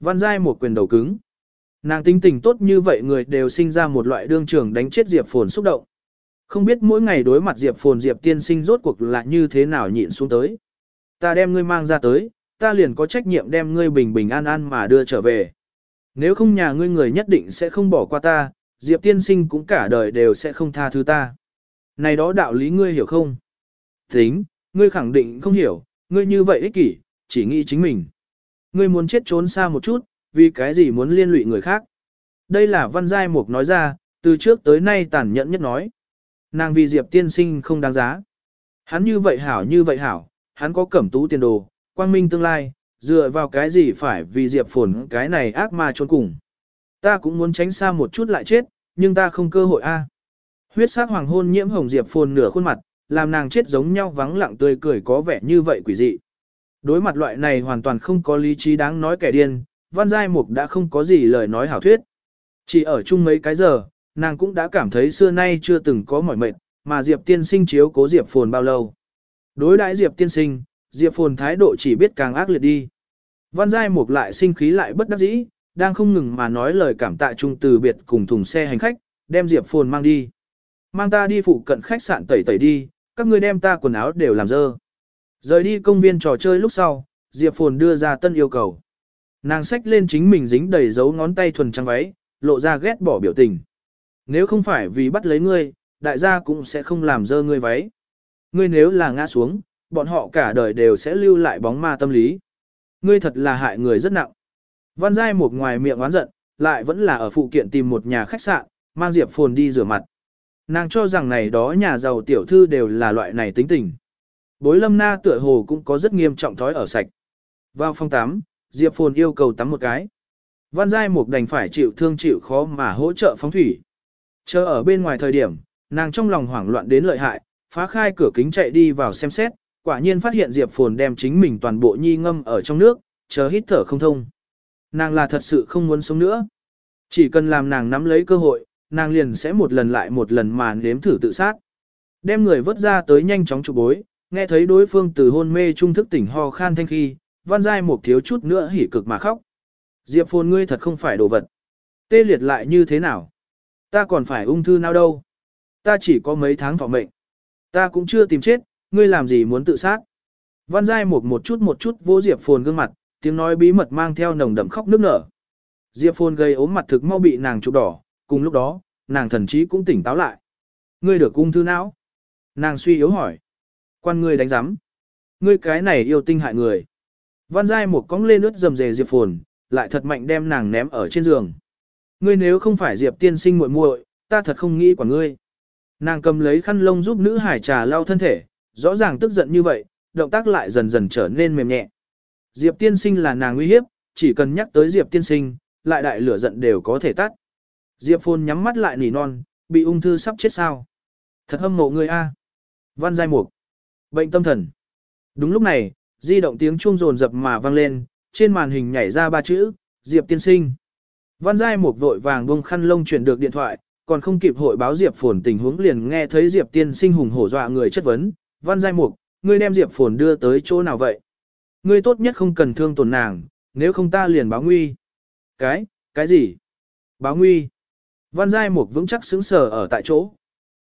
Văn Giai một quyền đầu cứng. Nàng tính tình tốt như vậy người đều sinh ra một loại đương trường đánh chết Diệp Phồn xúc động. Không biết mỗi ngày đối mặt Diệp Phồn Diệp tiên sinh rốt cuộc là như thế nào nhịn xuống tới. Ta đem ngươi mang ra tới, ta liền có trách nhiệm đem ngươi bình bình an an mà đưa trở về. Nếu không nhà ngươi người nhất định sẽ không bỏ qua ta, Diệp tiên sinh cũng cả đời đều sẽ không tha thứ ta. Này đó đạo lý ngươi hiểu không? Tính, ngươi khẳng định không hiểu, ngươi như vậy ích kỷ, chỉ nghĩ chính mình. Ngươi muốn chết trốn xa một chút, vì cái gì muốn liên lụy người khác. Đây là văn giai mục nói ra, từ trước tới nay tàn nhẫn nhất nói. Nàng vì Diệp tiên sinh không đáng giá. Hắn như vậy hảo như vậy hảo, hắn có cẩm tú tiền đồ, quang minh tương lai, dựa vào cái gì phải vì Diệp phồn cái này ác ma trốn cùng. Ta cũng muốn tránh xa một chút lại chết, nhưng ta không cơ hội a. Huyết sắc hoàng hôn nhiễm hồng Diệp phồn nửa khuôn mặt, làm nàng chết giống nhau vắng lặng tươi cười có vẻ như vậy quỷ dị. Đối mặt loại này hoàn toàn không có lý trí đáng nói kẻ điên, Văn Giai Mục đã không có gì lời nói hảo thuyết. Chỉ ở chung mấy cái giờ, nàng cũng đã cảm thấy xưa nay chưa từng có mỏi mệt, mà Diệp tiên sinh chiếu cố Diệp Phồn bao lâu. Đối đãi Diệp tiên sinh, Diệp Phồn thái độ chỉ biết càng ác liệt đi. Văn Giai Mục lại sinh khí lại bất đắc dĩ, đang không ngừng mà nói lời cảm tạ chung từ biệt cùng thùng xe hành khách, đem Diệp Phồn mang đi. Mang ta đi phụ cận khách sạn tẩy tẩy đi, các ngươi đem ta quần áo đều làm dơ. Rời đi công viên trò chơi lúc sau, Diệp Phồn đưa ra tân yêu cầu. Nàng xách lên chính mình dính đầy dấu ngón tay thuần trắng váy, lộ ra ghét bỏ biểu tình. Nếu không phải vì bắt lấy ngươi, đại gia cũng sẽ không làm dơ ngươi váy. Ngươi nếu là ngã xuống, bọn họ cả đời đều sẽ lưu lại bóng ma tâm lý. Ngươi thật là hại người rất nặng. Văn Giai một ngoài miệng oán giận, lại vẫn là ở phụ kiện tìm một nhà khách sạn, mang Diệp Phồn đi rửa mặt. Nàng cho rằng này đó nhà giàu tiểu thư đều là loại này tính tình. Bối lâm na tựa hồ cũng có rất nghiêm trọng thói ở sạch. Vào phòng tắm, Diệp Phồn yêu cầu tắm một cái. Văn Giai Mục đành phải chịu thương chịu khó mà hỗ trợ phóng thủy. Chờ ở bên ngoài thời điểm, nàng trong lòng hoảng loạn đến lợi hại, phá khai cửa kính chạy đi vào xem xét, quả nhiên phát hiện Diệp Phồn đem chính mình toàn bộ nhi ngâm ở trong nước, chờ hít thở không thông. Nàng là thật sự không muốn sống nữa. Chỉ cần làm nàng nắm lấy cơ hội, nàng liền sẽ một lần lại một lần mà nếm thử tự sát. Đem người vớt ra tới nhanh chóng chụp bối, nghe thấy đối phương từ hôn mê trung thức tỉnh ho khan thanh khi, văn giai một thiếu chút nữa hỉ cực mà khóc. Diệp phồn ngươi thật không phải đồ vật. Tê liệt lại như thế nào? Ta còn phải ung thư nào đâu? Ta chỉ có mấy tháng thọ mệnh. Ta cũng chưa tìm chết, ngươi làm gì muốn tự sát? Văn giai một một chút một chút vô Diệp phồn gương mặt, tiếng nói bí mật mang theo nồng đậm khóc nước nở. Diệp phồn gây ốm mặt thực mau bị nàng chụp đỏ, cùng lúc đó, nàng thần trí cũng tỉnh táo lại. Ngươi được ung thư não? Nàng suy yếu hỏi. Quan ngươi đánh giám. Ngươi cái này yêu tinh hại người. Văn Giai một cong lên ướt dầm dề Diệp Phồn, lại thật mạnh đem nàng ném ở trên giường. Ngươi nếu không phải Diệp tiên sinh muội muội, ta thật không nghĩ quả ngươi. Nàng cầm lấy khăn lông giúp nữ hải trà lau thân thể, rõ ràng tức giận như vậy, động tác lại dần dần trở nên mềm nhẹ. Diệp tiên sinh là nàng nguy hiếp, chỉ cần nhắc tới Diệp tiên sinh, lại đại lửa giận đều có thể tắt. Diệp Phồn nhắm mắt lại nỉ non, bị ung thư sắp chết sao. Thật hâm mộ ngươi A. Văn Giai Mục. Bệnh tâm thần. Đúng lúc này, di động tiếng chuông rồn rập mà vang lên, trên màn hình nhảy ra ba chữ, Diệp tiên sinh. Văn Giai Mục vội vàng buông khăn lông chuyển được điện thoại, còn không kịp hội báo Diệp Phồn tình huống liền nghe thấy Diệp tiên sinh hùng hổ dọa người chất vấn. Văn Giai Mục, ngươi đem Diệp Phồn đưa tới chỗ nào vậy? Ngươi tốt nhất không cần thương tổn nàng, nếu không ta liền báo nguy. Cái, cái gì? Báo nguy. Văn Giai Mục vững chắc xứng sở ở tại chỗ.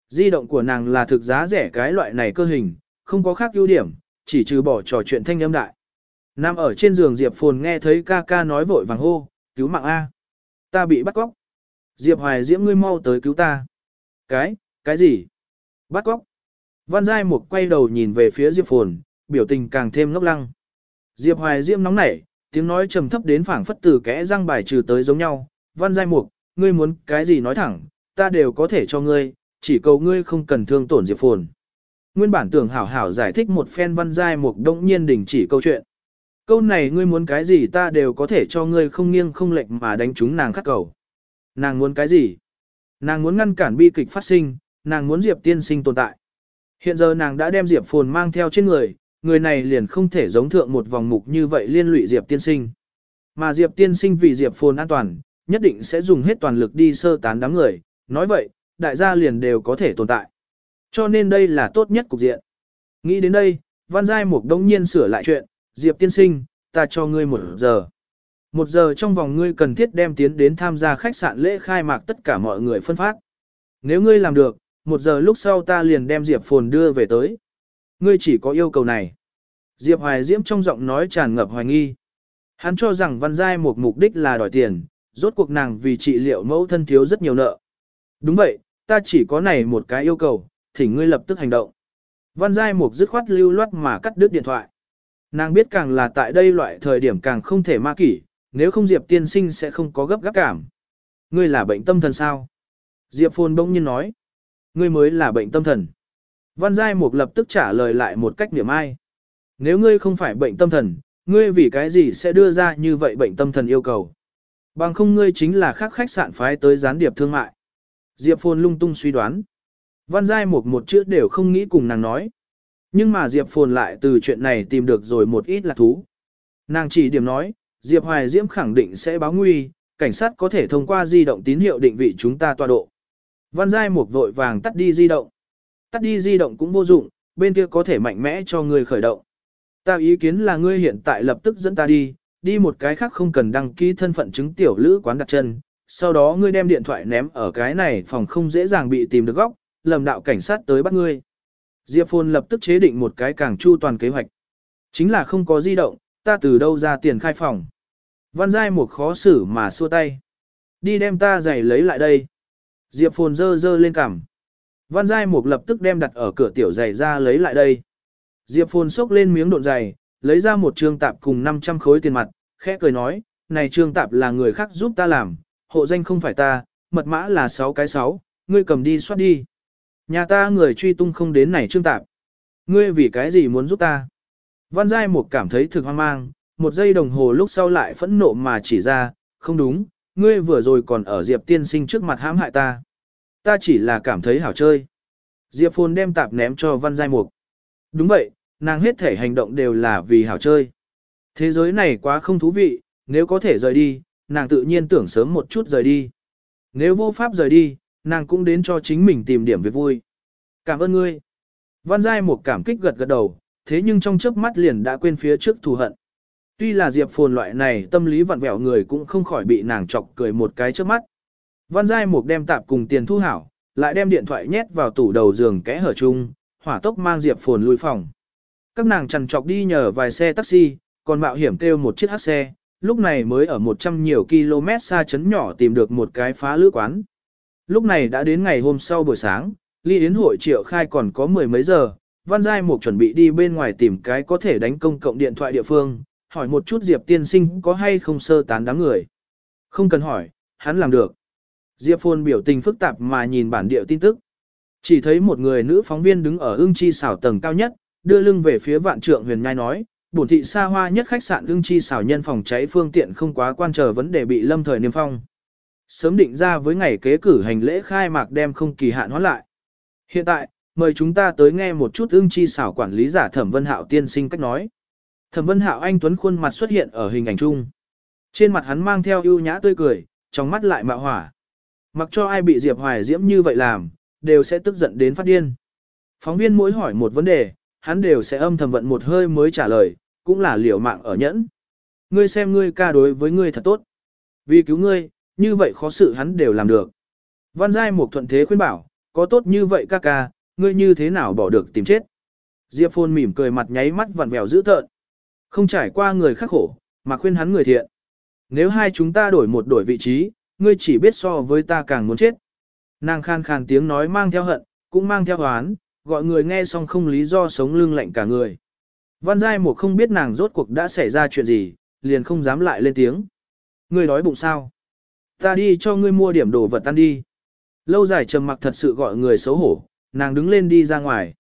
Di động của nàng là thực giá rẻ cái loại này cơ hình, không có khác ưu điểm, chỉ trừ bỏ trò chuyện thanh âm đại. Nam ở trên giường Diệp Phồn nghe thấy ca ca nói vội vàng hô, cứu mạng A. Ta bị bắt cóc. Diệp Hoài Diễm ngươi mau tới cứu ta. Cái, cái gì? Bắt cóc. Văn Giai Mục quay đầu nhìn về phía Diệp Phồn, biểu tình càng thêm ngốc lăng. Diệp Hoài Diễm nóng nảy, tiếng nói trầm thấp đến phảng phất từ kẽ răng bài trừ tới giống nhau. Văn Giai Mục, ngươi muốn cái gì nói thẳng, ta đều có thể cho ngươi, chỉ cầu ngươi không cần thương tổn Diệp Phồn. Nguyên bản tưởng hảo hảo giải thích một phen văn giai một đông nhiên đình chỉ câu chuyện. Câu này ngươi muốn cái gì ta đều có thể cho ngươi không nghiêng không lệch mà đánh chúng nàng khắc cầu. Nàng muốn cái gì? Nàng muốn ngăn cản bi kịch phát sinh, nàng muốn Diệp tiên sinh tồn tại. Hiện giờ nàng đã đem Diệp Phồn mang theo trên người, người này liền không thể giống thượng một vòng mục như vậy liên lụy Diệp tiên sinh. Mà Diệp tiên sinh vì Diệp Phồn an toàn, nhất định sẽ dùng hết toàn lực đi sơ tán đám người, nói vậy, đại gia liền đều có thể tồn tại. Cho nên đây là tốt nhất cục diện. Nghĩ đến đây, Văn Giai Mục đông nhiên sửa lại chuyện, Diệp tiên sinh, ta cho ngươi một giờ. Một giờ trong vòng ngươi cần thiết đem tiến đến tham gia khách sạn lễ khai mạc tất cả mọi người phân phát. Nếu ngươi làm được, một giờ lúc sau ta liền đem Diệp Phồn đưa về tới. Ngươi chỉ có yêu cầu này. Diệp Hoài Diễm trong giọng nói tràn ngập hoài nghi. Hắn cho rằng Văn Giai một mục đích là đòi tiền, rốt cuộc nàng vì trị liệu mẫu thân thiếu rất nhiều nợ. Đúng vậy, ta chỉ có này một cái yêu cầu, thỉnh ngươi lập tức hành động. Văn Giai Mục dứt khoát lưu loát mà cắt đứt điện thoại. Nàng biết càng là tại đây loại thời điểm càng không thể ma kỷ, nếu không Diệp tiên sinh sẽ không có gấp gáp cảm. Ngươi là bệnh tâm thần sao? Diệp Phồn bỗng nhiên nói. Ngươi mới là bệnh tâm thần. Văn Giai Mục lập tức trả lời lại một cách niệm ai. Nếu ngươi không phải bệnh tâm thần, ngươi vì cái gì sẽ đưa ra như vậy bệnh tâm thần yêu cầu? Bằng không ngươi chính là khác khách sạn phái tới gián điệp thương mại. Diệp Phồn lung tung suy đoán. Văn Giai một một chữ đều không nghĩ cùng nàng nói. Nhưng mà Diệp Phồn lại từ chuyện này tìm được rồi một ít là thú. Nàng chỉ điểm nói, Diệp Hoài Diễm khẳng định sẽ báo nguy, cảnh sát có thể thông qua di động tín hiệu định vị chúng ta tọa độ. Văn Giai một vội vàng tắt đi di động. Tắt đi di động cũng vô dụng, bên kia có thể mạnh mẽ cho người khởi động. Ta ý kiến là ngươi hiện tại lập tức dẫn ta đi, đi một cái khác không cần đăng ký thân phận chứng tiểu lữ quán đặt chân, sau đó ngươi đem điện thoại ném ở cái này phòng không dễ dàng bị tìm được góc, lầm đạo cảnh sát tới bắt ngươi. Diệp Phồn lập tức chế định một cái càng chu toàn kế hoạch. Chính là không có di động, ta từ đâu ra tiền khai phòng. Văn Giai một khó xử mà xua tay. Đi đem ta giày lấy lại đây. Diệp Phồn dơ dơ lên cằm. Văn Giai một lập tức đem đặt ở cửa tiểu giày ra lấy lại đây. Diệp Phồn xốc lên miếng độn giày, lấy ra một trương tạp cùng 500 khối tiền mặt, khẽ cười nói, này trương tạp là người khác giúp ta làm, hộ danh không phải ta, mật mã là 6 cái 6, ngươi cầm đi soát đi. Nhà ta người truy tung không đến này trương tạp. Ngươi vì cái gì muốn giúp ta? Văn Giai Mục cảm thấy thực hoang mang, một giây đồng hồ lúc sau lại phẫn nộ mà chỉ ra, không đúng, ngươi vừa rồi còn ở Diệp tiên sinh trước mặt hãm hại ta. Ta chỉ là cảm thấy hảo chơi. Diệp Phồn đem tạp ném cho Văn Giai Mục. Đúng vậy, nàng hết thể hành động đều là vì hảo chơi. Thế giới này quá không thú vị, nếu có thể rời đi, nàng tự nhiên tưởng sớm một chút rời đi. Nếu vô pháp rời đi, nàng cũng đến cho chính mình tìm điểm việc vui. Cảm ơn ngươi. Văn Giai một cảm kích gật gật đầu, thế nhưng trong chớp mắt liền đã quên phía trước thù hận. Tuy là Diệp Phồn loại này tâm lý vặn vẹo người cũng không khỏi bị nàng chọc cười một cái trước mắt. Văn Giai một đem tạp cùng tiền thu hảo, lại đem điện thoại nhét vào tủ đầu giường kẽ hở chung, hỏa tốc mang Diệp Phồn lui phòng. Các nàng chằn chọc đi nhờ vài xe taxi, còn mạo hiểm kêu một chiếc hát xe, lúc này mới ở 100 nhiều km xa chấn nhỏ tìm được một cái phá lữ quán. Lúc này đã đến ngày hôm sau buổi sáng, ly yến hội triệu khai còn có mười mấy giờ, Văn Giai Mục chuẩn bị đi bên ngoài tìm cái có thể đánh công cộng điện thoại địa phương, hỏi một chút Diệp tiên sinh có hay không sơ tán đám người. Không cần hỏi, hắn làm được. Diệp Phôn biểu tình phức tạp mà nhìn bản địa tin tức. Chỉ thấy một người nữ phóng viên đứng ở ưng chi xảo tầng cao nhất, đưa lưng về phía vạn trượng huyền nhai nói, bổn thị xa hoa nhất khách sạn ưng chi xảo nhân phòng cháy phương tiện không quá quan trở vấn đề bị lâm thời niêm phong. Sớm định ra với ngày kế cử hành lễ khai mạc đem không kỳ hạn hoãn lại. Hiện tại, mời chúng ta tới nghe một chút ưng chi xảo quản lý giả Thẩm Vân Hạo tiên sinh cách nói. Thẩm Vân Hạo anh tuấn khuôn mặt xuất hiện ở hình ảnh chung. Trên mặt hắn mang theo ưu nhã tươi cười, trong mắt lại mạo hỏa. Mặc cho ai bị Diệp Hoài Diễm như vậy làm, đều sẽ tức giận đến phát điên. Phóng viên mỗi hỏi một vấn đề, hắn đều sẽ âm thầm vận một hơi mới trả lời, cũng là liều mạng ở nhẫn. Ngươi xem ngươi ca đối với ngươi thật tốt. Vì cứu ngươi, như vậy khó sự hắn đều làm được. Văn Giai một thuận thế khuyên bảo, có tốt như vậy ca ca, ngươi như thế nào bỏ được tìm chết. Diệp Phôn mỉm cười mặt nháy mắt vặn vẹo dữ tợn. Không trải qua người khắc khổ, mà khuyên hắn người thiện. Nếu hai chúng ta đổi một đổi vị trí, ngươi chỉ biết so với ta càng muốn chết. Nàng khan khan tiếng nói mang theo hận, cũng mang theo hoán, gọi người nghe xong không lý do sống lưng lạnh cả người. Văn Giai một không biết nàng rốt cuộc đã xảy ra chuyện gì, liền không dám lại lên tiếng. Ngươi đói bụng sao? Ta đi cho ngươi mua điểm đồ vật ăn đi. Lâu dài trầm mặc thật sự gọi người xấu hổ, nàng đứng lên đi ra ngoài.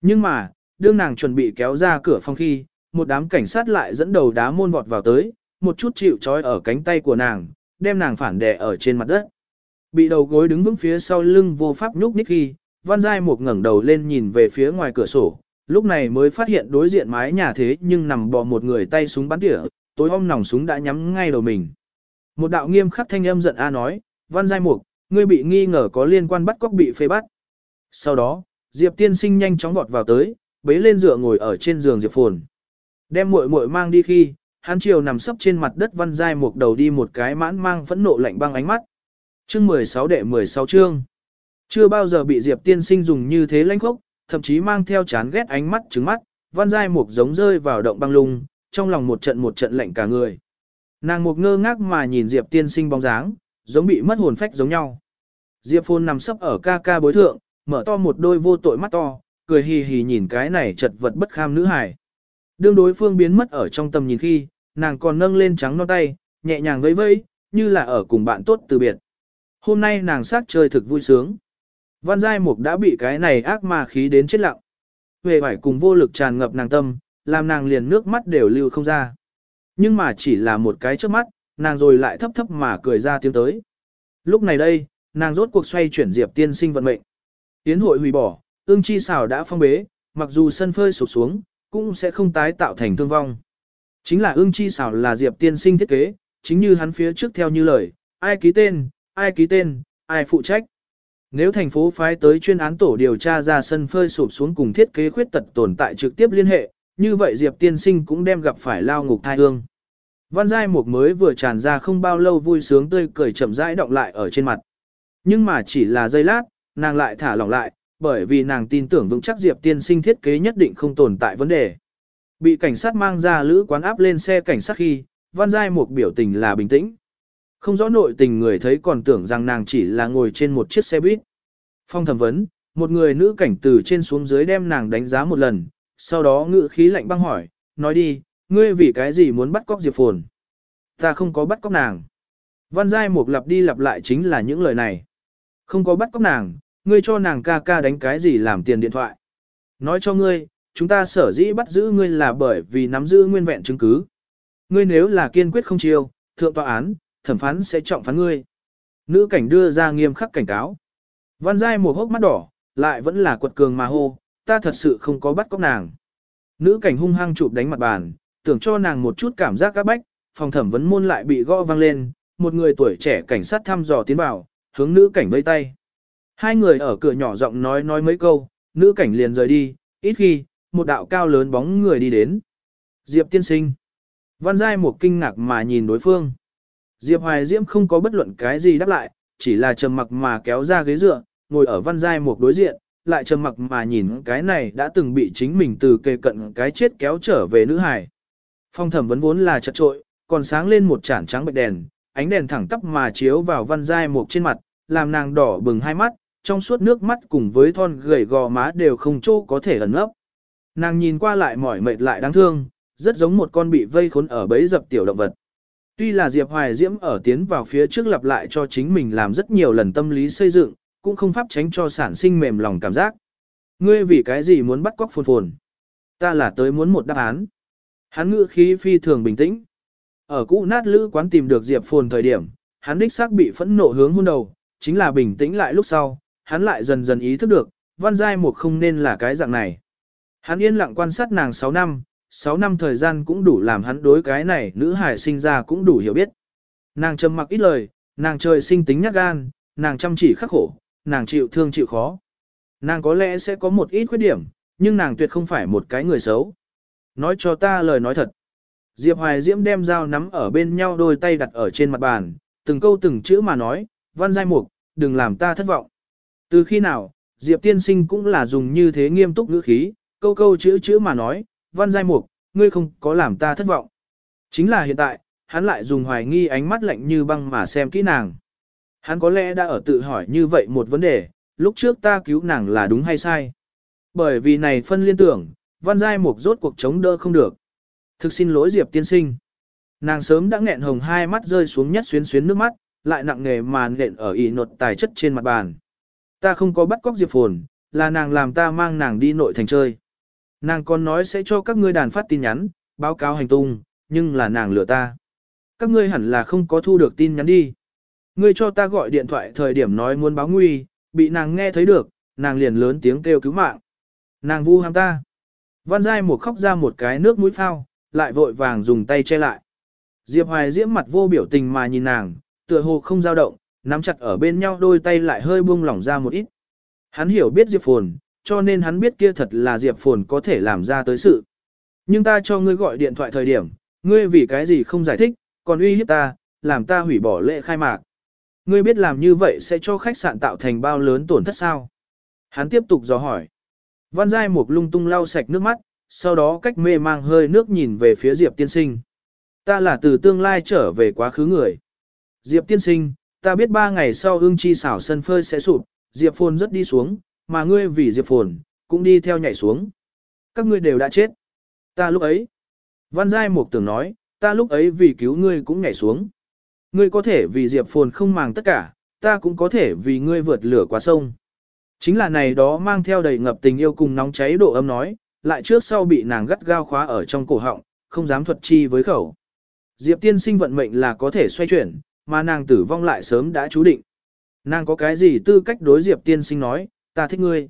Nhưng mà, đương nàng chuẩn bị kéo ra cửa phòng khi, một đám cảnh sát lại dẫn đầu đá môn vọt vào tới, một chút chịu trói ở cánh tay của nàng, đem nàng phản đè ở trên mặt đất. Bị đầu gối đứng vững phía sau lưng vô pháp nhúc nhích khi, Văn Giai một ngẩng đầu lên nhìn về phía ngoài cửa sổ, lúc này mới phát hiện đối diện mái nhà thế nhưng nằm bò một người tay súng bắn tỉa, tối om nòng súng đã nhắm ngay đầu mình. Một đạo nghiêm khắc thanh âm giận A nói, Văn Giai Mục, ngươi bị nghi ngờ có liên quan bắt cóc bị phê bắt. Sau đó, Diệp tiên sinh nhanh chóng vọt vào tới, bế lên dựa ngồi ở trên giường Diệp Phồn. Đem muội muội mang đi khi, hắn chiều nằm sấp trên mặt đất văn giai mục đầu đi một cái mãn mang phẫn nộ lạnh băng ánh mắt. Chương 16 đệ 16 chương. Chưa bao giờ bị Diệp tiên sinh dùng như thế lãnh khốc, thậm chí mang theo chán ghét ánh mắt trứng mắt, văn giai mục giống rơi vào động băng lung, trong lòng một trận một trận lạnh cả người. Nàng một ngơ ngác mà nhìn Diệp tiên sinh bóng dáng, giống bị mất hồn phách giống nhau. Diệp phôn nằm sấp ở ca ca bối thượng, mở to một đôi vô tội mắt to, cười hì hì nhìn cái này chật vật bất kham nữ hài. Đương đối phương biến mất ở trong tầm nhìn khi, nàng còn nâng lên trắng non tay, nhẹ nhàng vẫy vẫy, như là ở cùng bạn tốt từ biệt. Hôm nay nàng sát chơi thực vui sướng. Văn Giai Mục đã bị cái này ác ma khí đến chết lặng. Về vải cùng vô lực tràn ngập nàng tâm, làm nàng liền nước mắt đều lưu không ra. Nhưng mà chỉ là một cái trước mắt, nàng rồi lại thấp thấp mà cười ra tiếng tới. Lúc này đây, nàng rốt cuộc xoay chuyển Diệp tiên sinh vận mệnh. Tiến hội hủy bỏ, ương chi xào đã phong bế, mặc dù sân phơi sụp xuống, cũng sẽ không tái tạo thành thương vong. Chính là ương chi xảo là Diệp tiên sinh thiết kế, chính như hắn phía trước theo như lời, ai ký tên, ai ký tên, ai phụ trách. Nếu thành phố phái tới chuyên án tổ điều tra ra sân phơi sụp xuống cùng thiết kế khuyết tật tồn tại trực tiếp liên hệ, như vậy Diệp tiên sinh cũng đem gặp phải lao ngục thai hương. Văn giai Mục mới vừa tràn ra không bao lâu vui sướng tươi cười chậm rãi động lại ở trên mặt. Nhưng mà chỉ là giây lát, nàng lại thả lỏng lại, bởi vì nàng tin tưởng vững chắc Diệp tiên sinh thiết kế nhất định không tồn tại vấn đề. Bị cảnh sát mang ra lữ quán áp lên xe cảnh sát khi, văn giai Mục biểu tình là bình tĩnh. Không rõ nội tình người thấy còn tưởng rằng nàng chỉ là ngồi trên một chiếc xe buýt. Phong thẩm vấn, một người nữ cảnh từ trên xuống dưới đem nàng đánh giá một lần, sau đó ngự khí lạnh băng hỏi, nói đi, ngươi vì cái gì muốn bắt cóc Diệp Phồn? Ta không có bắt cóc nàng. Văn Giai Mục lặp đi lặp lại chính là những lời này. Không có bắt cóc nàng, ngươi cho nàng ca ca đánh cái gì làm tiền điện thoại. Nói cho ngươi, chúng ta sở dĩ bắt giữ ngươi là bởi vì nắm giữ nguyên vẹn chứng cứ. Ngươi nếu là kiên quyết không chiêu, thượng tòa án, thẩm phán sẽ trọng phán ngươi. Nữ cảnh đưa ra nghiêm khắc cảnh cáo. Văn Giai Mục hốc mắt đỏ, lại vẫn là quật cường mà hô, ta thật sự không có bắt cóc nàng. Nữ cảnh hung hăng chụp đánh mặt bàn, tưởng cho nàng một chút cảm giác các bách, phòng thẩm vấn môn lại bị gõ vang lên, một người tuổi trẻ cảnh sát thăm dò tiến vào, hướng nữ cảnh vây tay. Hai người ở cửa nhỏ giọng nói nói mấy câu, nữ cảnh liền rời đi, ít khi, một đạo cao lớn bóng người đi đến. Diệp tiên sinh. Văn Giai một kinh ngạc mà nhìn đối phương. Diệp Hoài Diễm không có bất luận cái gì đáp lại, chỉ là trầm mặc mà kéo ra ghế dựa, ngồi ở Văn Giai một đối diện, lại trầm mặc mà nhìn cái này đã từng bị chính mình từ kề cận cái chết kéo trở về nữ hải. Phong thẩm vấn vốn là chật trội, còn sáng lên một chản trắng bạch đèn, ánh đèn thẳng tắp mà chiếu vào Văn Giai một trên mặt, làm nàng đỏ bừng hai mắt, trong suốt nước mắt cùng với thon gầy gò má đều không chỗ có thể ẩn ấp. Nàng nhìn qua lại mỏi mệt lại đáng thương, rất giống một con bị vây khốn ở bẫy dập tiểu động vật. Tuy là Diệp Hoài Diễm ở tiến vào phía trước lặp lại cho chính mình làm rất nhiều lần tâm lý xây dựng, cũng không pháp tránh cho sản sinh mềm lòng cảm giác. Ngươi vì cái gì muốn bắt cóc phồn phồn? Ta là tới muốn một đáp án. Hắn ngữ khí phi thường bình tĩnh. Ở cũ nát lữ quán tìm được Diệp phồn thời điểm, hắn đích xác bị phẫn nộ hướng hôn đầu, chính là bình tĩnh lại lúc sau, hắn lại dần dần ý thức được, văn giai một không nên là cái dạng này. Hắn yên lặng quan sát nàng 6 năm, 6 năm thời gian cũng đủ làm hắn đối cái này nữ hải sinh ra cũng đủ hiểu biết. Nàng trầm mặc ít lời, nàng trời sinh tính nhát gan, nàng chăm chỉ khắc khổ, nàng chịu thương chịu khó. Nàng có lẽ sẽ có một ít khuyết điểm, nhưng nàng tuyệt không phải một cái người xấu. Nói cho ta lời nói thật. Diệp Hoài Diễm đem dao nắm ở bên nhau đôi tay đặt ở trên mặt bàn, từng câu từng chữ mà nói, văn giai mục, đừng làm ta thất vọng. Từ khi nào, Diệp tiên sinh cũng là dùng như thế nghiêm túc ngữ khí, câu câu chữ chữ mà nói, văn giai mục, ngươi không có làm ta thất vọng. Chính là hiện tại, hắn lại dùng hoài nghi ánh mắt lạnh như băng mà xem kỹ nàng. Hắn có lẽ đã ở tự hỏi như vậy một vấn đề, lúc trước ta cứu nàng là đúng hay sai. Bởi vì này phân liên tưởng, văn giai mục rốt cuộc chống đỡ không được. Thực xin lỗi Diệp tiên sinh. Nàng sớm đã nghẹn hồng hai mắt rơi xuống nhất xuyến xuyến nước mắt, lại nặng nề mà nện ở ỉ nột tài chất trên mặt bàn. Ta không có bắt cóc Diệp Phồn, là nàng làm ta mang nàng đi nội thành chơi. Nàng còn nói sẽ cho các ngươi đàn phát tin nhắn, báo cáo hành tung, nhưng là nàng lừa ta. Các ngươi hẳn là không có thu được tin nhắn đi. Ngươi cho ta gọi điện thoại thời điểm nói muốn báo nguy, bị nàng nghe thấy được, nàng liền lớn tiếng kêu cứu mạng. Nàng vu ham ta. Văn Giai một khóc ra một cái nước mũi phao, lại vội vàng dùng tay che lại. Diệp Hoài diễm mặt vô biểu tình mà nhìn nàng, tựa hồ không dao động, nắm chặt ở bên nhau đôi tay lại hơi buông lỏng ra một ít. Hắn hiểu biết Diệp Phồn, cho nên hắn biết kia thật là Diệp Phồn có thể làm ra tới sự. Nhưng ta cho ngươi gọi điện thoại thời điểm, Ngươi vì cái gì không giải thích, còn uy hiếp ta, làm ta hủy bỏ lễ khai mạc. Ngươi biết làm như vậy sẽ cho khách sạn tạo thành bao lớn tổn thất sao? Hắn tiếp tục dò hỏi. Văn Giai Mục lung tung lau sạch nước mắt, sau đó cách mê mang hơi nước nhìn về phía Diệp tiên sinh. Ta là từ tương lai trở về quá khứ người. Diệp tiên sinh, ta biết ba ngày sau ương chi xảo sân phơi sẽ sụp, Diệp phồn rất đi xuống, mà ngươi vì Diệp phồn, cũng đi theo nhảy xuống. Các ngươi đều đã chết. Ta lúc ấy. Văn Giai Mục tưởng nói, ta lúc ấy vì cứu ngươi cũng nhảy xuống. Ngươi có thể vì Diệp phồn không màng tất cả, ta cũng có thể vì ngươi vượt lửa qua sông. Chính là này đó mang theo đầy ngập tình yêu cùng nóng cháy độ âm nói, lại trước sau bị nàng gắt gao khóa ở trong cổ họng, không dám thuật chi với khẩu. Diệp tiên sinh vận mệnh là có thể xoay chuyển, mà nàng tử vong lại sớm đã chú định. Nàng có cái gì tư cách đối Diệp tiên sinh nói, ta thích ngươi.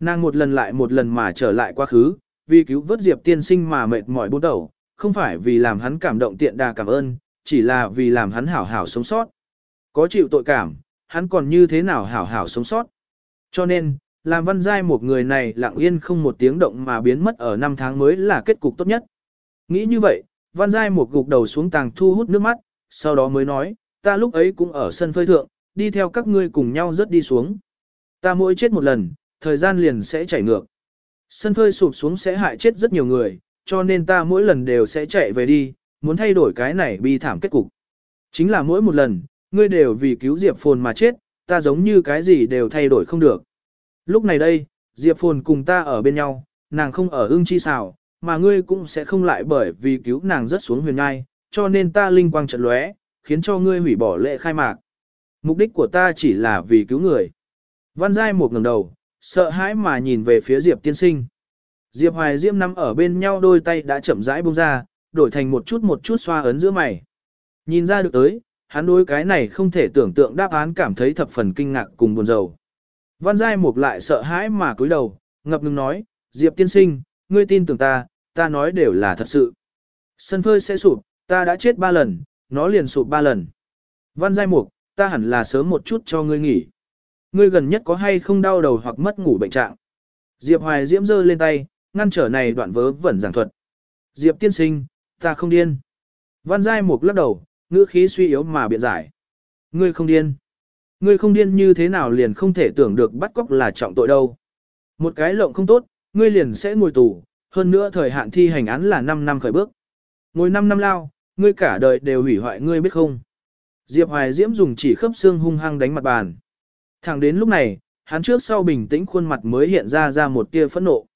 Nàng một lần lại một lần mà trở lại quá khứ, vì cứu vớt Diệp tiên sinh mà mệt mỏi bôn đầu, không phải vì làm hắn cảm động tiện đà cảm ơn, chỉ là vì làm hắn hảo hảo sống sót. Có chịu tội cảm, hắn còn như thế nào hảo hảo sống sót. Cho nên, làm văn giai một người này lặng yên không một tiếng động mà biến mất ở năm tháng mới là kết cục tốt nhất. Nghĩ như vậy, văn giai một gục đầu xuống tàng thu hút nước mắt, sau đó mới nói, ta lúc ấy cũng ở sân phơi thượng, đi theo các ngươi cùng nhau rớt đi xuống. Ta mỗi chết một lần, thời gian liền sẽ chảy ngược. Sân phơi sụp xuống sẽ hại chết rất nhiều người, cho nên ta mỗi lần đều sẽ chạy về đi, muốn thay đổi cái này bi thảm kết cục. Chính là mỗi một lần, ngươi đều vì cứu Diệp Phồn mà chết, ta giống như cái gì đều thay đổi không được. Lúc này đây, Diệp Phồn cùng ta ở bên nhau, nàng không ở ưng chi xào, mà ngươi cũng sẽ không lại bởi vì cứu nàng rất xuống huyền ngai, cho nên ta linh quang trận lóe, khiến cho ngươi hủy bỏ lễ khai mạc. Mục đích của ta chỉ là vì cứu người. Văn Giai một ngẩng đầu, sợ hãi mà nhìn về phía Diệp tiên sinh. Diệp Hoài Diễm nằm ở bên nhau đôi tay đã chậm rãi buông ra, đổi thành một chút một chút xoa ấn giữa mày. Nhìn ra được tới, hắn đối cái này không thể tưởng tượng đáp án cảm thấy thập phần kinh ngạc cùng buồn rầu. Văn Giai Mục lại sợ hãi mà cúi đầu, ngập ngừng nói, Diệp tiên sinh, ngươi tin tưởng ta, ta nói đều là thật sự. Sân phơi sẽ sụp, ta đã chết ba lần, nó liền sụp ba lần. Văn Giai Mục, ta hẳn là sớm một chút cho ngươi nghỉ. Ngươi gần nhất có hay không đau đầu hoặc mất ngủ bệnh trạng. Diệp Hoài Diễm giơ lên tay, ngăn trở này đoạn vớ vẩn giảng thuật. Diệp tiên sinh, ta không điên. Văn Giai Mục lắc đầu, ngữ khí suy yếu mà biện giải. Ngươi không điên. Ngươi không điên như thế nào liền không thể tưởng được bắt cóc là trọng tội đâu. Một cái lộng không tốt, ngươi liền sẽ ngồi tù, hơn nữa thời hạn thi hành án là 5 năm khởi bước. Ngồi 5 năm lao, ngươi cả đời đều hủy hoại ngươi biết không. Diệp Hoài Diễm dùng chỉ khớp xương hung hăng đánh mặt bàn. Thẳng đến lúc này, hắn trước sau bình tĩnh khuôn mặt mới hiện ra ra một tia phẫn nộ.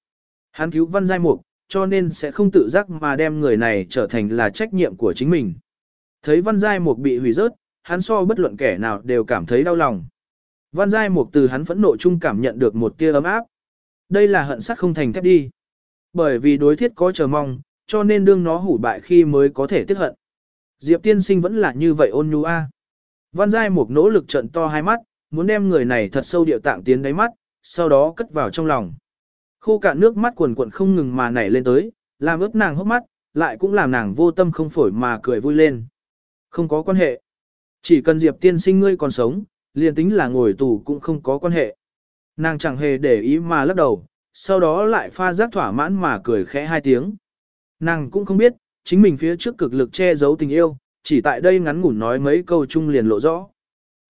Hắn cứu văn giai mục, cho nên sẽ không tự giác mà đem người này trở thành là trách nhiệm của chính mình. Thấy văn giai mục bị hủy rớt, hắn so bất luận kẻ nào đều cảm thấy đau lòng. Văn giai mục từ hắn phẫn nộ chung cảm nhận được một tia ấm áp. Đây là hận sắt không thành thép đi. Bởi vì đối thiết có chờ mong, cho nên đương nó hủ bại khi mới có thể tiếc hận. Diệp tiên sinh vẫn là như vậy ôn nhu a. Văn giai mục nỗ lực trận to hai mắt, muốn đem người này thật sâu điệu tạng tiến đáy mắt, sau đó cất vào trong lòng. Khô cạn nước mắt quần quần không ngừng mà nảy lên tới, làm ướt nàng hốc mắt, lại cũng làm nàng vô tâm không phổi mà cười vui lên. Không có quan hệ. Chỉ cần Diệp tiên sinh ngươi còn sống, liền tính là ngồi tù cũng không có quan hệ. Nàng chẳng hề để ý mà lắc đầu, sau đó lại pha giác thỏa mãn mà cười khẽ hai tiếng. Nàng cũng không biết, chính mình phía trước cực lực che giấu tình yêu, chỉ tại đây ngắn ngủn nói mấy câu chung liền lộ rõ.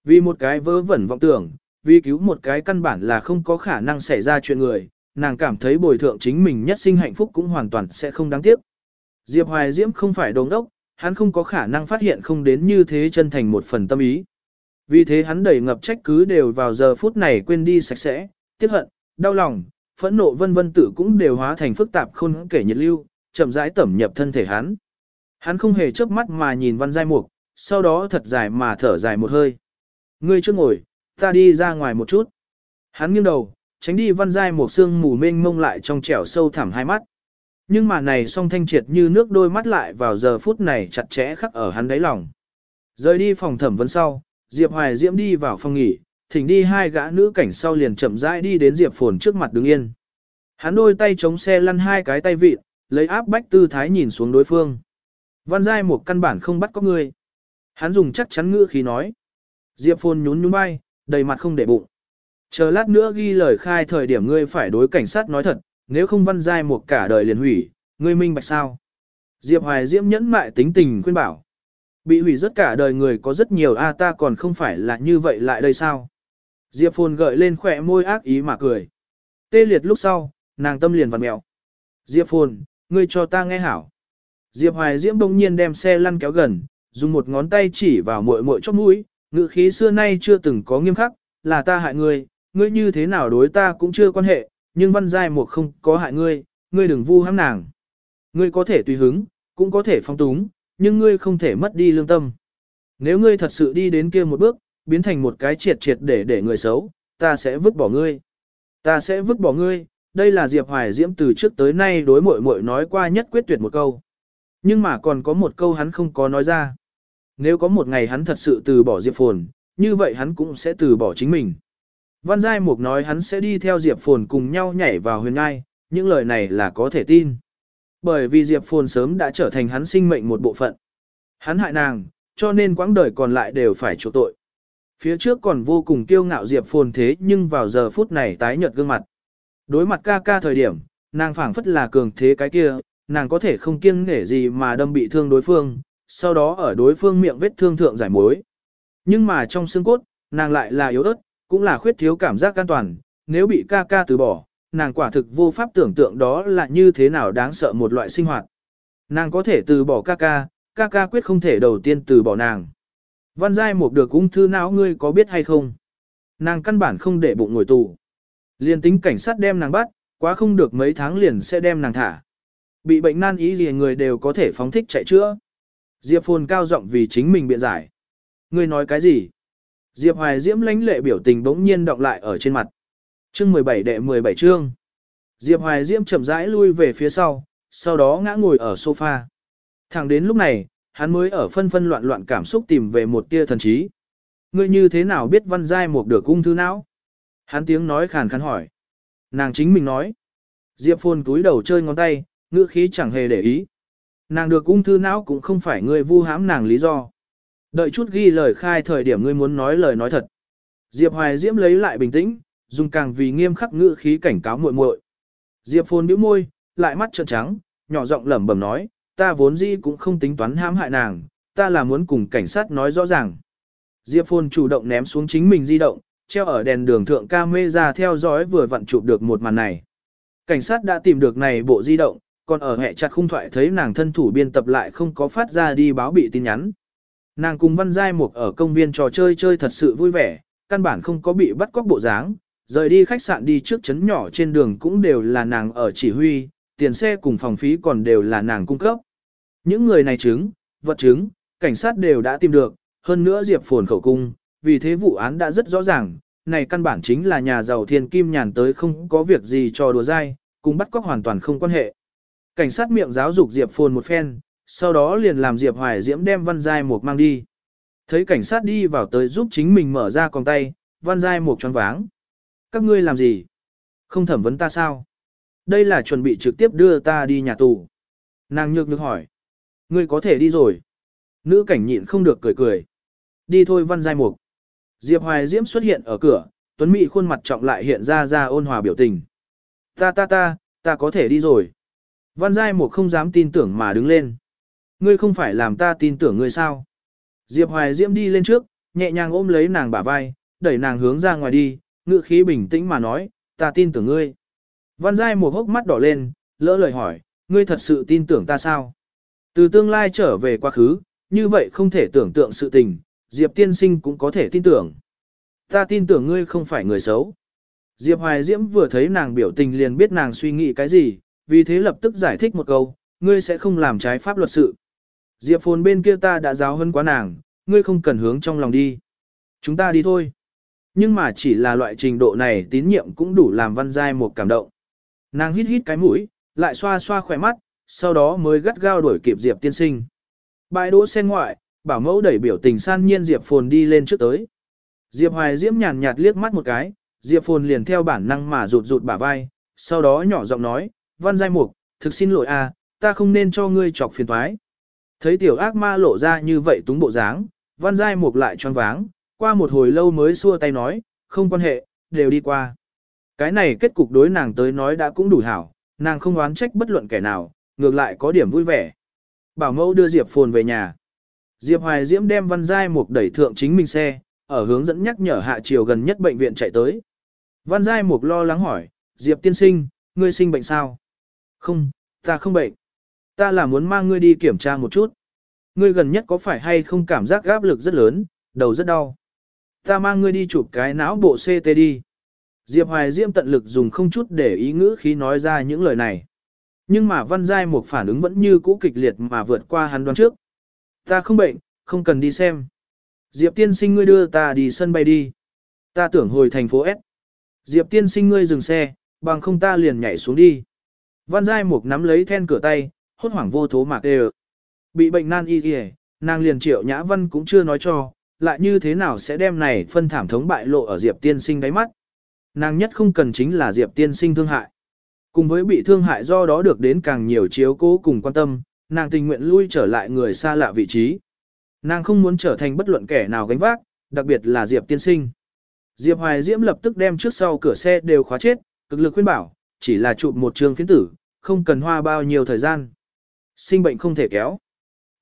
Vì một cái vớ vẩn vọng tưởng, vì cứu một cái căn bản là không có khả năng xảy ra chuyện người, nàng cảm thấy bồi thượng chính mình nhất sinh hạnh phúc cũng hoàn toàn sẽ không đáng tiếc. Diệp Hoài Diễm không phải đồng đốc, hắn không có khả năng phát hiện không đến như thế chân thành một phần tâm ý. Vì thế hắn đầy ngập trách cứ đều vào giờ phút này quên đi sạch sẽ, tiếc hận, đau lòng, phẫn nộ vân vân tự cũng đều hóa thành phức tạp khôn kể nhiệt lưu, chậm rãi tẩm nhập thân thể hắn. Hắn không hề chớp mắt mà nhìn văn giai mục, sau đó thật dài mà thở dài một hơi. Ngươi chưa ngồi, ta đi ra ngoài một chút. Hắn nghiêng đầu, tránh đi văn giai một xương mù mênh mông lại trong trẻo sâu thẳm hai mắt. Nhưng mà này song thanh triệt như nước đôi mắt lại vào giờ phút này chặt chẽ khắc ở hắn đáy lòng. Rời đi phòng thẩm vấn sau, Diệp Hoài Diễm đi vào phòng nghỉ, thỉnh đi hai gã nữ cảnh sau liền chậm rãi đi đến Diệp Phồn trước mặt đứng yên. Hắn đôi tay chống xe lăn hai cái tay vịt, lấy áp bách tư thái nhìn xuống đối phương. Văn giai một căn bản không bắt có người. Hắn dùng chắc chắn ngữ khí nói. Diệp Phồn nhún nhún bay, đầy mặt không để bụng. Chờ lát nữa ghi lời khai thời điểm ngươi phải đối cảnh sát nói thật, nếu không văn giai một cả đời liền hủy, ngươi minh bạch sao. Diệp Hoài Diễm nhẫn mại tính tình khuyên bảo. Bị hủy rất cả đời người có rất nhiều a ta còn không phải là như vậy lại đây sao? Diệp Phồn gợi lên khỏe môi ác ý mà cười. Tê liệt lúc sau, nàng tâm liền vặn mèo. Diệp Phồn, ngươi cho ta nghe hảo. Diệp Hoài Diễm bỗng nhiên đem xe lăn kéo gần, dùng một ngón tay chỉ vào muội muội chóp mũi, ngữ khí xưa nay chưa từng có nghiêm khắc, là ta hại ngươi, ngươi như thế nào đối ta cũng chưa quan hệ, nhưng văn giai một không có hại ngươi, ngươi đừng vu hãm nàng. Ngươi có thể tùy hứng, cũng có thể phong túng, nhưng ngươi không thể mất đi lương tâm. Nếu ngươi thật sự đi đến kia một bước, biến thành một cái triệt triệt để để người xấu, ta sẽ vứt bỏ ngươi. Ta sẽ vứt bỏ ngươi, đây là Diệp Hoài Diễm từ trước tới nay đối muội muội nói qua nhất quyết tuyệt một câu. Nhưng mà còn có một câu hắn không có nói ra. Nếu có một ngày hắn thật sự từ bỏ Diệp Phồn, như vậy hắn cũng sẽ từ bỏ chính mình. Văn Giai Mục nói hắn sẽ đi theo Diệp Phồn cùng nhau nhảy vào huyền ngai, những lời này là có thể tin. Bởi vì Diệp Phồn sớm đã trở thành hắn sinh mệnh một bộ phận. Hắn hại nàng, cho nên quãng đời còn lại đều phải chịu tội. Phía trước còn vô cùng kiêu ngạo Diệp Phồn thế nhưng vào giờ phút này tái nhợt gương mặt. Đối mặt ca ca thời điểm, nàng phảng phất là cường thế cái kia, nàng có thể không kiêng nể gì mà đâm bị thương đối phương, sau đó ở đối phương miệng vết thương thượng giải mối. Nhưng mà trong xương cốt, nàng lại là yếu ớt, cũng là khuyết thiếu cảm giác an toàn, nếu bị ca ca từ bỏ, nàng quả thực vô pháp tưởng tượng đó là như thế nào đáng sợ một loại sinh hoạt. Nàng có thể từ bỏ ca ca, ca ca quyết không thể đầu tiên từ bỏ nàng. Văn Giai Mục được ung thư não ngươi có biết hay không? Nàng căn bản không để bụng ngồi tù. Liên tính cảnh sát đem nàng bắt, quá không được mấy tháng liền sẽ đem nàng thả. Bị bệnh nan ý gì người đều có thể phóng thích chạy chữa. Diệp Phồn cao giọng vì chính mình biện giải. Ngươi nói cái gì? Diệp Hoài Diễm lãnh lệ biểu tình bỗng nhiên đọng lại ở trên mặt. Chương 17 đệ 17 chương. Diệp Hoài Diễm chậm rãi lui về phía sau, sau đó ngã ngồi ở sofa. Thẳng đến lúc này, hắn mới ở phân phân loạn loạn cảm xúc tìm về một tia thần trí. Ngươi như thế nào biết văn giai một được ung thư não? Hắn tiếng nói khàn khàn hỏi. Nàng chính mình nói. Diệp Phồn cúi đầu chơi ngón tay, ngữ khí chẳng hề để ý. Nàng được ung thư não cũng không phải ngươi vu hãm nàng lý do. Đợi chút ghi lời khai thời điểm ngươi muốn nói lời nói thật. Diệp Hoài Diễm lấy lại bình tĩnh, dùng càng vì nghiêm khắc ngữ khí cảnh cáo muội muội. Diệp Phồn bĩu môi, lại mắt trợn trắng, nhỏ giọng lẩm bẩm nói, ta vốn dĩ cũng không tính toán hãm hại nàng, ta là muốn cùng cảnh sát nói rõ ràng. Diệp Phồn chủ động ném xuống chính mình di động, treo ở đèn đường thượng ca mê ra theo dõi vừa vặn chụp được một màn này. Cảnh sát đã tìm được này bộ di động, còn ở hệ chặt khung thoại thấy nàng thân thủ biên tập lại không có phát ra đi báo bị tin nhắn. Nàng cùng Văn Giai Mục ở công viên trò chơi chơi thật sự vui vẻ, căn bản không có bị bắt cóc bộ dáng, rời đi khách sạn đi trước chấn nhỏ trên đường cũng đều là nàng ở chỉ huy, tiền xe cùng phòng phí còn đều là nàng cung cấp. Những người này chứng, vật chứng, cảnh sát đều đã tìm được, hơn nữa Diệp Phồn khẩu cung, vì thế vụ án đã rất rõ ràng, này căn bản chính là nhà giàu thiên kim nhàn tới không có việc gì cho đùa dai, cùng bắt cóc hoàn toàn không quan hệ. Cảnh sát miệng giáo dục Diệp Phồn một phen, sau đó liền làm Diệp Hoài Diễm đem Văn Giai Mục mang đi. Thấy cảnh sát đi vào tới giúp chính mình mở ra con tay, Văn Giai Mục choáng váng. Các ngươi làm gì? Không thẩm vấn ta sao? Đây là chuẩn bị trực tiếp đưa ta đi nhà tù. Nàng nhược nhược hỏi. Ngươi có thể đi rồi. Nữ cảnh nhịn không được cười cười. Đi thôi Văn Giai Mục. Diệp Hoài Diễm xuất hiện ở cửa, Tuấn Mỹ khuôn mặt trọng lại hiện ra ra ôn hòa biểu tình. Ta ta ta, ta có thể đi rồi. Văn Giai Mục không dám tin tưởng mà đứng lên. Ngươi không phải làm ta tin tưởng ngươi sao? Diệp Hoài Diễm đi lên trước, nhẹ nhàng ôm lấy nàng bả vai, đẩy nàng hướng ra ngoài đi, ngựa khí bình tĩnh mà nói, ta tin tưởng ngươi. Văn Giai một hốc mắt đỏ lên, lỡ lời hỏi, ngươi thật sự tin tưởng ta sao? Từ tương lai trở về quá khứ, như vậy không thể tưởng tượng sự tình, Diệp tiên sinh cũng có thể tin tưởng. Ta tin tưởng ngươi không phải người xấu. Diệp Hoài Diễm vừa thấy nàng biểu tình liền biết nàng suy nghĩ cái gì, vì thế lập tức giải thích một câu, ngươi sẽ không làm trái pháp luật sự. Diệp Phồn bên kia ta đã giáo hơn quá nàng, ngươi không cần hướng trong lòng đi. Chúng ta đi thôi. Nhưng mà chỉ là loại trình độ này tín nhiệm cũng đủ làm văn giai một cảm động. Nàng hít hít cái mũi, lại xoa xoa khỏe mắt, sau đó mới gắt gao đuổi kịp Diệp tiên sinh. Bãi đỗ xe ngoại, bảo mẫu đẩy biểu tình san nhiên Diệp Phồn đi lên trước tới. Diệp Hoài Diễm nhàn nhạt liếc mắt một cái, Diệp Phồn liền theo bản năng mà rụt rụt bả vai, sau đó nhỏ giọng nói, văn giai mục, thực xin lỗi à, ta không nên cho ngươi chọc phiền toái. Thấy tiểu ác ma lộ ra như vậy túng bộ dáng, văn giai mục lại choáng váng, qua một hồi lâu mới xua tay nói, không quan hệ, đều đi qua. Cái này kết cục đối nàng tới nói đã cũng đủ hảo, nàng không oán trách bất luận kẻ nào, ngược lại có điểm vui vẻ. bảo mẫu đưa Diệp Phồn về nhà. Diệp Hoài Diễm đem Văn Giai Mục đẩy thượng chính mình xe, ở hướng dẫn nhắc nhở hạ chiều gần nhất bệnh viện chạy tới. Văn Giai Mục lo lắng hỏi, Diệp tiên sinh, ngươi sinh bệnh sao? Không, ta không bệnh. Ta là muốn mang ngươi đi kiểm tra một chút. Ngươi gần nhất có phải hay không cảm giác áp lực rất lớn, đầu rất đau. Ta mang ngươi đi chụp cái não bộ CT đi. Diệp Hoài Diễm tận lực dùng không chút để ý ngữ khi nói ra những lời này. Nhưng mà Văn Giai một phản ứng vẫn như cũ kịch liệt mà vượt qua hắn đoán trước. Ta không bệnh, không cần đi xem. Diệp tiên sinh ngươi đưa ta đi sân bay đi. Ta tưởng hồi thành phố S. Diệp tiên sinh ngươi dừng xe, bằng không ta liền nhảy xuống đi. Văn Giai Mục nắm lấy then cửa tay, hốt hoảng vô thố mạc đều. Bị bệnh nan y kìa, nàng liền triệu nhã văn cũng chưa nói cho, lại như thế nào sẽ đem này phân thảm thống bại lộ ở Diệp tiên sinh đáy mắt. Nàng nhất không cần chính là Diệp tiên sinh thương hại. Cùng với bị thương hại do đó được đến càng nhiều chiếu cố cùng quan tâm, nàng tình nguyện lui trở lại người xa lạ vị trí. Nàng không muốn trở thành bất luận kẻ nào gánh vác, đặc biệt là Diệp tiên sinh. Diệp Hoài Diễm lập tức đem trước sau cửa xe đều khóa chết, cực lực khuyên bảo, chỉ là chụp một trường phiến tử, không cần hoa bao nhiêu thời gian. Sinh bệnh không thể kéo.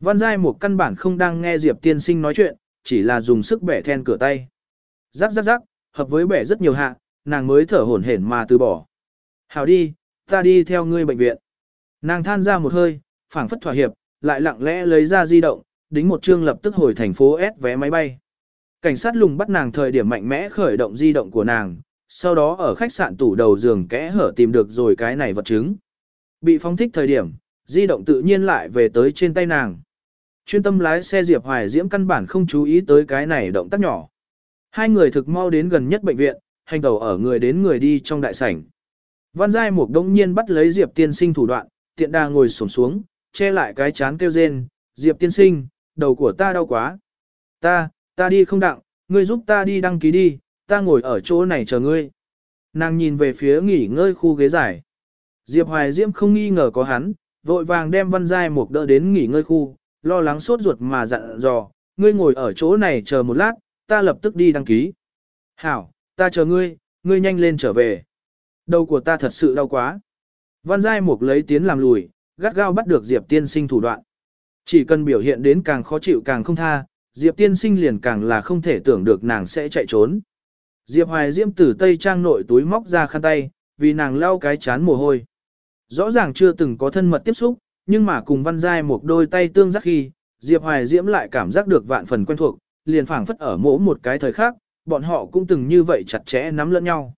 Văn Giai một căn bản không đang nghe Diệp tiên sinh nói chuyện, chỉ là dùng sức bẻ then cửa tay. Rắc rắc rắc, hợp với bẻ rất nhiều hạ, nàng mới thở hổn hển mà từ bỏ. Hảo đi, ta đi theo ngươi bệnh viện. Nàng than ra một hơi, phảng phất thỏa hiệp, lại lặng lẽ lấy ra di động, đính một chương lập tức hồi thành phố S vé máy bay. Cảnh sát lùng bắt nàng thời điểm mạnh mẽ khởi động di động của nàng, sau đó ở khách sạn tủ đầu giường kẽ hở tìm được rồi cái này vật chứng. Bị phóng thích thời điểm, di động tự nhiên lại về tới trên tay nàng. Chuyên tâm lái xe Diệp Hoài Diễm căn bản không chú ý tới cái này động tác nhỏ. Hai người thực mau đến gần nhất bệnh viện, hành đầu ở người đến người đi trong đại sảnh. Văn Giai Mục đông nhiên bắt lấy Diệp tiên sinh thủ đoạn, tiện đà ngồi xổm xuống, che lại cái chán kêu rên, Diệp tiên sinh, đầu của ta đau quá. Ta, ta đi không đặng, ngươi giúp ta đi đăng ký đi, ta ngồi ở chỗ này chờ ngươi. Nàng nhìn về phía nghỉ ngơi khu ghế giải. Diệp Hoài Diễm không nghi ngờ có hắn, vội vàng đem Văn Giai Mục đỡ đến nghỉ ngơi khu, lo lắng sốt ruột mà dặn dò, ngươi ngồi ở chỗ này chờ một lát, ta lập tức đi đăng ký. Hảo, ta chờ ngươi, ngươi nhanh lên trở về. Đầu của ta thật sự đau quá. Văn Giai Mục lấy tiến làm lùi, gắt gao bắt được Diệp tiên sinh thủ đoạn. Chỉ cần biểu hiện đến càng khó chịu càng không tha, Diệp tiên sinh liền càng là không thể tưởng được nàng sẽ chạy trốn. Diệp Hoài Diễm từ tây trang nội túi móc ra khăn tay, vì nàng lau cái chán mồ hôi. Rõ ràng chưa từng có thân mật tiếp xúc, nhưng mà cùng Văn Giai một đôi tay tương giác khi, Diệp Hoài Diễm lại cảm giác được vạn phần quen thuộc, liền phảng phất ở mỗi một cái thời khác, bọn họ cũng từng như vậy chặt chẽ nắm lẫn nhau.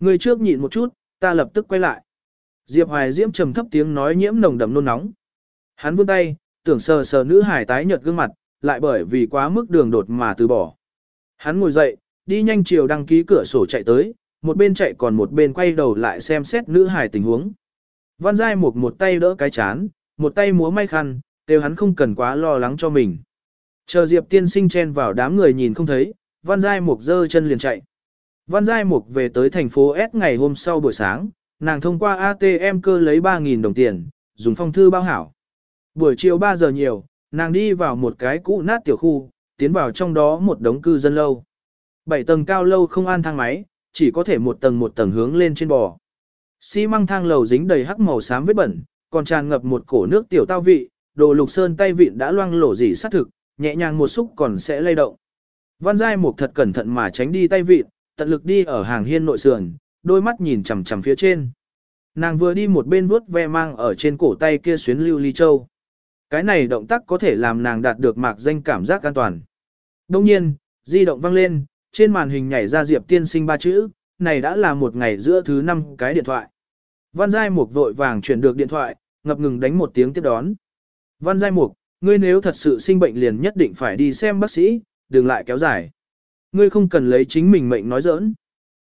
Người trước nhịn một chút, ta lập tức quay lại. Diệp Hoài Diễm trầm thấp tiếng nói nhiễm nồng đậm nôn nóng. Hắn vươn tay, tưởng sờ sờ nữ hải tái nhợt gương mặt, lại bởi vì quá mức đường đột mà từ bỏ. Hắn ngồi dậy, đi nhanh chiều đăng ký cửa sổ chạy tới, một bên chạy còn một bên quay đầu lại xem xét nữ hải tình huống. Văn Giai một một tay đỡ cái chán, một tay múa may khăn, đều hắn không cần quá lo lắng cho mình. Chờ Diệp tiên sinh chen vào đám người nhìn không thấy, Văn Giai Mục dơ chân liền chạy. Văn Giai Mục về tới thành phố S ngày hôm sau buổi sáng, nàng thông qua ATM cơ lấy 3.000 đồng tiền, dùng phong thư bao hảo. Buổi chiều 3 giờ nhiều, nàng đi vào một cái cũ nát tiểu khu, tiến vào trong đó một đống cư dân lâu. Bảy tầng cao lâu không an thang máy, chỉ có thể một tầng một tầng hướng lên trên bò. Xi măng thang lầu dính đầy hắc màu xám vết bẩn, còn tràn ngập một cổ nước tiểu tao vị, đồ lục sơn tay vịn đã loang lổ dỉ sát thực, nhẹ nhàng một xúc còn sẽ lay động. Văn Giai Mục thật cẩn thận mà tránh đi tay vịn, tận lực đi ở hàng hiên nội sườn, đôi mắt nhìn chằm chằm phía trên. Nàng vừa đi một bên vuốt ve mang ở trên cổ tay kia xuyến lưu ly châu. Cái này động tác có thể làm nàng đạt được mạc danh cảm giác an toàn. Đông nhiên, di động vang lên, trên màn hình nhảy ra Diệp tiên sinh ba chữ, này đã là một ngày giữa thứ năm cái điện thoại. Văn Giai Mục vội vàng chuyển được điện thoại, ngập ngừng đánh một tiếng tiếp đón. Văn Giai Mục, ngươi nếu thật sự sinh bệnh liền nhất định phải đi xem bác sĩ, đừng lại kéo dài. Ngươi không cần lấy chính mình mệnh nói giỡn.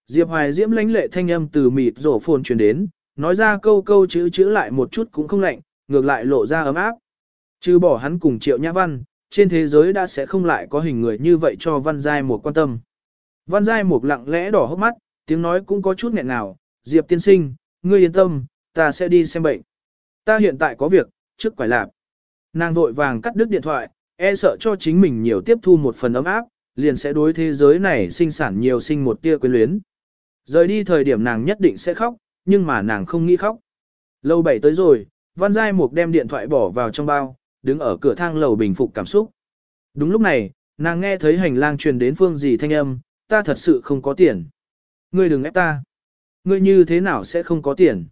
Diệp Hoài Diễm lãnh lệ thanh âm từ mịt rổ phồn truyền đến, nói ra câu câu chữ chữ lại một chút cũng không lạnh, ngược lại lộ ra ấm áp. Chứ bỏ hắn cùng triệu nhã văn, trên thế giới đã sẽ không lại có hình người như vậy cho Văn Giai Mục quan tâm. Văn Giai Mục lặng lẽ đỏ hốc mắt, tiếng nói cũng có chút nghẹn nào, Diệp tiên sinh, ngươi yên tâm, ta sẽ đi xem bệnh. Ta hiện tại có việc, trước quải lạp. Nàng vội vàng cắt đứt điện thoại, e sợ cho chính mình nhiều tiếp thu một phần ấm áp, liền sẽ đối thế giới này sinh sản nhiều sinh một tia quyến luyến. Rời đi thời điểm nàng nhất định sẽ khóc, nhưng mà nàng không nghĩ khóc. Lâu bảy tới rồi, Văn Giai Mục đem điện thoại bỏ vào trong bao, đứng ở cửa thang lầu bình phục cảm xúc. Đúng lúc này, nàng nghe thấy hành lang truyền đến phương gì thanh âm, ta thật sự không có tiền. Ngươi đừng ép ta. Ngươi như thế nào sẽ không có tiền?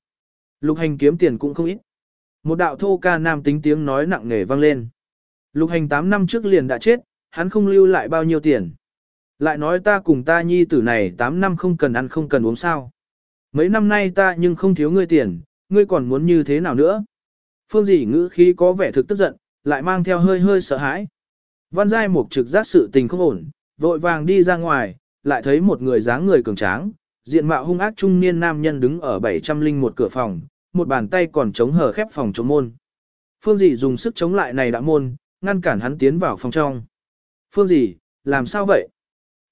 Lục hành kiếm tiền cũng không ít. Một đạo thô ca nam tính tiếng nói nặng nề vang lên. Lục hành 8 năm trước liền đã chết, hắn không lưu lại bao nhiêu tiền. Lại nói ta cùng ta nhi tử này 8 năm không cần ăn không cần uống sao. Mấy năm nay ta nhưng không thiếu ngươi tiền, ngươi còn muốn như thế nào nữa? Phương dĩ ngữ khí có vẻ thực tức giận, lại mang theo hơi hơi sợ hãi. Văn Giai Mục trực giác sự tình không ổn, vội vàng đi ra ngoài, lại thấy một người dáng người cường tráng, diện mạo hung ác trung niên nam nhân đứng ở 701 cửa phòng, một bàn tay còn chống hở khép phòng chống môn. Phương Dĩ dùng sức chống lại này đã môn, ngăn cản hắn tiến vào phòng trong. Phương Dĩ, làm sao vậy?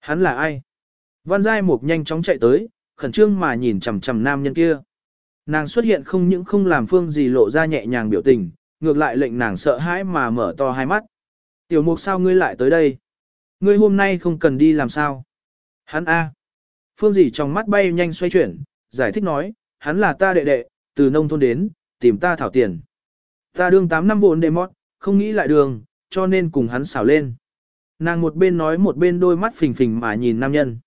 Hắn là ai? Văn Giai Mục nhanh chóng chạy tới, khẩn trương mà nhìn chằm chằm nam nhân kia. Nàng xuất hiện không những không làm Phương Dĩ lộ ra nhẹ nhàng biểu tình, ngược lại lệnh nàng sợ hãi mà mở to hai mắt. Tiểu mục sao ngươi lại tới đây? Ngươi hôm nay không cần đi làm sao? Hắn A. Phương dì trong mắt bay nhanh xoay chuyển, giải thích nói, hắn là ta đệ đệ, từ nông thôn đến, tìm ta thảo tiền. Ta đương 8 năm vốn đệ mót, không nghĩ lại đường, cho nên cùng hắn xảo lên. Nàng một bên nói một bên đôi mắt phình phình mà nhìn nam nhân.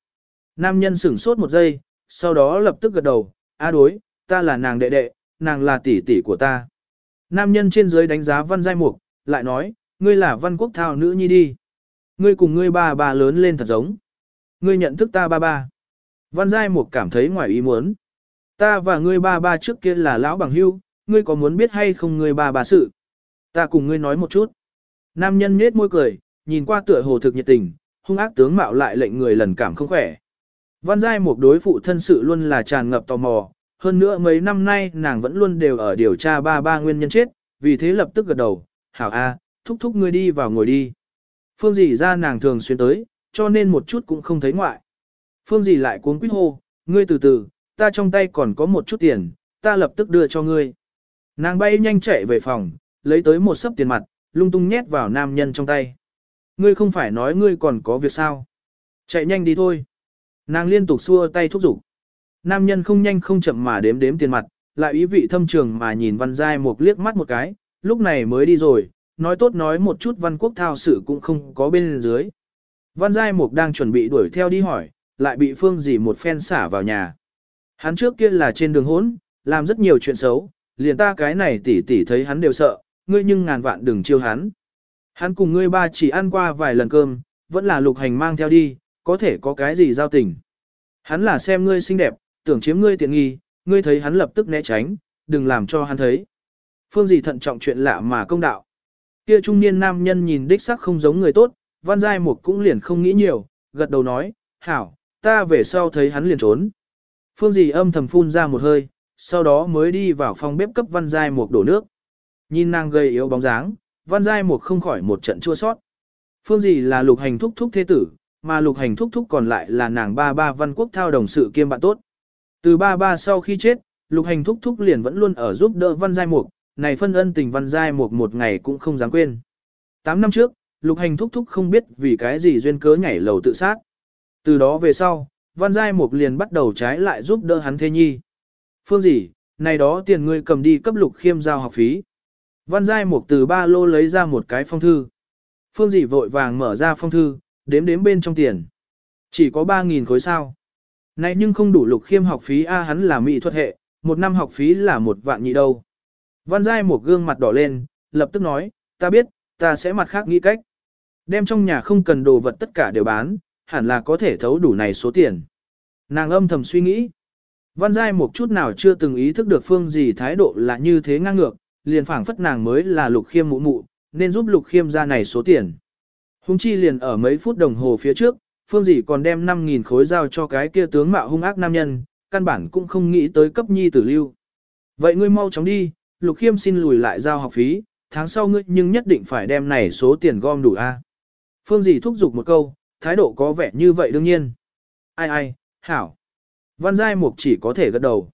Nam nhân sửng sốt một giây, sau đó lập tức gật đầu, a đối, ta là nàng đệ đệ, nàng là tỷ tỷ của ta. Nam nhân trên dưới đánh giá văn giai mục, lại nói, ngươi là văn quốc thao nữ nhi đi. Ngươi cùng ngươi ba bà lớn lên thật giống. Ngươi nhận thức ta ba ba. Văn giai mục cảm thấy ngoài ý muốn. Ta và ngươi ba ba trước kia là lão bằng hưu, ngươi có muốn biết hay không ngươi ba ba sự? Ta cùng ngươi nói một chút. Nam nhân nhếch môi cười, nhìn qua tựa hồ thực nhiệt tình, hung ác tướng mạo lại lệnh người lần cảm không khỏe. Văn giai mục đối phụ thân sự luôn là tràn ngập tò mò, hơn nữa mấy năm nay nàng vẫn luôn đều ở điều tra ba ba nguyên nhân chết, vì thế lập tức gật đầu, hảo a, thúc thúc ngươi đi vào ngồi đi. Phương dì ra nàng thường xuyên tới, cho nên một chút cũng không thấy ngoại. Phương gì lại cuống quýt hô, ngươi từ từ, ta trong tay còn có một chút tiền, ta lập tức đưa cho ngươi. Nàng bay nhanh chạy về phòng, lấy tới một sấp tiền mặt, lung tung nhét vào nam nhân trong tay. Ngươi không phải nói ngươi còn có việc sao? Chạy nhanh đi thôi. Nàng liên tục xua tay thúc giục. Nam nhân không nhanh không chậm mà đếm đếm tiền mặt, lại ý vị thâm trường mà nhìn văn giai một liếc mắt một cái, lúc này mới đi rồi, nói tốt nói một chút văn quốc thao sự cũng không có bên dưới. Văn giai mục đang chuẩn bị đuổi theo đi hỏi, lại bị phương dì một phen xả vào nhà. Hắn trước kia là trên đường hốn, làm rất nhiều chuyện xấu, liền ta cái này tỉ tỉ thấy hắn đều sợ, ngươi nhưng ngàn vạn đừng chiêu hắn. Hắn cùng ngươi ba chỉ ăn qua vài lần cơm, vẫn là lục hành mang theo đi, có thể có cái gì giao tình. Hắn là xem ngươi xinh đẹp, tưởng chiếm ngươi tiện nghi, ngươi thấy hắn lập tức né tránh, đừng làm cho hắn thấy. Phương gì thận trọng chuyện lạ mà công đạo. Kia trung niên nam nhân nhìn đích sắc không giống người tốt, văn giai mục cũng liền không nghĩ nhiều, gật đầu nói, hảo, ta về sau thấy hắn liền trốn. Phương dì âm thầm phun ra một hơi, sau đó mới đi vào phòng bếp cấp văn giai mục đổ nước. Nhìn nàng gầy yếu bóng dáng, văn giai mục không khỏi một trận chua sót. Phương dì là lục hành thúc thúc thế tử, mà lục hành thúc thúc còn lại là nàng ba ba văn quốc thao đồng sự kiêm bạn tốt. Từ ba ba sau khi chết, lục hành thúc thúc liền vẫn luôn ở giúp đỡ văn giai mục, này phân ân tình văn giai mục một ngày cũng không dám quên. Tám năm trước, lục hành thúc thúc không biết vì cái gì duyên cớ nhảy lầu tự sát. Từ đó về sau, văn giai mục liền bắt đầu trái lại giúp đỡ hắn Thê nhi. Phương gì, này đó tiền ngươi cầm đi cấp lục khiêm giao học phí. Văn giai mục từ ba lô lấy ra một cái phong thư. Phương dị vội vàng mở ra phong thư, đếm đếm bên trong tiền. Chỉ có 3.000 khối sao. Này nhưng không đủ lục khiêm học phí A hắn là mỹ thuật hệ, một năm học phí là một vạn nhị đâu. Văn Giai một gương mặt đỏ lên, lập tức nói, ta biết, ta sẽ mặt khác nghĩ cách. Đem trong nhà không cần đồ vật tất cả đều bán, hẳn là có thể thấu đủ này số tiền. Nàng âm thầm suy nghĩ. Văn Giai một chút nào chưa từng ý thức được phương gì thái độ là như thế ngang ngược, liền phảng phất nàng mới là lục khiêm mụ mụ, nên giúp lục khiêm ra này số tiền. Hùng chi liền ở mấy phút đồng hồ phía trước, phương dĩ còn đem 5.000 khối giao cho cái kia tướng mạo hung ác nam nhân, căn bản cũng không nghĩ tới cấp nhi tử lưu. Vậy ngươi mau chóng đi, lục khiêm xin lùi lại giao học phí, tháng sau ngươi nhưng nhất định phải đem này số tiền gom đủ a. Phương dị thúc giục một câu, thái độ có vẻ như vậy đương nhiên. Ai ai, hảo. Văn Giai Mục chỉ có thể gật đầu.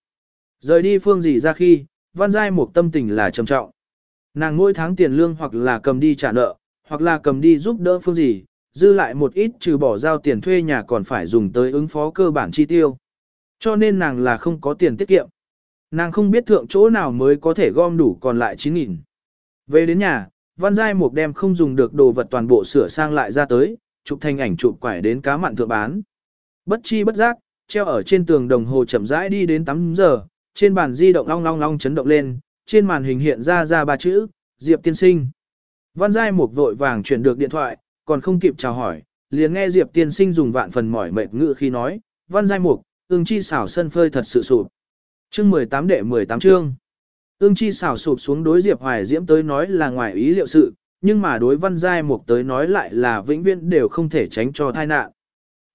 Rời đi phương dị ra khi, Văn Giai Mục tâm tình là trầm trọng. Nàng mỗi tháng tiền lương hoặc là cầm đi trả nợ, hoặc là cầm đi giúp đỡ phương dị, dư lại một ít trừ bỏ giao tiền thuê nhà còn phải dùng tới ứng phó cơ bản chi tiêu. Cho nên nàng là không có tiền tiết kiệm. Nàng không biết thượng chỗ nào mới có thể gom đủ còn lại 9.000. Về đến nhà, Văn Giai Mục đem không dùng được đồ vật toàn bộ sửa sang lại ra tới, chụp thành ảnh chụp quải đến cá mặn thượng bán. Bất chi bất giác, treo ở trên tường đồng hồ chậm rãi đi đến 8 giờ, trên bàn di động long long long chấn động lên, trên màn hình hiện ra ra ba chữ, Diệp tiên sinh. Văn Giai Mục vội vàng chuyển được điện thoại, còn không kịp chào hỏi, liền nghe Diệp tiên sinh dùng vạn phần mỏi mệt ngữ khi nói, Văn Giai Mục, ương chi xảo sân phơi thật sự sụp. Chương 18 đệ 18 chương. Ương chi xảo sụp xuống đối Diệp Hoài Diễm tới nói là ngoài ý liệu sự, nhưng mà đối Văn Giai Mục tới nói lại là vĩnh viễn đều không thể tránh cho tai nạn.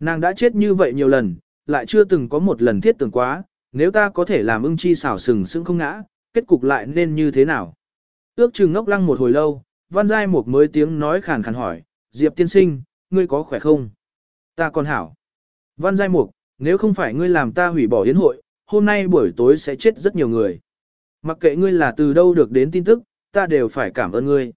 Nàng đã chết như vậy nhiều lần, lại chưa từng có một lần thiết tưởng quá, nếu ta có thể làm ưng chi xảo sừng sững không ngã, kết cục lại nên như thế nào? Ước chừng ngốc lăng một hồi lâu, Văn Giai Mục mới tiếng nói khàn khàn hỏi, Diệp tiên sinh, ngươi có khỏe không? Ta còn hảo. Văn Giai Mục, nếu không phải ngươi làm ta hủy bỏ yến hội, hôm nay buổi tối sẽ chết rất nhiều người. Mặc kệ ngươi là từ đâu được đến tin tức, ta đều phải cảm ơn ngươi.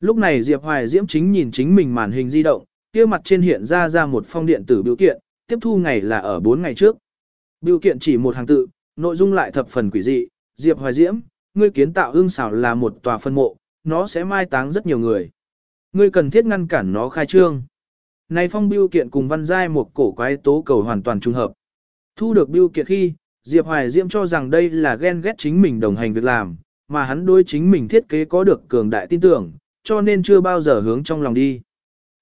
Lúc này Diệp Hoài Diễm chính nhìn chính mình màn hình di động, kia mặt trên hiện ra ra một phong điện tử biểu kiện, tiếp thu ngày là ở 4 ngày trước. Biểu kiện chỉ một hàng tự, nội dung lại thập phần quỷ dị, Diệp Hoài Diễm, ngươi kiến tạo hương xảo là một tòa phân mộ, nó sẽ mai táng rất nhiều người. Ngươi cần thiết ngăn cản nó khai trương. Này phong biêu kiện cùng văn giai một cổ quái tố cầu hoàn toàn trùng hợp. Thu được biêu kiện khi, Diệp Hoài Diễm cho rằng đây là ghen ghét chính mình đồng hành việc làm, mà hắn đối chính mình thiết kế có được cường đại tin tưởng, cho nên chưa bao giờ hướng trong lòng đi.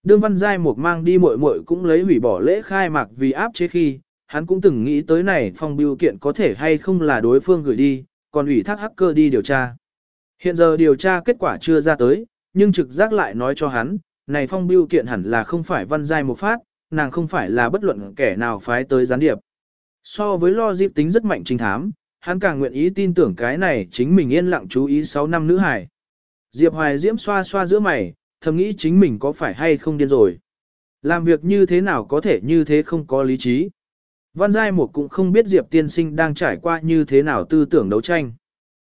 Đương Văn Giai Mục mang đi muội muội cũng lấy hủy bỏ lễ khai mạc vì áp chế khi, hắn cũng từng nghĩ tới này phong biêu kiện có thể hay không là đối phương gửi đi, còn ủy thác hacker đi điều tra. Hiện giờ điều tra kết quả chưa ra tới, nhưng trực giác lại nói cho hắn, này phong biêu kiện hẳn là không phải Văn Giai một phát, nàng không phải là bất luận kẻ nào phái tới gián điệp. So với lo dịp tính rất mạnh trinh thám, hắn càng nguyện ý tin tưởng cái này chính mình yên lặng chú ý 6 năm nữ hải. Diệp Hoài Diễm xoa xoa giữa mày, thầm nghĩ chính mình có phải hay không điên rồi. Làm việc như thế nào có thể như thế không có lý trí. Văn Giai Mục cũng không biết Diệp Tiên Sinh đang trải qua như thế nào tư tưởng đấu tranh.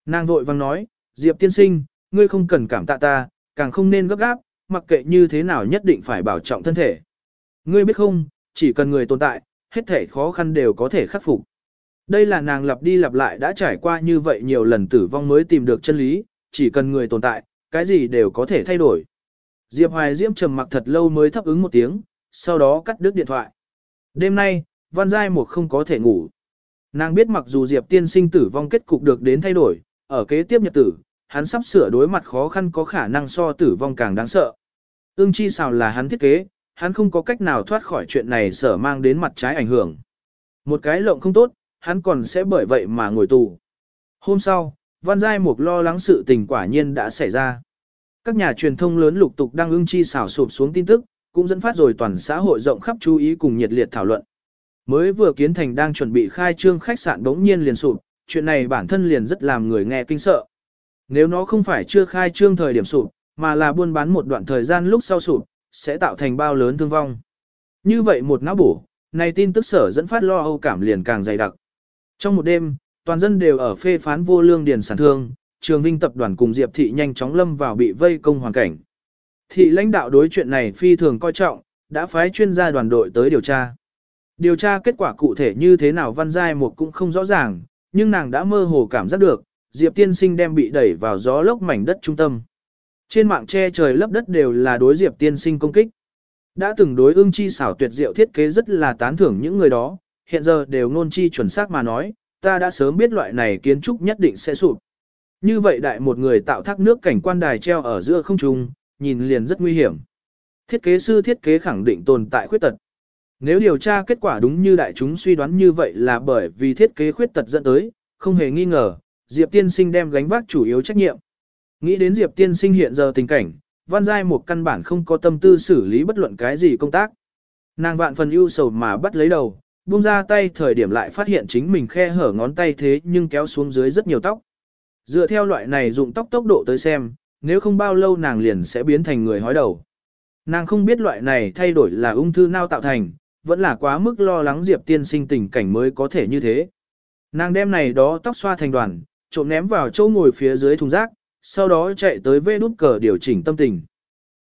Nàng vội vang nói, Diệp Tiên Sinh, ngươi không cần cảm tạ ta, càng không nên gấp gáp, mặc kệ như thế nào nhất định phải bảo trọng thân thể. Ngươi biết không, chỉ cần người tồn tại, hết thể khó khăn đều có thể khắc phục. Đây là nàng lặp đi lặp lại đã trải qua như vậy nhiều lần tử vong mới tìm được chân lý, chỉ cần người tồn tại, cái gì đều có thể thay đổi. Diệp Hoài Diễm trầm mặc thật lâu mới thấp ứng một tiếng, sau đó cắt đứt điện thoại. Đêm nay, Văn Giai Mục không có thể ngủ. Nàng biết mặc dù Diệp tiên sinh tử vong kết cục được đến thay đổi, ở kế tiếp nhật tử, hắn sắp sửa đối mặt khó khăn có khả năng so tử vong càng đáng sợ. Ưng chi xào là hắn thiết kế, hắn không có cách nào thoát khỏi chuyện này sở mang đến mặt trái ảnh hưởng. Một cái lộng không tốt, hắn còn sẽ bởi vậy mà ngồi tù. Hôm sau, Văn Giai Mục lo lắng sự tình quả nhiên đã xảy ra. Các nhà truyền thông lớn lục tục đang ưng chi xảo sụp xuống tin tức, cũng dẫn phát rồi toàn xã hội rộng khắp chú ý cùng nhiệt liệt thảo luận. Mới vừa kiến thành đang chuẩn bị khai trương khách sạn bỗng nhiên liền sụp, chuyện này bản thân liền rất làm người nghe kinh sợ. Nếu nó không phải chưa khai trương thời điểm sụp, mà là buôn bán một đoạn thời gian lúc sau sụp, sẽ tạo thành bao lớn thương vong. Như vậy một não bổ, này tin tức sở dẫn phát lo âu cảm liền càng dày đặc. Trong một đêm, toàn dân đều ở phê phán vô lương điền sản thương, Trường Vinh tập đoàn cùng Diệp Thị nhanh chóng lâm vào bị vây công hoàn cảnh. Thị lãnh đạo đối chuyện này phi thường coi trọng, đã phái chuyên gia đoàn đội tới điều tra. Điều tra kết quả cụ thể như thế nào Văn Giai một cũng không rõ ràng, nhưng nàng đã mơ hồ cảm giác được, Diệp tiên sinh đem bị đẩy vào gió lốc mảnh đất trung tâm. Trên mạng che trời lấp đất đều là đối Diệp tiên sinh công kích. Đã từng đối ương chi xảo tuyệt diệu thiết kế rất là tán thưởng những người đó, hiện giờ đều ngôn chi chuẩn xác mà nói, ta đã sớm biết loại này kiến trúc nhất định sẽ sụp. Như vậy đại một người tạo thác nước cảnh quan đài treo ở giữa không trung, nhìn liền rất nguy hiểm. Thiết kế sư thiết kế khẳng định tồn tại khuyết tật. Nếu điều tra kết quả đúng như đại chúng suy đoán như vậy là bởi vì thiết kế khuyết tật dẫn tới, không hề nghi ngờ, Diệp Tiên Sinh đem gánh vác chủ yếu trách nhiệm. Nghĩ đến Diệp Tiên Sinh hiện giờ tình cảnh, Văn Giai một căn bản không có tâm tư xử lý bất luận cái gì công tác. Nàng vạn phần ưu sầu mà bắt lấy đầu, buông ra tay thời điểm lại phát hiện chính mình khe hở ngón tay thế nhưng kéo xuống dưới rất nhiều tóc. Dựa theo loại này dụng tóc tốc độ tới xem, nếu không bao lâu nàng liền sẽ biến thành người hói đầu. Nàng không biết loại này thay đổi là ung thư nào tạo thành, vẫn là quá mức lo lắng Diệp tiên sinh tình cảnh mới có thể như thế. Nàng đem này đó tóc xoa thành đoàn, trộm ném vào chỗ ngồi phía dưới thùng rác, sau đó chạy tới vê đút cờ điều chỉnh tâm tình.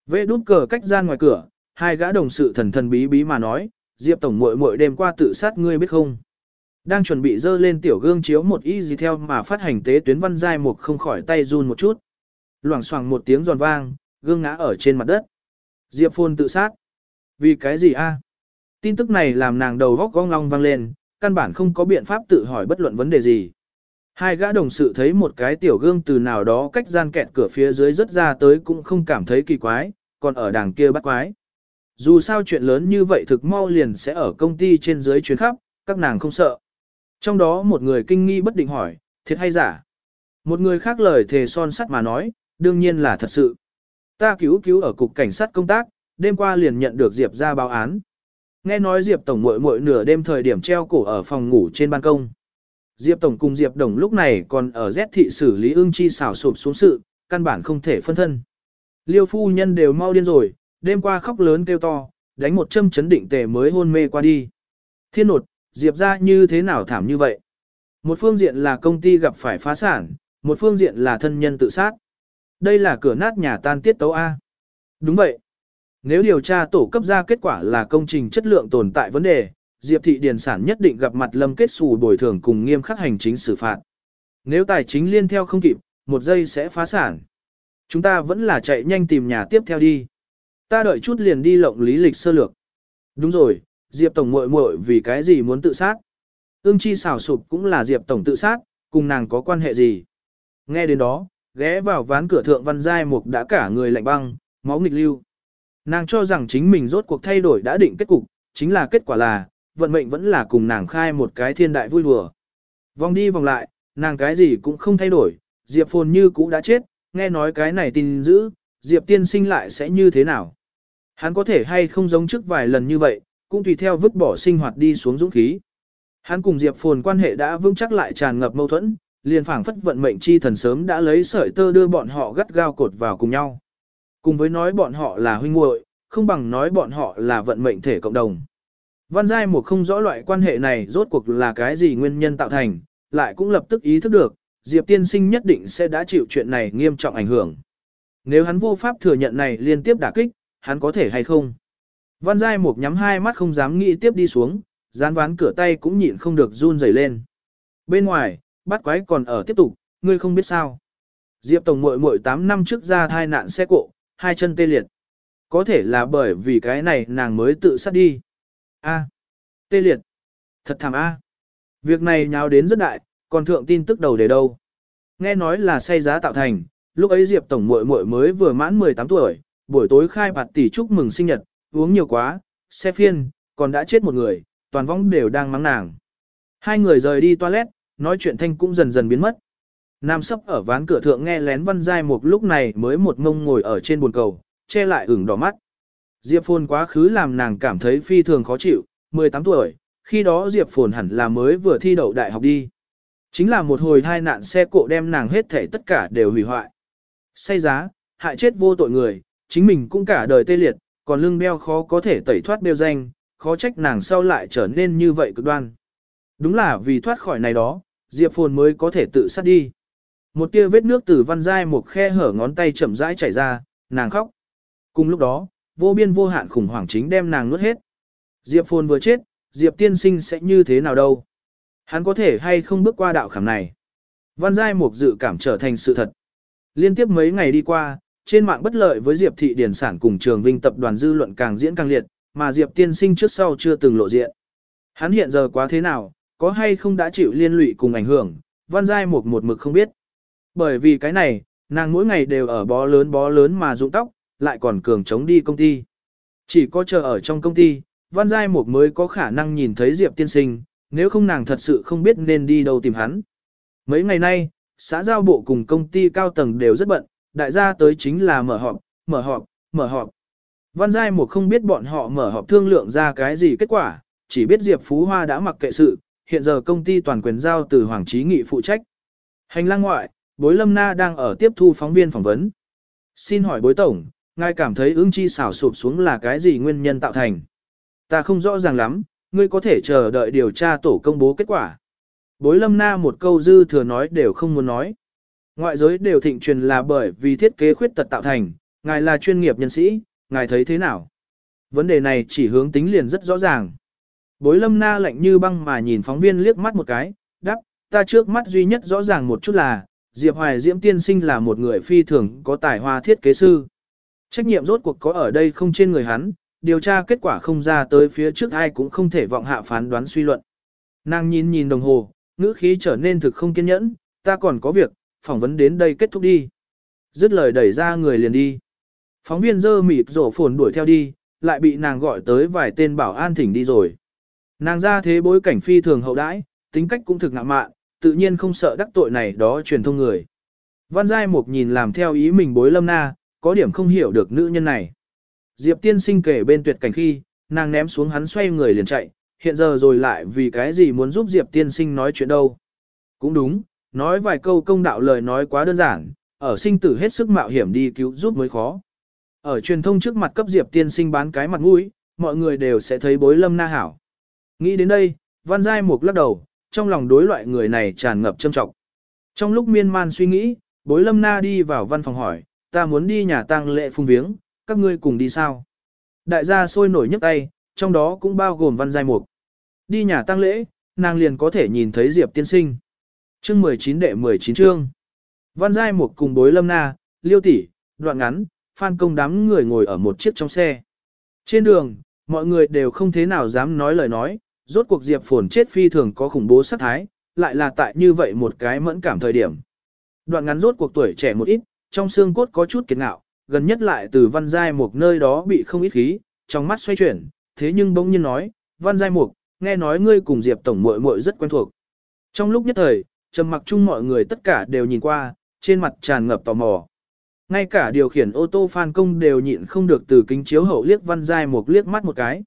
Vê đút cờ cách gian ngoài cửa, hai gã đồng sự thần thần bí bí mà nói, Diệp tổng muội muội đêm qua tự sát ngươi biết không? Đang chuẩn bị dơ lên tiểu gương chiếu một y gì theo mà phát hành tế tuyến văn giai mục không khỏi tay run một chút. Loảng xoảng một tiếng giòn vang, gương ngã ở trên mặt đất. Diệp Phồn tự sát. Vì cái gì a? Tin tức này làm nàng đầu góc gong long vang lên, căn bản không có biện pháp tự hỏi bất luận vấn đề gì. Hai gã đồng sự thấy một cái tiểu gương từ nào đó cách gian kẹt cửa phía dưới rất ra tới cũng không cảm thấy kỳ quái, còn ở đằng kia bắt quái. Dù sao chuyện lớn như vậy thực mau liền sẽ ở công ty trên dưới chuyến khắp, các nàng không sợ. Trong đó một người kinh nghi bất định hỏi, thiệt hay giả? Một người khác lời thề son sắt mà nói, đương nhiên là thật sự. Ta cứu cứu ở cục cảnh sát công tác, đêm qua liền nhận được Diệp ra báo án. Nghe nói Diệp Tổng muội muội nửa đêm thời điểm treo cổ ở phòng ngủ trên ban công. Diệp Tổng cùng Diệp Đồng lúc này còn ở Z thị xử lý ương chi xảo sụp xuống sự, căn bản không thể phân thân. Liêu phu nhân đều mau điên rồi, đêm qua khóc lớn kêu to, đánh một châm chấn định tề mới hôn mê qua đi. Thiên nột, Diệp ra như thế nào thảm như vậy? Một phương diện là công ty gặp phải phá sản, một phương diện là thân nhân tự sát. Đây là cửa nát nhà tan tiết tấu A. Đúng vậy. Nếu điều tra tổ cấp ra kết quả là công trình chất lượng tồn tại vấn đề, Diệp thị điền sản nhất định gặp mặt lâm kết Sù bồi thường cùng nghiêm khắc hành chính xử phạt. Nếu tài chính liên theo không kịp, một giây sẽ phá sản. Chúng ta vẫn là chạy nhanh tìm nhà tiếp theo đi. Ta đợi chút liền đi lộng lý lịch sơ lược. Đúng rồi, Diệp Tổng muội muội vì cái gì muốn tự sát? Ưng chi xảo sụp cũng là Diệp Tổng tự sát, cùng nàng có quan hệ gì? Nghe đến đó, ghé vào ván cửa thượng văn giai mục đã cả người lạnh băng, máu nghịch lưu. Nàng cho rằng chính mình rốt cuộc thay đổi đã định kết cục, chính là kết quả là, vận mệnh vẫn là cùng nàng khai một cái thiên đại vui đùa. Vòng đi vòng lại, nàng cái gì cũng không thay đổi, Diệp Phồn như cũ đã chết, nghe nói cái này tin dữ, Diệp tiên sinh lại sẽ như thế nào. Hắn có thể hay không giống trước vài lần như vậy, cũng tùy theo vứt bỏ sinh hoạt đi xuống dũng khí. Hắn cùng Diệp Phồn quan hệ đã vững chắc lại tràn ngập mâu thuẫn, liền phảng phất vận mệnh chi thần sớm đã lấy sợi tơ đưa bọn họ gắt gao cột vào cùng nhau. Cùng với nói bọn họ là huynh muội, không bằng nói bọn họ là vận mệnh thể cộng đồng. Văn Giai một không rõ loại quan hệ này rốt cuộc là cái gì nguyên nhân tạo thành, lại cũng lập tức ý thức được, Diệp tiên sinh nhất định sẽ đã chịu chuyện này nghiêm trọng ảnh hưởng. Nếu hắn vô pháp thừa nhận này liên tiếp đả kích, hắn có thể hay không? Văn Giai Mục nhắm hai mắt không dám nghĩ tiếp đi xuống, dán ván cửa tay cũng nhịn không được run rẩy lên. Bên ngoài, bắt quái còn ở tiếp tục, ngươi không biết sao. Diệp Tổng Mội Mội 8 năm trước ra thai nạn xe cộ, hai chân tê liệt. Có thể là bởi vì cái này nàng mới tự sát đi. A. Tê liệt. Thật thảm A. Việc này nháo đến rất đại, còn thượng tin tức đầu để đâu. Nghe nói là say giá tạo thành, lúc ấy Diệp Tổng muội muội mới vừa mãn 18 tuổi, buổi tối khai bạt tỷ chúc mừng sinh nhật, uống nhiều quá, xe phiên, còn đã chết một người, toàn võng đều đang mắng nàng. Hai người rời đi toilet, nói chuyện thanh cũng dần dần biến mất. Nam sấp ở ván cửa thượng nghe lén văn giai một lúc này mới một ngông ngồi ở trên buồn cầu, che lại ửng đỏ mắt. Diệp Phồn quá khứ làm nàng cảm thấy phi thường khó chịu, 18 tuổi, khi đó Diệp Phồn hẳn là mới vừa thi đậu đại học đi. Chính là một hồi thai nạn xe cộ đem nàng hết thể tất cả đều hủy hoại. Say giá, hại chết vô tội người, chính mình cũng cả đời tê liệt, còn lưng đeo khó có thể tẩy thoát đeo danh, khó trách nàng sau lại trở nên như vậy cực đoan. Đúng là vì thoát khỏi này đó, Diệp Phồn mới có thể tự sát đi. Một tia vết nước từ văn dai một khe hở ngón tay chậm rãi chảy ra, nàng khóc. Cùng lúc đó, vô biên vô hạn khủng hoảng chính đem nàng nuốt hết. Diệp Phồn vừa chết, Diệp tiên sinh sẽ như thế nào đâu? Hắn có thể hay không bước qua đạo khảm này? Văn Giai Mục dự cảm trở thành sự thật. Liên tiếp mấy ngày đi qua, trên mạng bất lợi với Diệp Thị Điển Sản cùng Trường Vinh tập đoàn dư luận càng diễn càng liệt, mà Diệp tiên sinh trước sau chưa từng lộ diện. Hắn hiện giờ quá thế nào, có hay không đã chịu liên lụy cùng ảnh hưởng, Văn Giai Mục một mực không biết. Bởi vì cái này, nàng mỗi ngày đều ở bó lớn bó lớn mà rụng tóc, lại còn cường chống đi công ty. Chỉ có chờ ở trong công ty, Văn Giai Mục mới có khả năng nhìn thấy Diệp tiên sinh, nếu không nàng thật sự không biết nên đi đâu tìm hắn. Mấy ngày nay, xã giao bộ cùng công ty cao tầng đều rất bận, đại gia tới chính là mở họp, mở họp, mở họp. Văn Giai Mục không biết bọn họ mở họp thương lượng ra cái gì kết quả, chỉ biết Diệp Phú Hoa đã mặc kệ sự, hiện giờ công ty toàn quyền giao từ Hoàng Chí Nghị phụ trách. Hành lang ngoại, Bối Lâm Na đang ở tiếp thu phóng viên phỏng vấn. Xin hỏi bối tổng, ngài cảm thấy ương chi xảo sụp xuống là cái gì nguyên nhân tạo thành? Ta không rõ ràng lắm, ngươi có thể chờ đợi điều tra tổ công bố kết quả. Bối lâm na một câu dư thừa nói đều không muốn nói. Ngoại giới đều thịnh truyền là bởi vì thiết kế khuyết tật tạo thành, ngài là chuyên nghiệp nhân sĩ, ngài thấy thế nào? Vấn đề này chỉ hướng tính liền rất rõ ràng. Bối lâm na lạnh như băng mà nhìn phóng viên liếc mắt một cái, đáp, ta trước mắt duy nhất rõ ràng một chút là, Diệp Hoài Diễm tiên sinh là một người phi thường có tài hoa thiết kế sư. Trách nhiệm rốt cuộc có ở đây không trên người hắn, điều tra kết quả không ra tới phía trước ai cũng không thể vọng hạ phán đoán suy luận. Nàng nhìn nhìn đồng hồ, ngữ khí trở nên thực không kiên nhẫn, ta còn có việc, phỏng vấn đến đây kết thúc đi. Dứt lời đẩy ra người liền đi. Phóng viên dơ mịt rổ phồn đuổi theo đi, lại bị nàng gọi tới vài tên bảo an thỉnh đi rồi. Nàng ra thế bối cảnh phi thường hậu đãi, tính cách cũng thực ngạ mạn, tự nhiên không sợ đắc tội này đó truyền thông người. Văn Giai Mục nhìn làm theo ý mình bối lâm na, có điểm không hiểu được nữ nhân này. Diệp tiên sinh kể bên tuyệt cảnh khi, nàng ném xuống hắn xoay người liền chạy, hiện giờ rồi lại vì cái gì muốn giúp Diệp tiên sinh nói chuyện đâu. Cũng đúng, nói vài câu công đạo lời nói quá đơn giản, ở sinh tử hết sức mạo hiểm đi cứu giúp mới khó. Ở truyền thông trước mặt cấp Diệp tiên sinh bán cái mặt mũi, mọi người đều sẽ thấy bối lâm na hảo. Nghĩ đến đây, Văn Giai Mục lắc đầu, trong lòng đối loại người này tràn ngập châm trọng. Trong lúc miên man suy nghĩ, bối lâm na đi vào văn phòng hỏi, ta muốn đi nhà tang lễ phung viếng, các ngươi cùng đi sao? Đại gia sôi nổi nhấc tay, trong đó cũng bao gồm văn giai mục. Đi nhà tang lễ, nàng liền có thể nhìn thấy Diệp tiên sinh. Chương 19 đệ 19 chương. Văn giai mục cùng bối lâm na, liêu tỷ, đoạn ngắn, phan công đám người ngồi ở một chiếc trong xe. Trên đường, mọi người đều không thế nào dám nói lời nói, rốt cuộc Diệp Phồn chết phi thường có khủng bố sát thái, lại là tại như vậy một cái mẫn cảm thời điểm. Đoạn ngắn rốt cuộc tuổi trẻ một ít, trong xương cốt có chút kiệt ngạo, gần nhất lại từ văn giai Mục nơi đó bị không ít khí, trong mắt xoay chuyển, thế nhưng bỗng nhiên nói, văn giai mục, nghe nói ngươi cùng Diệp Tổng muội muội rất quen thuộc. Trong lúc nhất thời, trầm mặc chung mọi người tất cả đều nhìn qua, trên mặt tràn ngập tò mò. Ngay cả điều khiển ô tô phan công đều nhịn không được từ kính chiếu hậu liếc văn giai mục liếc mắt một cái.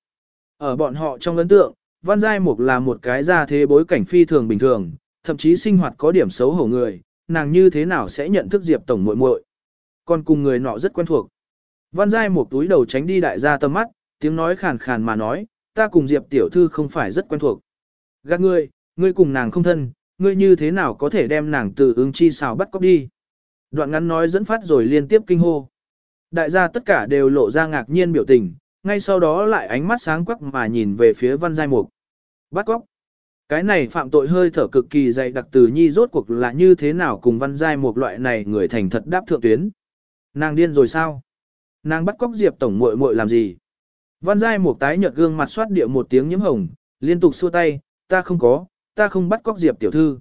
Ở bọn họ trong ấn tượng, văn giai mục là một cái gia thế bối cảnh phi thường bình thường, thậm chí sinh hoạt có điểm xấu hổ người, nàng như thế nào sẽ nhận thức Diệp Tổng muội muội Còn cùng người nọ rất quen thuộc. Văn giai một túi đầu tránh đi đại gia tầm mắt, tiếng nói khàn khàn mà nói, ta cùng Diệp Tiểu Thư không phải rất quen thuộc. Gạt ngươi, ngươi cùng nàng không thân, ngươi như thế nào có thể đem nàng từ ứng chi xào bắt cóc đi. Đoạn ngắn nói dẫn phát rồi liên tiếp kinh hô. Đại gia tất cả đều lộ ra ngạc nhiên biểu tình, ngay sau đó lại ánh mắt sáng quắc mà nhìn về phía văn giai mục. Bắt cóc. Cái này phạm tội hơi thở cực kỳ dày đặc từ nhi rốt cuộc là như thế nào cùng văn giai một loại này người thành thật đáp thượng tuyến. Nàng điên rồi sao? Nàng bắt cóc Diệp tổng muội muội làm gì? Văn giai một tái nhợt gương mặt soát địa một tiếng nhiễm hồng, liên tục xua tay, ta không có, ta không bắt cóc Diệp tiểu thư.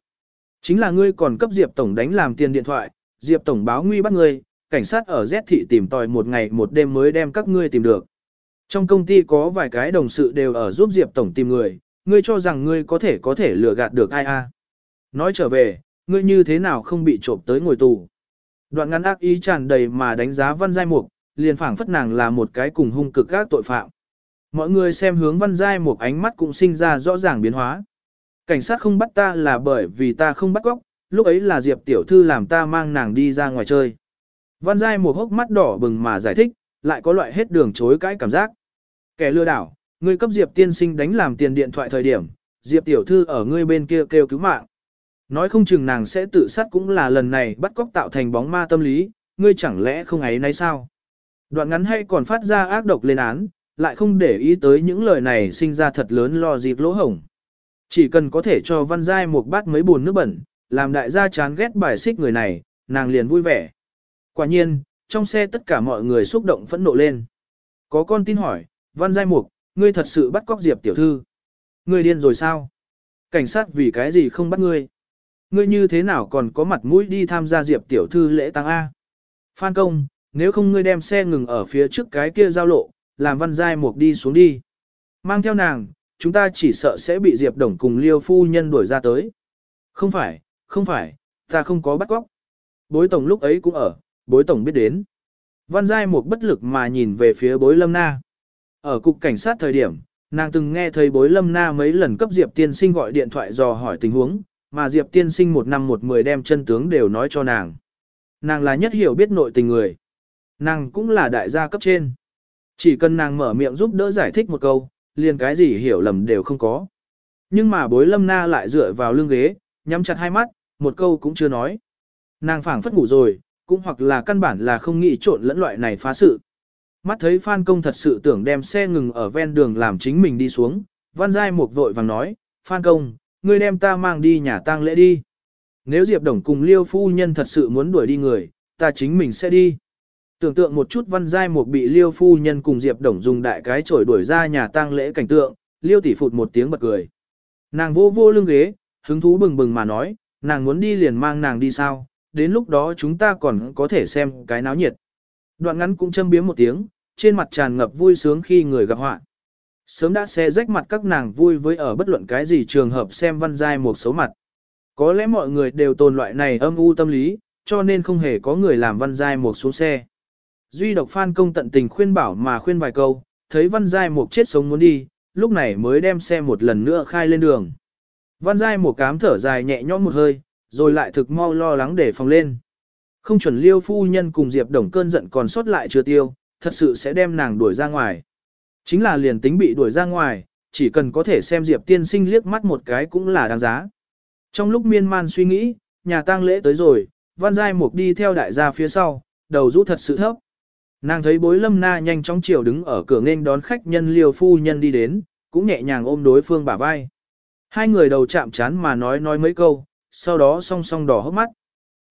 Chính là ngươi còn cấp Diệp tổng đánh làm tiền điện thoại, Diệp tổng báo nguy bắt ngươi, cảnh sát ở Z thị tìm tòi một ngày một đêm mới đem các ngươi tìm được. Trong công ty có vài cái đồng sự đều ở giúp Diệp tổng tìm người, ngươi cho rằng ngươi có thể có thể lừa gạt được ai a? Nói trở về, ngươi như thế nào không bị trộm tới ngồi tù? Đoạn ngắn ác ý tràn đầy mà đánh giá văn giai mục, liền phảng phất nàng là một cái cùng hung cực các tội phạm. Mọi người xem hướng văn giai mục ánh mắt cũng sinh ra rõ ràng biến hóa. Cảnh sát không bắt ta là bởi vì ta không bắt góc, lúc ấy là Diệp tiểu thư làm ta mang nàng đi ra ngoài chơi. Văn giai mục hốc mắt đỏ bừng mà giải thích, lại có loại hết đường chối cãi cảm giác. Kẻ lừa đảo, Ngươi cấp Diệp tiên sinh đánh làm tiền điện thoại thời điểm, Diệp tiểu thư ở ngươi bên kia kêu cứu mạng. Nói không chừng nàng sẽ tự sát cũng là lần này bắt cóc tạo thành bóng ma tâm lý, ngươi chẳng lẽ không ấy nay sao? Đoạn ngắn hay còn phát ra ác độc lên án, lại không để ý tới những lời này sinh ra thật lớn lo dịp lỗ hổng. Chỉ cần có thể cho văn giai một bát mấy buồn nước bẩn, làm đại gia chán ghét bài xích người này, nàng liền vui vẻ. Quả nhiên, trong xe tất cả mọi người xúc động phẫn nộ lên. Có con tin hỏi, văn giai mục, ngươi thật sự bắt cóc Diệp tiểu thư. Ngươi điên rồi sao? Cảnh sát vì cái gì không bắt ngươi? Ngươi như thế nào còn có mặt mũi đi tham gia Diệp tiểu thư lễ tăng A? Phan công, nếu không ngươi đem xe ngừng ở phía trước cái kia giao lộ, làm văn giai mục đi xuống đi. Mang theo nàng, chúng ta chỉ sợ sẽ bị Diệp đồng cùng liêu phu nhân đuổi ra tới. Không phải, không phải, ta không có bắt cóc. Bối tổng lúc ấy cũng ở, bối tổng biết đến. Văn giai mục bất lực mà nhìn về phía bối lâm na. Ở cục cảnh sát thời điểm, nàng từng nghe thấy bối lâm na mấy lần cấp Diệp tiên sinh gọi điện thoại dò hỏi tình huống, mà Diệp tiên sinh một năm một mười đem chân tướng đều nói cho nàng. Nàng là nhất hiểu biết nội tình người. Nàng cũng là đại gia cấp trên. Chỉ cần nàng mở miệng giúp đỡ giải thích một câu, liền cái gì hiểu lầm đều không có. Nhưng mà bối lâm na lại dựa vào lưng ghế, nhắm chặt hai mắt, một câu cũng chưa nói. Nàng phảng phất ngủ rồi, cũng hoặc là căn bản là không nghĩ trộn lẫn loại này phá sự. Mắt thấy Phan Công thật sự tưởng đem xe ngừng ở ven đường làm chính mình đi xuống, Văn Giai Mục vội vàng nói, Phan Công, ngươi đem ta mang đi nhà tang lễ đi. Nếu Diệp Đồng cùng Liêu phu nhân thật sự muốn đuổi đi người, ta chính mình sẽ đi. Tưởng tượng một chút văn giai một bị Liêu phu nhân cùng Diệp Đồng dùng đại cái chổi đuổi ra nhà tang lễ cảnh tượng, Liêu tỷ phụt một tiếng bật cười. Nàng vô vô lưng ghế, hứng thú bừng bừng mà nói, nàng muốn đi liền mang nàng đi sao, đến lúc đó chúng ta còn có thể xem cái náo nhiệt. Đoạn ngắn cũng châm biếm một tiếng, trên mặt tràn ngập vui sướng khi người gặp họa. Sớm đã xe rách mặt các nàng vui với ở bất luận cái gì trường hợp xem văn giai một xấu mặt. Có lẽ mọi người đều tồn loại này âm u tâm lý, cho nên không hề có người làm văn giai một xuống xe. Duy độc Phan công tận tình khuyên bảo mà khuyên vài câu, thấy văn giai một chết sống muốn đi, lúc này mới đem xe một lần nữa khai lên đường. Văn giai một cám thở dài nhẹ nhõm một hơi, rồi lại thực mau lo lắng để phòng lên. Không chuẩn liêu phu nhân cùng Diệp Đồng cơn giận còn sót lại chưa tiêu, thật sự sẽ đem nàng đuổi ra ngoài. Chính là liền tính bị đuổi ra ngoài, chỉ cần có thể xem Diệp tiên sinh liếc mắt một cái cũng là đáng giá. Trong lúc miên man suy nghĩ, nhà tang lễ tới rồi, văn giai mục đi theo đại gia phía sau, đầu rũ thật sự thấp. Nàng thấy bối lâm na nhanh chóng chiều đứng ở cửa nghênh đón khách nhân liều phu nhân đi đến, cũng nhẹ nhàng ôm đối phương bả vai. Hai người đầu chạm chán mà nói nói mấy câu, sau đó song song đỏ hốc mắt.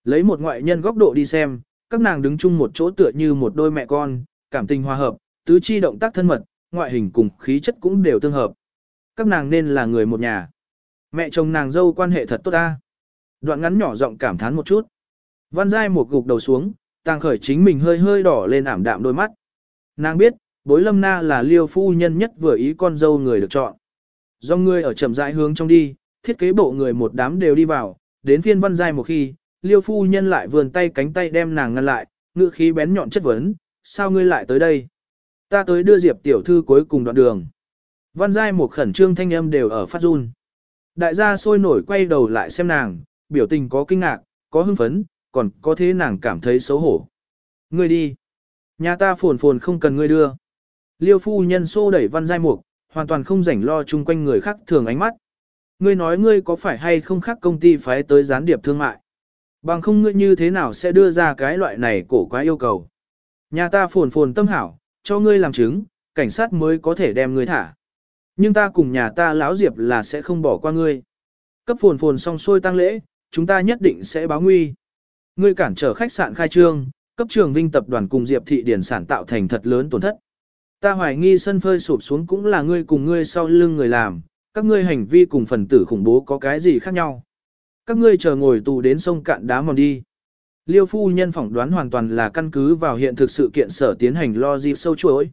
Lấy một ngoại nhân góc độ đi xem, các nàng đứng chung một chỗ tựa như một đôi mẹ con, cảm tình hòa hợp, tứ chi động tác thân mật, ngoại hình cùng khí chất cũng đều tương hợp. Các nàng nên là người một nhà. Mẹ chồng nàng dâu quan hệ thật tốt ta. Đoạn ngắn nhỏ giọng cảm thán một chút. Văn Giai một gục đầu xuống, tàng khởi chính mình hơi hơi đỏ lên ảm đạm đôi mắt. Nàng biết, bối lâm na là liêu phu nhân nhất vừa ý con dâu người được chọn. Do người ở chậm rãi hướng trong đi, thiết kế bộ người một đám đều đi vào, đến phiên văn giai một khi, liêu phu nhân lại vườn tay cánh tay đem nàng ngăn lại, ngữ khí bén nhọn chất vấn, sao ngươi lại tới đây? Ta tới đưa Diệp tiểu thư cuối cùng đoạn đường. Văn giai một khẩn trương thanh âm đều ở phát run. Đại gia sôi nổi quay đầu lại xem nàng, biểu tình có kinh ngạc, có hưng phấn, còn có thế nàng cảm thấy xấu hổ. Ngươi đi. Nhà ta phồn phồn không cần ngươi đưa. Liêu phu nhân xô đẩy văn giai mục, hoàn toàn không rảnh lo chung quanh người khác thường ánh mắt. Ngươi nói ngươi có phải hay không khác công ty phái tới gián điệp thương mại. Bằng không ngươi như thế nào sẽ đưa ra cái loại này cổ quá yêu cầu. Nhà ta phồn phồn tâm hảo, cho ngươi làm chứng, cảnh sát mới có thể đem ngươi thả. Nhưng ta cùng nhà ta lão diệp là sẽ không bỏ qua ngươi. Cấp phồn phồn xong xuôi tăng lễ, chúng ta nhất định sẽ báo nguy. Ngươi cản trở khách sạn khai trương, cấp trường vinh tập đoàn cùng diệp thị điển sản tạo thành thật lớn tổn thất. Ta hoài nghi sân phơi sụp xuống cũng là ngươi cùng ngươi sau lưng người làm, các ngươi hành vi cùng phần tử khủng bố có cái gì khác nhau. Các ngươi chờ ngồi tù đến sông cạn đá mòn đi. Liêu phu nhân phỏng đoán hoàn toàn là căn cứ vào hiện thực sự kiện sở tiến hành lo dịp sâu chuỗi.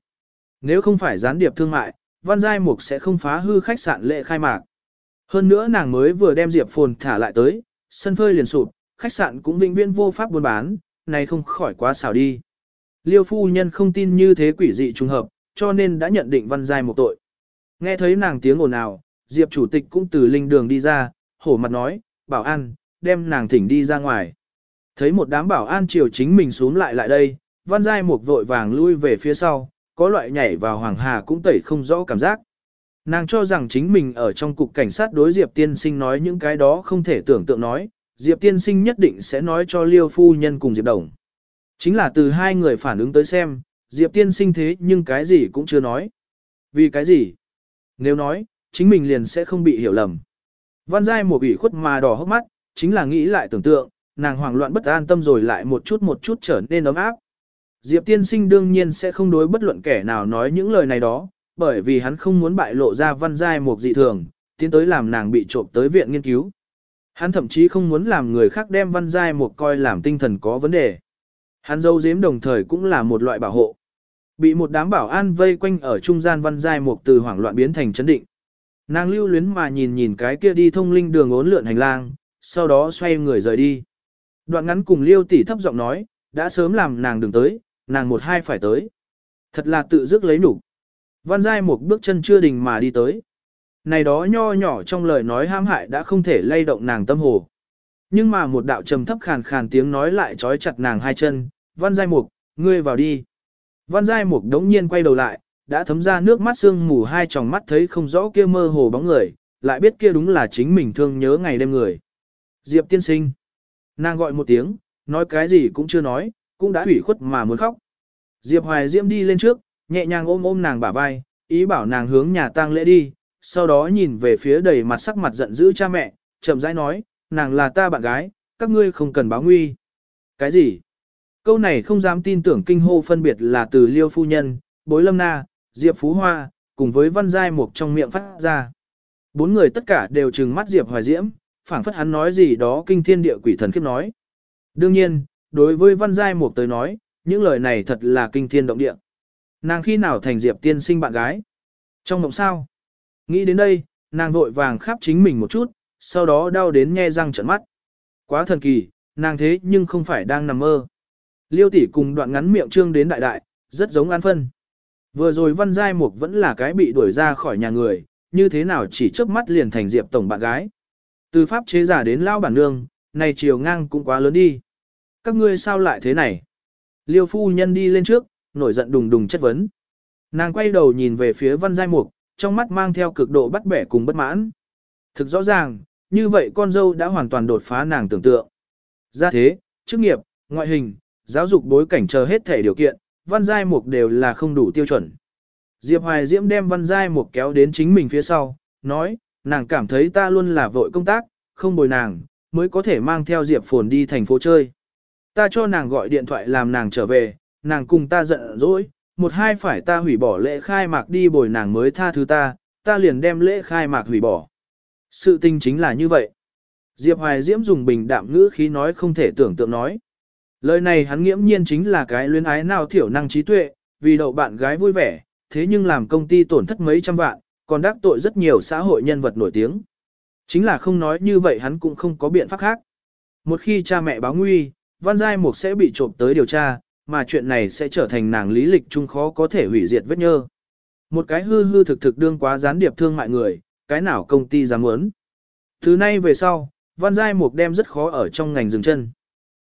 Nếu không phải gián điệp thương mại, Văn Giai Mục sẽ không phá hư khách sạn lệ khai mạc. Hơn nữa nàng mới vừa đem Diệp Phồn thả lại tới, sân phơi liền sụp, khách sạn cũng vĩnh viễn vô pháp buôn bán, này không khỏi quá xảo đi. Liêu phu nhân không tin như thế quỷ dị trùng hợp, cho nên đã nhận định Văn Giai một tội. Nghe thấy nàng tiếng ồn ào, Diệp chủ tịch cũng từ linh đường đi ra, hổ mặt nói, bảo an, đem nàng thỉnh đi ra ngoài. Thấy một đám bảo an chiều chính mình xuống lại lại đây, Văn Giai một vội vàng lui về phía sau, có loại nhảy vào hoàng hà cũng tẩy không rõ cảm giác. Nàng cho rằng chính mình ở trong cục cảnh sát đối Diệp tiên sinh nói những cái đó không thể tưởng tượng nói, Diệp tiên sinh nhất định sẽ nói cho Liêu phu nhân cùng Diệp Đồng. Chính là từ hai người phản ứng tới xem, Diệp tiên sinh thế nhưng cái gì cũng chưa nói. Vì cái gì? Nếu nói, chính mình liền sẽ không bị hiểu lầm. Văn Giai một ủy khuất mà đỏ hốc mắt, chính là nghĩ lại tưởng tượng, nàng hoảng loạn bất an tâm rồi lại một chút một chút trở nên ấm áp. Diệp tiên sinh đương nhiên sẽ không đối bất luận kẻ nào nói những lời này đó, bởi vì hắn không muốn bại lộ ra văn giai một dị thường, tiến tới làm nàng bị trộm tới viện nghiên cứu. Hắn thậm chí không muốn làm người khác đem văn giai một coi làm tinh thần có vấn đề. Hắn dâu dếm đồng thời cũng là một loại bảo hộ. Bị một đám bảo an vây quanh ở trung gian văn giai một từ hoảng loạn biến thành chấn định. Nàng lưu luyến mà nhìn nhìn cái kia đi thông linh đường ốn lượn hành lang, sau đó xoay người rời đi. Đoạn ngắn cùng liêu tỷ thấp giọng nói, đã sớm làm nàng đừng tới, nàng một hai phải tới. Thật là tự dứt lấy đủ. Văn Giai một bước chân chưa đình mà đi tới. Này đó nho nhỏ trong lời nói ham hại đã không thể lay động nàng tâm hồ. Nhưng mà một đạo trầm thấp khàn khàn tiếng nói lại trói chặt nàng hai chân. Văn Giai Mục, ngươi vào đi. Văn Giai Mục đống nhiên quay đầu lại, đã thấm ra nước mắt sương mù hai tròng mắt thấy không rõ kia mơ hồ bóng người, lại biết kia đúng là chính mình thương nhớ ngày đêm người. Diệp tiên sinh. Nàng gọi một tiếng, nói cái gì cũng chưa nói, cũng đã ủy khuất mà muốn khóc. Diệp Hoài Diễm đi lên trước, nhẹ nhàng ôm ôm nàng bả vai, ý bảo nàng hướng nhà tang lễ đi, sau đó nhìn về phía đầy mặt sắc mặt giận dữ cha mẹ, chậm rãi nói, nàng là ta bạn gái, các ngươi không cần báo nguy. Cái gì? Câu này không dám tin tưởng kinh hô phân biệt là từ Liêu Phu Nhân, Bối Lâm Na, Diệp Phú Hoa, cùng với Văn Giai Mục trong miệng phát ra. Bốn người tất cả đều trừng mắt Diệp Hoài Diễm, phảng phất hắn nói gì đó kinh thiên địa quỷ thần khiếp nói. Đương nhiên, đối với Văn Giai Mục tới nói, những lời này thật là kinh thiên động địa. Nàng khi nào thành Diệp tiên sinh bạn gái? Trong mộng sao? Nghĩ đến đây, nàng vội vàng khắp chính mình một chút, sau đó đau đến nghe răng trợn mắt. Quá thần kỳ, nàng thế nhưng không phải đang nằm mơ. Liêu tỷ cùng đoạn ngắn miệng trương đến đại đại, rất giống an phân. Vừa rồi Văn Giai Mục vẫn là cái bị đuổi ra khỏi nhà người, như thế nào chỉ chớp mắt liền thành Diệp tổng bạn gái. Từ pháp chế giả đến lao bản nương, này chiều ngang cũng quá lớn đi. Các ngươi sao lại thế này? Liêu phu nhân đi lên trước, nổi giận đùng đùng chất vấn. Nàng quay đầu nhìn về phía Văn Giai Mục, trong mắt mang theo cực độ bắt bẻ cùng bất mãn. Thực rõ ràng, như vậy con dâu đã hoàn toàn đột phá nàng tưởng tượng. Ra thế, chức nghiệp, ngoại hình, giáo dục bối cảnh chờ hết thể điều kiện, Văn Giai Mục đều là không đủ tiêu chuẩn. Diệp Hoài Diễm đem Văn Giai Mục kéo đến chính mình phía sau, nói, nàng cảm thấy ta luôn là vội công tác, không bồi nàng, mới có thể mang theo Diệp Phồn đi thành phố chơi. Ta cho nàng gọi điện thoại làm nàng trở về, nàng cùng ta giận dỗi, một hai phải ta hủy bỏ lễ khai mạc đi bồi nàng mới tha thứ ta, ta liền đem lễ khai mạc hủy bỏ. Sự tình chính là như vậy. Diệp Hoài Diễm dùng bình đạm ngữ khí nói không thể tưởng tượng nói. Lời này hắn nghiễm nhiên chính là cái luyến ái nào thiểu năng trí tuệ, vì đậu bạn gái vui vẻ, thế nhưng làm công ty tổn thất mấy trăm vạn, còn đắc tội rất nhiều xã hội nhân vật nổi tiếng. Chính là không nói như vậy hắn cũng không có biện pháp khác. Một khi cha mẹ báo nguy, Văn Giai Mục sẽ bị trộm tới điều tra, mà chuyện này sẽ trở thành nàng lý lịch chung khó có thể hủy diệt vết nhơ. Một cái hư hư thực thực đương quá gián điệp thương mại người, cái nào công ty dám muốn. Thứ nay về sau, Văn Giai Mục đem rất khó ở trong ngành dừng chân.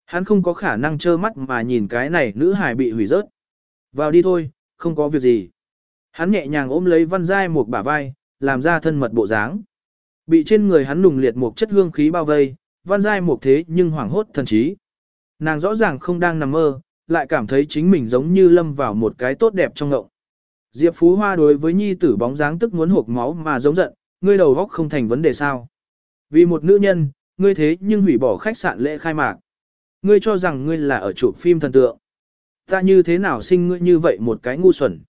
Hắn không có khả năng trơ mắt mà nhìn cái này nữ hài bị hủy rớt. Vào đi thôi, không có việc gì. Hắn nhẹ nhàng ôm lấy Văn Giai một bả vai, làm ra thân mật bộ dáng. Bị trên người hắn nùng liệt một chất hương khí bao vây, Văn Giai một thế nhưng hoảng hốt thần trí. Nàng rõ ràng không đang nằm mơ, lại cảm thấy chính mình giống như lâm vào một cái tốt đẹp trong ngộng. Diệp Phú Hoa đối với nhi tử bóng dáng tức muốn hộp máu mà giống giận, ngươi đầu góc không thành vấn đề sao. Vì một nữ nhân, ngươi thế nhưng hủy bỏ khách sạn lễ khai mạc. Ngươi cho rằng ngươi là ở chụp phim thần tượng. Ta như thế nào sinh ngươi như vậy một cái ngu xuẩn.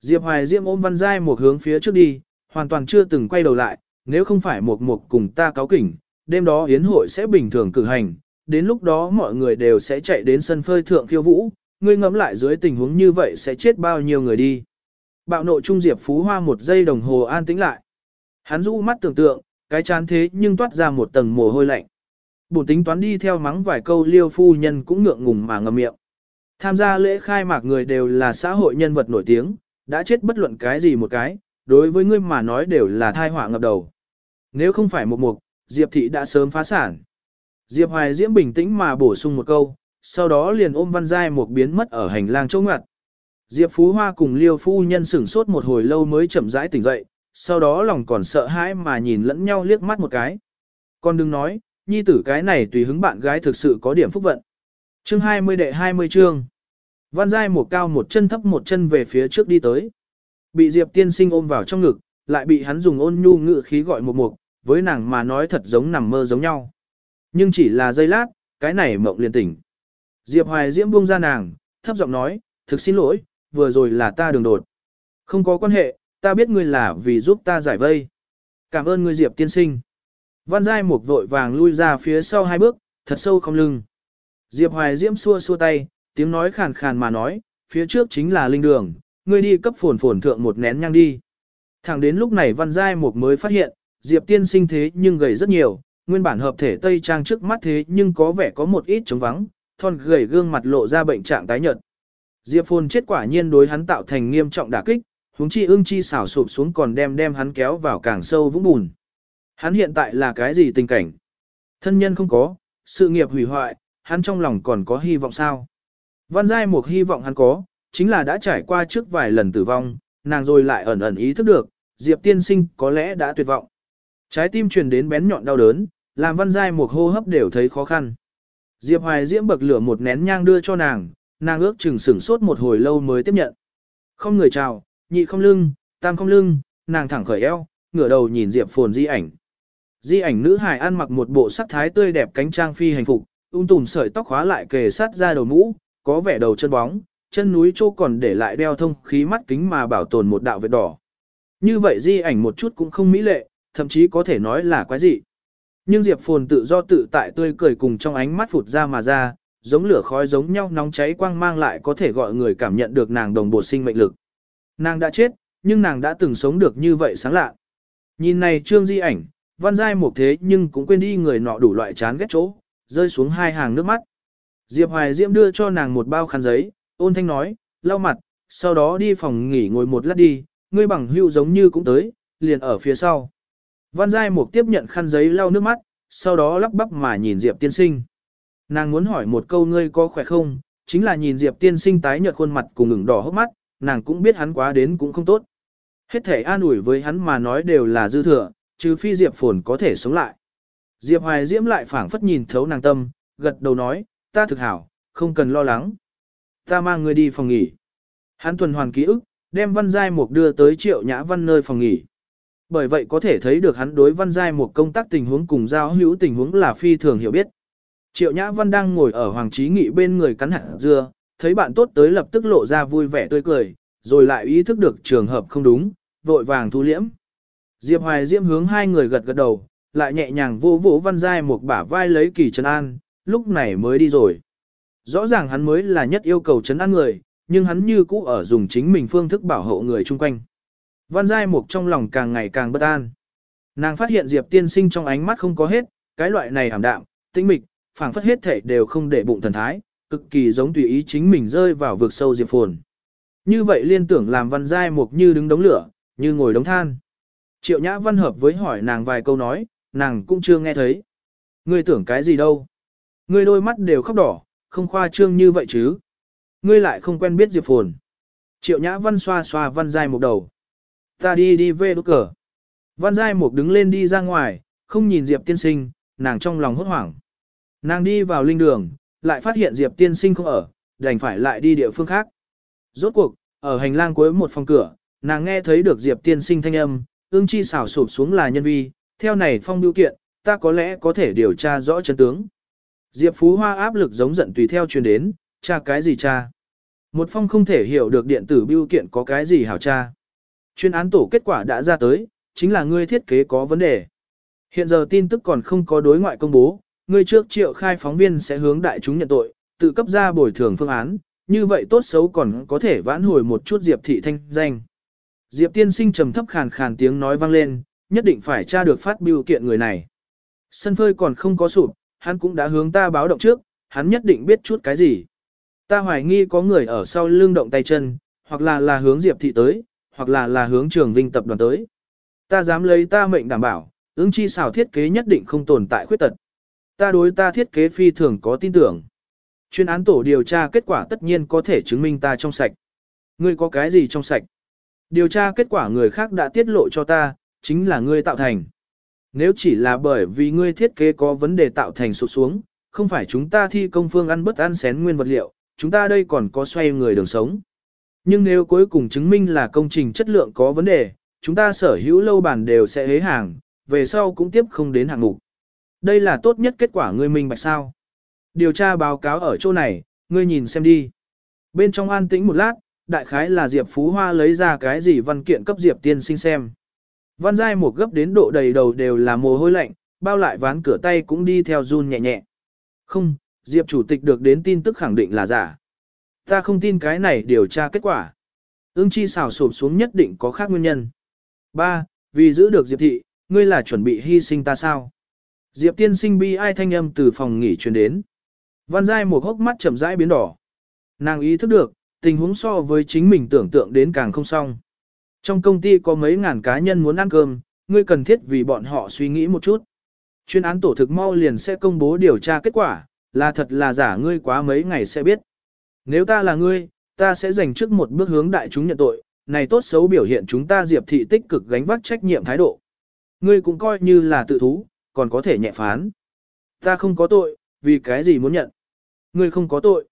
Diệp Hoài Diễm ôm văn giai một hướng phía trước đi, hoàn toàn chưa từng quay đầu lại, nếu không phải một một cùng ta cáo kỉnh, đêm đó yến hội sẽ bình thường cử hành, đến lúc đó mọi người đều sẽ chạy đến sân phơi thượng khiêu vũ, ngươi ngẫm lại dưới tình huống như vậy sẽ chết bao nhiêu người đi. Bạo nộ trung Diệp Phú Hoa một giây đồng hồ an tĩnh lại. Hắn rũ mắt tưởng tượng, cái chán thế nhưng toát ra một tầng mồ hôi lạnh. Bổn tính toán đi theo mắng vài câu liêu phu nhân cũng ngượng ngùng mà ngậm miệng. Tham gia lễ khai mạc người đều là xã hội nhân vật nổi tiếng, đã chết bất luận cái gì một cái, đối với ngươi mà nói đều là thai họa ngập đầu. Nếu không phải một mục, Diệp thị đã sớm phá sản. Diệp Hoài Diễm bình tĩnh mà bổ sung một câu, sau đó liền ôm văn giai một biến mất ở hành lang chỗ ngặt. Diệp Phú Hoa cùng Liêu Phu Nhân sửng sốt một hồi lâu mới chậm rãi tỉnh dậy, sau đó lòng còn sợ hãi mà nhìn lẫn nhau liếc mắt một cái. Con đừng nói, nhi tử cái này tùy hứng bạn gái thực sự có điểm phúc vận. Chương 20 đệ 20 chương. Văn Giai một cao một chân thấp một chân về phía trước đi tới. Bị Diệp tiên sinh ôm vào trong ngực, lại bị hắn dùng ôn nhu ngự khí gọi một mục, với nàng mà nói thật giống nằm mơ giống nhau. Nhưng chỉ là giây lát, cái này mộng liền tỉnh. Diệp Hoài Diễm buông ra nàng, thấp giọng nói, thực xin lỗi, vừa rồi là ta đường đột. Không có quan hệ, ta biết ngươi là vì giúp ta giải vây. Cảm ơn ngươi Diệp tiên sinh. Văn Giai Mục vội vàng lui ra phía sau hai bước, thật sâu không lưng. Diệp Hoài Diễm xua xua tay, tiếng nói khàn khàn mà nói, phía trước chính là linh đường, ngươi đi cấp phồn phồn thượng một nén nhang đi. Thẳng đến lúc này Văn Giai Mục mới phát hiện, Diệp tiên sinh thế nhưng gầy rất nhiều, nguyên bản hợp thể tây trang trước mắt thế nhưng có vẻ có một ít trống vắng, thon gầy gương mặt lộ ra bệnh trạng tái nhợt. Diệp Phồn chết quả nhiên đối hắn tạo thành nghiêm trọng đả kích, huống chi ương chi xảo sụp xuống còn đem đem hắn kéo vào càng sâu vũng bùn. Hắn hiện tại là cái gì tình cảnh? Thân nhân không có, sự nghiệp hủy hoại, hắn trong lòng còn có hy vọng sao? Văn Giai Mục hy vọng hắn có, chính là đã trải qua trước vài lần tử vong, nàng rồi lại ẩn ẩn ý thức được, Diệp tiên sinh có lẽ đã tuyệt vọng. Trái tim truyền đến bén nhọn đau đớn, làm Văn Giai Mục hô hấp đều thấy khó khăn. Diệp Hoài Diễm bậc lửa một nén nhang đưa cho nàng, nàng ước chừng sửng sốt một hồi lâu mới tiếp nhận. Không người chào, nhị không lưng, tam không lưng, nàng thẳng khởi eo, ngửa đầu nhìn Diệp Phồn di ảnh. Di ảnh nữ hài ăn mặc một bộ sắc thái tươi đẹp cánh trang phi hành phục, ung tùm sợi tóc khóa lại kề sát ra đầu mũ, có vẻ đầu chân bóng, chân núi chỗ còn để lại đeo thông khí mắt kính mà bảo tồn một đạo vệt đỏ. Như vậy di ảnh một chút cũng không mỹ lệ, thậm chí có thể nói là quái dị. Nhưng Diệp Phồn tự do tự tại tươi cười cùng trong ánh mắt phụt ra mà ra, giống lửa khói giống nhau nóng cháy quang mang lại có thể gọi người cảm nhận được nàng đồng bộ sinh mệnh lực. Nàng đã chết, nhưng nàng đã từng sống được như vậy sáng lạ. Nhìn này trương di ảnh, văn giai một thế nhưng cũng quên đi người nọ đủ loại chán ghét chỗ, rơi xuống hai hàng nước mắt. Diệp Hoài Diễm đưa cho nàng một bao khăn giấy, ôn thanh nói, lau mặt, sau đó đi phòng nghỉ ngồi một lát đi, ngươi bằng hưu giống như cũng tới, liền ở phía sau. Văn Giai Mục tiếp nhận khăn giấy lau nước mắt, sau đó lắp bắp mà nhìn Diệp tiên sinh. Nàng muốn hỏi một câu ngươi có khỏe không, chính là nhìn Diệp tiên sinh tái nhợt khuôn mặt cùng ngừng đỏ hốc mắt, nàng cũng biết hắn quá đến cũng không tốt. Hết thể an ủi với hắn mà nói đều là dư thừa, trừ phi Diệp phồn có thể sống lại. Diệp Hoài Diễm lại phảng phất nhìn thấu nàng tâm, gật đầu nói, ta thực hảo, không cần lo lắng. Ta mang ngươi đi phòng nghỉ. Hắn tuần hoàn ký ức, đem Văn Giai Mục đưa tới Triệu Nhã Văn nơi phòng nghỉ. Bởi vậy có thể thấy được hắn đối Văn Giai Mục công tác tình huống cùng giao hữu tình huống là phi thường hiểu biết. Triệu Nhã Văn đang ngồi ở Hoàng Trí Nghị bên người cắn hạt dưa, thấy bạn tốt tới lập tức lộ ra vui vẻ tươi cười, rồi lại ý thức được trường hợp không đúng, vội vàng thu liễm. Diệp Hoài Diễm hướng hai người gật gật đầu, lại nhẹ nhàng vô vỗ Văn Giai Mục bả vai lấy kỳ trấn an, lúc này mới đi rồi. Rõ ràng hắn mới là nhất yêu cầu trấn an người, nhưng hắn như cũ ở dùng chính mình phương thức bảo hộ người chung quanh. Văn Giai Mục trong lòng càng ngày càng bất an. Nàng phát hiện Diệp tiên sinh trong ánh mắt không có hết, cái loại này ảm đạm, tĩnh mịch, phảng phất hết thể đều không để bụng thần thái, cực kỳ giống tùy ý chính mình rơi vào vực sâu Diệp phồn. Như vậy liên tưởng làm Văn Giai Mục như đứng đống lửa, như ngồi đống than. Triệu Nhã Văn hợp với hỏi nàng vài câu nói, nàng cũng chưa nghe thấy. Ngươi tưởng cái gì đâu? Ngươi đôi mắt đều khóc đỏ, không khoa trương như vậy chứ. Ngươi lại không quen biết Diệp Phồn. Triệu Nhã Văn xoa xoa Văn Giai Mục đầu. Ta đi đi về đốt cờ. Văn Giai Mục đứng lên đi ra ngoài, không nhìn Diệp tiên sinh, nàng trong lòng hốt hoảng. Nàng đi vào linh đường, lại phát hiện Diệp tiên sinh không ở, đành phải lại đi địa phương khác. Rốt cuộc, ở hành lang cuối một phòng cửa, nàng nghe thấy được Diệp tiên sinh thanh âm, ương chi xảo sụp xuống là nhân vi, theo này phong biểu kiện, ta có lẽ có thể điều tra rõ chân tướng. Diệp Phú Hoa áp lực giống giận tùy theo truyền đến, cha cái gì cha? Một phong không thể hiểu được điện tử biểu kiện có cái gì hảo cha. Chuyên án tổ kết quả đã ra tới, chính là ngươi thiết kế có vấn đề. Hiện giờ tin tức còn không có đối ngoại công bố, ngươi trước triệu khai phóng viên sẽ hướng đại chúng nhận tội, tự cấp ra bồi thường phương án, như vậy tốt xấu còn có thể vãn hồi một chút Diệp thị thanh danh. Diệp tiên sinh trầm thấp khàn khàn tiếng nói vang lên, nhất định phải tra được phát biểu kiện người này. Sân phơi còn không có sụp, hắn cũng đã hướng ta báo động trước, hắn nhất định biết chút cái gì. Ta hoài nghi có người ở sau lưng động tay chân, hoặc là là hướng Diệp thị tới, hoặc là là hướng trường vinh tập đoàn tới. Ta dám lấy ta mệnh đảm bảo, ứng chi xảo thiết kế nhất định không tồn tại khuyết tật. Ta đối ta thiết kế phi thường có tin tưởng. Chuyên án tổ điều tra kết quả tất nhiên có thể chứng minh ta trong sạch. Ngươi có cái gì trong sạch? Điều tra kết quả người khác đã tiết lộ cho ta, chính là ngươi tạo thành. Nếu chỉ là bởi vì ngươi thiết kế có vấn đề tạo thành sụt xuống, không phải chúng ta thi công phương ăn bất ăn xén nguyên vật liệu, chúng ta đây còn có xoay người đường sống. Nhưng nếu cuối cùng chứng minh là công trình chất lượng có vấn đề, chúng ta sở hữu lâu bản đều sẽ hế hàng, về sau cũng tiếp không đến hạng mục. Đây là tốt nhất kết quả ngươi minh bạch sao. Điều tra báo cáo ở chỗ này, ngươi nhìn xem đi. Bên trong an tĩnh một lát, đại khái là Diệp Phú Hoa lấy ra cái gì văn kiện cấp Diệp tiên sinh xem. Văn giai một gấp đến độ đầy đầu đều là mồ hôi lạnh, bao lại ván cửa tay cũng đi theo run nhẹ nhẹ. Không, Diệp chủ tịch được đến tin tức khẳng định là giả. Ta không tin cái này điều tra kết quả. Ưng chi xào sụp xuống nhất định có khác nguyên nhân. 3. Vì giữ được Diệp thị, ngươi là chuẩn bị hy sinh ta sao? Diệp tiên sinh bi ai thanh âm từ phòng nghỉ truyền đến. Văn giai một hốc mắt chậm rãi biến đỏ. Nàng ý thức được, tình huống so với chính mình tưởng tượng đến càng không xong. Trong công ty có mấy ngàn cá nhân muốn ăn cơm, ngươi cần thiết vì bọn họ suy nghĩ một chút. Chuyên án tổ thực mau liền sẽ công bố điều tra kết quả, là thật là giả ngươi quá mấy ngày sẽ biết. Nếu ta là ngươi, ta sẽ dành trước một bước hướng đại chúng nhận tội, này tốt xấu biểu hiện chúng ta diệp thị tích cực gánh vác trách nhiệm thái độ. Ngươi cũng coi như là tự thú, còn có thể nhẹ phán. Ta không có tội, vì cái gì muốn nhận? Ngươi không có tội.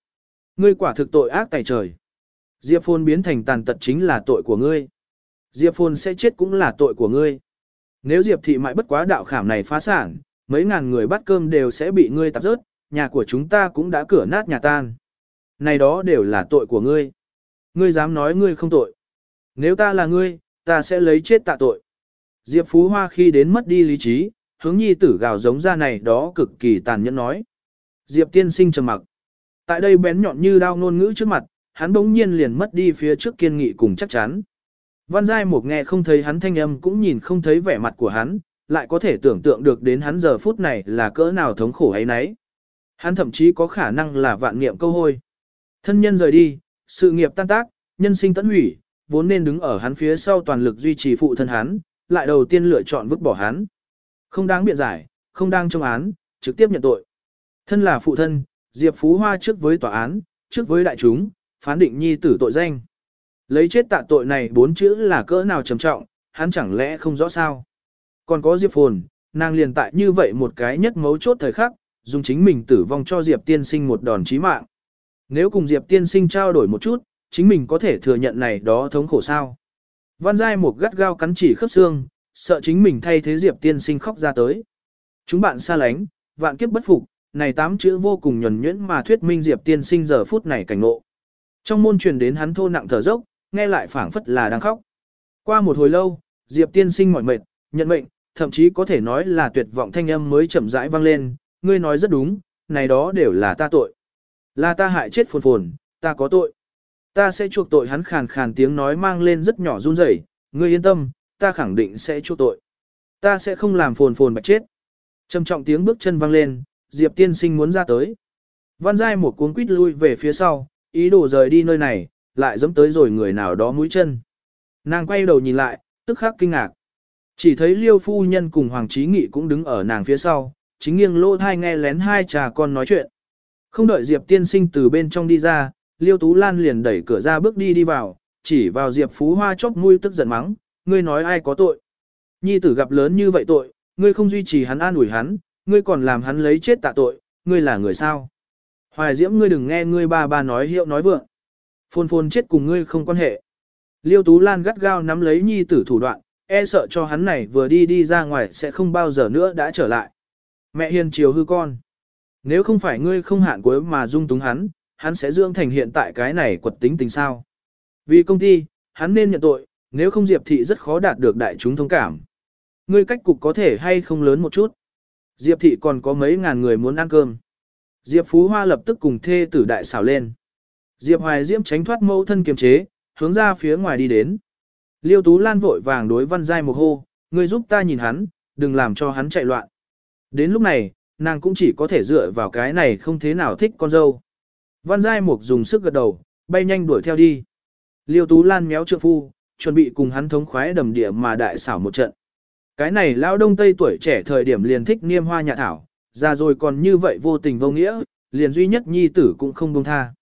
Ngươi quả thực tội ác tại trời. Diệp Phồn biến thành tàn tật chính là tội của ngươi. Diệp Phồn sẽ chết cũng là tội của ngươi. Nếu Diệp thị mại bất quá đạo khảm này phá sản, mấy ngàn người bắt cơm đều sẽ bị ngươi tạp rớt, nhà của chúng ta cũng đã cửa nát nhà tan. Này đó đều là tội của ngươi. Ngươi dám nói ngươi không tội. Nếu ta là ngươi, ta sẽ lấy chết tạ tội. Diệp Phú Hoa khi đến mất đi lý trí, hướng nhi tử gào giống ra này đó cực kỳ tàn nhẫn nói. Diệp tiên sinh trầm mặc. Tại đây bén nhọn như đao ngôn ngữ trước mặt, hắn bỗng nhiên liền mất đi phía trước kiên nghị cùng chắc chắn. Văn Giai Mục nghe không thấy hắn thanh âm cũng nhìn không thấy vẻ mặt của hắn, lại có thể tưởng tượng được đến hắn giờ phút này là cỡ nào thống khổ ấy nấy. Hắn thậm chí có khả năng là vạn niệm câu hôi. Thân nhân rời đi, sự nghiệp tan tác, nhân sinh tận hủy, vốn nên đứng ở hắn phía sau toàn lực duy trì phụ thân hắn, lại đầu tiên lựa chọn vứt bỏ hắn. Không đáng biện giải, không đang trong án, trực tiếp nhận tội. Thân là phụ thân, Diệp Phú Hoa trước với tòa án, trước với đại chúng, phán định nhi tử tội danh. Lấy chết tạ tội này bốn chữ là cỡ nào trầm trọng, hắn chẳng lẽ không rõ sao. Còn có Diệp Phồn, nàng liền tại như vậy một cái nhất mấu chốt thời khắc, dùng chính mình tử vong cho Diệp tiên sinh một đòn chí mạng. Nếu cùng Diệp tiên sinh trao đổi một chút, chính mình có thể thừa nhận này đó thống khổ sao. Văn Giai một gắt gao cắn chỉ khớp xương, sợ chính mình thay thế Diệp tiên sinh khóc ra tới. Chúng bạn xa lánh, vạn kiếp bất phục, này tám chữ vô cùng nhuần nhuyễn mà thuyết minh Diệp tiên sinh giờ phút này cảnh ngộ. Trong môn truyền đến hắn thô nặng thở dốc, nghe lại phảng phất là đang khóc. Qua một hồi lâu, Diệp tiên sinh mỏi mệt, nhận mệnh, thậm chí có thể nói là tuyệt vọng thanh âm mới chậm rãi vang lên, ngươi nói rất đúng, này đó đều là ta tội. Là ta hại chết phồn phồn, ta có tội. Ta sẽ chuộc tội hắn khàn khàn tiếng nói mang lên rất nhỏ run rẩy, ngươi yên tâm, ta khẳng định sẽ chuộc tội. Ta sẽ không làm phồn phồn bạch chết. Trầm trọng tiếng bước chân vang lên, Diệp tiên sinh muốn ra tới. Văn Giai một cuốn quýt lui về phía sau, ý đồ rời đi nơi này, lại dẫm tới rồi người nào đó mũi chân. Nàng quay đầu nhìn lại, tức khắc kinh ngạc. Chỉ thấy liêu phu nhân cùng Hoàng Trí Nghị cũng đứng ở nàng phía sau, chính nghiêng lô thai nghe lén hai trà con nói chuyện. Không đợi Diệp tiên sinh từ bên trong đi ra, liêu tú lan liền đẩy cửa ra bước đi đi vào, chỉ vào Diệp Phú Hoa chóc mũi tức giận mắng, ngươi nói ai có tội. Nhi tử gặp lớn như vậy tội, ngươi không duy trì hắn an ủi hắn, ngươi còn làm hắn lấy chết tạ tội, ngươi là người sao. Hoài diễm ngươi đừng nghe ngươi ba ba nói hiệu nói vượng. Phôn phôn chết cùng ngươi không quan hệ. Liêu Tú Lan gắt gao nắm lấy nhi tử thủ đoạn, e sợ cho hắn này vừa đi đi ra ngoài sẽ không bao giờ nữa đã trở lại. Mẹ hiền chiều hư con. Nếu không phải ngươi không hạn cuối mà dung túng hắn, hắn sẽ dưỡng thành hiện tại cái này quật tính tình sao. Vì công ty, hắn nên nhận tội, nếu không Diệp Thị rất khó đạt được đại chúng thông cảm. Ngươi cách cục có thể hay không lớn một chút. Diệp Thị còn có mấy ngàn người muốn ăn cơm. Diệp Phú Hoa lập tức cùng thê tử đại xảo lên. Diệp Hoài Diễm tránh thoát mẫu thân kiềm chế, hướng ra phía ngoài đi đến. Liêu Tú Lan vội vàng đối Văn Giai một hô, Người giúp ta nhìn hắn, đừng làm cho hắn chạy loạn. Đến lúc này, nàng cũng chỉ có thể dựa vào cái này không thế nào thích con dâu. Văn Giai Mục dùng sức gật đầu, bay nhanh đuổi theo đi. Liêu Tú Lan méo trượng phu, chuẩn bị cùng hắn thống khoái đầm địa mà đại xảo một trận. Cái này lao đông tây tuổi trẻ thời điểm liền thích niêm hoa nhà thảo, ra rồi còn như vậy vô tình vô nghĩa, liền duy nhất nhi tử cũng không buông tha.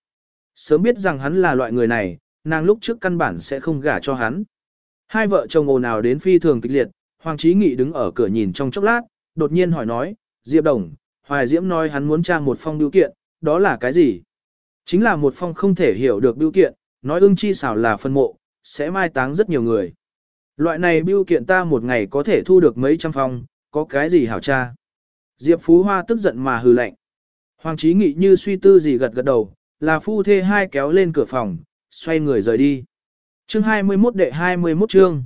Sớm biết rằng hắn là loại người này, nàng lúc trước căn bản sẽ không gả cho hắn. Hai vợ chồng ồn ào đến phi thường kịch liệt, Hoàng Chí Nghị đứng ở cửa nhìn trong chốc lát, đột nhiên hỏi nói, Diệp Đồng, Hoài Diễm nói hắn muốn trang một phong biểu kiện, đó là cái gì? Chính là một phong không thể hiểu được biểu kiện, nói ưng chi xảo là phân mộ, sẽ mai táng rất nhiều người. Loại này biêu kiện ta một ngày có thể thu được mấy trăm phong, có cái gì hảo cha? Diệp Phú Hoa tức giận mà hừ lạnh. Hoàng Chí Nghị như suy tư gì gật gật đầu, là phu thê hai kéo lên cửa phòng, xoay người rời đi. Chương 21 đệ 21 chương.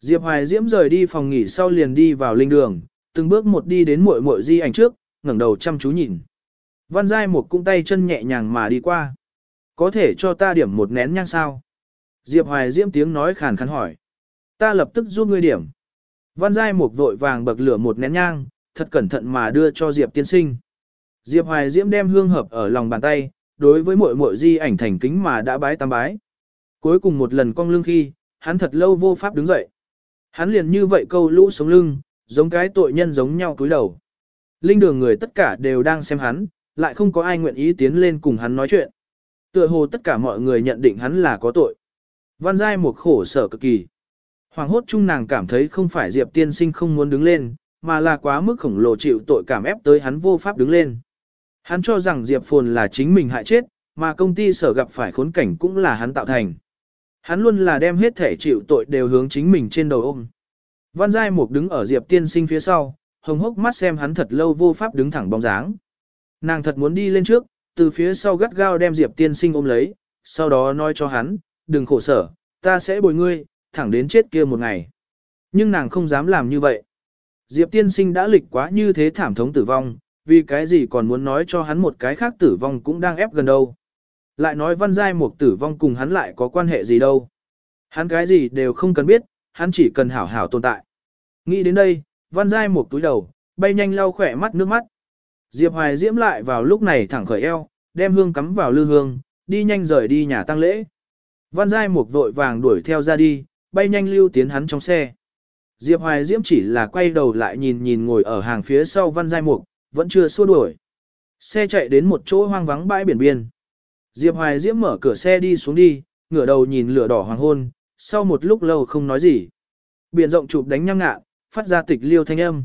Diệp Hoài Diễm rời đi phòng nghỉ sau liền đi vào linh đường, từng bước một đi đến muội muội di ảnh trước, ngẩng đầu chăm chú nhìn. Văn Giai một cung tay chân nhẹ nhàng mà đi qua. Có thể cho ta điểm một nén nhang sao? Diệp Hoài Diễm tiếng nói khàn khàn hỏi. Ta lập tức giúp ngươi điểm. Văn Giai một vội vàng bậc lửa một nén nhang, thật cẩn thận mà đưa cho Diệp tiên sinh. Diệp Hoài Diễm đem hương hợp ở lòng bàn tay, đối với muội muội di ảnh thành kính mà đã bái tam bái. Cuối cùng một lần cong lưng khi, hắn thật lâu vô pháp đứng dậy. Hắn liền như vậy câu lũ sống lưng, giống cái tội nhân giống nhau cúi đầu. Linh đường người tất cả đều đang xem hắn, lại không có ai nguyện ý tiến lên cùng hắn nói chuyện. Tựa hồ tất cả mọi người nhận định hắn là có tội. Văn Giai một khổ sở cực kỳ. Hoàng hốt chung nàng cảm thấy không phải Diệp tiên sinh không muốn đứng lên, mà là quá mức khổng lồ chịu tội cảm ép tới hắn vô pháp đứng lên. Hắn cho rằng Diệp Phồn là chính mình hại chết, mà công ty sở gặp phải khốn cảnh cũng là hắn tạo thành. Hắn luôn là đem hết thể chịu tội đều hướng chính mình trên đầu ôm. Văn Giai Mục đứng ở Diệp tiên sinh phía sau, hồng hốc mắt xem hắn thật lâu vô pháp đứng thẳng bóng dáng. Nàng thật muốn đi lên trước, từ phía sau gắt gao đem Diệp tiên sinh ôm lấy, sau đó nói cho hắn, đừng khổ sở, ta sẽ bồi ngươi, thẳng đến chết kia một ngày. Nhưng nàng không dám làm như vậy. Diệp tiên sinh đã lịch quá như thế thảm thống tử vong, vì cái gì còn muốn nói cho hắn một cái khác tử vong cũng đang ép gần đâu. Lại nói văn giai một tử vong cùng hắn lại có quan hệ gì đâu. Hắn cái gì đều không cần biết, hắn chỉ cần hảo hảo tồn tại. Nghĩ đến đây, văn giai một túi đầu, bay nhanh lau khỏe mắt nước mắt. Diệp Hoài diễm lại vào lúc này thẳng khởi eo, đem hương cắm vào lư hương, đi nhanh rời đi nhà tăng lễ. Văn giai một vội vàng đuổi theo ra đi, bay nhanh lưu tiến hắn trong xe. Diệp Hoài Diễm chỉ là quay đầu lại nhìn nhìn ngồi ở hàng phía sau Văn Giai Mục, vẫn chưa xua đuổi. Xe chạy đến một chỗ hoang vắng bãi biển biên. Diệp Hoài Diễm mở cửa xe đi xuống đi, ngửa đầu nhìn lửa đỏ hoàng hôn, sau một lúc lâu không nói gì. Biển rộng chụp đánh nhăm ngạ, phát ra tịch liêu thanh âm.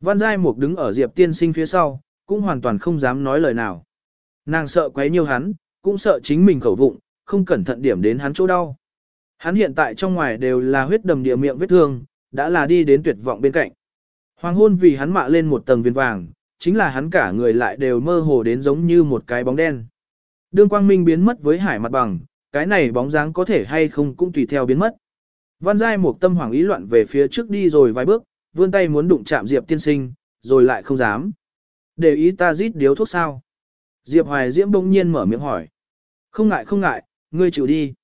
Văn Giai Mục đứng ở Diệp Tiên Sinh phía sau, cũng hoàn toàn không dám nói lời nào. Nàng sợ quấy nhiều hắn, cũng sợ chính mình khẩu vụng, không cẩn thận điểm đến hắn chỗ đau. Hắn hiện tại trong ngoài đều là huyết đầm địa miệng vết thương, đã là đi đến tuyệt vọng bên cạnh. Hoàng hôn vì hắn mạ lên một tầng viên vàng, chính là hắn cả người lại đều mơ hồ đến giống như một cái bóng đen. Đương quang minh biến mất với hải mặt bằng, cái này bóng dáng có thể hay không cũng tùy theo biến mất. Văn Giai một tâm hoàng ý loạn về phía trước đi rồi vài bước, vươn tay muốn đụng chạm Diệp tiên sinh, rồi lại không dám. Để ý ta rít điếu thuốc sao? Diệp Hoài Diễm bỗng nhiên mở miệng hỏi. Không ngại không ngại, ngươi chịu đi.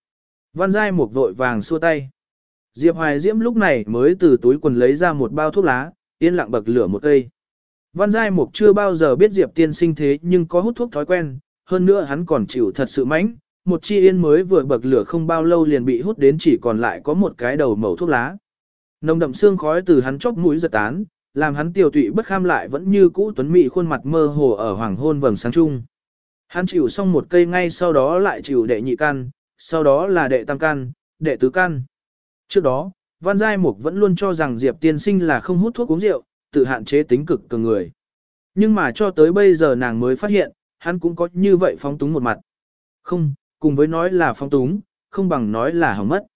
Văn Giai một vội vàng xua tay. Diệp Hoài Diễm lúc này mới từ túi quần lấy ra một bao thuốc lá, yên lặng bậc lửa một cây. Văn Giai Mục chưa bao giờ biết Diệp tiên sinh thế nhưng có hút thuốc thói quen, hơn nữa hắn còn chịu thật sự mãnh, một chi yên mới vừa bậc lửa không bao lâu liền bị hút đến chỉ còn lại có một cái đầu mẩu thuốc lá. Nồng đậm xương khói từ hắn chóp mũi giật tán, làm hắn tiểu tụy bất kham lại vẫn như cũ tuấn mị khuôn mặt mơ hồ ở hoàng hôn vầng sáng trung. Hắn chịu xong một cây ngay sau đó lại chịu đệ nhị căn, sau đó là đệ tam căn, đệ tứ căn. Trước đó, Văn Giai Mục vẫn luôn cho rằng Diệp tiên sinh là không hút thuốc uống rượu, tự hạn chế tính cực cường người. Nhưng mà cho tới bây giờ nàng mới phát hiện, hắn cũng có như vậy phóng túng một mặt. Không, cùng với nói là phóng túng, không bằng nói là hỏng mất.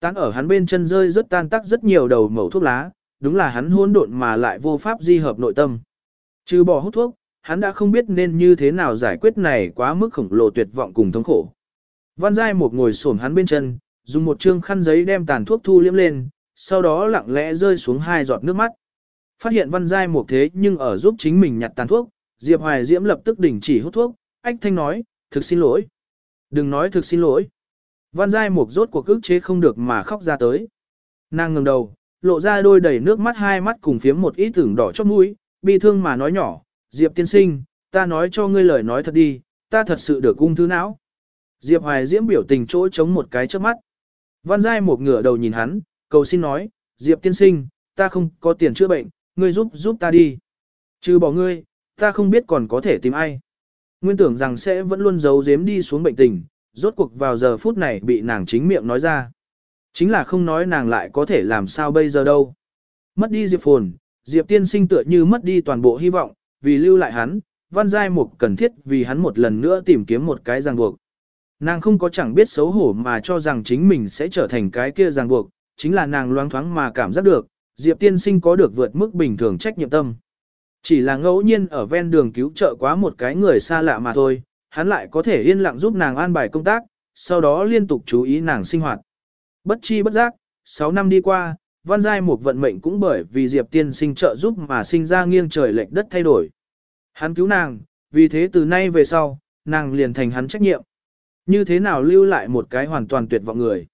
Tán ở hắn bên chân rơi rất tan tác rất nhiều đầu mẩu thuốc lá, đúng là hắn hỗn độn mà lại vô pháp di hợp nội tâm. Trừ bỏ hút thuốc, hắn đã không biết nên như thế nào giải quyết này quá mức khổng lồ tuyệt vọng cùng thống khổ. Văn Giai một ngồi xổm hắn bên chân, dùng một trương khăn giấy đem tàn thuốc thu liếm lên, sau đó lặng lẽ rơi xuống hai giọt nước mắt. Phát hiện văn giai một thế nhưng ở giúp chính mình nhặt tàn thuốc, Diệp Hoài Diễm lập tức đình chỉ hút thuốc, ách thanh nói, thực xin lỗi. Đừng nói thực xin lỗi. Văn giai một rốt cuộc ức chế không được mà khóc ra tới. Nàng ngừng đầu, lộ ra đôi đầy nước mắt hai mắt cùng phiếm một ít tưởng đỏ chót mũi, bi thương mà nói nhỏ, Diệp tiên sinh, ta nói cho ngươi lời nói thật đi, ta thật sự được ung thư não. Diệp Hoài Diễm biểu tình chỗ chống một cái trước mắt. Văn Giai một ngửa đầu nhìn hắn, cầu xin nói, Diệp tiên sinh, ta không có tiền chữa bệnh, ngươi giúp giúp ta đi. Trừ bỏ ngươi, ta không biết còn có thể tìm ai. Nguyên tưởng rằng sẽ vẫn luôn giấu giếm đi xuống bệnh tình, rốt cuộc vào giờ phút này bị nàng chính miệng nói ra. Chính là không nói nàng lại có thể làm sao bây giờ đâu. Mất đi Diệp Phồn, Diệp tiên sinh tựa như mất đi toàn bộ hy vọng, vì lưu lại hắn, Văn Giai Mục cần thiết vì hắn một lần nữa tìm kiếm một cái ràng buộc. Nàng không có chẳng biết xấu hổ mà cho rằng chính mình sẽ trở thành cái kia ràng buộc, chính là nàng loáng thoáng mà cảm giác được, Diệp tiên sinh có được vượt mức bình thường trách nhiệm tâm. Chỉ là ngẫu nhiên ở ven đường cứu trợ quá một cái người xa lạ mà thôi, hắn lại có thể yên lặng giúp nàng an bài công tác, sau đó liên tục chú ý nàng sinh hoạt. Bất chi bất giác, 6 năm đi qua, văn giai một vận mệnh cũng bởi vì Diệp tiên sinh trợ giúp mà sinh ra nghiêng trời lệch đất thay đổi. Hắn cứu nàng, vì thế từ nay về sau, nàng liền thành hắn trách nhiệm. Như thế nào lưu lại một cái hoàn toàn tuyệt vọng người.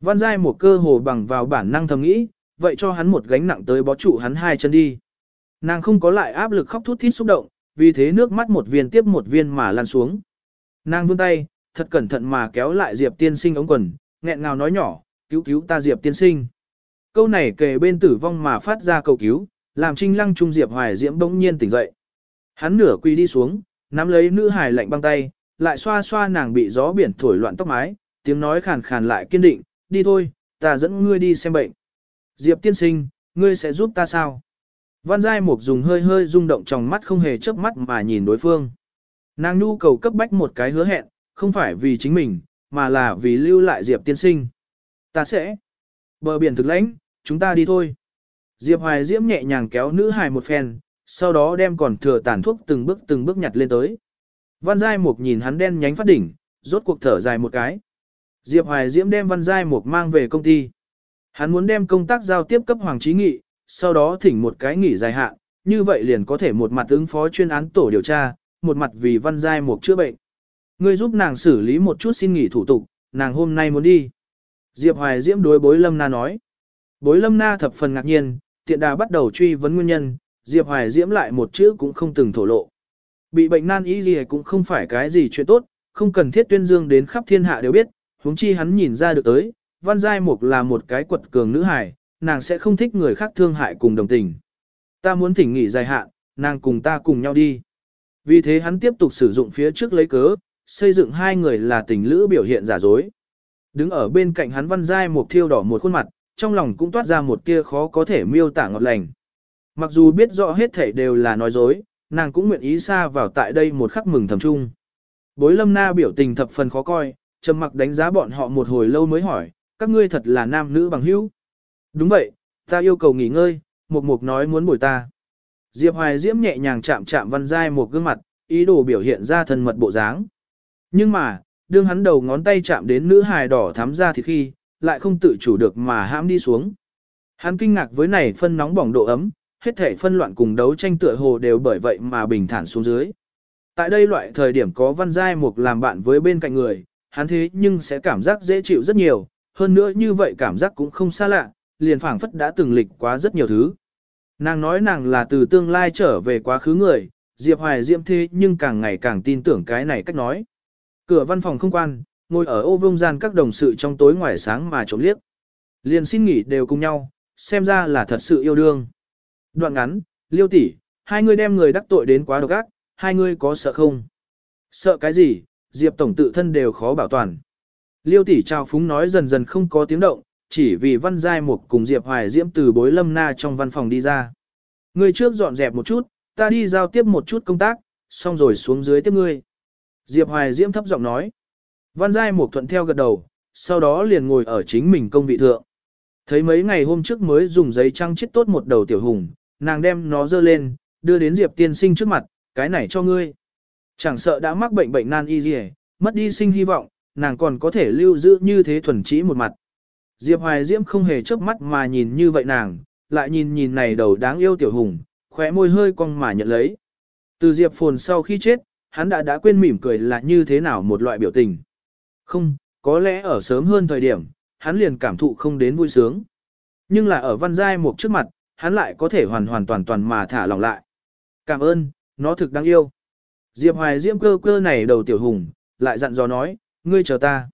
Văn Giai một cơ hồ bằng vào bản năng thầm nghĩ, vậy cho hắn một gánh nặng tới bó trụ hắn hai chân đi. Nàng không có lại áp lực khóc thút thít xúc động, vì thế nước mắt một viên tiếp một viên mà lan xuống. Nàng vươn tay, thật cẩn thận mà kéo lại Diệp tiên sinh ống quần, nghẹn ngào nói nhỏ, cứu cứu ta Diệp tiên sinh. Câu này kề bên tử vong mà phát ra cầu cứu, làm trinh lăng trung Diệp hoài diễm bỗng nhiên tỉnh dậy. Hắn nửa quỳ đi xuống, nắm lấy nữ hài lạnh băng tay, lại xoa xoa nàng bị gió biển thổi loạn tóc mái, tiếng nói khàn khàn lại kiên định, đi thôi, ta dẫn ngươi đi xem bệnh. Diệp tiên sinh, ngươi sẽ giúp ta sao? Văn Giai Mục dùng hơi hơi rung động trong mắt không hề chớp mắt mà nhìn đối phương. Nàng nhu cầu cấp bách một cái hứa hẹn, không phải vì chính mình, mà là vì lưu lại Diệp tiên sinh. Ta sẽ. Bờ biển thực lãnh, chúng ta đi thôi. Diệp Hoài Diễm nhẹ nhàng kéo nữ hài một phen, sau đó đem còn thừa tàn thuốc từng bước từng bước nhặt lên tới. Văn Giai Mục nhìn hắn đen nhánh phát đỉnh, rốt cuộc thở dài một cái. Diệp Hoài Diễm đem Văn Giai Mục mang về công ty. Hắn muốn đem công tác giao tiếp cấp Hoàng Chí Nghị, sau đó thỉnh một cái nghỉ dài hạn, như vậy liền có thể một mặt ứng phó chuyên án tổ điều tra, một mặt vì Văn Giai Mục chữa bệnh. Ngươi giúp nàng xử lý một chút xin nghỉ thủ tục, nàng hôm nay muốn đi. Diệp Hoài Diễm đối bối Lâm Na nói. Bối Lâm Na thập phần ngạc nhiên, tiện đà bắt đầu truy vấn nguyên nhân, Diệp Hoài Diễm lại một chữ cũng không từng thổ lộ. Bị bệnh nan y gì cũng không phải cái gì chuyện tốt, không cần thiết tuyên dương đến khắp thiên hạ đều biết, huống chi hắn nhìn ra được tới, Văn Giai Mục là một cái quật cường nữ hài, nàng sẽ không thích người khác thương hại cùng đồng tình. Ta muốn thỉnh nghỉ dài hạn, nàng cùng ta cùng nhau đi. Vì thế hắn tiếp tục sử dụng phía trước lấy cớ, xây dựng hai người là tình lữ biểu hiện giả dối. Đứng ở bên cạnh hắn Văn Giai Mục thiêu đỏ một khuôn mặt, trong lòng cũng toát ra một tia khó có thể miêu tả ngọt lành. Mặc dù biết rõ hết thảy đều là nói dối, nàng cũng nguyện ý xa vào tại đây một khắc mừng thầm chung. Bối lâm na biểu tình thập phần khó coi, trầm mặc đánh giá bọn họ một hồi lâu mới hỏi, các ngươi thật là nam nữ bằng hữu. Đúng vậy, ta yêu cầu nghỉ ngơi, Mục Mục nói muốn bồi ta. Diệp Hoài Diễm nhẹ nhàng chạm chạm văn giai một gương mặt, ý đồ biểu hiện ra thân mật bộ dáng. Nhưng mà, đương hắn đầu ngón tay chạm đến nữ hài đỏ thắm ra thì khi, lại không tự chủ được mà hãm đi xuống. Hắn kinh ngạc với này phân nóng bỏng độ ấm, hết thể phân loạn cùng đấu tranh tựa hồ đều bởi vậy mà bình thản xuống dưới. Tại đây loại thời điểm có văn giai mục làm bạn với bên cạnh người, hắn thế nhưng sẽ cảm giác dễ chịu rất nhiều, hơn nữa như vậy cảm giác cũng không xa lạ, liền phảng phất đã từng lịch quá rất nhiều thứ. Nàng nói nàng là từ tương lai trở về quá khứ người, Diệp Hoài Diễm thế nhưng càng ngày càng tin tưởng cái này cách nói. Cửa văn phòng không quan, ngồi ở ô vông gian các đồng sự trong tối ngoài sáng mà trộm liếc. Liền xin nghỉ đều cùng nhau, xem ra là thật sự yêu đương. Đoạn ngắn, liêu tỷ, hai người đem người đắc tội đến quá độc ác, hai người có sợ không? Sợ cái gì, Diệp Tổng tự thân đều khó bảo toàn. Liêu tỷ trao phúng nói dần dần không có tiếng động, chỉ vì văn giai mục cùng Diệp Hoài Diễm từ bối lâm na trong văn phòng đi ra. Người trước dọn dẹp một chút, ta đi giao tiếp một chút công tác, xong rồi xuống dưới tiếp ngươi. Diệp Hoài Diễm thấp giọng nói. Văn giai mục thuận theo gật đầu, sau đó liền ngồi ở chính mình công vị thượng. Thấy mấy ngày hôm trước mới dùng giấy trăng chết tốt một đầu tiểu hùng, nàng đem nó dơ lên, đưa đến Diệp tiên sinh trước mặt, cái này cho ngươi. Chẳng sợ đã mắc bệnh bệnh nan y gì, mất đi sinh hy vọng, nàng còn có thể lưu giữ như thế thuần trĩ một mặt. Diệp Hoài Diễm không hề chớp mắt mà nhìn như vậy nàng, lại nhìn nhìn này đầu đáng yêu tiểu hùng, khóe môi hơi cong mà nhận lấy. Từ Diệp Phồn sau khi chết, hắn đã đã quên mỉm cười là như thế nào một loại biểu tình. Không, có lẽ ở sớm hơn thời điểm, hắn liền cảm thụ không đến vui sướng. Nhưng là ở văn giai một trước mặt, hắn lại có thể hoàn hoàn toàn toàn mà thả lòng lại. Cảm ơn, nó thực đáng yêu. Diệp Hoài Diễm cơ cơ này đầu tiểu hùng, lại dặn dò nói, ngươi chờ ta.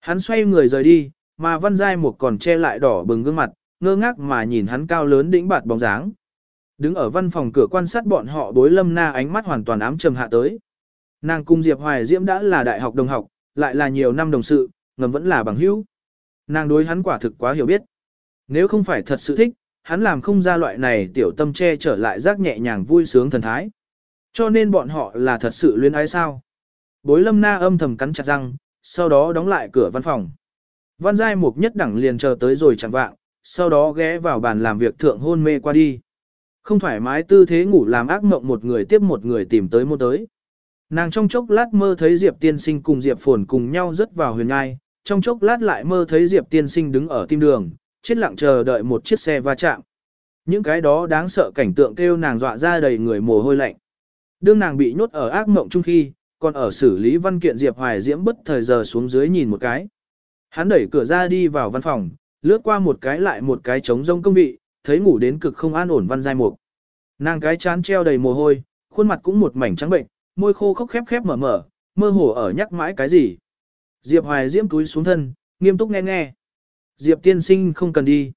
Hắn xoay người rời đi, mà văn giai một còn che lại đỏ bừng gương mặt, ngơ ngác mà nhìn hắn cao lớn đĩnh bạt bóng dáng. Đứng ở văn phòng cửa quan sát bọn họ đối lâm na ánh mắt hoàn toàn ám trầm hạ tới. Nàng cung Diệp Hoài Diễm đã là đại học đồng học, lại là nhiều năm đồng sự, ngầm vẫn là bằng hữu. Nàng đối hắn quả thực quá hiểu biết. Nếu không phải thật sự thích, hắn làm không ra loại này tiểu tâm che trở lại rác nhẹ nhàng vui sướng thần thái. Cho nên bọn họ là thật sự luyến ái sao. Bối lâm na âm thầm cắn chặt răng, sau đó đóng lại cửa văn phòng. Văn giai mục nhất đẳng liền chờ tới rồi chẳng vạng, sau đó ghé vào bàn làm việc thượng hôn mê qua đi. Không thoải mái tư thế ngủ làm ác mộng một người tiếp một người tìm tới một tới. Nàng trong chốc lát mơ thấy Diệp tiên sinh cùng Diệp phồn cùng nhau rớt vào huyền ngai, trong chốc lát lại mơ thấy Diệp tiên sinh đứng ở tim đường, chết lặng chờ đợi một chiếc xe va chạm. Những cái đó đáng sợ cảnh tượng kêu nàng dọa ra đầy người mồ hôi lạnh. Đương nàng bị nhốt ở ác mộng chung khi, còn ở xử lý văn kiện Diệp Hoài Diễm bất thời giờ xuống dưới nhìn một cái. Hắn đẩy cửa ra đi vào văn phòng, lướt qua một cái lại một cái trống rông công vị, thấy ngủ đến cực không an ổn văn giai mục. Nàng cái chán treo đầy mồ hôi, khuôn mặt cũng một mảnh trắng bệnh, môi khô khốc khép khép mở mở, mơ hồ ở nhắc mãi cái gì. Diệp Hoài Diễm túi xuống thân, nghiêm túc nghe nghe. Diệp tiên sinh không cần đi.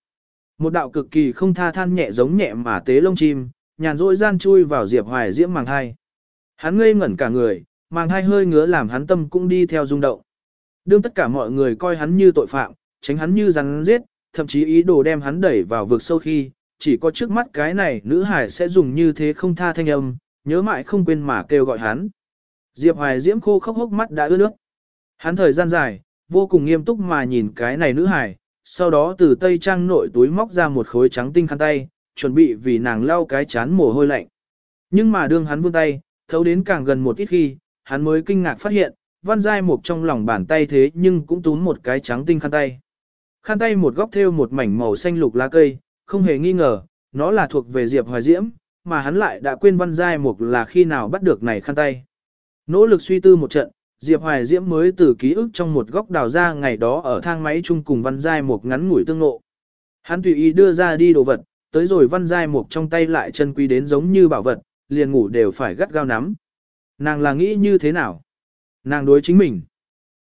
Một đạo cực kỳ không tha than nhẹ giống nhẹ mà tế lông chim, nhàn rỗi gian chui vào Diệp Hoài Diễm màng hai. Hắn ngây ngẩn cả người, màng hai hơi ngứa làm hắn tâm cũng đi theo rung động. Đương tất cả mọi người coi hắn như tội phạm, tránh hắn như rắn giết, thậm chí ý đồ đem hắn đẩy vào vực sâu khi, chỉ có trước mắt cái này nữ hải sẽ dùng như thế không tha thanh âm, nhớ mãi không quên mà kêu gọi hắn. Diệp Hoài Diễm khô khốc hốc mắt đã ướt nước. Hắn thời gian dài, vô cùng nghiêm túc mà nhìn cái này nữ hải, sau đó từ tây trang nội túi móc ra một khối trắng tinh khăn tay, chuẩn bị vì nàng lau cái chán mồ hôi lạnh. Nhưng mà đương hắn vươn tay, thấu đến càng gần một ít khi, hắn mới kinh ngạc phát hiện, văn giai mục trong lòng bàn tay thế nhưng cũng túm một cái trắng tinh khăn tay. Khăn tay một góc thêu một mảnh màu xanh lục lá cây, không hề nghi ngờ, nó là thuộc về Diệp Hoài Diễm, mà hắn lại đã quên văn giai mục là khi nào bắt được này khăn tay. Nỗ lực suy tư một trận, Diệp Hoài Diễm mới từ ký ức trong một góc đào ra ngày đó ở thang máy chung cùng văn giai mục ngắn ngủi tương ngộ. Hắn tùy ý đưa ra đi đồ vật, tới rồi văn giai mục trong tay lại chân quý đến giống như bảo vật, liền ngủ đều phải gắt gao nắm. Nàng là nghĩ như thế nào? Nàng đối chính mình.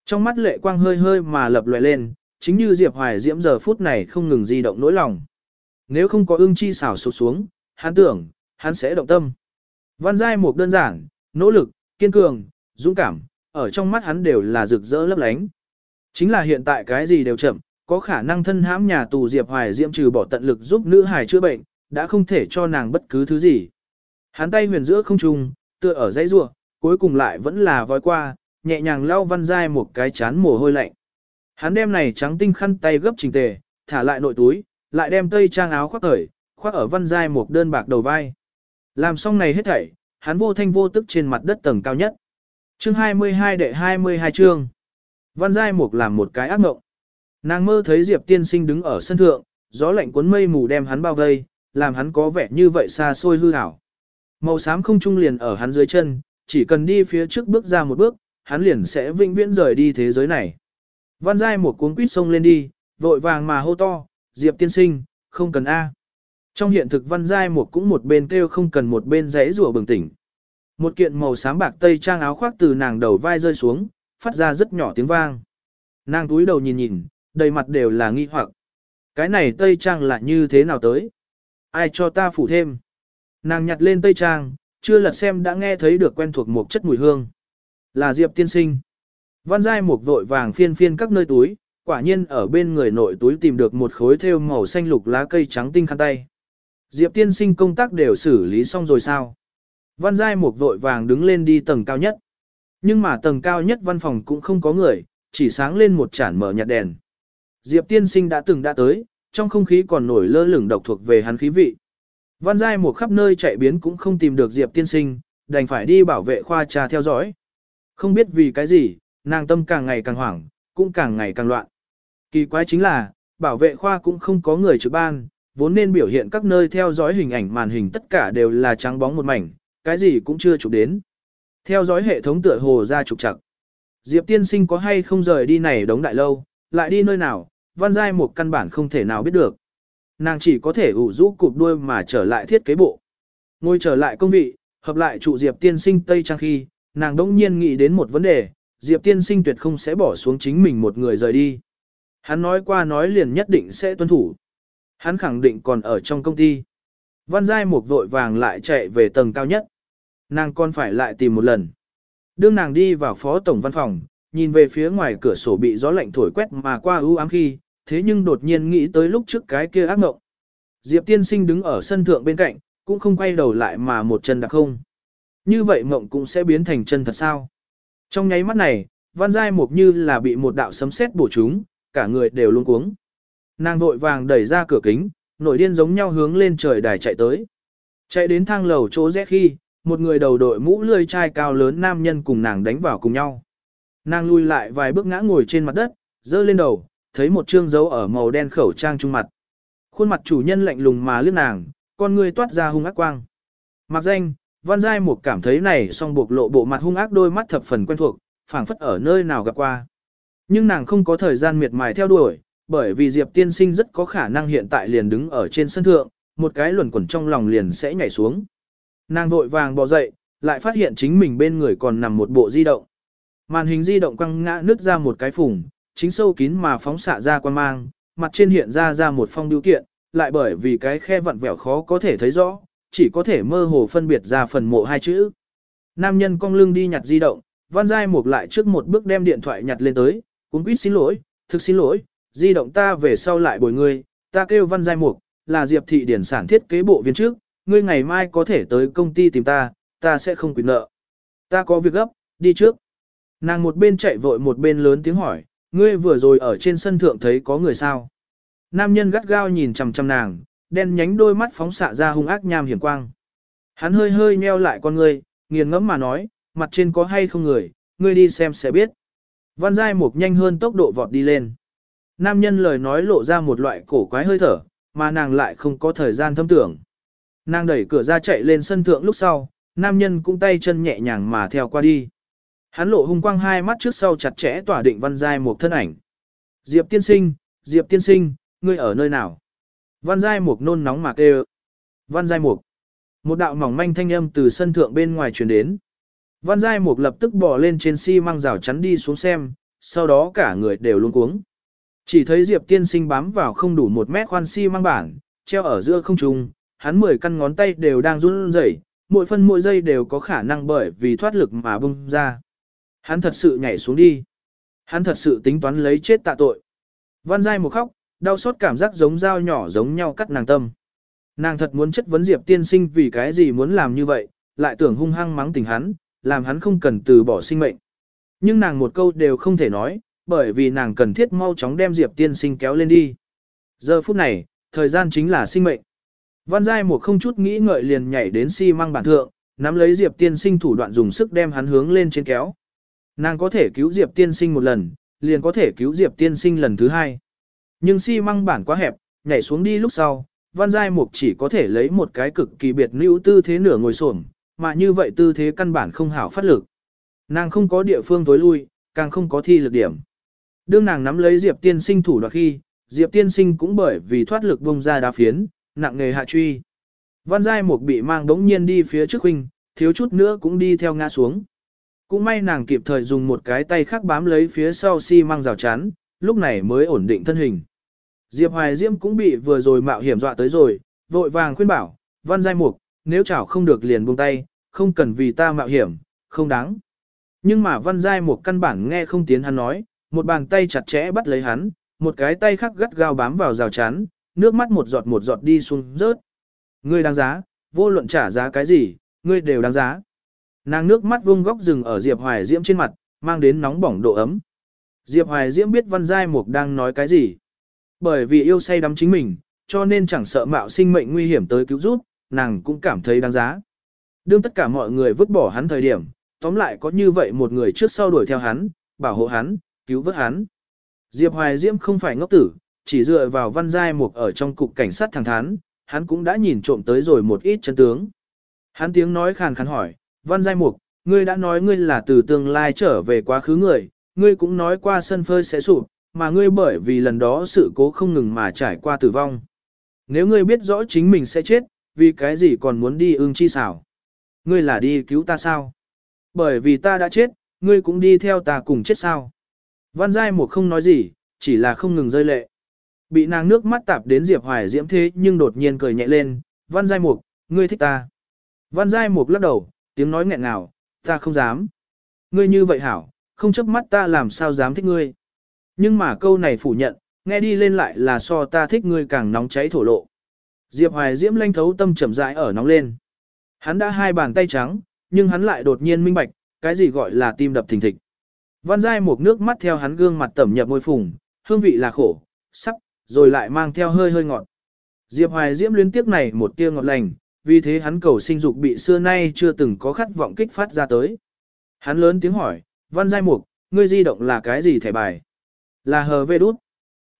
Trong mắt lệ quang hơi hơi mà lập lòe lên, chính như Diệp Hoài Diễm giờ phút này không ngừng di động nỗi lòng. Nếu không có ưng chi xảo sụp xuống, hắn tưởng, hắn sẽ động tâm. Văn giai mục đơn giản, nỗ lực, kiên cường, dũng cảm, ở trong mắt hắn đều là rực rỡ lấp lánh. Chính là hiện tại cái gì đều chậm, có khả năng thân hãm nhà tù Diệp Hoài Diễm trừ bỏ tận lực giúp nữ hài chữa bệnh, đã không thể cho nàng bất cứ thứ gì. Hắn tay huyền giữa không trung, tựa ở dãy rua, cuối cùng lại vẫn là voi qua, nhẹ nhàng lau văn dai một cái chán mồ hôi lạnh. Hắn đem này trắng tinh khăn tay gấp trình tề, thả lại nội túi, lại đem tây trang áo khoác thời, khoác ở văn dai một đơn bạc đầu vai. Làm xong này hết thảy, hắn vô thanh vô tức trên mặt đất tầng cao nhất. Chương 22 đệ 22 chương. Văn Giai Mục làm một cái ác mộng. Nàng mơ thấy Diệp tiên sinh đứng ở sân thượng, gió lạnh cuốn mây mù đem hắn bao vây, làm hắn có vẻ như vậy xa xôi hư ảo. Màu xám không trung liền ở hắn dưới chân, chỉ cần đi phía trước bước ra một bước, hắn liền sẽ vĩnh viễn rời đi thế giới này. Văn Giai một cuốn quýt sông lên đi, vội vàng mà hô to, Diệp tiên sinh, không cần A. Trong hiện thực Văn Giai một cũng một bên kêu không cần một bên rẽ rủa bừng tỉnh. Một kiện màu xám bạc tây trang áo khoác từ nàng đầu vai rơi xuống, phát ra rất nhỏ tiếng vang. Nàng túi đầu nhìn nhìn, đầy mặt đều là nghi hoặc. Cái này tây trang là như thế nào tới? Ai cho ta phủ thêm? Nàng nhặt lên tây trang, chưa lật xem đã nghe thấy được quen thuộc một chất mùi hương. Là Diệp tiên sinh. Văn giai một vội vàng phiên phiên các nơi túi, quả nhiên ở bên người nội túi tìm được một khối thêu màu xanh lục lá cây trắng tinh khăn tay. Diệp tiên sinh công tác đều xử lý xong rồi sao? Văn giai một vội vàng đứng lên đi tầng cao nhất. Nhưng mà tầng cao nhất văn phòng cũng không có người, chỉ sáng lên một chản mở nhạt đèn. Diệp tiên sinh đã từng đã tới, trong không khí còn nổi lơ lửng độc thuộc về hắn khí vị. Văn giai một khắp nơi chạy biến cũng không tìm được Diệp tiên sinh, đành phải đi bảo vệ khoa trà theo dõi. Không biết vì cái gì, nàng tâm càng ngày càng hoảng, cũng càng ngày càng loạn. Kỳ quái chính là, bảo vệ khoa cũng không có người trực ban, vốn nên biểu hiện các nơi theo dõi hình ảnh màn hình tất cả đều là trắng bóng một mảnh, cái gì cũng chưa chụp đến. Theo dõi hệ thống tựa hồ ra trục chặt Diệp tiên sinh có hay không rời đi này đống đại lâu, lại đi nơi nào, văn giai một căn bản không thể nào biết được. Nàng chỉ có thể ủ rũ cụp đuôi mà trở lại thiết kế bộ. Ngồi trở lại công vị, hợp lại trụ Diệp tiên sinh Tây Trang khi, nàng đông nhiên nghĩ đến một vấn đề, Diệp tiên sinh tuyệt không sẽ bỏ xuống chính mình một người rời đi. Hắn nói qua nói liền nhất định sẽ tuân thủ. Hắn khẳng định còn ở trong công ty. Văn Giai một vội vàng lại chạy về tầng cao nhất. Nàng còn phải lại tìm một lần. Đương nàng đi vào phó tổng văn phòng, nhìn về phía ngoài cửa sổ bị gió lạnh thổi quét mà qua ưu ám khi, thế nhưng đột nhiên nghĩ tới lúc trước cái kia ác mộng. Diệp tiên sinh đứng ở sân thượng bên cạnh, cũng không quay đầu lại mà một chân đặc không. Như vậy mộng cũng sẽ biến thành chân thật sao. Trong nháy mắt này, văn giai mục như là bị một đạo sấm sét bổ trúng, cả người đều luôn cuống. Nàng vội vàng đẩy ra cửa kính, nổi điên giống nhau hướng lên trời đài chạy tới. Chạy đến thang lầu chỗ rẽ khi, một người đầu đội mũ lươi chai cao lớn nam nhân cùng nàng đánh vào cùng nhau. Nàng lùi lại vài bước ngã ngồi trên mặt đất, dơ lên đầu, thấy một trương dấu ở màu đen khẩu trang trung mặt. Khuôn mặt chủ nhân lạnh lùng mà liếc nàng, con người toát ra hung ác quang. Mặc danh, Văn Giai một cảm thấy này song buộc lộ bộ mặt hung ác đôi mắt thập phần quen thuộc, phảng phất ở nơi nào gặp qua. Nhưng nàng không có thời gian miệt mài theo đuổi, bởi vì Diệp tiên sinh rất có khả năng hiện tại liền đứng ở trên sân thượng, một cái luẩn quẩn trong lòng liền sẽ nhảy xuống. Nàng vội vàng bò dậy, lại phát hiện chính mình bên người còn nằm một bộ di động. Màn hình di động quăng ngã nứt ra một cái phùng, chính sâu kín mà phóng xạ ra quan mang, mặt trên hiện ra ra một phong biểu kiện, lại bởi vì cái khe vặn vẹo khó có thể thấy rõ, chỉ có thể mơ hồ phân biệt ra phần mộ hai chữ. Nam nhân cong lưng đi nhặt di động, văn giai mục lại trước một bước đem điện thoại nhặt lên tới, cũng quýt xin lỗi, thực xin lỗi, di động ta về sau lại bồi ngươi, ta kêu văn giai mục, là Diệp thị điển sản thiết kế bộ viên trước, ngươi ngày mai có thể tới công ty tìm ta, ta sẽ không quyền nợ. Ta có việc gấp, đi trước. Nàng một bên chạy vội một bên lớn tiếng hỏi, ngươi vừa rồi ở trên sân thượng thấy có người sao? Nam nhân gắt gao nhìn chằm chằm nàng, đen nhánh đôi mắt phóng xạ ra hung ác nham hiểm quang. Hắn hơi hơi nheo lại con ngươi, nghiền ngẫm mà nói, mặt trên có hay không người, ngươi đi xem sẽ biết. Văn Giai Mục nhanh hơn tốc độ vọt đi lên. Nam nhân lời nói lộ ra một loại cổ quái hơi thở, mà nàng lại không có thời gian thâm tưởng. Nàng đẩy cửa ra chạy lên sân thượng lúc sau, nam nhân cũng tay chân nhẹ nhàng mà theo qua đi. Hắn lộ hung quang hai mắt trước sau chặt chẽ tỏa định Văn Giai một thân ảnh. Diệp tiên sinh, Diệp tiên sinh, ngươi ở nơi nào? Văn Giai Mục nôn nóng mà kêu. Văn Giai Mục. Một đạo mỏng manh thanh âm từ sân thượng bên ngoài truyền đến. Văn Giai Mục lập tức bỏ lên trên xi si măng rào chắn đi xuống xem, sau đó cả người đều luôn cuống. Chỉ thấy Diệp tiên sinh bám vào không đủ một mét khoan xi si măng bản, treo ở giữa không trung, hắn mười căn ngón tay đều đang run rẩy, mỗi phân mỗi giây đều có khả năng bởi vì thoát lực mà bung ra. Hắn thật sự nhảy xuống đi. Hắn thật sự tính toán lấy chết tạ tội. Văn Giai một khóc, đau xót cảm giác giống dao nhỏ giống nhau cắt nàng tâm. Nàng thật muốn chất vấn Diệp tiên sinh vì cái gì muốn làm như vậy, lại tưởng hung hăng mắng tình hắn, làm hắn không cần từ bỏ sinh mệnh. Nhưng nàng một câu đều không thể nói, bởi vì nàng cần thiết mau chóng đem Diệp tiên sinh kéo lên đi. Giờ phút này, thời gian chính là sinh mệnh. Văn Giai một không chút nghĩ ngợi liền nhảy đến xi si măng bản thượng, nắm lấy Diệp tiên sinh thủ đoạn dùng sức đem hắn hướng lên trên kéo. Nàng có thể cứu Diệp tiên sinh một lần, liền có thể cứu Diệp tiên sinh lần thứ hai. Nhưng xi si măng bản quá hẹp, nhảy xuống đi lúc sau, Văn Giai Mục chỉ có thể lấy một cái cực kỳ biệt nữ tư thế nửa ngồi xổm, mà như vậy tư thế căn bản không hảo phát lực. Nàng không có địa phương tối lui, càng không có thi lực điểm. Đương nàng nắm lấy Diệp tiên sinh thủ đoạn khi, Diệp tiên sinh cũng bởi vì thoát lực bông ra đá phiến, nặng nghề hạ truy. Văn Giai Mục bị mang đống nhiên đi phía trước huynh, thiếu chút nữa cũng đi theo ngã xuống. Cũng may nàng kịp thời dùng một cái tay khác bám lấy phía sau xi si măng rào chắn, lúc này mới ổn định thân hình. Diệp Hoài Diễm cũng bị vừa rồi mạo hiểm dọa tới rồi, vội vàng khuyên bảo, văn giai mục, nếu chảo không được liền buông tay, không cần vì ta mạo hiểm, không đáng. Nhưng mà văn giai mục căn bản nghe không tiến hắn nói, một bàn tay chặt chẽ bắt lấy hắn, một cái tay khác gắt gao bám vào rào chắn, nước mắt một giọt một giọt đi xuống rớt. Ngươi đáng giá, vô luận trả giá cái gì, ngươi đều đáng giá. Nàng nước mắt vung góc rừng ở Diệp Hoài Diễm trên mặt, mang đến nóng bỏng độ ấm. Diệp Hoài Diễm biết Văn Giai Mục đang nói cái gì. Bởi vì yêu say đắm chính mình, cho nên chẳng sợ mạo sinh mệnh nguy hiểm tới cứu giúp, nàng cũng cảm thấy đáng giá. Đương tất cả mọi người vứt bỏ hắn thời điểm, tóm lại có như vậy một người trước sau đuổi theo hắn, bảo hộ hắn, cứu vớt hắn. Diệp Hoài Diễm không phải ngốc tử, chỉ dựa vào Văn Giai Mục ở trong cục cảnh sát thẳng thắn, hắn cũng đã nhìn trộm tới rồi một ít chân tướng. Hắn tiếng nói khàn khàn hỏi, Văn Giai Mục, ngươi đã nói ngươi là từ tương lai trở về quá khứ người, ngươi cũng nói qua sân phơi sẽ sụp, mà ngươi bởi vì lần đó sự cố không ngừng mà trải qua tử vong. Nếu ngươi biết rõ chính mình sẽ chết, vì cái gì còn muốn đi ưng chi xảo? Ngươi là đi cứu ta sao? Bởi vì ta đã chết, ngươi cũng đi theo ta cùng chết sao? Văn Giai Mục không nói gì, chỉ là không ngừng rơi lệ. Bị nàng nước mắt tạp đến Diệp Hoài Diễm thế nhưng đột nhiên cười nhẹ lên, Văn Giai Mục, ngươi thích ta. Văn Giai Mục lắc đầu, tiếng nói nghẹn ngào, ta không dám. Ngươi như vậy hảo, không chấp mắt ta làm sao dám thích ngươi. Nhưng mà câu này phủ nhận, nghe đi lên lại là so ta thích ngươi càng nóng cháy thổ lộ. Diệp Hoài Diễm lanh thấu tâm chậm rãi ở nóng lên. Hắn đã hai bàn tay trắng, nhưng hắn lại đột nhiên minh bạch, cái gì gọi là tim đập thình thịch. Văn Giai một nước mắt theo hắn gương mặt tẩm nhập môi phùng, hương vị là khổ, sắc, rồi lại mang theo hơi hơi ngọt. Diệp Hoài Diễm liên tiếp này một tia ngọt lành, vì thế hắn cầu sinh dục bị xưa nay chưa từng có khát vọng kích phát ra tới. Hắn lớn tiếng hỏi, Văn Giai Mục, ngươi di động là cái gì thẻ bài? Là hờ vê đút.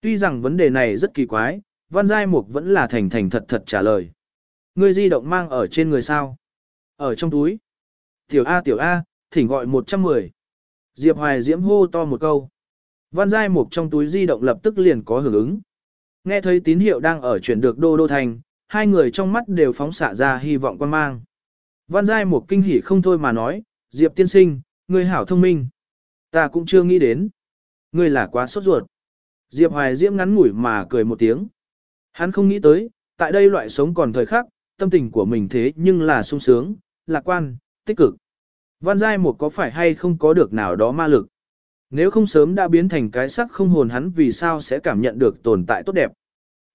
Tuy rằng vấn đề này rất kỳ quái, Văn Giai Mục vẫn là thành thành thật thật trả lời. Ngươi di động mang ở trên người sao? Ở trong túi. Tiểu A tiểu A, thỉnh gọi 110. Diệp Hoài Diễm hô to một câu. Văn Giai Mục trong túi di động lập tức liền có hưởng ứng. Nghe thấy tín hiệu đang ở chuyển được đô đô thành, hai người trong mắt đều phóng xạ ra hy vọng quan mang. Văn Giai một kinh hỉ không thôi mà nói, Diệp tiên sinh, người hảo thông minh. Ta cũng chưa nghĩ đến. Ngươi là quá sốt ruột. Diệp Hoài Diễm ngắn ngủi mà cười một tiếng. Hắn không nghĩ tới, tại đây loại sống còn thời khắc, tâm tình của mình thế nhưng là sung sướng, lạc quan, tích cực. Văn Giai một có phải hay không có được nào đó ma lực. Nếu không sớm đã biến thành cái sắc không hồn hắn vì sao sẽ cảm nhận được tồn tại tốt đẹp.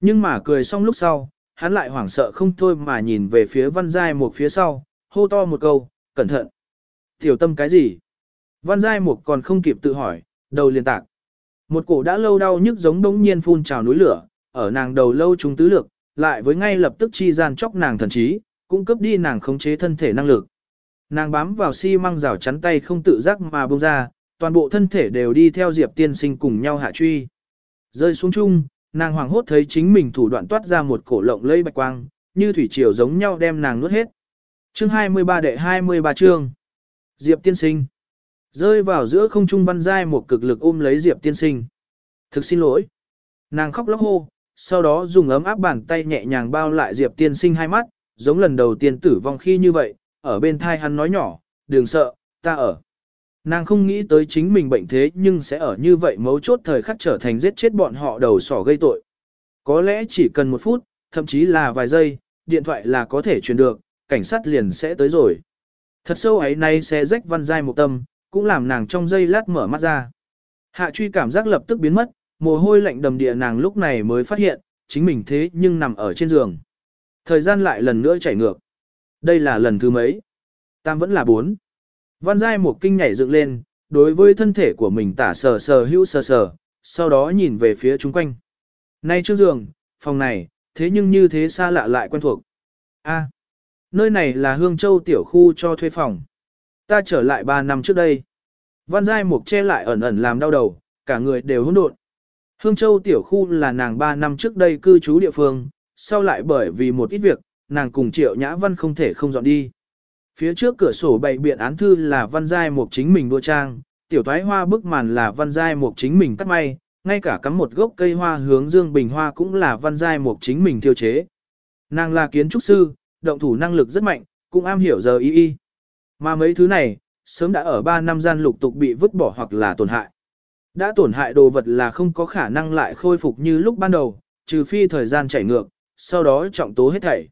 Nhưng mà cười xong lúc sau, hắn lại hoảng sợ không thôi mà nhìn về phía Văn Giai một phía sau, hô to một câu, cẩn thận. Tiểu tâm cái gì? Văn Giai một còn không kịp tự hỏi, đầu liền tạc. Một cổ đã lâu đau nhức giống đống nhiên phun trào núi lửa, ở nàng đầu lâu chúng tứ lược, lại với ngay lập tức chi gian chóc nàng thần trí, cũng cấp đi nàng khống chế thân thể năng lực. Nàng bám vào xi si măng rào chắn tay không tự giác mà bông ra, toàn bộ thân thể đều đi theo Diệp tiên sinh cùng nhau hạ truy. Rơi xuống chung, nàng hoàng hốt thấy chính mình thủ đoạn toát ra một cổ lộng lây bạch quang, như thủy triều giống nhau đem nàng nuốt hết. Chương 23 đệ 23 chương. Diệp tiên sinh. Rơi vào giữa không trung văn giai một cực lực ôm lấy Diệp tiên sinh. Thực xin lỗi. Nàng khóc lóc hô, sau đó dùng ấm áp bàn tay nhẹ nhàng bao lại Diệp tiên sinh hai mắt, giống lần đầu tiên tử vong khi như vậy, ở bên thai hắn nói nhỏ, đừng sợ, ta ở. Nàng không nghĩ tới chính mình bệnh thế nhưng sẽ ở như vậy mấu chốt thời khắc trở thành giết chết bọn họ đầu sỏ gây tội. Có lẽ chỉ cần một phút, thậm chí là vài giây, điện thoại là có thể truyền được, cảnh sát liền sẽ tới rồi. Thật sâu ấy nay sẽ rách văn dai một tâm, cũng làm nàng trong giây lát mở mắt ra. Hạ truy cảm giác lập tức biến mất, mồ hôi lạnh đầm địa nàng lúc này mới phát hiện, chính mình thế nhưng nằm ở trên giường. Thời gian lại lần nữa chảy ngược. Đây là lần thứ mấy? Tam vẫn là bốn. Văn Giai một kinh nhảy dựng lên, đối với thân thể của mình tả sờ sờ hữu sờ sờ, sau đó nhìn về phía chúng quanh. Nay trước giường, phòng này, thế nhưng như thế xa lạ lại quen thuộc. A, nơi này là Hương Châu tiểu khu cho thuê phòng. Ta trở lại 3 năm trước đây. Văn Giai Mục che lại ẩn ẩn làm đau đầu, cả người đều hỗn độn. Hương Châu tiểu khu là nàng 3 năm trước đây cư trú địa phương, sau lại bởi vì một ít việc, nàng cùng Triệu Nhã Văn không thể không dọn đi. Phía trước cửa sổ bày biện án thư là Văn Giai Mục chính mình đua trang, tiểu thoái hoa bức màn là Văn Giai Mục chính mình cắt may, ngay cả cắm một gốc cây hoa hướng dương bình hoa cũng là Văn Giai Mục chính mình tiêu chế. Nàng là kiến trúc sư, động thủ năng lực rất mạnh, cũng am hiểu giờ y y. Mà mấy thứ này, sớm đã ở 3 năm gian lục tục bị vứt bỏ hoặc là tổn hại. Đã tổn hại đồ vật là không có khả năng lại khôi phục như lúc ban đầu, trừ phi thời gian chảy ngược, sau đó trọng tố hết thảy.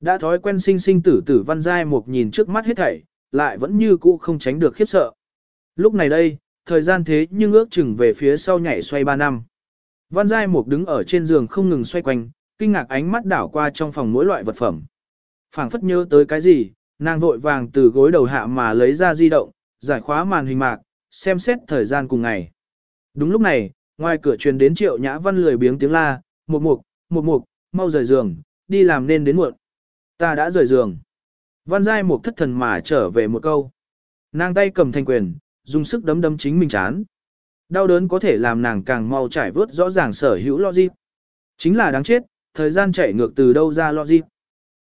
Đã thói quen sinh sinh tử tử văn giai một nhìn trước mắt hết thảy, lại vẫn như cũ không tránh được khiếp sợ. Lúc này đây, thời gian thế nhưng ước chừng về phía sau nhảy xoay 3 năm. Văn giai một đứng ở trên giường không ngừng xoay quanh, kinh ngạc ánh mắt đảo qua trong phòng mỗi loại vật phẩm. phảng phất nhớ tới cái gì, nàng vội vàng từ gối đầu hạ mà lấy ra di động, giải khóa màn hình mạc, xem xét thời gian cùng ngày. Đúng lúc này, ngoài cửa truyền đến triệu nhã văn lười biếng tiếng la, một mục, một mục, mau rời giường, đi làm nên đến muộn. Ta đã rời giường. Văn giai mục thất thần mà trở về một câu. Nàng tay cầm thanh quyền, dùng sức đấm đấm chính mình chán. Đau đớn có thể làm nàng càng mau trải vớt rõ ràng sở hữu logic. Chính là đáng chết, thời gian chạy ngược từ đâu ra logic.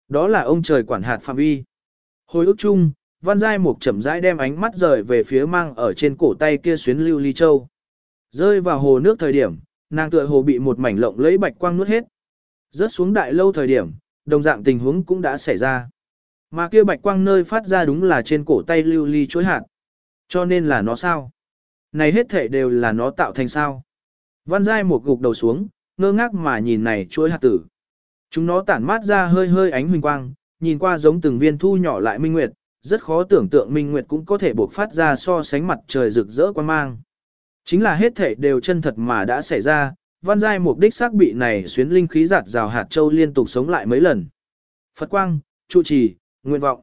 Đó là ông trời quản hạt phạm vi. Hồi ức chung, Văn Giai Mục chậm rãi đem ánh mắt rời về phía mang ở trên cổ tay kia xuyến lưu ly châu. Rơi vào hồ nước thời điểm, nàng tựa hồ bị một mảnh lộng lấy bạch quang nuốt hết. Rớt xuống đại lâu thời điểm, đồng dạng tình huống cũng đã xảy ra. Mà kia bạch quang nơi phát ra đúng là trên cổ tay lưu ly chối hạt. Cho nên là nó sao? Này hết thể đều là nó tạo thành sao? Văn dai một gục đầu xuống, ngơ ngác mà nhìn này chuỗi hạt tử. Chúng nó tản mát ra hơi hơi ánh huỳnh quang, nhìn qua giống từng viên thu nhỏ lại minh nguyệt, rất khó tưởng tượng minh nguyệt cũng có thể buộc phát ra so sánh mặt trời rực rỡ quan mang. Chính là hết thể đều chân thật mà đã xảy ra, văn giai mục đích xác bị này xuyến linh khí giạt rào hạt châu liên tục sống lại mấy lần. Phật quang, trụ trì, nguyện vọng.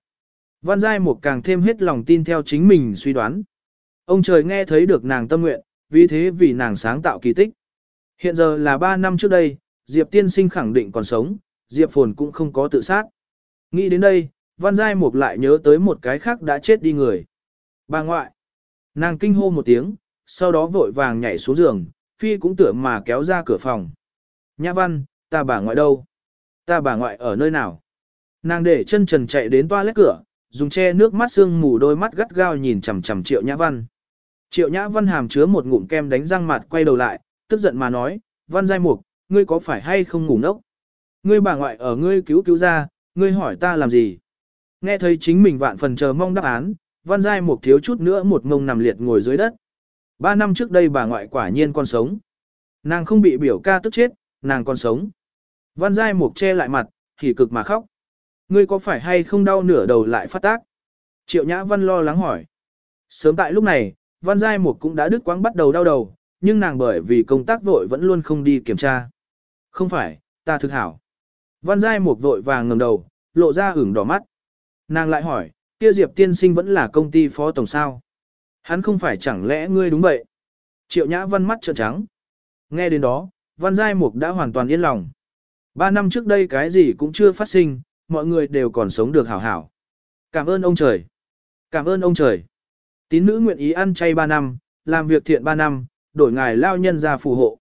Văn giai mục càng thêm hết lòng tin theo chính mình suy đoán. Ông trời nghe thấy được nàng tâm nguyện, vì thế vì nàng sáng tạo kỳ tích. Hiện giờ là 3 năm trước đây, Diệp tiên sinh khẳng định còn sống, Diệp phồn cũng không có tự sát. Nghĩ đến đây, Văn Giai Mục lại nhớ tới một cái khác đã chết đi người. Bà ngoại. Nàng kinh hô một tiếng, sau đó vội vàng nhảy xuống giường, Phi cũng tưởng mà kéo ra cửa phòng. Nhã Văn, ta bà ngoại đâu? Ta bà ngoại ở nơi nào? Nàng để chân trần chạy đến toilet cửa, dùng che nước mắt sương mù đôi mắt gắt gao nhìn chằm chằm Triệu Nhã Văn. Triệu Nhã Văn hàm chứa một ngụm kem đánh răng mặt quay đầu lại, tức giận mà nói, Văn Giai Mục, ngươi có phải hay không ngủ nốc? Ngươi bà ngoại ở ngươi cứu cứu ra, ngươi hỏi ta làm gì? Nghe thấy chính mình vạn phần chờ mong đáp án, Văn Giai Mục thiếu chút nữa một ngông nằm liệt ngồi dưới đất. Ba năm trước đây bà ngoại quả nhiên còn sống. Nàng không bị biểu ca tức chết, nàng còn sống. Văn Giai Mục che lại mặt, thì cực mà khóc. Ngươi có phải hay không đau nửa đầu lại phát tác? Triệu Nhã Văn lo lắng hỏi. Sớm tại lúc này, Văn Giai Mục cũng đã đứt quãng bắt đầu đau đầu, nhưng nàng bởi vì công tác vội vẫn luôn không đi kiểm tra. Không phải, ta thực hảo. Văn Giai Mục vội vàng ngẩng đầu, lộ ra ửng đỏ mắt. Nàng lại hỏi, kia Diệp tiên sinh vẫn là công ty phó tổng sao? Hắn không phải chẳng lẽ ngươi đúng vậy? Triệu Nhã Văn mắt trợn trắng. Nghe đến đó, Văn Giai Mục đã hoàn toàn yên lòng. Ba năm trước đây cái gì cũng chưa phát sinh, mọi người đều còn sống được hảo hảo. Cảm ơn ông trời. Cảm ơn ông trời. Tín nữ nguyện ý ăn chay ba năm, làm việc thiện ba năm, đổi ngài lao nhân ra phù hộ.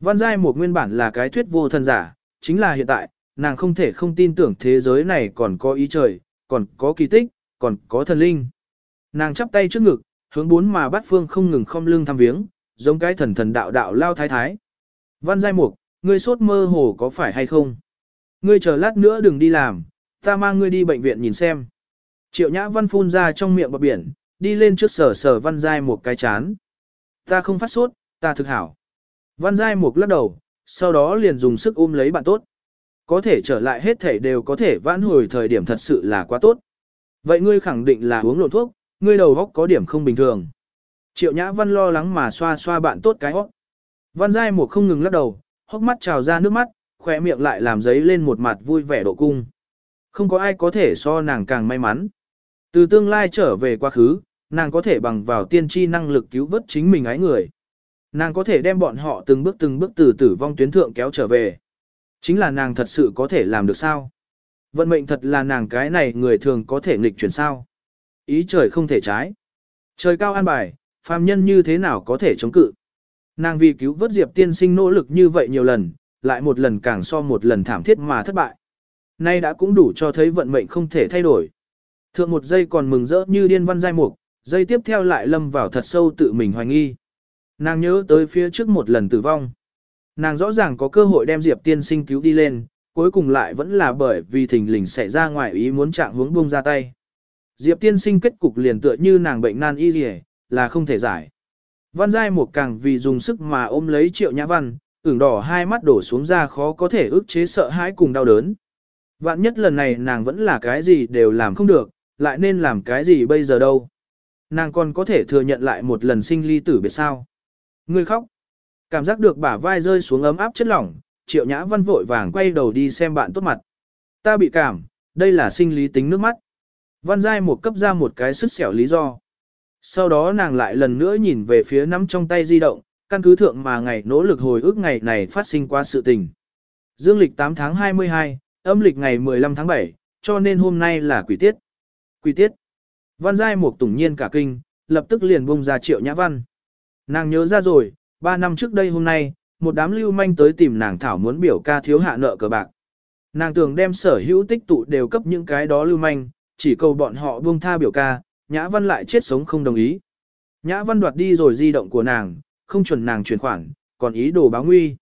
Văn giai mục nguyên bản là cái thuyết vô thần giả, chính là hiện tại, nàng không thể không tin tưởng thế giới này còn có ý trời, còn có kỳ tích, còn có thần linh. Nàng chắp tay trước ngực, hướng bốn mà bắt phương không ngừng không lưng thăm viếng, giống cái thần thần đạo đạo lao thái thái. Văn giai mục, ngươi sốt mơ hồ có phải hay không? Ngươi chờ lát nữa đừng đi làm, ta mang ngươi đi bệnh viện nhìn xem. Triệu nhã văn phun ra trong miệng bọc biển, đi lên trước sở sở văn giai một cái chán. Ta không phát sốt, ta thực hảo. Văn giai Mục lắc đầu, sau đó liền dùng sức ôm lấy bạn tốt. Có thể trở lại hết thể đều có thể vãn hồi thời điểm thật sự là quá tốt. Vậy ngươi khẳng định là uống lộn thuốc, ngươi đầu góc có điểm không bình thường. Triệu Nhã Văn lo lắng mà xoa xoa bạn tốt cái hốc. Văn Giai một không ngừng lắc đầu, hốc mắt trào ra nước mắt, khỏe miệng lại làm giấy lên một mặt vui vẻ độ cung. Không có ai có thể so nàng càng may mắn. Từ tương lai trở về quá khứ, nàng có thể bằng vào tiên tri năng lực cứu vớt chính mình ái người. Nàng có thể đem bọn họ từng bước từng bước từ tử vong tuyến thượng kéo trở về. Chính là nàng thật sự có thể làm được sao? Vận mệnh thật là nàng cái này người thường có thể nghịch chuyển sao? Ý trời không thể trái. Trời cao an bài, phàm nhân như thế nào có thể chống cự? Nàng vì cứu vớt Diệp tiên sinh nỗ lực như vậy nhiều lần, lại một lần càng so một lần thảm thiết mà thất bại. Nay đã cũng đủ cho thấy vận mệnh không thể thay đổi. Thượng một giây còn mừng rỡ như điên văn giai mục, giây tiếp theo lại lâm vào thật sâu tự mình hoài nghi. Nàng nhớ tới phía trước một lần tử vong. Nàng rõ ràng có cơ hội đem Diệp tiên sinh cứu đi lên, cuối cùng lại vẫn là bởi vì thình lình xảy ra ngoài ý muốn trạng hướng buông ra tay. Diệp tiên sinh kết cục liền tựa như nàng bệnh nan y gì là không thể giải. Văn giai một càng vì dùng sức mà ôm lấy triệu nhã văn, ửng đỏ hai mắt đổ xuống ra khó có thể ức chế sợ hãi cùng đau đớn. Vạn nhất lần này nàng vẫn là cái gì đều làm không được, lại nên làm cái gì bây giờ đâu. Nàng còn có thể thừa nhận lại một lần sinh ly tử biệt sao. Ngươi khóc. Cảm giác được bả vai rơi xuống ấm áp chất lỏng, triệu nhã văn vội vàng quay đầu đi xem bạn tốt mặt. Ta bị cảm, đây là sinh lý tính nước mắt. Văn giai một cấp ra một cái sức xẻo lý do. Sau đó nàng lại lần nữa nhìn về phía nắm trong tay di động, căn cứ thượng mà ngày nỗ lực hồi ức ngày này phát sinh qua sự tình. Dương lịch 8 tháng 22, âm lịch ngày 15 tháng 7, cho nên hôm nay là quỷ tiết. Quỷ tiết. Văn giai một tủng nhiên cả kinh, lập tức liền bung ra triệu nhã văn. Nàng nhớ ra rồi, 3 năm trước đây hôm nay, một đám lưu manh tới tìm nàng thảo muốn biểu ca thiếu hạ nợ cờ bạc. Nàng tưởng đem sở hữu tích tụ đều cấp những cái đó lưu manh, chỉ cầu bọn họ buông tha biểu ca, Nhã Văn lại chết sống không đồng ý. Nhã Văn đoạt đi rồi di động của nàng, không chuẩn nàng chuyển khoản, còn ý đồ báo nguy.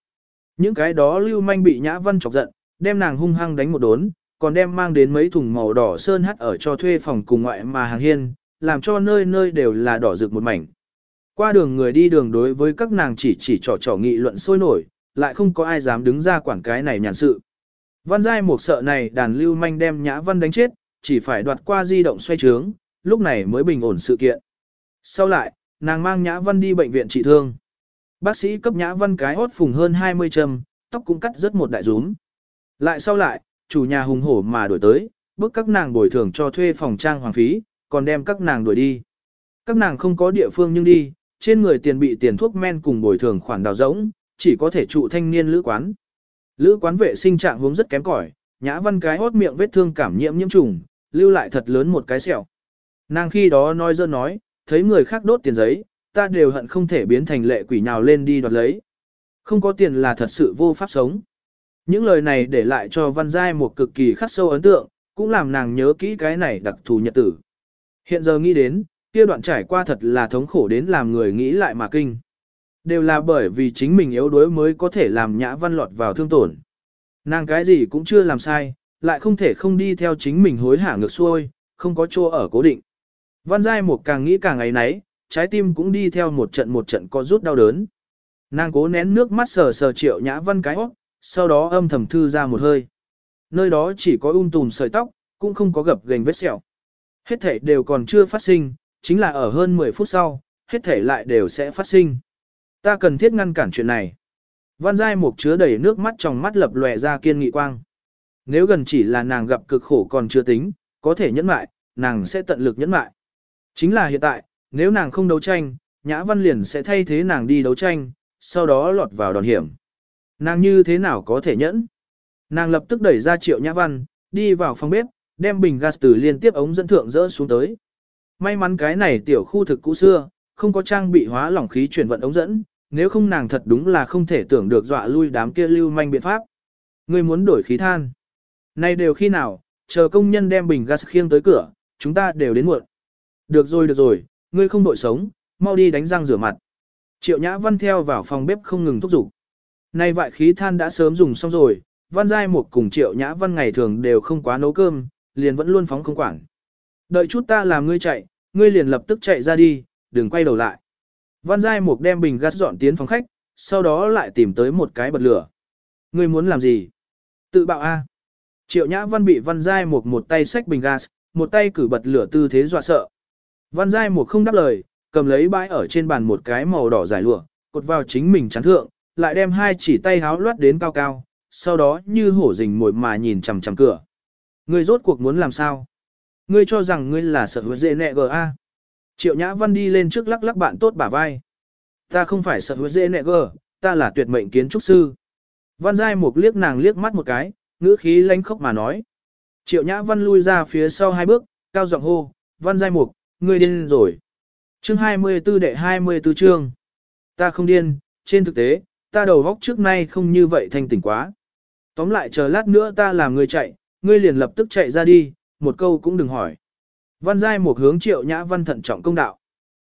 Những cái đó lưu manh bị Nhã Văn chọc giận, đem nàng hung hăng đánh một đốn, còn đem mang đến mấy thùng màu đỏ sơn hắt ở cho thuê phòng cùng ngoại mà hàng hiên, làm cho nơi nơi đều là đỏ rực một mảnh. Qua đường người đi đường đối với các nàng chỉ chỉ trò trò nghị luận sôi nổi, lại không có ai dám đứng ra quản cái này nhàn sự. Văn giai một sợ này đàn lưu manh đem Nhã Văn đánh chết, chỉ phải đoạt qua di động xoay trướng, lúc này mới bình ổn sự kiện. Sau lại, nàng mang Nhã Văn đi bệnh viện trị thương. Bác sĩ cấp Nhã Văn cái hốt phùng hơn 20 châm, tóc cũng cắt rất một đại rúm. Lại sau lại, chủ nhà hùng hổ mà đổi tới, bước các nàng bồi thường cho thuê phòng trang hoàng phí, còn đem các nàng đuổi đi. Các nàng không có địa phương nhưng đi, trên người tiền bị tiền thuốc men cùng bồi thường khoản đào rỗng, chỉ có thể trụ thanh niên lữ quán. Lữ quán vệ sinh trạng hướng rất kém cỏi, nhã văn cái hốt miệng vết thương cảm nhiễm nhiễm trùng, lưu lại thật lớn một cái sẹo. Nàng khi đó nói dơ nói, thấy người khác đốt tiền giấy, ta đều hận không thể biến thành lệ quỷ nào lên đi đoạt lấy. Không có tiền là thật sự vô pháp sống. Những lời này để lại cho Văn Giai một cực kỳ khắc sâu ấn tượng, cũng làm nàng nhớ kỹ cái này đặc thù nhật tử. Hiện giờ nghĩ đến, kia đoạn trải qua thật là thống khổ đến làm người nghĩ lại mà kinh. Đều là bởi vì chính mình yếu đuối mới có thể làm nhã văn lọt vào thương tổn. Nàng cái gì cũng chưa làm sai, lại không thể không đi theo chính mình hối hả ngược xuôi, không có chỗ ở cố định. Văn Giai một càng nghĩ càng ấy nấy, trái tim cũng đi theo một trận một trận có rút đau đớn. Nàng cố nén nước mắt sờ sờ triệu nhã văn cái óc, sau đó âm thầm thư ra một hơi. Nơi đó chỉ có um tùm sợi tóc, cũng không có gập gành vết sẹo. Hết thể đều còn chưa phát sinh, chính là ở hơn 10 phút sau, hết thể lại đều sẽ phát sinh. Ta cần thiết ngăn cản chuyện này. Văn Giai Mục chứa đầy nước mắt trong mắt lập lòe ra kiên nghị quang. Nếu gần chỉ là nàng gặp cực khổ còn chưa tính, có thể nhẫn mại, nàng sẽ tận lực nhẫn mại. Chính là hiện tại, nếu nàng không đấu tranh, Nhã Văn liền sẽ thay thế nàng đi đấu tranh, sau đó lọt vào đòn hiểm. Nàng như thế nào có thể nhẫn? Nàng lập tức đẩy ra triệu nhã văn, đi vào phòng bếp, đem bình gas từ liên tiếp ống dẫn thượng rỡ xuống tới. May mắn cái này tiểu khu thực cũ xưa, không có trang bị hóa lỏng khí chuyển vận ống dẫn, nếu không nàng thật đúng là không thể tưởng được dọa lui đám kia lưu manh biện pháp. Ngươi muốn đổi khí than. Nay đều khi nào, chờ công nhân đem bình gas khiêng tới cửa, chúng ta đều đến muộn. Được rồi được rồi, ngươi không đội sống, mau đi đánh răng rửa mặt. Triệu Nhã Văn theo vào phòng bếp không ngừng thúc giục. Nay vại khí than đã sớm dùng xong rồi, Văn Giai một cùng Triệu Nhã Văn ngày thường đều không quá nấu cơm, liền vẫn luôn phóng không quản. Đợi chút ta làm ngươi chạy, ngươi liền lập tức chạy ra đi, đừng quay đầu lại. Văn Giai Mục đem bình gas dọn tiến phòng khách, sau đó lại tìm tới một cái bật lửa. Ngươi muốn làm gì? Tự bạo A. Triệu Nhã Văn bị Văn Giai Mục một tay xách bình gas, một tay cử bật lửa tư thế dọa sợ. Văn Giai Mục không đáp lời, cầm lấy bãi ở trên bàn một cái màu đỏ dài lụa, cột vào chính mình chắn thượng, lại đem hai chỉ tay háo loát đến cao cao, sau đó như hổ rình mồi mà nhìn chằm chằm cửa. Ngươi rốt cuộc muốn làm sao? Ngươi cho rằng ngươi là sợ hứa dễ nẹ gờ a? Triệu Nhã Văn đi lên trước lắc lắc bạn tốt bả vai. Ta không phải sợ hứa dễ nẹ gờ, ta là tuyệt mệnh kiến trúc sư. Văn Giai Mục liếc nàng liếc mắt một cái, ngữ khí lánh khốc mà nói. Triệu Nhã Văn lui ra phía sau hai bước, cao giọng hô, Văn Giai Mục, ngươi điên rồi. Chương 24 đệ 24 chương. Ta không điên, trên thực tế, ta đầu góc trước nay không như vậy thanh tỉnh quá. Tóm lại chờ lát nữa ta làm ngươi chạy, ngươi liền lập tức chạy ra đi, một câu cũng đừng hỏi. Văn Giai một hướng triệu nhã văn thận trọng công đạo.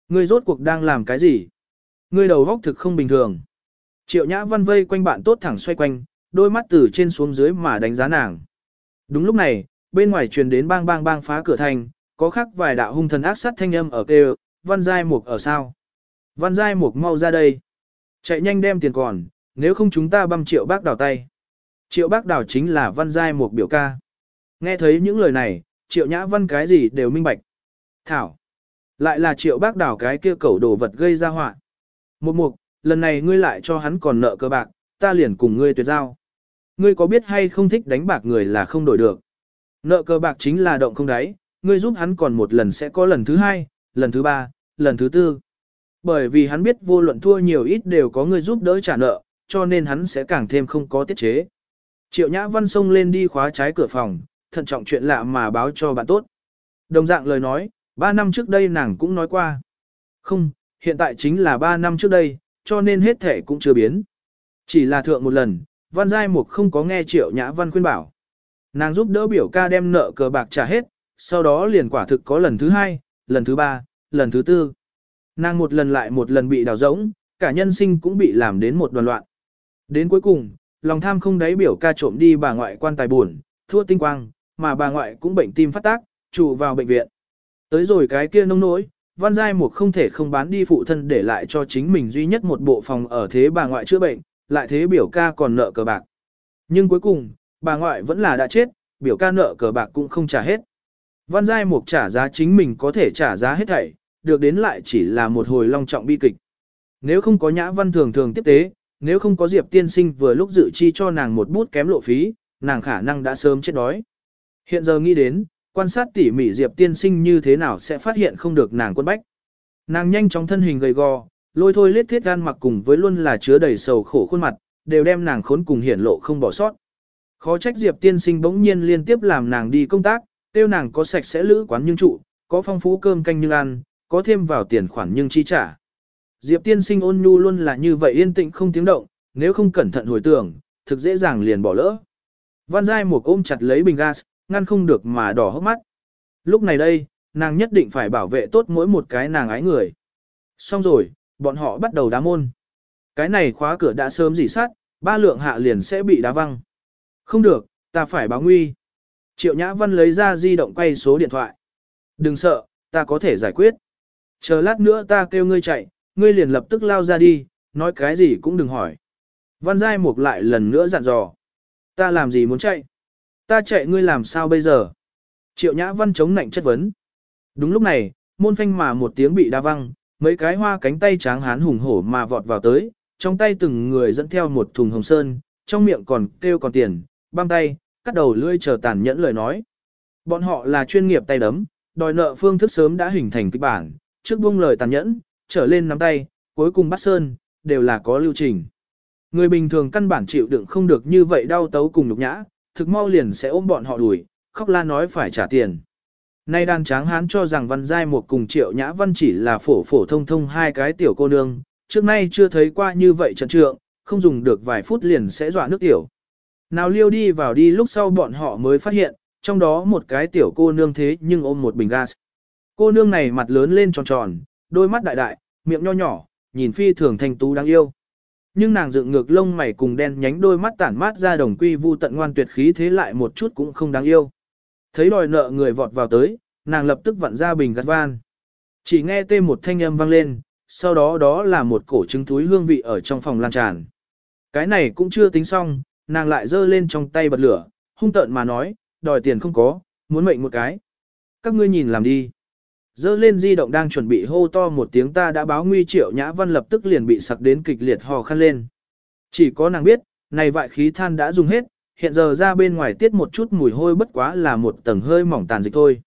Ngươi rốt cuộc đang làm cái gì? Ngươi đầu góc thực không bình thường. Triệu nhã văn vây quanh bạn tốt thẳng xoay quanh, đôi mắt từ trên xuống dưới mà đánh giá nàng. Đúng lúc này, bên ngoài truyền đến bang bang bang phá cửa thành, có khắc vài đạo hung thần ác sát thanh âm ở kêu, Văn Giai Mục ở sao? Văn Giai Mục mau ra đây. Chạy nhanh đem tiền còn, nếu không chúng ta băm triệu bác đào tay. Triệu bác đào chính là Văn Giai Mục biểu ca. Nghe thấy những lời này, triệu nhã văn cái gì đều minh bạch. Thảo. Lại là triệu bác đảo cái kia cẩu đồ vật gây ra họa. Một mục, lần này ngươi lại cho hắn còn nợ cơ bạc, ta liền cùng ngươi tuyệt giao. Ngươi có biết hay không thích đánh bạc người là không đổi được. Nợ cơ bạc chính là động không đáy, ngươi giúp hắn còn một lần sẽ có lần thứ hai, lần thứ ba, lần thứ tư. Bởi vì hắn biết vô luận thua nhiều ít đều có người giúp đỡ trả nợ, cho nên hắn sẽ càng thêm không có tiết chế. Triệu Nhã Văn xông lên đi khóa trái cửa phòng, thận trọng chuyện lạ mà báo cho bạn tốt. Đồng dạng lời nói, ba năm trước đây nàng cũng nói qua. Không, hiện tại chính là ba năm trước đây, cho nên hết thể cũng chưa biến. Chỉ là thượng một lần, Văn Giai Mục không có nghe Triệu Nhã Văn khuyên bảo. Nàng giúp đỡ biểu ca đem nợ cờ bạc trả hết, sau đó liền quả thực có lần thứ hai, lần thứ ba, lần thứ tư. Nàng một lần lại một lần bị đào rỗng, cả nhân sinh cũng bị làm đến một đoàn loạn. Đến cuối cùng, lòng tham không đáy biểu ca trộm đi bà ngoại quan tài buồn, thua tinh quang, mà bà ngoại cũng bệnh tim phát tác, trụ vào bệnh viện. Tới rồi cái kia nông nỗi, Văn Giai Mục không thể không bán đi phụ thân để lại cho chính mình duy nhất một bộ phòng ở thế bà ngoại chữa bệnh, lại thế biểu ca còn nợ cờ bạc. Nhưng cuối cùng, bà ngoại vẫn là đã chết, biểu ca nợ cờ bạc cũng không trả hết. Văn Giai Mục trả giá chính mình có thể trả giá hết thảy, được đến lại chỉ là một hồi long trọng bi kịch. Nếu không có nhã văn thường thường tiếp tế, nếu không có Diệp tiên sinh vừa lúc dự chi cho nàng một bút kém lộ phí, nàng khả năng đã sớm chết đói. Hiện giờ nghĩ đến, quan sát tỉ mỉ Diệp tiên sinh như thế nào sẽ phát hiện không được nàng quân bách. Nàng nhanh chóng thân hình gầy gò, lôi thôi lết thiết gan mặc cùng với luôn là chứa đầy sầu khổ khuôn mặt, đều đem nàng khốn cùng hiển lộ không bỏ sót. Khó trách Diệp tiên sinh bỗng nhiên liên tiếp làm nàng đi công tác, tiêu nàng có sạch sẽ lữ quán nhưng trụ, có phong phú cơm canh nhưng ăn, có thêm vào tiền khoản nhưng chi trả. Diệp tiên sinh ôn nhu luôn là như vậy yên tĩnh không tiếng động, nếu không cẩn thận hồi tưởng, thực dễ dàng liền bỏ lỡ. Văn Giai một ôm chặt lấy bình gas, ngăn không được mà đỏ hốc mắt. Lúc này đây, nàng nhất định phải bảo vệ tốt mỗi một cái nàng ái người. Xong rồi, bọn họ bắt đầu đá môn. Cái này khóa cửa đã sớm dỉ sát, ba lượng hạ liền sẽ bị đá văng. Không được, ta phải báo nguy. Triệu Nhã Văn lấy ra di động quay số điện thoại. Đừng sợ, ta có thể giải quyết. Chờ lát nữa ta kêu ngươi chạy, ngươi liền lập tức lao ra đi, nói cái gì cũng đừng hỏi. Văn Giai Mục lại lần nữa dặn dò. Ta làm gì muốn chạy? Ta chạy ngươi làm sao bây giờ? Triệu Nhã Văn chống nạnh chất vấn. Đúng lúc này, môn phanh mà một tiếng bị đa văng, mấy cái hoa cánh tay tráng hán hùng hổ mà vọt vào tới, trong tay từng người dẫn theo một thùng hồng sơn, trong miệng còn kêu còn tiền, băm tay, cắt đầu lưỡi chờ tàn nhẫn lời nói. Bọn họ là chuyên nghiệp tay đấm, đòi nợ phương thức sớm đã hình thành kịch bản, trước buông lời tàn nhẫn, trở lên nắm tay, cuối cùng bắt sơn, đều là có lưu trình. Người bình thường căn bản chịu đựng không được như vậy đau tấu cùng nhục nhã, thực mau liền sẽ ôm bọn họ đuổi, khóc la nói phải trả tiền. Nay đàn tráng hán cho rằng văn giai một cùng triệu nhã văn chỉ là phổ phổ thông thông hai cái tiểu cô nương, trước nay chưa thấy qua như vậy trận trượng, không dùng được vài phút liền sẽ dọa nước tiểu. Nào liêu đi vào đi lúc sau bọn họ mới phát hiện, trong đó một cái tiểu cô nương thế nhưng ôm một bình gas. Cô nương này mặt lớn lên tròn tròn, đôi mắt đại đại, miệng nho nhỏ, nhìn phi thường thanh tú đáng yêu. Nhưng nàng dựng ngược lông mày cùng đen nhánh đôi mắt tản mát ra đồng quy vu tận ngoan tuyệt khí thế lại một chút cũng không đáng yêu. Thấy đòi nợ người vọt vào tới, nàng lập tức vặn ra bình gắt van. Chỉ nghe tê một thanh âm vang lên, sau đó đó là một cổ trứng túi hương vị ở trong phòng lan tràn. Cái này cũng chưa tính xong, nàng lại giơ lên trong tay bật lửa, hung tợn mà nói, đòi tiền không có, muốn mệnh một cái. Các ngươi nhìn làm đi. Dơ lên di động đang chuẩn bị hô to một tiếng ta đã báo nguy triệu nhã văn lập tức liền bị sặc đến kịch liệt hò khăn lên. Chỉ có nàng biết, này vại khí than đã dùng hết, hiện giờ ra bên ngoài tiết một chút mùi hôi bất quá là một tầng hơi mỏng tàn dịch thôi.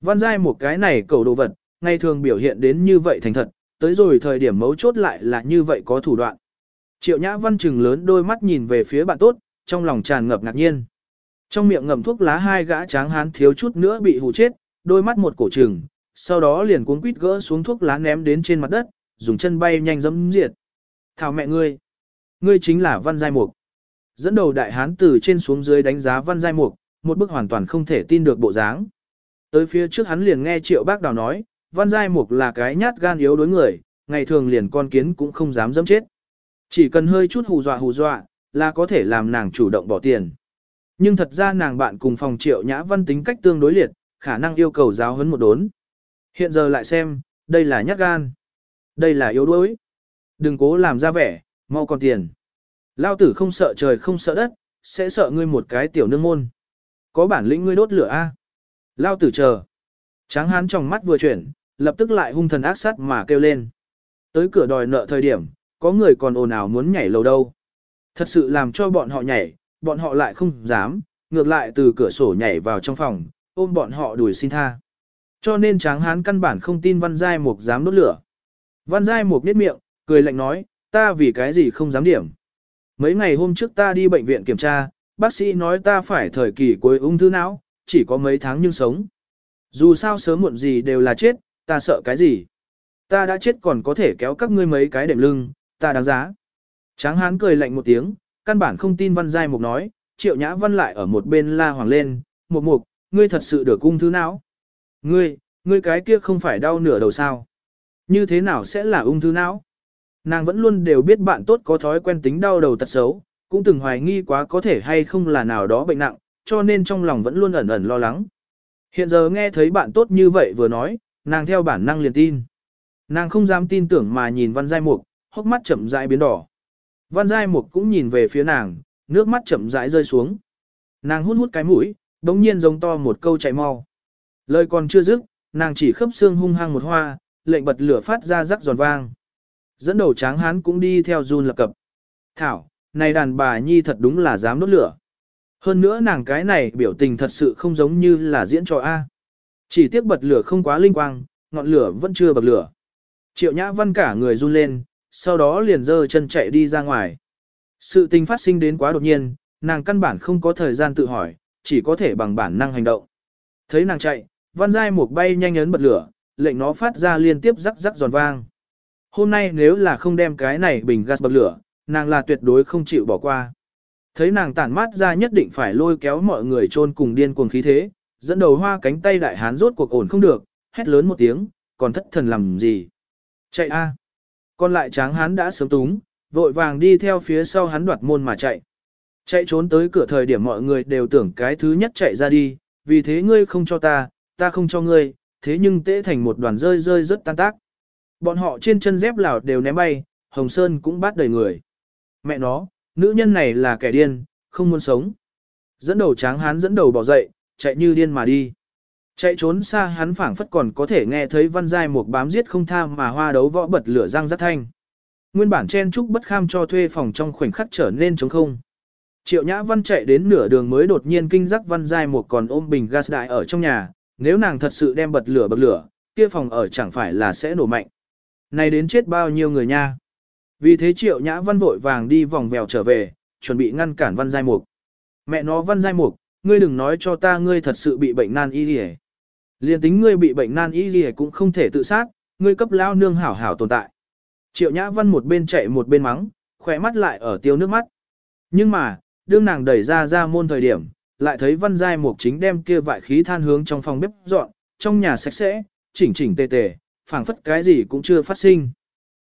Văn giai một cái này cầu đồ vật, ngày thường biểu hiện đến như vậy thành thật, tới rồi thời điểm mấu chốt lại là như vậy có thủ đoạn. Triệu nhã văn trừng lớn đôi mắt nhìn về phía bạn tốt, trong lòng tràn ngập ngạc nhiên. Trong miệng ngậm thuốc lá hai gã tráng hán thiếu chút nữa bị hù chết, đôi mắt một cổ trừng, sau đó liền cuống quýt gỡ xuống thuốc lá ném đến trên mặt đất, dùng chân bay nhanh dẫm diệt. Thảo mẹ ngươi, ngươi chính là Văn Giai Mục. Dẫn đầu đại hán từ trên xuống dưới đánh giá Văn Giai Mục, một bức hoàn toàn không thể tin được bộ dáng. Tới phía trước hắn liền nghe Triệu Bác Đào nói, Văn Giai Mục là cái nhát gan yếu đối người, ngày thường liền con kiến cũng không dám dẫm chết. Chỉ cần hơi chút hù dọa hù dọa, là có thể làm nàng chủ động bỏ tiền. Nhưng thật ra nàng bạn cùng phòng Triệu Nhã Văn tính cách tương đối liệt, khả năng yêu cầu giáo huấn một đốn. Hiện giờ lại xem, đây là nhát gan. Đây là yếu đuối. Đừng cố làm ra vẻ, mau còn tiền. Lao tử không sợ trời không sợ đất, sẽ sợ ngươi một cái tiểu nương môn. Có bản lĩnh ngươi đốt lửa a. Lao tử chờ. Tráng hán trong mắt vừa chuyển, lập tức lại hung thần ác sát mà kêu lên. Tới cửa đòi nợ thời điểm, có người còn ồn ào muốn nhảy lầu đâu. Thật sự làm cho bọn họ nhảy, bọn họ lại không dám, ngược lại từ cửa sổ nhảy vào trong phòng, ôm bọn họ đuổi xin tha. Cho nên tráng hán căn bản không tin Văn Giai Mục dám đốt lửa. Văn Giai Mục niết miệng, cười lạnh nói, ta vì cái gì không dám điểm. Mấy ngày hôm trước ta đi bệnh viện kiểm tra, bác sĩ nói ta phải thời kỳ cuối ung thư não, chỉ có mấy tháng nhưng sống. Dù sao sớm muộn gì đều là chết, ta sợ cái gì. Ta đã chết còn có thể kéo các ngươi mấy cái đệm lưng, ta đáng giá. Tráng hán cười lạnh một tiếng, căn bản không tin văn giai mục nói, triệu nhã văn lại ở một bên la hoàng lên, mục mục, ngươi thật sự được ung thư não. Ngươi, ngươi cái kia không phải đau nửa đầu sao? Như thế nào sẽ là ung thư não? Nàng vẫn luôn đều biết bạn tốt có thói quen tính đau đầu tật xấu, cũng từng hoài nghi quá có thể hay không là nào đó bệnh nặng, cho nên trong lòng vẫn luôn ẩn ẩn lo lắng. Hiện giờ nghe thấy bạn tốt như vậy vừa nói, nàng theo bản năng liền tin. Nàng không dám tin tưởng mà nhìn Văn Giai Mục, hốc mắt chậm rãi biến đỏ. Văn Giai Mục cũng nhìn về phía nàng, nước mắt chậm rãi rơi xuống. Nàng hút hút cái mũi, đống nhiên giống to một câu chạy mau. Lời còn chưa dứt, nàng chỉ khớp xương hung hăng một hoa, lệnh bật lửa phát ra rắc giòn vang. Dẫn đầu tráng hán cũng đi theo run lập cập. Thảo, này đàn bà nhi thật đúng là dám đốt lửa. Hơn nữa nàng cái này biểu tình thật sự không giống như là diễn trò A. Chỉ tiếc bật lửa không quá linh quang, ngọn lửa vẫn chưa bật lửa. Triệu nhã văn cả người run lên, sau đó liền dơ chân chạy đi ra ngoài. Sự tình phát sinh đến quá đột nhiên, nàng căn bản không có thời gian tự hỏi, chỉ có thể bằng bản năng hành động. Thấy nàng chạy, văn giai một bay nhanh ấn bật lửa, lệnh nó phát ra liên tiếp rắc rắc giòn vang. Hôm nay nếu là không đem cái này bình gas bật lửa, nàng là tuyệt đối không chịu bỏ qua. Thấy nàng tản mát ra nhất định phải lôi kéo mọi người chôn cùng điên cuồng khí thế, dẫn đầu hoa cánh tay đại hán rốt cuộc ổn không được, hét lớn một tiếng, còn thất thần làm gì. Chạy a Còn lại tráng hán đã sớm túng, vội vàng đi theo phía sau hắn đoạt môn mà chạy. Chạy trốn tới cửa thời điểm mọi người đều tưởng cái thứ nhất chạy ra đi, vì thế ngươi không cho ta, ta không cho ngươi, thế nhưng tễ thành một đoàn rơi rơi rất tan tác. Bọn họ trên chân dép lào đều ném bay, Hồng Sơn cũng bắt đầy người. Mẹ nó, nữ nhân này là kẻ điên, không muốn sống. Dẫn đầu tráng hán dẫn đầu bỏ dậy, chạy như điên mà đi. Chạy trốn xa hắn phảng phất còn có thể nghe thấy văn giai một bám giết không tham mà hoa đấu võ bật lửa răng rắt thanh. Nguyên bản chen trúc bất kham cho thuê phòng trong khoảnh khắc trở nên trống không. Triệu Nhã Văn chạy đến nửa đường mới đột nhiên kinh giác Văn Giai một còn ôm bình gas đại ở trong nhà, nếu nàng thật sự đem bật lửa bật lửa, kia phòng ở chẳng phải là sẽ nổ mạnh. Này đến chết bao nhiêu người nha. Vì thế triệu nhã văn vội vàng đi vòng vèo trở về, chuẩn bị ngăn cản văn giai mục. Mẹ nó văn giai mục, ngươi đừng nói cho ta ngươi thật sự bị bệnh nan y gì Liên tính ngươi bị bệnh nan y gì cũng không thể tự sát, ngươi cấp lao nương hảo hảo tồn tại. Triệu nhã văn một bên chạy một bên mắng, khỏe mắt lại ở tiêu nước mắt. Nhưng mà, đương nàng đẩy ra ra môn thời điểm, lại thấy văn giai mục chính đem kia vại khí than hướng trong phòng bếp dọn, trong nhà sạch sẽ, chỉnh chỉnh tề tề, phảng phất cái gì cũng chưa phát sinh.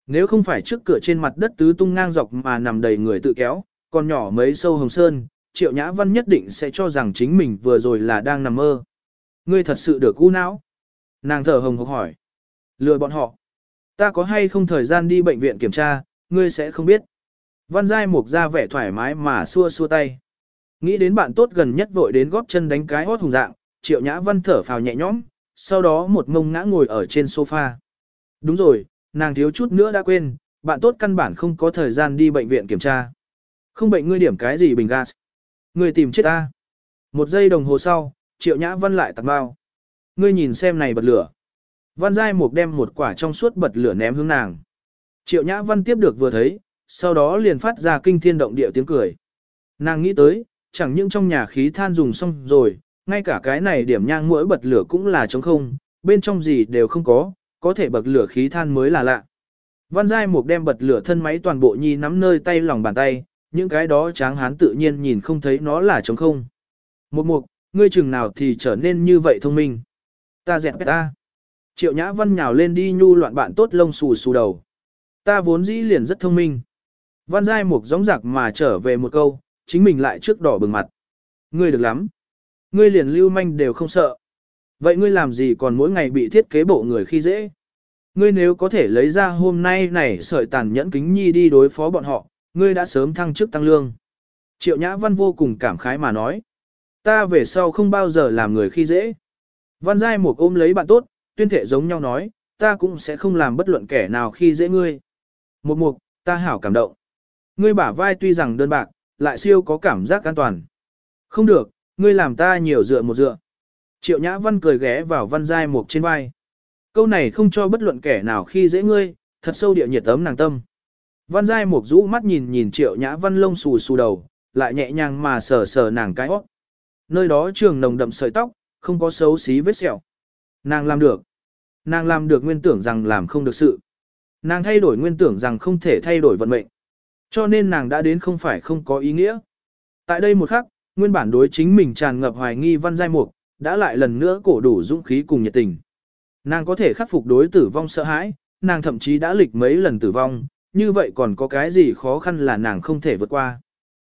Nếu không phải trước cửa trên mặt đất tứ tung ngang dọc mà nằm đầy người tự kéo, còn nhỏ mấy sâu hồng sơn, triệu nhã văn nhất định sẽ cho rằng chính mình vừa rồi là đang nằm mơ. Ngươi thật sự được u não? Nàng thở hồng hộc hỏi. Lừa bọn họ. Ta có hay không thời gian đi bệnh viện kiểm tra, ngươi sẽ không biết. Văn Giai Mục ra vẻ thoải mái mà xua xua tay. Nghĩ đến bạn tốt gần nhất vội đến góp chân đánh cái hót hùng dạng, triệu nhã văn thở phào nhẹ nhõm, sau đó một ngông ngã ngồi ở trên sofa. Đúng rồi, nàng thiếu chút nữa đã quên, bạn tốt căn bản không có thời gian đi bệnh viện kiểm tra. Không bệnh ngươi điểm cái gì bình gas. Ngươi tìm chết ta. Một giây đồng hồ sau, triệu nhã văn lại tặng bao. Ngươi nhìn xem này bật lửa. Văn Giai Mục đem một quả trong suốt bật lửa ném hướng nàng. Triệu Nhã Văn tiếp được vừa thấy, sau đó liền phát ra kinh thiên động địa tiếng cười. Nàng nghĩ tới, chẳng những trong nhà khí than dùng xong rồi, ngay cả cái này điểm nhang mỗi bật lửa cũng là trống không, bên trong gì đều không có, có thể bật lửa khí than mới là lạ. Văn Giai Mục đem bật lửa thân máy toàn bộ nhi nắm nơi tay lòng bàn tay, những cái đó tráng hán tự nhiên nhìn không thấy nó là trống không. Một mục, ngươi chừng nào thì trở nên như vậy thông minh. Ta dẹp ta. Triệu Nhã Văn nhào lên đi nhu loạn bạn tốt lông xù xù đầu. Ta vốn dĩ liền rất thông minh. Văn Giai Mục gióng giặc mà trở về một câu, chính mình lại trước đỏ bừng mặt. Ngươi được lắm. Ngươi liền lưu manh đều không sợ. Vậy ngươi làm gì còn mỗi ngày bị thiết kế bộ người khi dễ? Ngươi nếu có thể lấy ra hôm nay này sợi tàn nhẫn kính nhi đi đối phó bọn họ, ngươi đã sớm thăng chức tăng lương. Triệu Nhã Văn vô cùng cảm khái mà nói. Ta về sau không bao giờ làm người khi dễ. Văn Giai một ôm lấy bạn tốt, tuyên thể giống nhau nói, ta cũng sẽ không làm bất luận kẻ nào khi dễ ngươi. Một mục, ta hảo cảm động. Ngươi bả vai tuy rằng đơn bạc, lại siêu có cảm giác an toàn. Không được, ngươi làm ta nhiều dựa một dựa. Triệu Nhã Văn cười ghé vào văn giai mục trên vai. Câu này không cho bất luận kẻ nào khi dễ ngươi, thật sâu địa nhiệt ấm nàng tâm. Văn giai mục rũ mắt nhìn nhìn Triệu Nhã Văn lông xù xù đầu, lại nhẹ nhàng mà sờ sờ nàng cái hót. Nơi đó trường nồng đậm sợi tóc, không có xấu xí vết sẹo. Nàng làm được. Nàng làm được nguyên tưởng rằng làm không được sự. Nàng thay đổi nguyên tưởng rằng không thể thay đổi vận mệnh. Cho nên nàng đã đến không phải không có ý nghĩa. Tại đây một khắc, nguyên bản đối chính mình tràn ngập hoài nghi văn giai mục, đã lại lần nữa cổ đủ dũng khí cùng nhiệt tình. Nàng có thể khắc phục đối tử vong sợ hãi, nàng thậm chí đã lịch mấy lần tử vong, như vậy còn có cái gì khó khăn là nàng không thể vượt qua.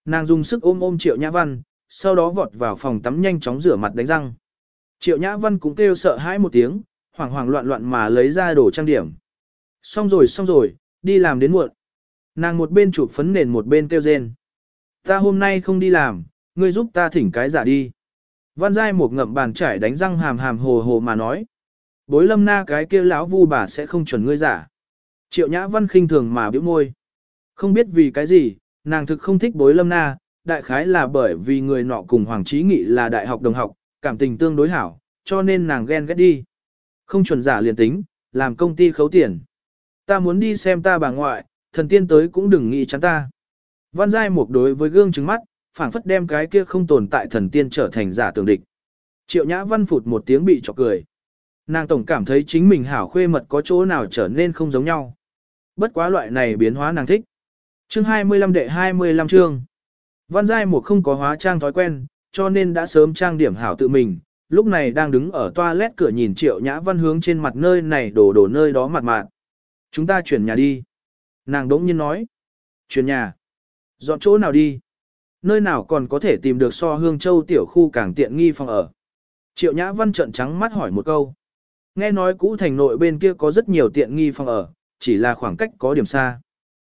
Nàng dùng sức ôm ôm triệu nhã văn, sau đó vọt vào phòng tắm nhanh chóng rửa mặt đánh răng. Triệu Nhã Văn cũng kêu sợ hãi một tiếng, hoảng hoảng loạn loạn mà lấy ra đồ trang điểm. Xong rồi xong rồi, đi làm đến muộn. Nàng một bên chụp phấn nền một bên kêu rên. Ta hôm nay không đi làm, ngươi giúp ta thỉnh cái giả đi. Văn Giai một ngậm bàn trải đánh răng hàm hàm hồ hồ mà nói. Bối lâm na cái kia lão vu bà sẽ không chuẩn ngươi giả. Triệu Nhã Văn khinh thường mà bĩu môi. Không biết vì cái gì, nàng thực không thích bối lâm na, đại khái là bởi vì người nọ cùng Hoàng Trí Nghị là đại học đồng học, cảm tình tương đối hảo, cho nên nàng ghen ghét đi. Không chuẩn giả liền tính, làm công ty khấu tiền. Ta muốn đi xem ta bà ngoại, thần tiên tới cũng đừng nghĩ chắn ta. Văn Giai Mục đối với gương trứng mắt, phảng phất đem cái kia không tồn tại thần tiên trở thành giả tưởng địch. Triệu Nhã Văn phụt một tiếng bị chọc cười. Nàng tổng cảm thấy chính mình hảo khuê mật có chỗ nào trở nên không giống nhau. Bất quá loại này biến hóa nàng thích. Chương 25 đệ 25 chương. Văn Giai Mục không có hóa trang thói quen, cho nên đã sớm trang điểm hảo tự mình, lúc này đang đứng ở toilet cửa nhìn triệu nhã văn hướng trên mặt nơi này đổ đổ nơi đó mặt mạn. Chúng ta chuyển nhà đi. Nàng đỗng nhiên nói. Chuyển nhà. Dọn chỗ nào đi? Nơi nào còn có thể tìm được so hương châu tiểu khu càng tiện nghi phòng ở? Triệu nhã văn trợn trắng mắt hỏi một câu. Nghe nói cũ thành nội bên kia có rất nhiều tiện nghi phòng ở, chỉ là khoảng cách có điểm xa.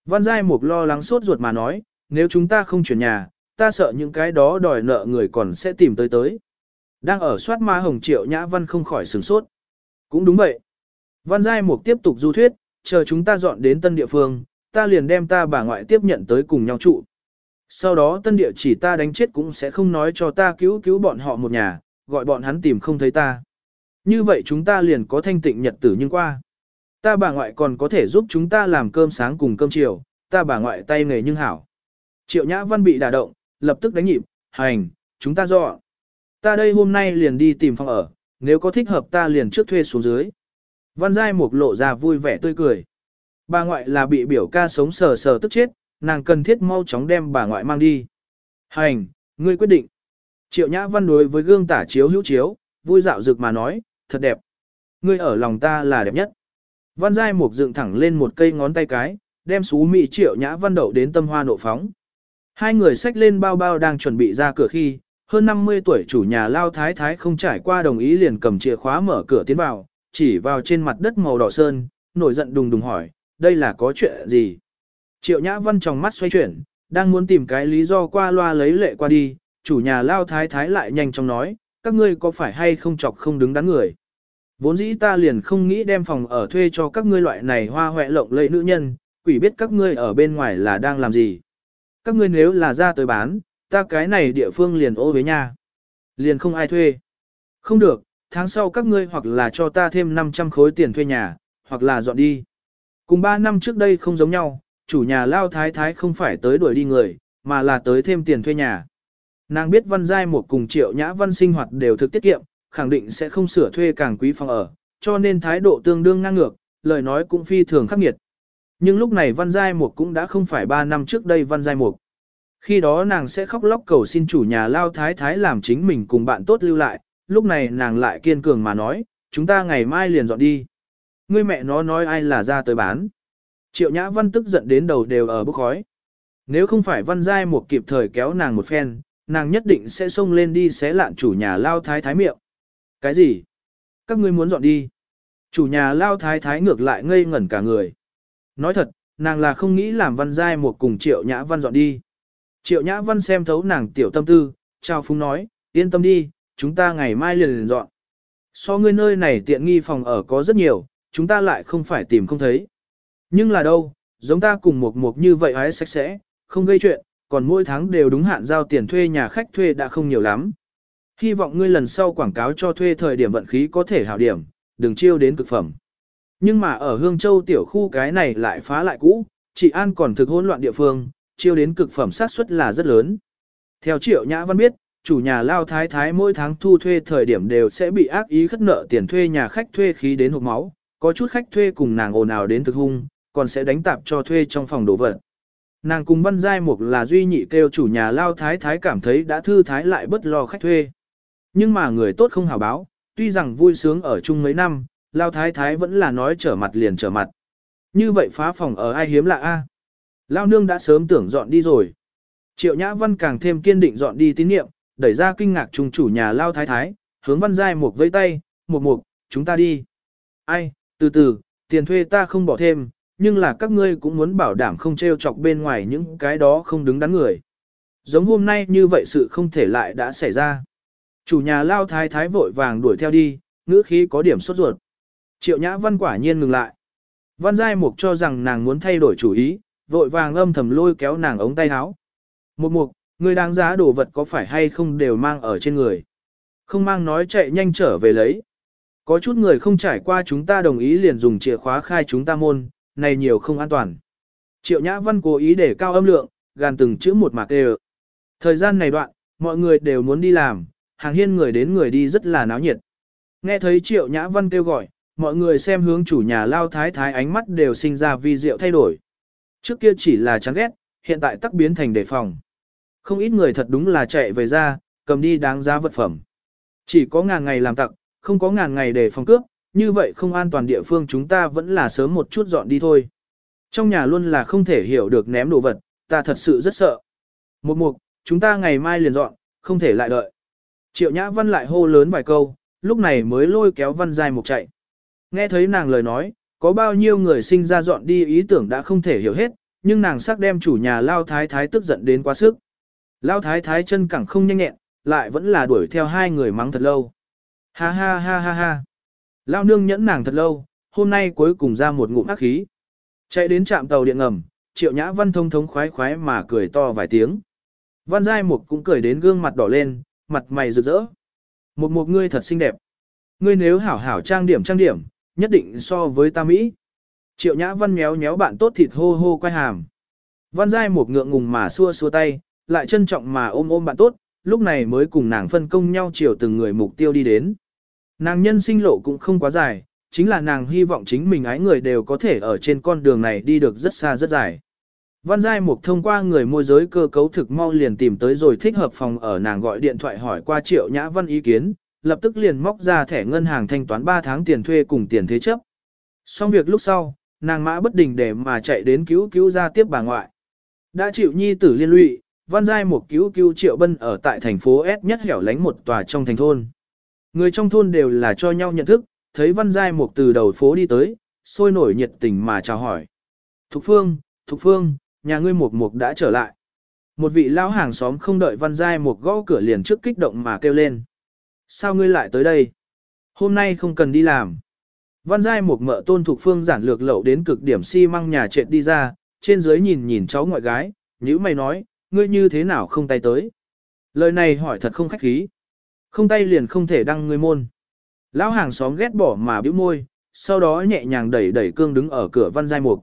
Văn Giai Mục lo lắng sốt ruột mà nói, nếu chúng ta không chuyển nhà, ta sợ những cái đó đòi nợ người còn sẽ tìm tới tới. Đang ở soát ma hồng triệu nhã văn không khỏi sửng sốt. Cũng đúng vậy. Văn Giai Mục tiếp tục du thuyết, chờ chúng ta dọn đến tân địa phương, ta liền đem ta bà ngoại tiếp nhận tới cùng nhau trụ. Sau đó tân địa chỉ ta đánh chết cũng sẽ không nói cho ta cứu cứu bọn họ một nhà, gọi bọn hắn tìm không thấy ta. Như vậy chúng ta liền có thanh tịnh nhật tử nhưng qua. Ta bà ngoại còn có thể giúp chúng ta làm cơm sáng cùng cơm chiều, ta bà ngoại tay nghề nhưng hảo. Triệu Nhã Văn bị đả động, lập tức đánh nhịp, hành, chúng ta dọn. Ta đây hôm nay liền đi tìm phòng ở, nếu có thích hợp ta liền trước thuê xuống dưới. Văn Giai Mục lộ ra vui vẻ tươi cười. Bà ngoại là bị biểu ca sống sờ sờ tức chết, nàng cần thiết mau chóng đem bà ngoại mang đi. Hành, ngươi quyết định. Triệu Nhã Văn đối với gương tả chiếu hữu chiếu, vui dạo rực mà nói, thật đẹp. Ngươi ở lòng ta là đẹp nhất. Văn Giai Mục dựng thẳng lên một cây ngón tay cái, đem xú mị Triệu Nhã Văn đậu đến tâm hoa nộ phóng. Hai người xách lên bao bao đang chuẩn bị ra cửa khi, hơn 50 tuổi chủ nhà Lao Thái Thái không trải qua đồng ý liền cầm chìa khóa mở cửa tiến vào, chỉ vào trên mặt đất màu đỏ sơn, nổi giận đùng đùng hỏi, đây là có chuyện gì? Triệu Nhã Văn trong mắt xoay chuyển, đang muốn tìm cái lý do qua loa lấy lệ qua đi, chủ nhà Lao Thái Thái lại nhanh chóng nói, các ngươi có phải hay không chọc không đứng đắn người? Vốn dĩ ta liền không nghĩ đem phòng ở thuê cho các ngươi loại này hoa hoẹ lộng lẫy nữ nhân, quỷ biết các ngươi ở bên ngoài là đang làm gì. Các ngươi nếu là ra tới bán, ta cái này địa phương liền ô với nhà, Liền không ai thuê. Không được, tháng sau các ngươi hoặc là cho ta thêm 500 khối tiền thuê nhà, hoặc là dọn đi. Cùng 3 năm trước đây không giống nhau, chủ nhà lao thái thái không phải tới đuổi đi người, mà là tới thêm tiền thuê nhà. Nàng biết văn giai một cùng triệu nhã văn sinh hoạt đều thực tiết kiệm, khẳng định sẽ không sửa thuê càng quý phòng ở, cho nên thái độ tương đương ngang ngược, lời nói cũng phi thường khắc nghiệt. Nhưng lúc này văn giai một cũng đã không phải 3 năm trước đây văn giai một. Khi đó nàng sẽ khóc lóc cầu xin chủ nhà lao thái thái làm chính mình cùng bạn tốt lưu lại, lúc này nàng lại kiên cường mà nói, chúng ta ngày mai liền dọn đi. Ngươi mẹ nó nói ai là ra tới bán. Triệu Nhã Văn tức giận đến đầu đều ở bức khói. Nếu không phải Văn Giai một kịp thời kéo nàng một phen, nàng nhất định sẽ xông lên đi xé lạn chủ nhà lao thái thái miệng. Cái gì? Các ngươi muốn dọn đi. Chủ nhà lao thái thái ngược lại ngây ngẩn cả người. Nói thật, nàng là không nghĩ làm Văn Giai một cùng Triệu Nhã Văn dọn đi. Triệu Nhã Văn xem thấu nàng tiểu tâm tư, trao phúng nói, yên tâm đi, chúng ta ngày mai liền liền dọn. So ngươi nơi này tiện nghi phòng ở có rất nhiều, chúng ta lại không phải tìm không thấy. Nhưng là đâu, giống ta cùng một mục như vậy hái sạch sẽ, không gây chuyện, còn mỗi tháng đều đúng hạn giao tiền thuê nhà khách thuê đã không nhiều lắm. Hy vọng ngươi lần sau quảng cáo cho thuê thời điểm vận khí có thể hảo điểm, đừng chiêu đến cực phẩm. Nhưng mà ở Hương Châu tiểu khu cái này lại phá lại cũ, chị An còn thực hỗn loạn địa phương, chiêu đến cực phẩm sát suất là rất lớn. Theo Triệu Nhã Văn biết, chủ nhà lao thái thái mỗi tháng thu thuê thời điểm đều sẽ bị ác ý khất nợ tiền thuê nhà khách thuê khí đến hộp máu, có chút khách thuê cùng nàng ồn ào đến thực hung, còn sẽ đánh tạp cho thuê trong phòng đồ vật. Nàng cùng văn giai mục là duy nhị kêu chủ nhà lao thái thái cảm thấy đã thư thái lại bất lo khách thuê. Nhưng mà người tốt không hào báo, tuy rằng vui sướng ở chung mấy năm, lao thái thái vẫn là nói trở mặt liền trở mặt. Như vậy phá phòng ở ai hiếm lạ a? Lao nương đã sớm tưởng dọn đi rồi. Triệu Nhã Văn càng thêm kiên định dọn đi tín niệm, đẩy ra kinh ngạc trùng chủ nhà Lao Thái Thái, hướng Văn Giai một vây tay, một mục, chúng ta đi. Ai, từ từ, tiền thuê ta không bỏ thêm, nhưng là các ngươi cũng muốn bảo đảm không treo chọc bên ngoài những cái đó không đứng đắn người. Giống hôm nay như vậy sự không thể lại đã xảy ra. Chủ nhà Lao Thái Thái vội vàng đuổi theo đi, ngữ khí có điểm sốt ruột. Triệu Nhã Văn quả nhiên ngừng lại. Văn Giai Mục cho rằng nàng muốn thay đổi chủ ý, vội vàng âm thầm lôi kéo nàng ống tay áo. Một mục, người đáng giá đồ vật có phải hay không đều mang ở trên người. Không mang nói chạy nhanh trở về lấy. Có chút người không trải qua chúng ta đồng ý liền dùng chìa khóa khai chúng ta môn, này nhiều không an toàn. Triệu Nhã Văn cố ý để cao âm lượng, gàn từng chữ một mạc đều. Thời gian này đoạn, mọi người đều muốn đi làm, hàng hiên người đến người đi rất là náo nhiệt. Nghe thấy Triệu Nhã Văn kêu gọi, mọi người xem hướng chủ nhà lao thái thái ánh mắt đều sinh ra vi diệu thay đổi. Trước kia chỉ là chán ghét, hiện tại tắc biến thành đề phòng. Không ít người thật đúng là chạy về ra, cầm đi đáng giá vật phẩm. Chỉ có ngàn ngày làm tặc, không có ngàn ngày để phòng cướp, như vậy không an toàn địa phương chúng ta vẫn là sớm một chút dọn đi thôi. Trong nhà luôn là không thể hiểu được ném đồ vật, ta thật sự rất sợ. Một mục, chúng ta ngày mai liền dọn, không thể lại đợi. Triệu Nhã Văn lại hô lớn vài câu, lúc này mới lôi kéo Văn Giai Mục chạy. Nghe thấy nàng lời nói, có bao nhiêu người sinh ra dọn đi ý tưởng đã không thể hiểu hết, nhưng nàng sắc đem chủ nhà Lao Thái Thái tức giận đến quá sức. Lao Thái Thái chân cẳng không nhanh nhẹn, lại vẫn là đuổi theo hai người mắng thật lâu. Ha ha ha ha ha. Lao nương nhẫn nàng thật lâu, hôm nay cuối cùng ra một ngụm ác khí. Chạy đến trạm tàu điện ngầm, triệu nhã văn thông thống khoái khoái mà cười to vài tiếng. Văn Giai Mục cũng cười đến gương mặt đỏ lên, mặt mày rực rỡ. Một một ngươi thật xinh đẹp. Ngươi nếu hảo hảo trang điểm trang điểm, nhất định so với ta Mỹ. Triệu Nhã Văn méo méo bạn tốt thịt hô hô quay hàm. Văn Giai Mục ngượng ngùng mà xua xua tay, lại trân trọng mà ôm ôm bạn tốt, lúc này mới cùng nàng phân công nhau chiều từng người mục tiêu đi đến. Nàng nhân sinh lộ cũng không quá dài, chính là nàng hy vọng chính mình ái người đều có thể ở trên con đường này đi được rất xa rất dài. Văn Giai Mục thông qua người môi giới cơ cấu thực mau liền tìm tới rồi thích hợp phòng ở nàng gọi điện thoại hỏi qua triệu nhã văn ý kiến, lập tức liền móc ra thẻ ngân hàng thanh toán 3 tháng tiền thuê cùng tiền thế chấp. Xong việc lúc sau, nàng mã bất đình để mà chạy đến cứu cứu ra tiếp bà ngoại. Đã chịu nhi tử liên lụy, Văn Giai một cứu cứu triệu bân ở tại thành phố S nhất hẻo lánh một tòa trong thành thôn. Người trong thôn đều là cho nhau nhận thức, thấy Văn Giai một từ đầu phố đi tới, sôi nổi nhiệt tình mà chào hỏi. Thục Phương, Thục Phương, nhà ngươi một mục đã trở lại. Một vị lão hàng xóm không đợi Văn Giai một gõ cửa liền trước kích động mà kêu lên. Sao ngươi lại tới đây? Hôm nay không cần đi làm. Văn Giai một mợ tôn Thục Phương giản lược lậu đến cực điểm xi si măng nhà trệt đi ra, trên dưới nhìn nhìn cháu ngoại gái, nhữ mày nói, ngươi như thế nào không tay tới. Lời này hỏi thật không khách khí. Không tay liền không thể đăng ngươi môn. Lão hàng xóm ghét bỏ mà bĩu môi, sau đó nhẹ nhàng đẩy đẩy cương đứng ở cửa Văn Giai Mục.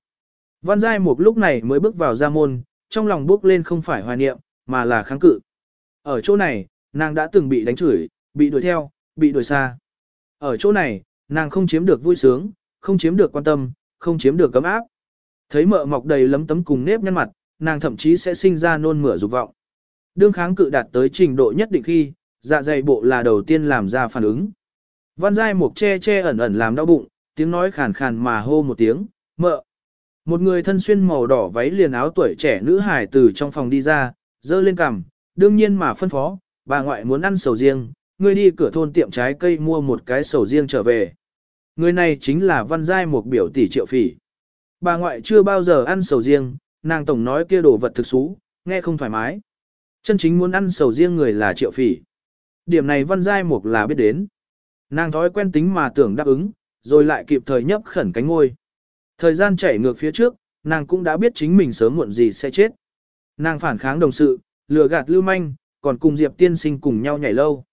Văn Giai Mục lúc này mới bước vào ra môn, trong lòng bước lên không phải hoài niệm, mà là kháng cự. Ở chỗ này, nàng đã từng bị đánh chửi, bị đuổi theo, bị đuổi xa. Ở chỗ này, nàng không chiếm được vui sướng, không chiếm được quan tâm, không chiếm được cấm áp. Thấy mợ mọc đầy lấm tấm cùng nếp nhăn mặt, nàng thậm chí sẽ sinh ra nôn mửa dục vọng. Đương kháng cự đạt tới trình độ nhất định khi, dạ dày bộ là đầu tiên làm ra phản ứng. Văn Giai Mục che che ẩn ẩn làm đau bụng, tiếng nói khàn khàn mà hô một tiếng, mợ. Một người thân xuyên màu đỏ váy liền áo tuổi trẻ nữ hải từ trong phòng đi ra, dơ lên cằm, đương nhiên mà phân phó, bà ngoại muốn ăn sầu riêng, người đi cửa thôn tiệm trái cây mua một cái sầu riêng trở về. Người này chính là Văn Giai Mục biểu tỷ triệu phỉ. Bà ngoại chưa bao giờ ăn sầu riêng, nàng tổng nói kia đồ vật thực xú, nghe không thoải mái. Chân chính muốn ăn sầu riêng người là triệu phỉ. Điểm này Văn Giai Mục là biết đến. Nàng thói quen tính mà tưởng đáp ứng, rồi lại kịp thời nhấp khẩn cánh ngôi. Thời gian chảy ngược phía trước, nàng cũng đã biết chính mình sớm muộn gì sẽ chết. Nàng phản kháng đồng sự, lừa gạt lưu manh, còn cùng Diệp tiên sinh cùng nhau nhảy lâu.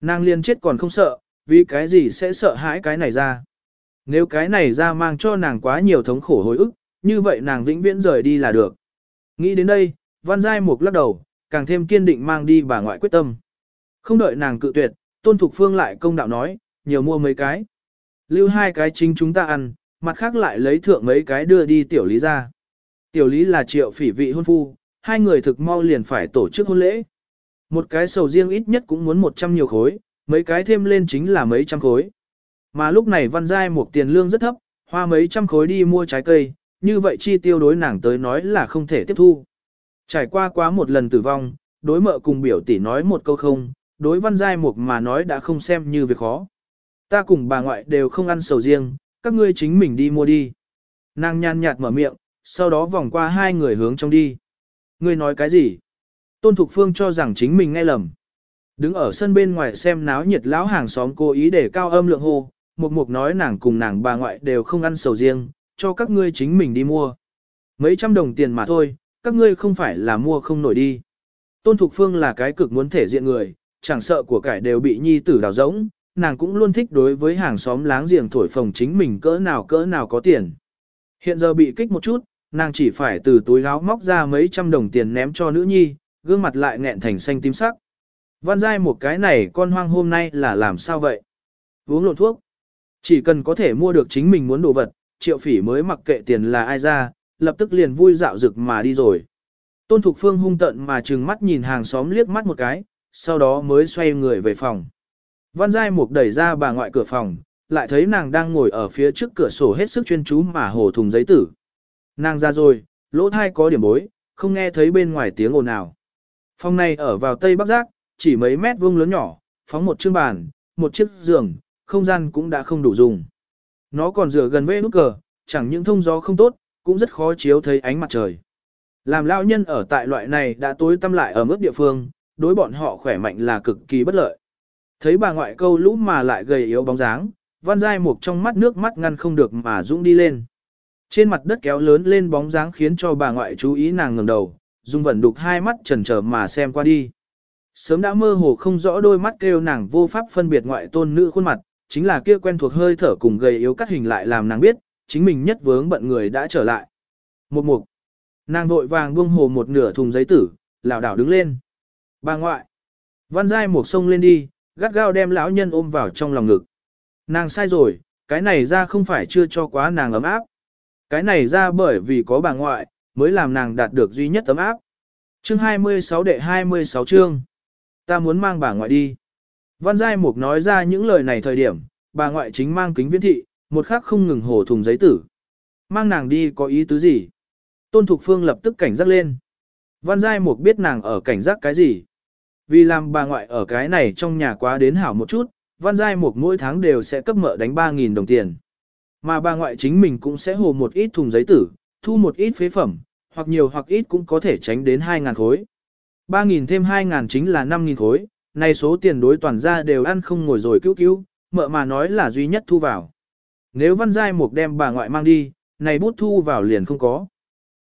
Nàng liền chết còn không sợ, vì cái gì sẽ sợ hãi cái này ra. Nếu cái này ra mang cho nàng quá nhiều thống khổ hồi ức, như vậy nàng vĩnh viễn rời đi là được. Nghĩ đến đây, Văn Giai Mục lắc đầu, càng thêm kiên định mang đi bà ngoại quyết tâm. Không đợi nàng cự tuyệt, Tôn Thục Phương lại công đạo nói, nhiều mua mấy cái. Lưu hai cái chính chúng ta ăn, mặt khác lại lấy thượng mấy cái đưa đi tiểu lý ra. Tiểu lý là triệu phỉ vị hôn phu, hai người thực mau liền phải tổ chức hôn lễ. Một cái sầu riêng ít nhất cũng muốn 100 nhiều khối, mấy cái thêm lên chính là mấy trăm khối. Mà lúc này văn giai một tiền lương rất thấp, hoa mấy trăm khối đi mua trái cây, như vậy chi tiêu đối nàng tới nói là không thể tiếp thu. Trải qua quá một lần tử vong, đối mợ cùng biểu tỷ nói một câu không, đối văn giai mục mà nói đã không xem như việc khó. Ta cùng bà ngoại đều không ăn sầu riêng, các ngươi chính mình đi mua đi. Nàng nhàn nhạt mở miệng, sau đó vòng qua hai người hướng trong đi. Ngươi nói cái gì? Tôn Thục Phương cho rằng chính mình nghe lầm. Đứng ở sân bên ngoài xem náo nhiệt lão hàng xóm cố ý để cao âm lượng hô, mục mục nói nàng cùng nàng bà ngoại đều không ăn sầu riêng, cho các ngươi chính mình đi mua. Mấy trăm đồng tiền mà thôi, các ngươi không phải là mua không nổi đi. Tôn Thục Phương là cái cực muốn thể diện người, chẳng sợ của cải đều bị nhi tử đào rỗng, nàng cũng luôn thích đối với hàng xóm láng giềng thổi phồng chính mình cỡ nào cỡ nào có tiền. Hiện giờ bị kích một chút, nàng chỉ phải từ túi áo móc ra mấy trăm đồng tiền ném cho nữ nhi, gương mặt lại nghẹn thành xanh tím sắc. Văn dai một cái này con hoang hôm nay là làm sao vậy? Uống lộn thuốc. Chỉ cần có thể mua được chính mình muốn đồ vật, triệu phỉ mới mặc kệ tiền là ai ra, lập tức liền vui dạo rực mà đi rồi. Tôn Thục Phương hung tận mà trừng mắt nhìn hàng xóm liếc mắt một cái, sau đó mới xoay người về phòng. Văn Giai Mục đẩy ra bà ngoại cửa phòng, lại thấy nàng đang ngồi ở phía trước cửa sổ hết sức chuyên chú mà hồ thùng giấy tử. Nàng ra rồi, lỗ thai có điểm bối, không nghe thấy bên ngoài tiếng ồn nào. Phòng này ở vào tây bắc giác, chỉ mấy mét vuông lớn nhỏ, phóng một chiếc bàn, một chiếc giường, không gian cũng đã không đủ dùng. Nó còn rửa gần với nút cờ, chẳng những thông gió không tốt, cũng rất khó chiếu thấy ánh mặt trời. Làm lão nhân ở tại loại này đã tối tăm lại ở mức địa phương, đối bọn họ khỏe mạnh là cực kỳ bất lợi. Thấy bà ngoại câu lũ mà lại gầy yếu bóng dáng, văn giai mục trong mắt nước mắt ngăn không được mà dũng đi lên. Trên mặt đất kéo lớn lên bóng dáng khiến cho bà ngoại chú ý nàng ngẩng đầu, dung vẩn đục hai mắt trần trở mà xem qua đi. Sớm đã mơ hồ không rõ đôi mắt kêu nàng vô pháp phân biệt ngoại tôn nữ khuôn mặt, chính là kia quen thuộc hơi thở cùng gầy yếu cắt hình lại làm nàng biết, chính mình nhất vướng bận người đã trở lại. Một mục. Nàng vội vàng buông hồ một nửa thùng giấy tử, lảo đảo đứng lên. Bà ngoại. Văn Giai một sông lên đi, gắt gao đem lão nhân ôm vào trong lòng ngực. Nàng sai rồi, cái này ra không phải chưa cho quá nàng ấm áp. Cái này ra bởi vì có bà ngoại, mới làm nàng đạt được duy nhất ấm áp. Chương 26 đệ 26 chương. Ta muốn mang bà ngoại đi. Văn Giai Mục nói ra những lời này thời điểm, bà ngoại chính mang kính viễn thị, một khắc không ngừng hổ thùng giấy tử. Mang nàng đi có ý tứ gì? Tôn Thục Phương lập tức cảnh giác lên. Văn Giai Mục biết nàng ở cảnh giác cái gì. Vì làm bà ngoại ở cái này trong nhà quá đến hảo một chút, Văn Giai Mục mỗi tháng đều sẽ cấp mợ đánh 3.000 đồng tiền. Mà bà ngoại chính mình cũng sẽ hồ một ít thùng giấy tử, thu một ít phế phẩm, hoặc nhiều hoặc ít cũng có thể tránh đến 2.000 khối. 3.000 thêm 2.000 chính là 5.000 khối, này số tiền đối toàn ra đều ăn không ngồi rồi cứu cứu, mợ mà nói là duy nhất thu vào. Nếu Văn Giai Mục đem bà ngoại mang đi, này bút thu vào liền không có.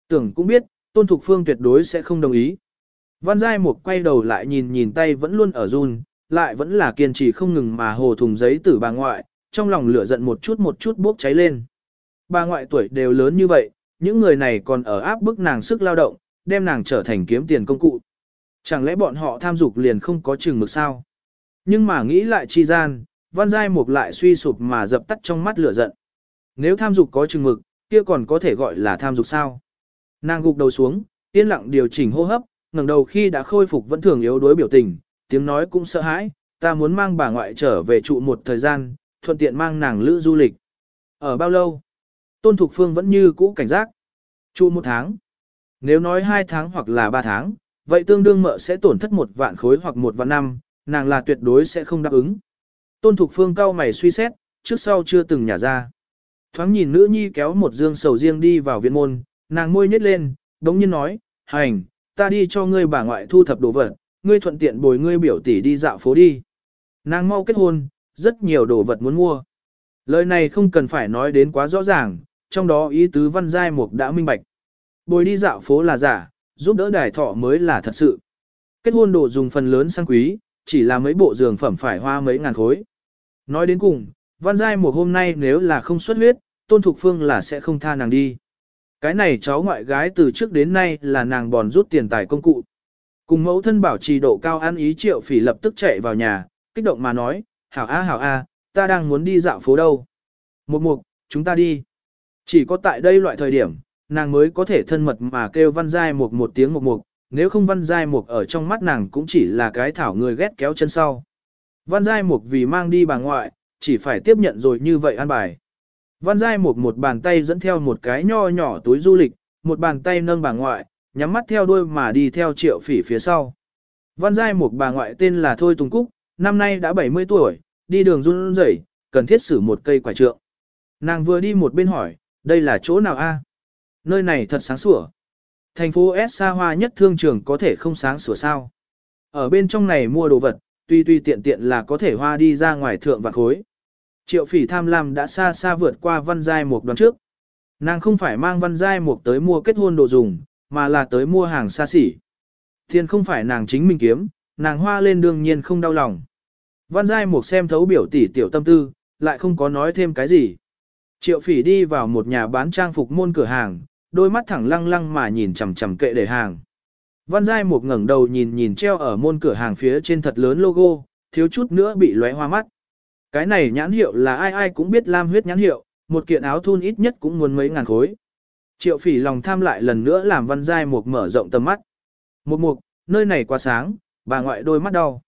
Tưởng cũng biết, Tôn Thục Phương tuyệt đối sẽ không đồng ý. Văn Giai Mục quay đầu lại nhìn nhìn tay vẫn luôn ở run, lại vẫn là kiên trì không ngừng mà hồ thùng giấy tử bà ngoại, trong lòng lửa giận một chút một chút bốc cháy lên. Bà ngoại tuổi đều lớn như vậy, những người này còn ở áp bức nàng sức lao động, đem nàng trở thành kiếm tiền công cụ. Chẳng lẽ bọn họ tham dục liền không có chừng mực sao? Nhưng mà nghĩ lại chi gian, văn giai mục lại suy sụp mà dập tắt trong mắt lửa giận. Nếu tham dục có chừng mực, kia còn có thể gọi là tham dục sao? Nàng gục đầu xuống, yên lặng điều chỉnh hô hấp, ngẩng đầu khi đã khôi phục vẫn thường yếu đuối biểu tình, tiếng nói cũng sợ hãi, ta muốn mang bà ngoại trở về trụ một thời gian, thuận tiện mang nàng lữ du lịch. Ở bao lâu? Tôn Thục Phương vẫn như cũ cảnh giác. Trụ một tháng. Nếu nói hai tháng hoặc là ba tháng, vậy tương đương mợ sẽ tổn thất một vạn khối hoặc một vạn năm, nàng là tuyệt đối sẽ không đáp ứng. Tôn Thục Phương cao mày suy xét, trước sau chưa từng nhả ra. Thoáng nhìn nữ nhi kéo một dương sầu riêng đi vào viện môn, nàng môi nhếch lên, đống nhiên nói, hành, ta đi cho ngươi bà ngoại thu thập đồ vật, ngươi thuận tiện bồi ngươi biểu tỷ đi dạo phố đi. Nàng mau kết hôn, rất nhiều đồ vật muốn mua. Lời này không cần phải nói đến quá rõ ràng, trong đó ý tứ văn giai mục đã minh bạch. Bồi đi dạo phố là giả, giúp đỡ đài thọ mới là thật sự. Kết hôn đồ dùng phần lớn sang quý, chỉ là mấy bộ giường phẩm phải hoa mấy ngàn khối. Nói đến cùng, văn giai mùa hôm nay nếu là không xuất huyết, tôn thục phương là sẽ không tha nàng đi. Cái này cháu ngoại gái từ trước đến nay là nàng bòn rút tiền tài công cụ. Cùng mẫu thân bảo trì độ cao ăn ý triệu phỉ lập tức chạy vào nhà, kích động mà nói, hảo a hảo a, ta đang muốn đi dạo phố đâu. Một mục, chúng ta đi. Chỉ có tại đây loại thời điểm, nàng mới có thể thân mật mà kêu văn giai một một tiếng một mục, nếu không văn giai mục ở trong mắt nàng cũng chỉ là cái thảo người ghét kéo chân sau. Văn giai mục vì mang đi bà ngoại, chỉ phải tiếp nhận rồi như vậy ăn bài. Văn giai mục một bàn tay dẫn theo một cái nho nhỏ túi du lịch, một bàn tay nâng bà ngoại, nhắm mắt theo đuôi mà đi theo triệu phỉ phía sau. Văn giai mục bà ngoại tên là Thôi Tùng Cúc, năm nay đã 70 tuổi, đi đường run rẩy, cần thiết xử một cây quả trượng. Nàng vừa đi một bên hỏi, đây là chỗ nào a? Nơi này thật sáng sủa. Thành phố S xa hoa nhất thương trường có thể không sáng sủa sao. Ở bên trong này mua đồ vật, tuy tuy tiện tiện là có thể hoa đi ra ngoài thượng vạn khối. Triệu phỉ tham lam đã xa xa vượt qua văn giai một đoạn trước. Nàng không phải mang văn giai một tới mua kết hôn đồ dùng, mà là tới mua hàng xa xỉ. Thiên không phải nàng chính mình kiếm, nàng hoa lên đương nhiên không đau lòng. Văn giai một xem thấu biểu tỷ tiểu tâm tư, lại không có nói thêm cái gì. Triệu phỉ đi vào một nhà bán trang phục môn cửa hàng, đôi mắt thẳng lăng lăng mà nhìn chằm chằm kệ để hàng. Văn Giai một ngẩng đầu nhìn nhìn treo ở môn cửa hàng phía trên thật lớn logo, thiếu chút nữa bị lóe hoa mắt. Cái này nhãn hiệu là ai ai cũng biết lam huyết nhãn hiệu, một kiện áo thun ít nhất cũng muốn mấy ngàn khối. Triệu phỉ lòng tham lại lần nữa làm Văn Giai một mở rộng tầm mắt. Một mục, nơi này quá sáng, bà ngoại đôi mắt đau.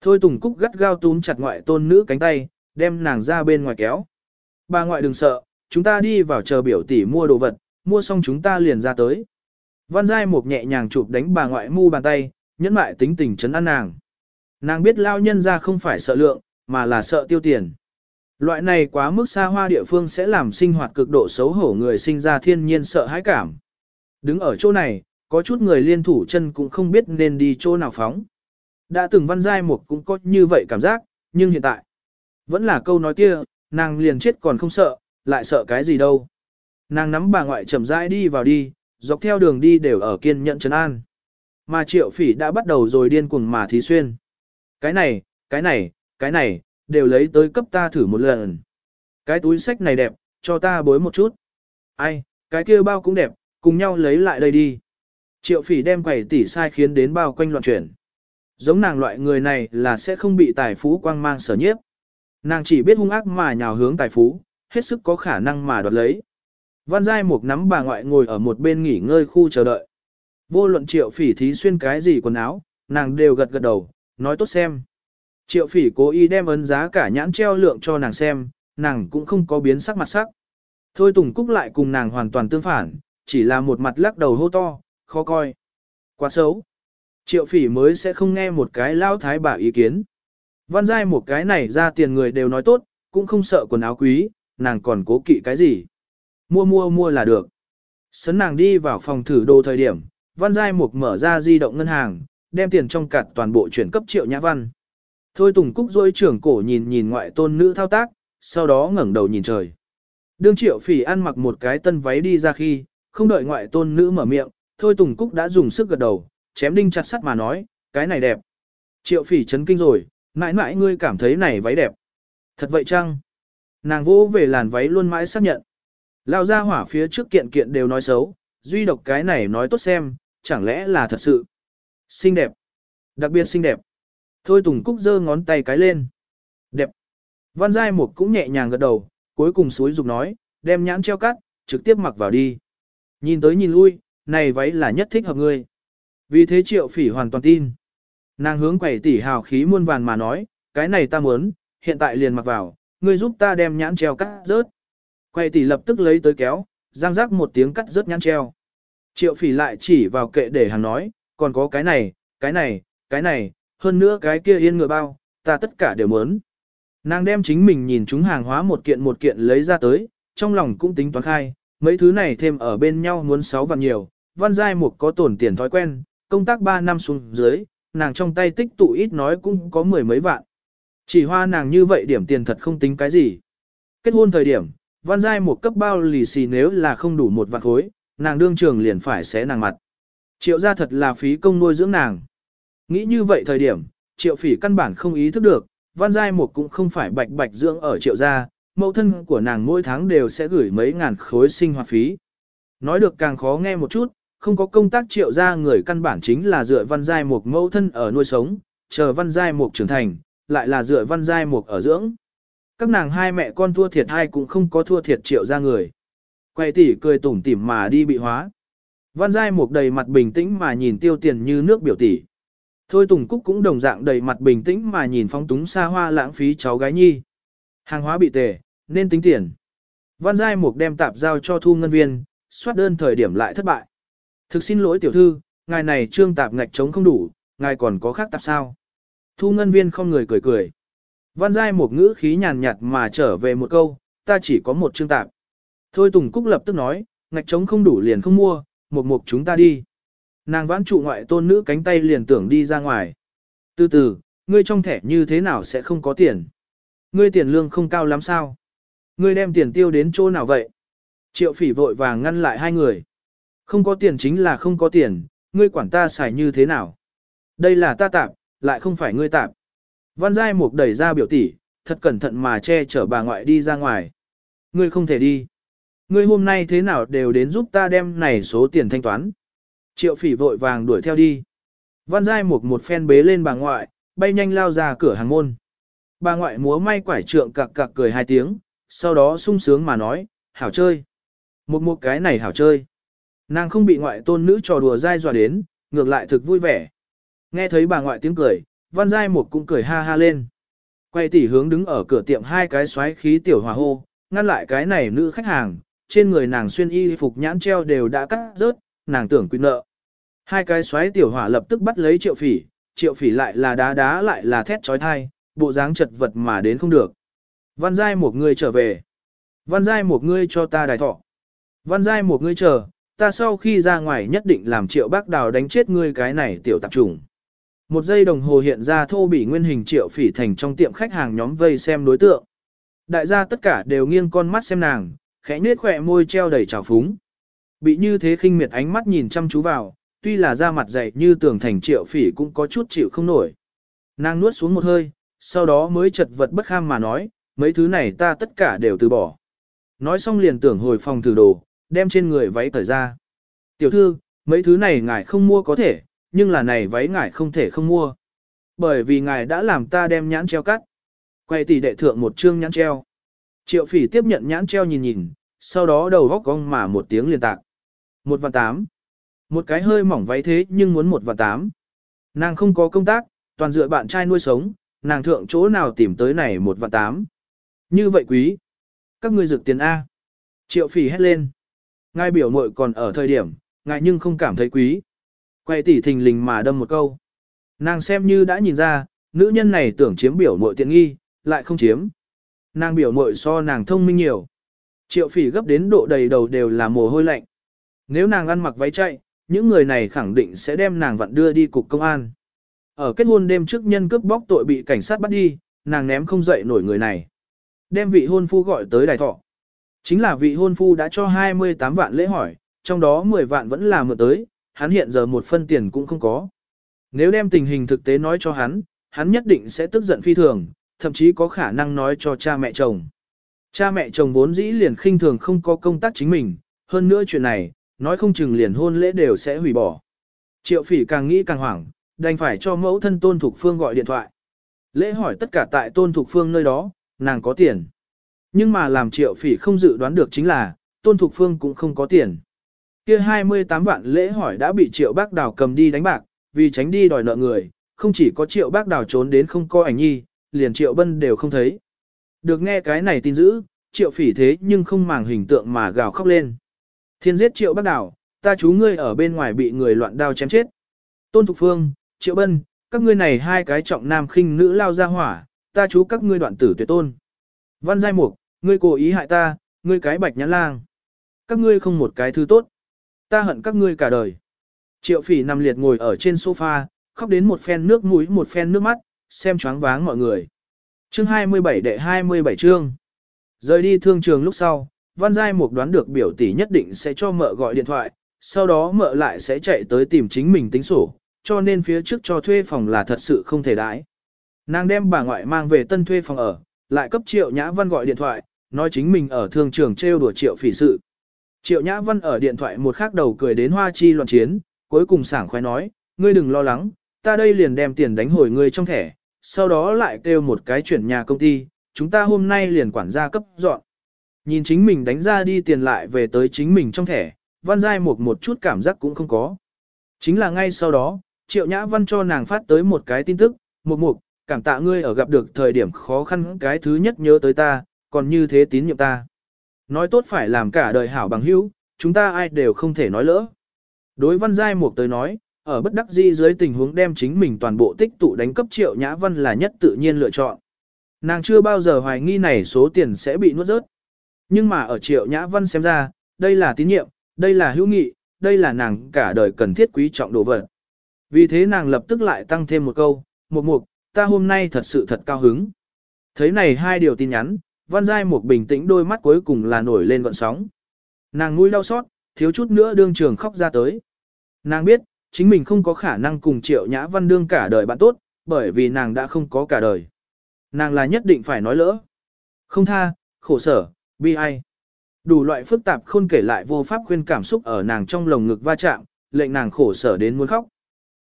Thôi Tùng Cúc gắt gao túm chặt ngoại tôn nữ cánh tay, đem nàng ra bên ngoài kéo. Bà ngoại đừng sợ, chúng ta đi vào chờ biểu tỷ mua đồ vật, mua xong chúng ta liền ra tới. Văn Giai Mục nhẹ nhàng chụp đánh bà ngoại mu bàn tay, nhẫn mại tính tình chấn an nàng. Nàng biết lao nhân ra không phải sợ lượng, mà là sợ tiêu tiền. Loại này quá mức xa hoa địa phương sẽ làm sinh hoạt cực độ xấu hổ người sinh ra thiên nhiên sợ hãi cảm. Đứng ở chỗ này, có chút người liên thủ chân cũng không biết nên đi chỗ nào phóng. Đã từng văn giai mục cũng có như vậy cảm giác, nhưng hiện tại, vẫn là câu nói kia, nàng liền chết còn không sợ, lại sợ cái gì đâu. Nàng nắm bà ngoại chậm rãi đi vào đi, dọc theo đường đi đều ở kiên nhẫn trấn an. Mà triệu phỉ đã bắt đầu rồi điên cuồng mà thí xuyên. Cái này, cái này, cái này, đều lấy tới cấp ta thử một lần. Cái túi sách này đẹp, cho ta bối một chút. Ai, cái kia bao cũng đẹp, Cùng nhau lấy lại đây đi. Triệu phỉ đem quầy tỷ sai khiến đến bao quanh loạn chuyển. Giống nàng loại người này là sẽ không bị tài phú quang mang sở nhiếp. Nàng chỉ biết hung ác mà nhào hướng tài phú, hết sức có khả năng mà đoạt lấy. Văn Giai Mục nắm bà ngoại ngồi ở một bên nghỉ ngơi khu chờ đợi. Vô luận triệu phỉ thí xuyên cái gì quần áo, nàng đều gật gật đầu, nói tốt xem. Triệu phỉ cố ý đem ấn giá cả nhãn treo lượng cho nàng xem, nàng cũng không có biến sắc mặt sắc. Thôi Tùng Cúc lại cùng nàng hoàn toàn tương phản, chỉ là một mặt lắc đầu hô to, khó coi. Quá xấu. Triệu phỉ mới sẽ không nghe một cái lao thái bà ý kiến. Văn giai một cái này ra tiền người đều nói tốt, cũng không sợ quần áo quý, nàng còn cố kỵ cái gì. Mua mua mua là được. Sấn nàng đi vào phòng thử đồ thời điểm, Văn Giai Mục mở ra di động ngân hàng, đem tiền trong cặt toàn bộ chuyển cấp triệu nhã văn. Thôi Tùng Cúc dối trưởng cổ nhìn nhìn ngoại tôn nữ thao tác, sau đó ngẩng đầu nhìn trời. Đương triệu phỉ ăn mặc một cái tân váy đi ra khi, không đợi ngoại tôn nữ mở miệng, Thôi Tùng Cúc đã dùng sức gật đầu, chém đinh chặt sắt mà nói, cái này đẹp. Triệu phỉ chấn kinh rồi, mãi mãi ngươi cảm thấy này váy đẹp. Thật vậy chăng? Nàng vỗ về làn váy luôn mãi xác nhận. Lao ra hỏa phía trước kiện kiện đều nói xấu, duy độc cái này nói tốt xem, chẳng lẽ là thật sự. Xinh đẹp. Đặc biệt xinh đẹp. Thôi Tùng Cúc giơ ngón tay cái lên. Đẹp. Văn Giai Mục cũng nhẹ nhàng gật đầu, cuối cùng suối dục nói, đem nhãn treo cắt, trực tiếp mặc vào đi. Nhìn tới nhìn lui, này váy là nhất thích hợp ngươi. Vì thế triệu phỉ hoàn toàn tin. Nàng hướng quầy tỷ hào khí muôn vàn mà nói, cái này ta muốn, hiện tại liền mặc vào, ngươi giúp ta đem nhãn treo cắt rớt. Quầy tỷ lập tức lấy tới kéo, giang rác một tiếng cắt rớt nhăn treo. Triệu phỉ lại chỉ vào kệ để hàng nói, còn có cái này, cái này, cái này, hơn nữa cái kia yên ngựa bao, ta tất cả đều muốn. Nàng đem chính mình nhìn chúng hàng hóa một kiện một kiện lấy ra tới, trong lòng cũng tính toán khai, mấy thứ này thêm ở bên nhau muốn sáu vạn nhiều, văn giai mục có tổn tiền thói quen, công tác 3 năm xuống dưới, nàng trong tay tích tụ ít nói cũng có mười mấy vạn. Chỉ hoa nàng như vậy điểm tiền thật không tính cái gì. Kết hôn thời điểm, văn giai một cấp bao lì xì nếu là không đủ một vạn khối, nàng đương trường liền phải xé nàng mặt. Triệu gia thật là phí công nuôi dưỡng nàng. Nghĩ như vậy thời điểm, triệu phỉ căn bản không ý thức được, văn giai một cũng không phải bạch bạch dưỡng ở triệu gia, mẫu thân của nàng mỗi tháng đều sẽ gửi mấy ngàn khối sinh hoạt phí. Nói được càng khó nghe một chút, không có công tác triệu gia người căn bản chính là dựa văn giai một mẫu thân ở nuôi sống, chờ văn giai một trưởng thành, lại là dựa văn giai một ở dưỡng. Các nàng hai mẹ con thua thiệt hai cũng không có thua thiệt triệu ra người. Quay tỉ cười tủm tỉm mà đi bị hóa. Văn giai Mục đầy mặt bình tĩnh mà nhìn tiêu tiền như nước biểu tỷ. Thôi Tùng Cúc cũng đồng dạng đầy mặt bình tĩnh mà nhìn phong túng xa hoa lãng phí cháu gái nhi. Hàng hóa bị tề, nên tính tiền. Văn Giai Mục đem tạp giao cho thu ngân viên, soát đơn thời điểm lại thất bại. Thực xin lỗi tiểu thư, ngài này trương tạp ngạch trống không đủ, ngài còn có khác tạp sao. Thu ngân viên không người cười cười. Văn Giai một ngữ khí nhàn nhạt mà trở về một câu, ta chỉ có một trương tạp. Thôi Tùng Cúc lập tức nói, ngạch trống không đủ liền không mua, một mục chúng ta đi. Nàng vãn trụ ngoại tôn nữ cánh tay liền tưởng đi ra ngoài. Từ từ, ngươi trong thẻ như thế nào sẽ không có tiền? Ngươi tiền lương không cao lắm sao? Ngươi đem tiền tiêu đến chỗ nào vậy? Triệu phỉ vội vàng ngăn lại hai người. Không có tiền chính là không có tiền, ngươi quản ta xài như thế nào? Đây là ta tạp, lại không phải ngươi tạp. Văn Giai Mục đẩy ra biểu tỷ, thật cẩn thận mà che chở bà ngoại đi ra ngoài. Ngươi không thể đi. Ngươi hôm nay thế nào đều đến giúp ta đem này số tiền thanh toán. Triệu phỉ vội vàng đuổi theo đi. Văn Giai Mục một phen bế lên bà ngoại, bay nhanh lao ra cửa hàng môn. Bà ngoại múa may quải trượng cặc cặc cười hai tiếng, sau đó sung sướng mà nói, hảo chơi. Một một cái này hảo chơi. Nàng không bị ngoại tôn nữ trò đùa dai dọa đến, ngược lại thực vui vẻ. Nghe thấy bà ngoại tiếng cười, văn giai một cũng cười ha ha lên. Quay tỉ hướng đứng ở cửa tiệm hai cái xoáy khí tiểu hòa hô, ngăn lại cái này nữ khách hàng, trên người nàng xuyên y phục nhãn treo đều đã cắt rớt, nàng tưởng quy nợ. Hai cái xoáy tiểu hỏa lập tức bắt lấy triệu phỉ, triệu phỉ lại là đá đá lại là thét trói thai, bộ dáng chật vật mà đến không được. Văn giai một người trở về. Văn giai một người cho ta đài thọ. Văn giai một người chờ, ta sau khi ra ngoài nhất định làm triệu bác đào đánh chết ngươi cái này tiểu tạp trùng. Một giây đồng hồ hiện ra thô bỉ nguyên hình triệu phỉ thành trong tiệm khách hàng nhóm vây xem đối tượng. Đại gia tất cả đều nghiêng con mắt xem nàng, khẽ nết khỏe môi treo đầy trào phúng. Bị như thế khinh miệt ánh mắt nhìn chăm chú vào, tuy là da mặt dày như tường thành triệu phỉ cũng có chút chịu không nổi. Nàng nuốt xuống một hơi, sau đó mới chật vật bất kham mà nói, mấy thứ này ta tất cả đều từ bỏ. Nói xong liền tưởng hồi phòng thử đồ, đem trên người váy cởi ra. Tiểu thư, mấy thứ này ngài không mua có thể, nhưng là này váy ngài không thể không mua. Bởi vì ngài đã làm ta đem nhãn treo cắt. Quay tỷ đệ thượng một chương nhãn treo. Triệu phỉ tiếp nhận nhãn treo nhìn nhìn, sau đó đầu góc cong mà một tiếng liền tạc. Một và tám. Một cái hơi mỏng váy thế nhưng muốn một và tám. Nàng không có công tác, toàn dựa bạn trai nuôi sống, nàng thượng chỗ nào tìm tới này một và tám. Như vậy quý. Các ngươi rực tiền A. Triệu phỉ hét lên. Ngài biểu muội còn ở thời điểm, ngài nhưng không cảm thấy quý. Quay tỉ thình lình mà đâm một câu. Nàng xem như đã nhìn ra, nữ nhân này tưởng chiếm biểu muội tiện nghi, lại không chiếm. Nàng biểu muội so nàng thông minh nhiều. Triệu phỉ gấp đến độ đầy đầu đều là mồ hôi lạnh. Nếu nàng ăn mặc váy chạy, những người này khẳng định sẽ đem nàng vặn đưa đi cục công an. Ở kết hôn đêm trước nhân cướp bóc tội bị cảnh sát bắt đi, nàng ném không dậy nổi người này. Đem vị hôn phu gọi tới đài thọ. Chính là vị hôn phu đã cho 28 vạn lễ hỏi, trong đó 10 vạn vẫn là mượn tới, hắn hiện giờ một phân tiền cũng không có. Nếu đem tình hình thực tế nói cho hắn, hắn nhất định sẽ tức giận phi thường, thậm chí có khả năng nói cho cha mẹ chồng. Cha mẹ chồng vốn dĩ liền khinh thường không có công tác chính mình, hơn nữa chuyện này, nói không chừng liền hôn lễ đều sẽ hủy bỏ. Triệu phỉ càng nghĩ càng hoảng, đành phải cho mẫu thân tôn thục phương gọi điện thoại. Lễ hỏi tất cả tại tôn thục phương nơi đó, nàng có tiền. Nhưng mà làm triệu phỉ không dự đoán được chính là, tôn thục phương cũng không có tiền. Kia 28 vạn lễ hỏi đã bị triệu bác đào cầm đi đánh bạc, vì tránh đi đòi nợ người, không chỉ có triệu bác đào trốn đến không có ảnh nhi, liền triệu bân đều không thấy. Được nghe cái này tin dữ, triệu phỉ thế nhưng không màng hình tượng mà gào khóc lên. Thiên giết triệu bác đào, ta chú ngươi ở bên ngoài bị người loạn đao chém chết. Tôn Thục Phương, triệu bân, các ngươi này hai cái trọng nam khinh nữ lao ra hỏa, ta chú các ngươi đoạn tử tuyệt tôn. Văn Giai Mục, ngươi cố ý hại ta, ngươi cái bạch nhãn lang. Các ngươi không một cái thứ tốt. Ta hận các ngươi cả đời. Triệu phỉ nằm liệt ngồi ở trên sofa, khóc đến một phen nước mũi một phen nước mắt, xem choáng váng mọi người. Chương 27 đệ 27 chương. Rời đi thương trường lúc sau, Văn Giai Mục đoán được biểu tỷ nhất định sẽ cho mợ gọi điện thoại, sau đó mợ lại sẽ chạy tới tìm chính mình tính sổ, cho nên phía trước cho thuê phòng là thật sự không thể đãi. Nàng đem bà ngoại mang về tân thuê phòng ở, lại cấp Triệu Nhã Văn gọi điện thoại, nói chính mình ở thương trường trêu đùa Triệu phỉ sự. Triệu Nhã Văn ở điện thoại một khắc đầu cười đến hoa chi loạn chiến, cuối cùng sảng khoái nói, ngươi đừng lo lắng, ta đây liền đem tiền đánh hồi ngươi trong thẻ, sau đó lại kêu một cái chuyển nhà công ty, chúng ta hôm nay liền quản gia cấp dọn. Nhìn chính mình đánh ra đi tiền lại về tới chính mình trong thẻ, văn giai một một chút cảm giác cũng không có. Chính là ngay sau đó, triệu nhã văn cho nàng phát tới một cái tin tức, một mục, cảm tạ ngươi ở gặp được thời điểm khó khăn cái thứ nhất nhớ tới ta, còn như thế tín nhiệm ta. Nói tốt phải làm cả đời hảo bằng hữu, chúng ta ai đều không thể nói lỡ. Đối văn giai mục tới nói, ở bất đắc dĩ dưới tình huống đem chính mình toàn bộ tích tụ đánh cấp triệu nhã văn là nhất tự nhiên lựa chọn. Nàng chưa bao giờ hoài nghi này số tiền sẽ bị nuốt rớt. Nhưng mà ở triệu nhã văn xem ra, đây là tín nhiệm, đây là hữu nghị, đây là nàng cả đời cần thiết quý trọng đồ vật. Vì thế nàng lập tức lại tăng thêm một câu, một mục, ta hôm nay thật sự thật cao hứng. Thấy này hai điều tin nhắn, văn giai một bình tĩnh đôi mắt cuối cùng là nổi lên gọn sóng. Nàng nuôi đau xót, thiếu chút nữa đương trường khóc ra tới. Nàng biết, chính mình không có khả năng cùng triệu nhã văn đương cả đời bạn tốt, bởi vì nàng đã không có cả đời. Nàng là nhất định phải nói lỡ. Không tha, khổ sở, bi ai. Đủ loại phức tạp khôn kể lại vô pháp khuyên cảm xúc ở nàng trong lồng ngực va chạm, lệnh nàng khổ sở đến muốn khóc.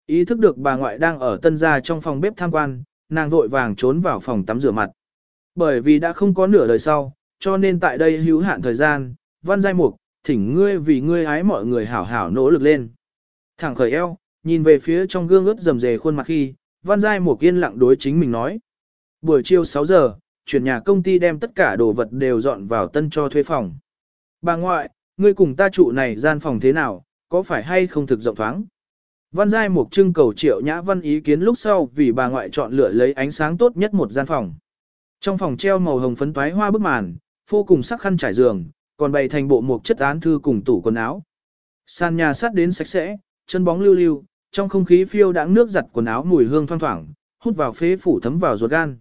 Ý thức được bà ngoại đang ở tân gia trong phòng bếp tham quan, nàng vội vàng trốn vào phòng tắm rửa mặt. Bởi vì đã không có nửa đời sau, cho nên tại đây hữu hạn thời gian, văn giai mục, thỉnh ngươi vì ngươi ái mọi người hảo hảo nỗ lực lên. Thẳng khởi eo, nhìn về phía trong gương ướt rầm rề khuôn mặt khi, văn giai mục yên lặng đối chính mình nói. Buổi chiều 6 giờ, chuyển nhà công ty đem tất cả đồ vật đều dọn vào tân cho thuê phòng. Bà ngoại, ngươi cùng ta trụ này gian phòng thế nào, có phải hay không thực rộng thoáng? Văn giai mục trưng cầu triệu nhã văn ý kiến lúc sau vì bà ngoại chọn lựa lấy ánh sáng tốt nhất một gian phòng. Trong phòng treo màu hồng phấn toái hoa bức màn, vô cùng sắc khăn trải giường, còn bày thành bộ một chất án thư cùng tủ quần áo. Sàn nhà sát đến sạch sẽ, chân bóng lưu lưu, trong không khí phiêu đãng nước giặt quần áo mùi hương thoang thoảng, hút vào phế phủ thấm vào ruột gan.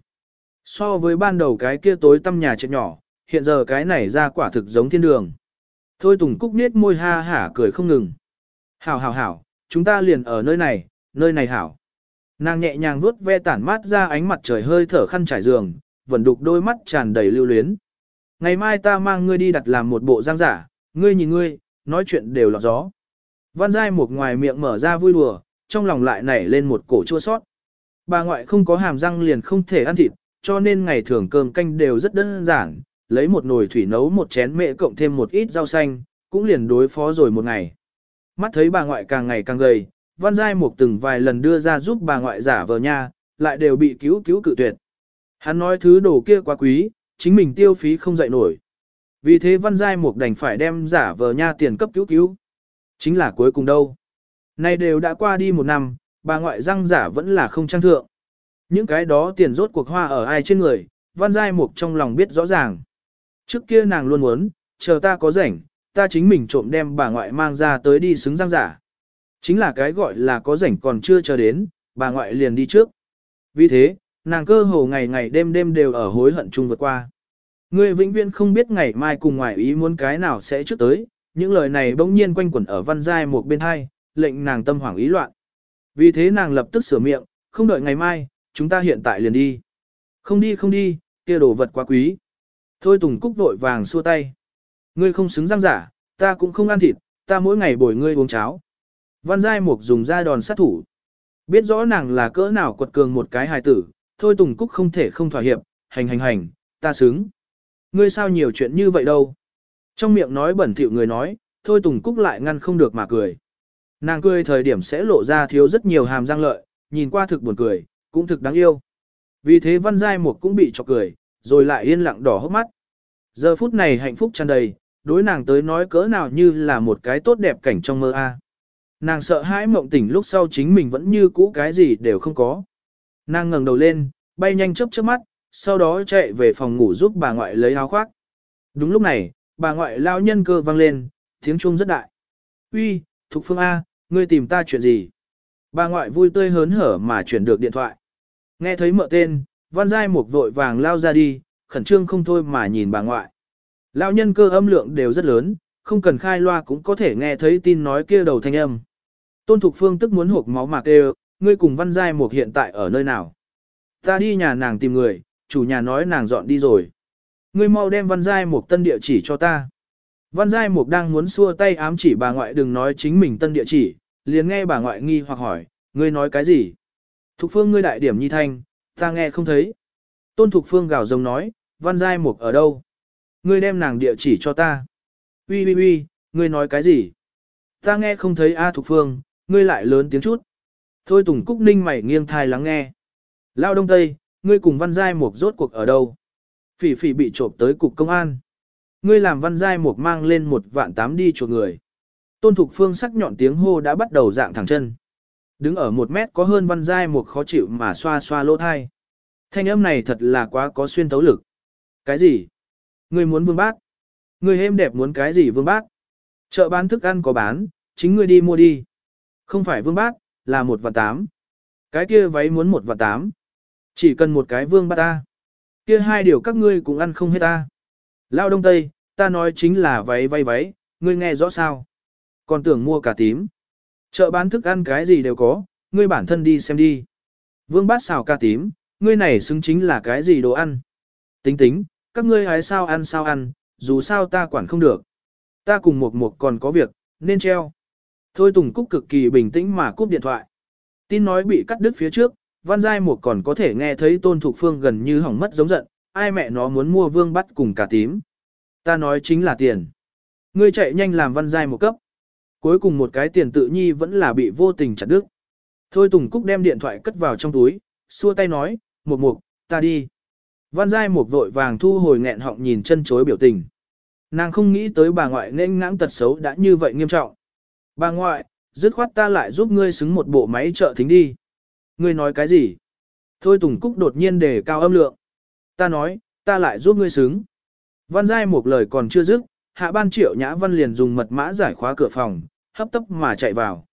So với ban đầu cái kia tối tăm nhà chết nhỏ, hiện giờ cái này ra quả thực giống thiên đường. Thôi Tùng Cúc niết môi ha hả cười không ngừng. Hảo hảo hảo, chúng ta liền ở nơi này, nơi này hảo. Nàng nhẹ nhàng vuốt ve tản mát ra ánh mặt trời hơi thở khăn trải giường, vẫn đục đôi mắt tràn đầy lưu luyến. Ngày mai ta mang ngươi đi đặt làm một bộ giang giả, ngươi nhìn ngươi, nói chuyện đều lọt gió. Văn Giai một ngoài miệng mở ra vui đùa, trong lòng lại nảy lên một cổ chua sót. Bà ngoại không có hàm răng liền không thể ăn thịt, cho nên ngày thường cơm canh đều rất đơn giản, lấy một nồi thủy nấu một chén mễ cộng thêm một ít rau xanh, cũng liền đối phó rồi một ngày. Mắt thấy bà ngoại càng ngày càng gầy, Văn Giai Mục từng vài lần đưa ra giúp bà ngoại giả vờ nha, lại đều bị cứu cứu cự tuyệt. Hắn nói thứ đồ kia quá quý, chính mình tiêu phí không dậy nổi. Vì thế Văn Giai Mục đành phải đem giả vờ nha tiền cấp cứu cứu. Chính là cuối cùng đâu. Nay đều đã qua đi một năm, bà ngoại răng giả vẫn là không trang thượng. Những cái đó tiền rốt cuộc hoa ở ai trên người, Văn Giai Mục trong lòng biết rõ ràng. Trước kia nàng luôn muốn, chờ ta có rảnh, ta chính mình trộm đem bà ngoại mang ra tới đi xứng răng giả. Chính là cái gọi là có rảnh còn chưa chờ đến, bà ngoại liền đi trước. Vì thế, nàng cơ hồ ngày ngày đêm đêm đều ở hối hận chung vượt qua. Ngươi vĩnh viễn không biết ngày mai cùng ngoài ý muốn cái nào sẽ trước tới, những lời này bỗng nhiên quanh quẩn ở văn giai một bên hai, lệnh nàng tâm hoảng ý loạn. Vì thế nàng lập tức sửa miệng, không đợi ngày mai, chúng ta hiện tại liền đi. Không đi không đi, kia đồ vật quá quý. Thôi Tùng Cúc vội vàng xua tay. Ngươi không xứng răng giả, ta cũng không ăn thịt, ta mỗi ngày bồi ngươi uống cháo. Văn Giai Mục dùng ra đòn sát thủ. Biết rõ nàng là cỡ nào quật cường một cái hài tử, thôi Tùng Cúc không thể không thỏa hiệp, hành hành hành, ta xứng. Ngươi sao nhiều chuyện như vậy đâu. Trong miệng nói bẩn thỉu người nói, thôi Tùng Cúc lại ngăn không được mà cười. Nàng cười thời điểm sẽ lộ ra thiếu rất nhiều hàm răng lợi, nhìn qua thực buồn cười, cũng thực đáng yêu. Vì thế Văn Giai Mục cũng bị chọc cười, rồi lại yên lặng đỏ hốc mắt. Giờ phút này hạnh phúc tràn đầy, đối nàng tới nói cỡ nào như là một cái tốt đẹp cảnh trong mơ a. Nàng sợ hãi mộng tỉnh lúc sau chính mình vẫn như cũ cái gì đều không có. Nàng ngẩng đầu lên, bay nhanh chớp chớp mắt, sau đó chạy về phòng ngủ giúp bà ngoại lấy áo khoác. Đúng lúc này, bà ngoại lao nhân cơ vang lên, tiếng chuông rất đại. Uy, Thục Phương A, ngươi tìm ta chuyện gì? Bà ngoại vui tươi hớn hở mà chuyển được điện thoại. Nghe thấy mợ tên, văn giai một vội vàng lao ra đi, khẩn trương không thôi mà nhìn bà ngoại. Lão nhân cơ âm lượng đều rất lớn, không cần khai loa cũng có thể nghe thấy tin nói kia đầu thanh âm. Tôn Thục Phương tức muốn hộp máu mạc đều, ngươi cùng Văn Giai Mục hiện tại ở nơi nào? Ta đi nhà nàng tìm người, chủ nhà nói nàng dọn đi rồi. Ngươi mau đem Văn Giai Mục tân địa chỉ cho ta. Văn Giai Mục đang muốn xua tay ám chỉ bà ngoại đừng nói chính mình tân địa chỉ, liền nghe bà ngoại nghi hoặc hỏi, ngươi nói cái gì? Thục Phương ngươi đại điểm nhi thanh, ta nghe không thấy. Tôn Thục Phương gào rồng nói, Văn Giai Mục ở đâu? Ngươi đem nàng địa chỉ cho ta. Ui ui ui, ngươi nói cái gì? Ta nghe không thấy A Thục Phương, ngươi lại lớn tiếng chút. Thôi Tùng Cúc Ninh mày nghiêng thai lắng nghe. Lao Đông Tây, ngươi cùng Văn Giai Mục rốt cuộc ở đâu? Phỉ phỉ bị trộm tới cục công an. Ngươi làm Văn Giai Mục mang lên một vạn tám đi chuột người. Tôn Thục Phương sắc nhọn tiếng hô đã bắt đầu dạng thẳng chân. Đứng ở một mét có hơn Văn Giai Mục khó chịu mà xoa xoa lỗ thai. Thanh âm này thật là quá có xuyên tấu lực. Cái gì? Ngươi muốn vương bát? Ngươi hêm đẹp muốn cái gì vương bát? Chợ bán thức ăn có bán, chính ngươi đi mua đi. Không phải vương bát, là một vạn tám. Cái kia váy muốn một vạn tám. Chỉ cần một cái vương bát ta. Kia hai điều các ngươi cũng ăn không hết ta. Lao đông tây, ta nói chính là váy váy váy, ngươi nghe rõ sao? Còn tưởng mua cả tím. Chợ bán thức ăn cái gì đều có, ngươi bản thân đi xem đi. Vương bát xào ca tím, ngươi này xứng chính là cái gì đồ ăn. Tính tính, các ngươi hái sao ăn sao ăn, dù sao ta quản không được. Ta cùng một một còn có việc, nên treo. Thôi Tùng Cúc cực kỳ bình tĩnh mà cúp điện thoại. Tin nói bị cắt đứt phía trước, Văn Giai Mục còn có thể nghe thấy Tôn Thục Phương gần như hỏng mất giống giận, ai mẹ nó muốn mua vương bắt cùng cả tím. Ta nói chính là tiền. Ngươi chạy nhanh làm Văn Giai một cấp. Cuối cùng một cái tiền tự nhi vẫn là bị vô tình chặt đứt. Thôi Tùng Cúc đem điện thoại cất vào trong túi, xua tay nói, một mục, ta đi. Văn Giai Mục vội vàng thu hồi nghẹn họng nhìn chân chối biểu tình. Nàng không nghĩ tới bà ngoại nên ngãng tật xấu đã như vậy nghiêm trọng. Bà ngoại, dứt khoát ta lại giúp ngươi xứng một bộ máy trợ thính đi. Ngươi nói cái gì? Thôi Tùng Cúc đột nhiên đề cao âm lượng. Ta nói, ta lại giúp ngươi xứng. Văn Giai một lời còn chưa dứt, hạ ban triệu nhã văn liền dùng mật mã giải khóa cửa phòng, hấp tấp mà chạy vào.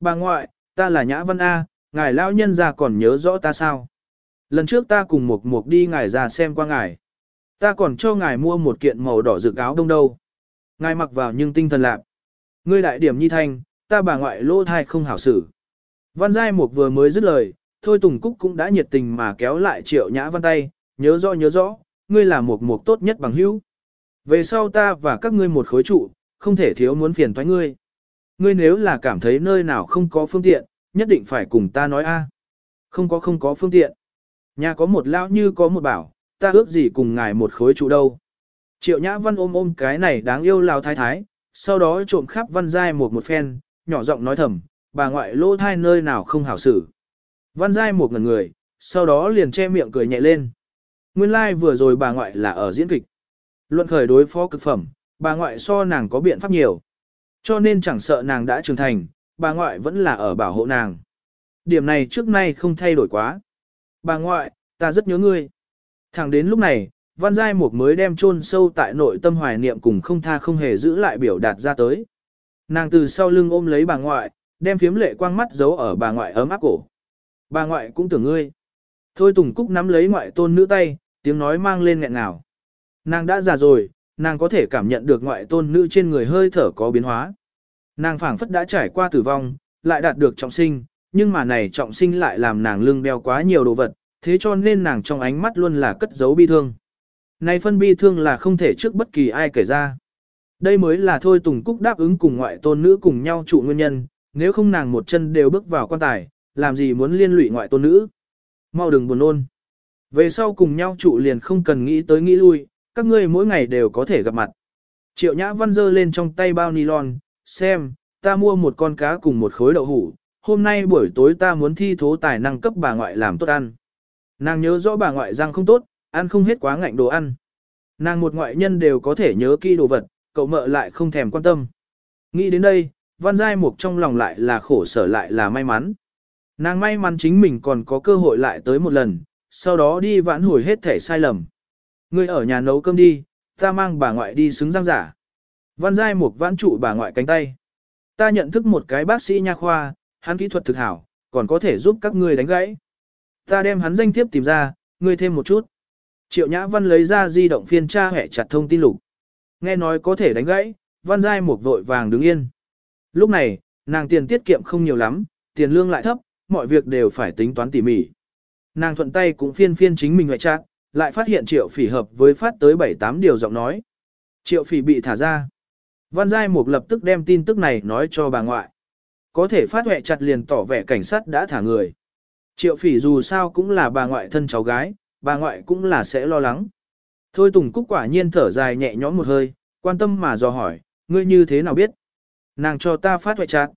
Bà ngoại, ta là nhã văn A, ngài lao nhân ra còn nhớ rõ ta sao? Lần trước ta cùng một mục đi ngài ra xem qua ngài. Ta còn cho ngài mua một kiện màu đỏ rực áo đông đâu. Ngài mặc vào nhưng tinh thần lạc. Ngươi đại điểm nhi thanh, ta bà ngoại lô thai không hảo xử. Văn Giai Mục vừa mới dứt lời, Thôi Tùng Cúc cũng đã nhiệt tình mà kéo lại triệu nhã văn tay, nhớ rõ nhớ rõ, ngươi là một mục tốt nhất bằng hữu. Về sau ta và các ngươi một khối trụ, không thể thiếu muốn phiền toái ngươi. Ngươi nếu là cảm thấy nơi nào không có phương tiện, nhất định phải cùng ta nói a. Không có không có phương tiện. Nhà có một lão như có một bảo, ta ước gì cùng ngài một khối trụ đâu. Triệu Nhã Văn ôm ôm cái này đáng yêu lao thái thái, sau đó trộm khắp văn giai một một phen, nhỏ giọng nói thầm, bà ngoại lỗ thai nơi nào không hảo xử. Văn giai một ngần người, sau đó liền che miệng cười nhẹ lên. Nguyên lai like vừa rồi bà ngoại là ở diễn kịch. Luận khởi đối phó cực phẩm, bà ngoại so nàng có biện pháp nhiều. Cho nên chẳng sợ nàng đã trưởng thành, bà ngoại vẫn là ở bảo hộ nàng. Điểm này trước nay không thay đổi quá. Bà ngoại, ta rất nhớ ngươi. Thẳng đến lúc này, Văn Giai Mục mới đem chôn sâu tại nội tâm hoài niệm cùng không tha không hề giữ lại biểu đạt ra tới. Nàng từ sau lưng ôm lấy bà ngoại, đem phiếm lệ quang mắt giấu ở bà ngoại ấm áp cổ. Bà ngoại cũng tưởng ngươi. Thôi Tùng Cúc nắm lấy ngoại tôn nữ tay, tiếng nói mang lên nghẹn ngào. Nàng đã già rồi, nàng có thể cảm nhận được ngoại tôn nữ trên người hơi thở có biến hóa. Nàng phảng phất đã trải qua tử vong, lại đạt được trọng sinh, nhưng mà này trọng sinh lại làm nàng lưng đeo quá nhiều đồ vật, thế cho nên nàng trong ánh mắt luôn là cất giấu bi thương. Này phân bi thương là không thể trước bất kỳ ai kể ra. Đây mới là thôi Tùng Cúc đáp ứng cùng ngoại tôn nữ cùng nhau trụ nguyên nhân, nếu không nàng một chân đều bước vào quan tài, làm gì muốn liên lụy ngoại tôn nữ. Mau đừng buồn ôn. Về sau cùng nhau trụ liền không cần nghĩ tới nghĩ lui, các ngươi mỗi ngày đều có thể gặp mặt. Triệu Nhã Văn giơ lên trong tay bao nylon, xem, ta mua một con cá cùng một khối đậu hủ, hôm nay buổi tối ta muốn thi thố tài năng cấp bà ngoại làm tốt ăn. Nàng nhớ rõ bà ngoại răng không tốt, ăn không hết quá ngạnh đồ ăn. Nàng một ngoại nhân đều có thể nhớ kỹ đồ vật, cậu mợ lại không thèm quan tâm. Nghĩ đến đây, Văn Giai Mục trong lòng lại là khổ sở lại là may mắn. Nàng may mắn chính mình còn có cơ hội lại tới một lần, sau đó đi vãn hồi hết thể sai lầm. Ngươi ở nhà nấu cơm đi, ta mang bà ngoại đi xứng răng giả. Văn Giai Mục vãn trụ bà ngoại cánh tay. Ta nhận thức một cái bác sĩ nha khoa, hắn kỹ thuật thực hảo, còn có thể giúp các ngươi đánh gãy. Ta đem hắn danh thiếp tìm ra, ngươi thêm một chút. Triệu Nhã Văn lấy ra di động phiên tra hẹ chặt thông tin lục. Nghe nói có thể đánh gãy, Văn Giai một vội vàng đứng yên. Lúc này, nàng tiền tiết kiệm không nhiều lắm, tiền lương lại thấp, mọi việc đều phải tính toán tỉ mỉ. Nàng thuận tay cũng phiên phiên chính mình ngoại trạng, lại phát hiện triệu phỉ hợp với phát tới 7-8 điều giọng nói. Triệu phỉ bị thả ra. Văn Giai Mục lập tức đem tin tức này nói cho bà ngoại. Có thể phát huệ chặt liền tỏ vẻ cảnh sát đã thả người. Triệu phỉ dù sao cũng là bà ngoại thân cháu gái, bà ngoại cũng là sẽ lo lắng. Thôi Tùng Cúc quả nhiên thở dài nhẹ nhõm một hơi, quan tâm mà dò hỏi, ngươi như thế nào biết? Nàng cho ta phát hoại chặt.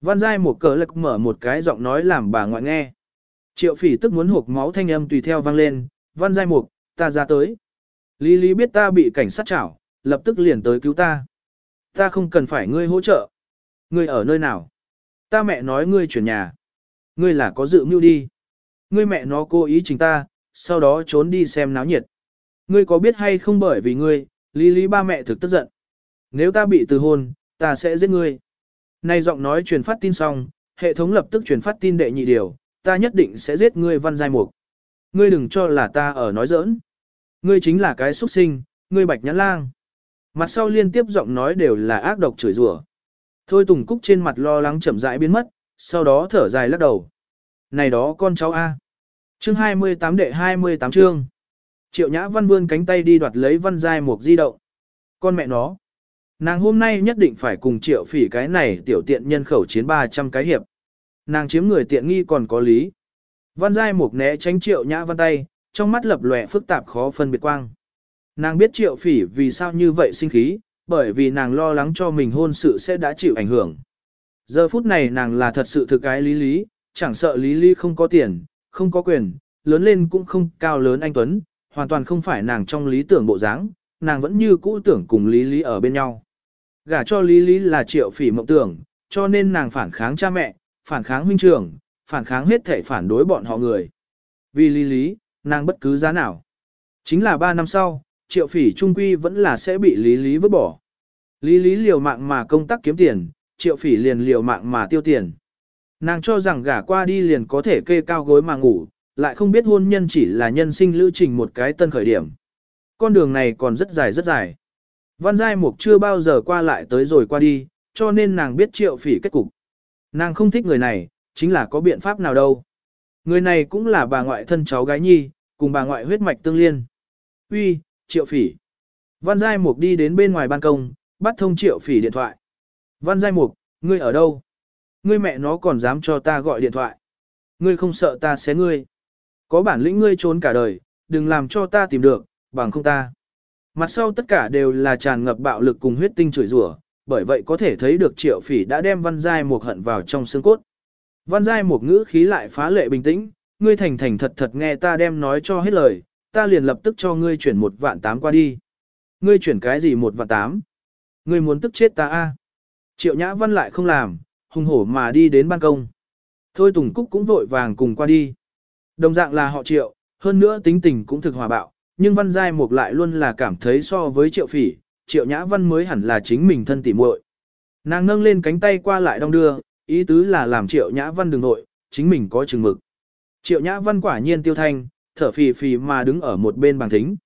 Văn Giai một cờ lực mở một cái giọng nói làm bà ngoại nghe. Triệu phỉ tức muốn hộp máu thanh âm tùy theo vang lên, Văn Giai Mục, ta ra tới. Lý Lý biết ta bị cảnh sát chảo, lập tức liền tới cứu ta. Ta không cần phải ngươi hỗ trợ. Ngươi ở nơi nào? Ta mẹ nói ngươi chuyển nhà. Ngươi là có dự mưu đi. Ngươi mẹ nó cố ý chính ta, sau đó trốn đi xem náo nhiệt. Ngươi có biết hay không bởi vì ngươi, Lý Lý ba mẹ thực tức giận. Nếu ta bị từ hôn, ta sẽ giết ngươi. Này giọng nói truyền phát tin xong, hệ thống lập tức truyền phát tin đệ nhị điều, ta nhất định sẽ giết ngươi văn giai mục. Ngươi đừng cho là ta ở nói giỡn. Ngươi chính là cái xuất sinh, ngươi bạch nhãn lang. Mặt sau liên tiếp giọng nói đều là ác độc chửi rủa. Thôi Tùng Cúc trên mặt lo lắng chậm rãi biến mất, sau đó thở dài lắc đầu. Này đó con cháu A. Chương 28 đệ 28 chương. Triệu Nhã Văn vươn cánh tay đi đoạt lấy văn giai mục di động. Con mẹ nó. Nàng hôm nay nhất định phải cùng triệu phỉ cái này tiểu tiện nhân khẩu chiến 300 cái hiệp. Nàng chiếm người tiện nghi còn có lý. Văn giai mục né tránh triệu nhã văn tay, trong mắt lập lòe phức tạp khó phân biệt quang. Nàng biết triệu phỉ vì sao như vậy sinh khí, bởi vì nàng lo lắng cho mình hôn sự sẽ đã chịu ảnh hưởng. Giờ phút này nàng là thật sự thực ái lý lý, chẳng sợ lý lý không có tiền, không có quyền, lớn lên cũng không cao lớn anh Tuấn, hoàn toàn không phải nàng trong lý tưởng bộ dáng, nàng vẫn như cũ tưởng cùng lý lý ở bên nhau. Gả cho lý lý là triệu phỉ mộng tưởng, cho nên nàng phản kháng cha mẹ, phản kháng huynh trưởng, phản kháng hết thể phản đối bọn họ người. Vì lý lý, nàng bất cứ giá nào. Chính là 3 năm sau, triệu phỉ trung quy vẫn là sẽ bị lý lý vứt bỏ. Lý lý liều mạng mà công tác kiếm tiền, triệu phỉ liền liều mạng mà tiêu tiền. Nàng cho rằng gả qua đi liền có thể kê cao gối mà ngủ, lại không biết hôn nhân chỉ là nhân sinh lữ trình một cái tân khởi điểm. Con đường này còn rất dài rất dài. Văn Giai Mục chưa bao giờ qua lại tới rồi qua đi, cho nên nàng biết triệu phỉ kết cục. Nàng không thích người này, chính là có biện pháp nào đâu. Người này cũng là bà ngoại thân cháu gái nhi, cùng bà ngoại huyết mạch tương liên. Uy, triệu phỉ. Văn Giai Mục đi đến bên ngoài ban công, bắt thông triệu phỉ điện thoại. Văn Giai Mục, Ngươi ở đâu? Ngươi mẹ nó còn dám cho ta gọi điện thoại. Ngươi không sợ ta xé ngươi. Có bản lĩnh ngươi trốn cả đời, đừng làm cho ta tìm được, bằng không ta. Mặt sau tất cả đều là tràn ngập bạo lực cùng huyết tinh chửi rủa, bởi vậy có thể thấy được triệu phỉ đã đem văn giai một hận vào trong xương cốt. Văn giai một ngữ khí lại phá lệ bình tĩnh, ngươi thành thành thật thật nghe ta đem nói cho hết lời, ta liền lập tức cho ngươi chuyển một vạn tám qua đi. Ngươi chuyển cái gì một vạn tám? Ngươi muốn tức chết ta a? Triệu Nhã Văn lại không làm, hùng hổ mà đi đến ban công. Thôi Tùng Cúc cũng vội vàng cùng qua đi. Đồng dạng là họ Triệu, hơn nữa tính tình cũng thực hòa bạo, nhưng Văn Giai Mục lại luôn là cảm thấy so với Triệu Phỉ, Triệu Nhã Văn mới hẳn là chính mình thân tỉ muội. Nàng nâng lên cánh tay qua lại đong đưa, ý tứ là làm Triệu Nhã Văn đừng nội, chính mình có chừng mực. Triệu Nhã Văn quả nhiên tiêu thanh, thở phì phì mà đứng ở một bên bàn thính.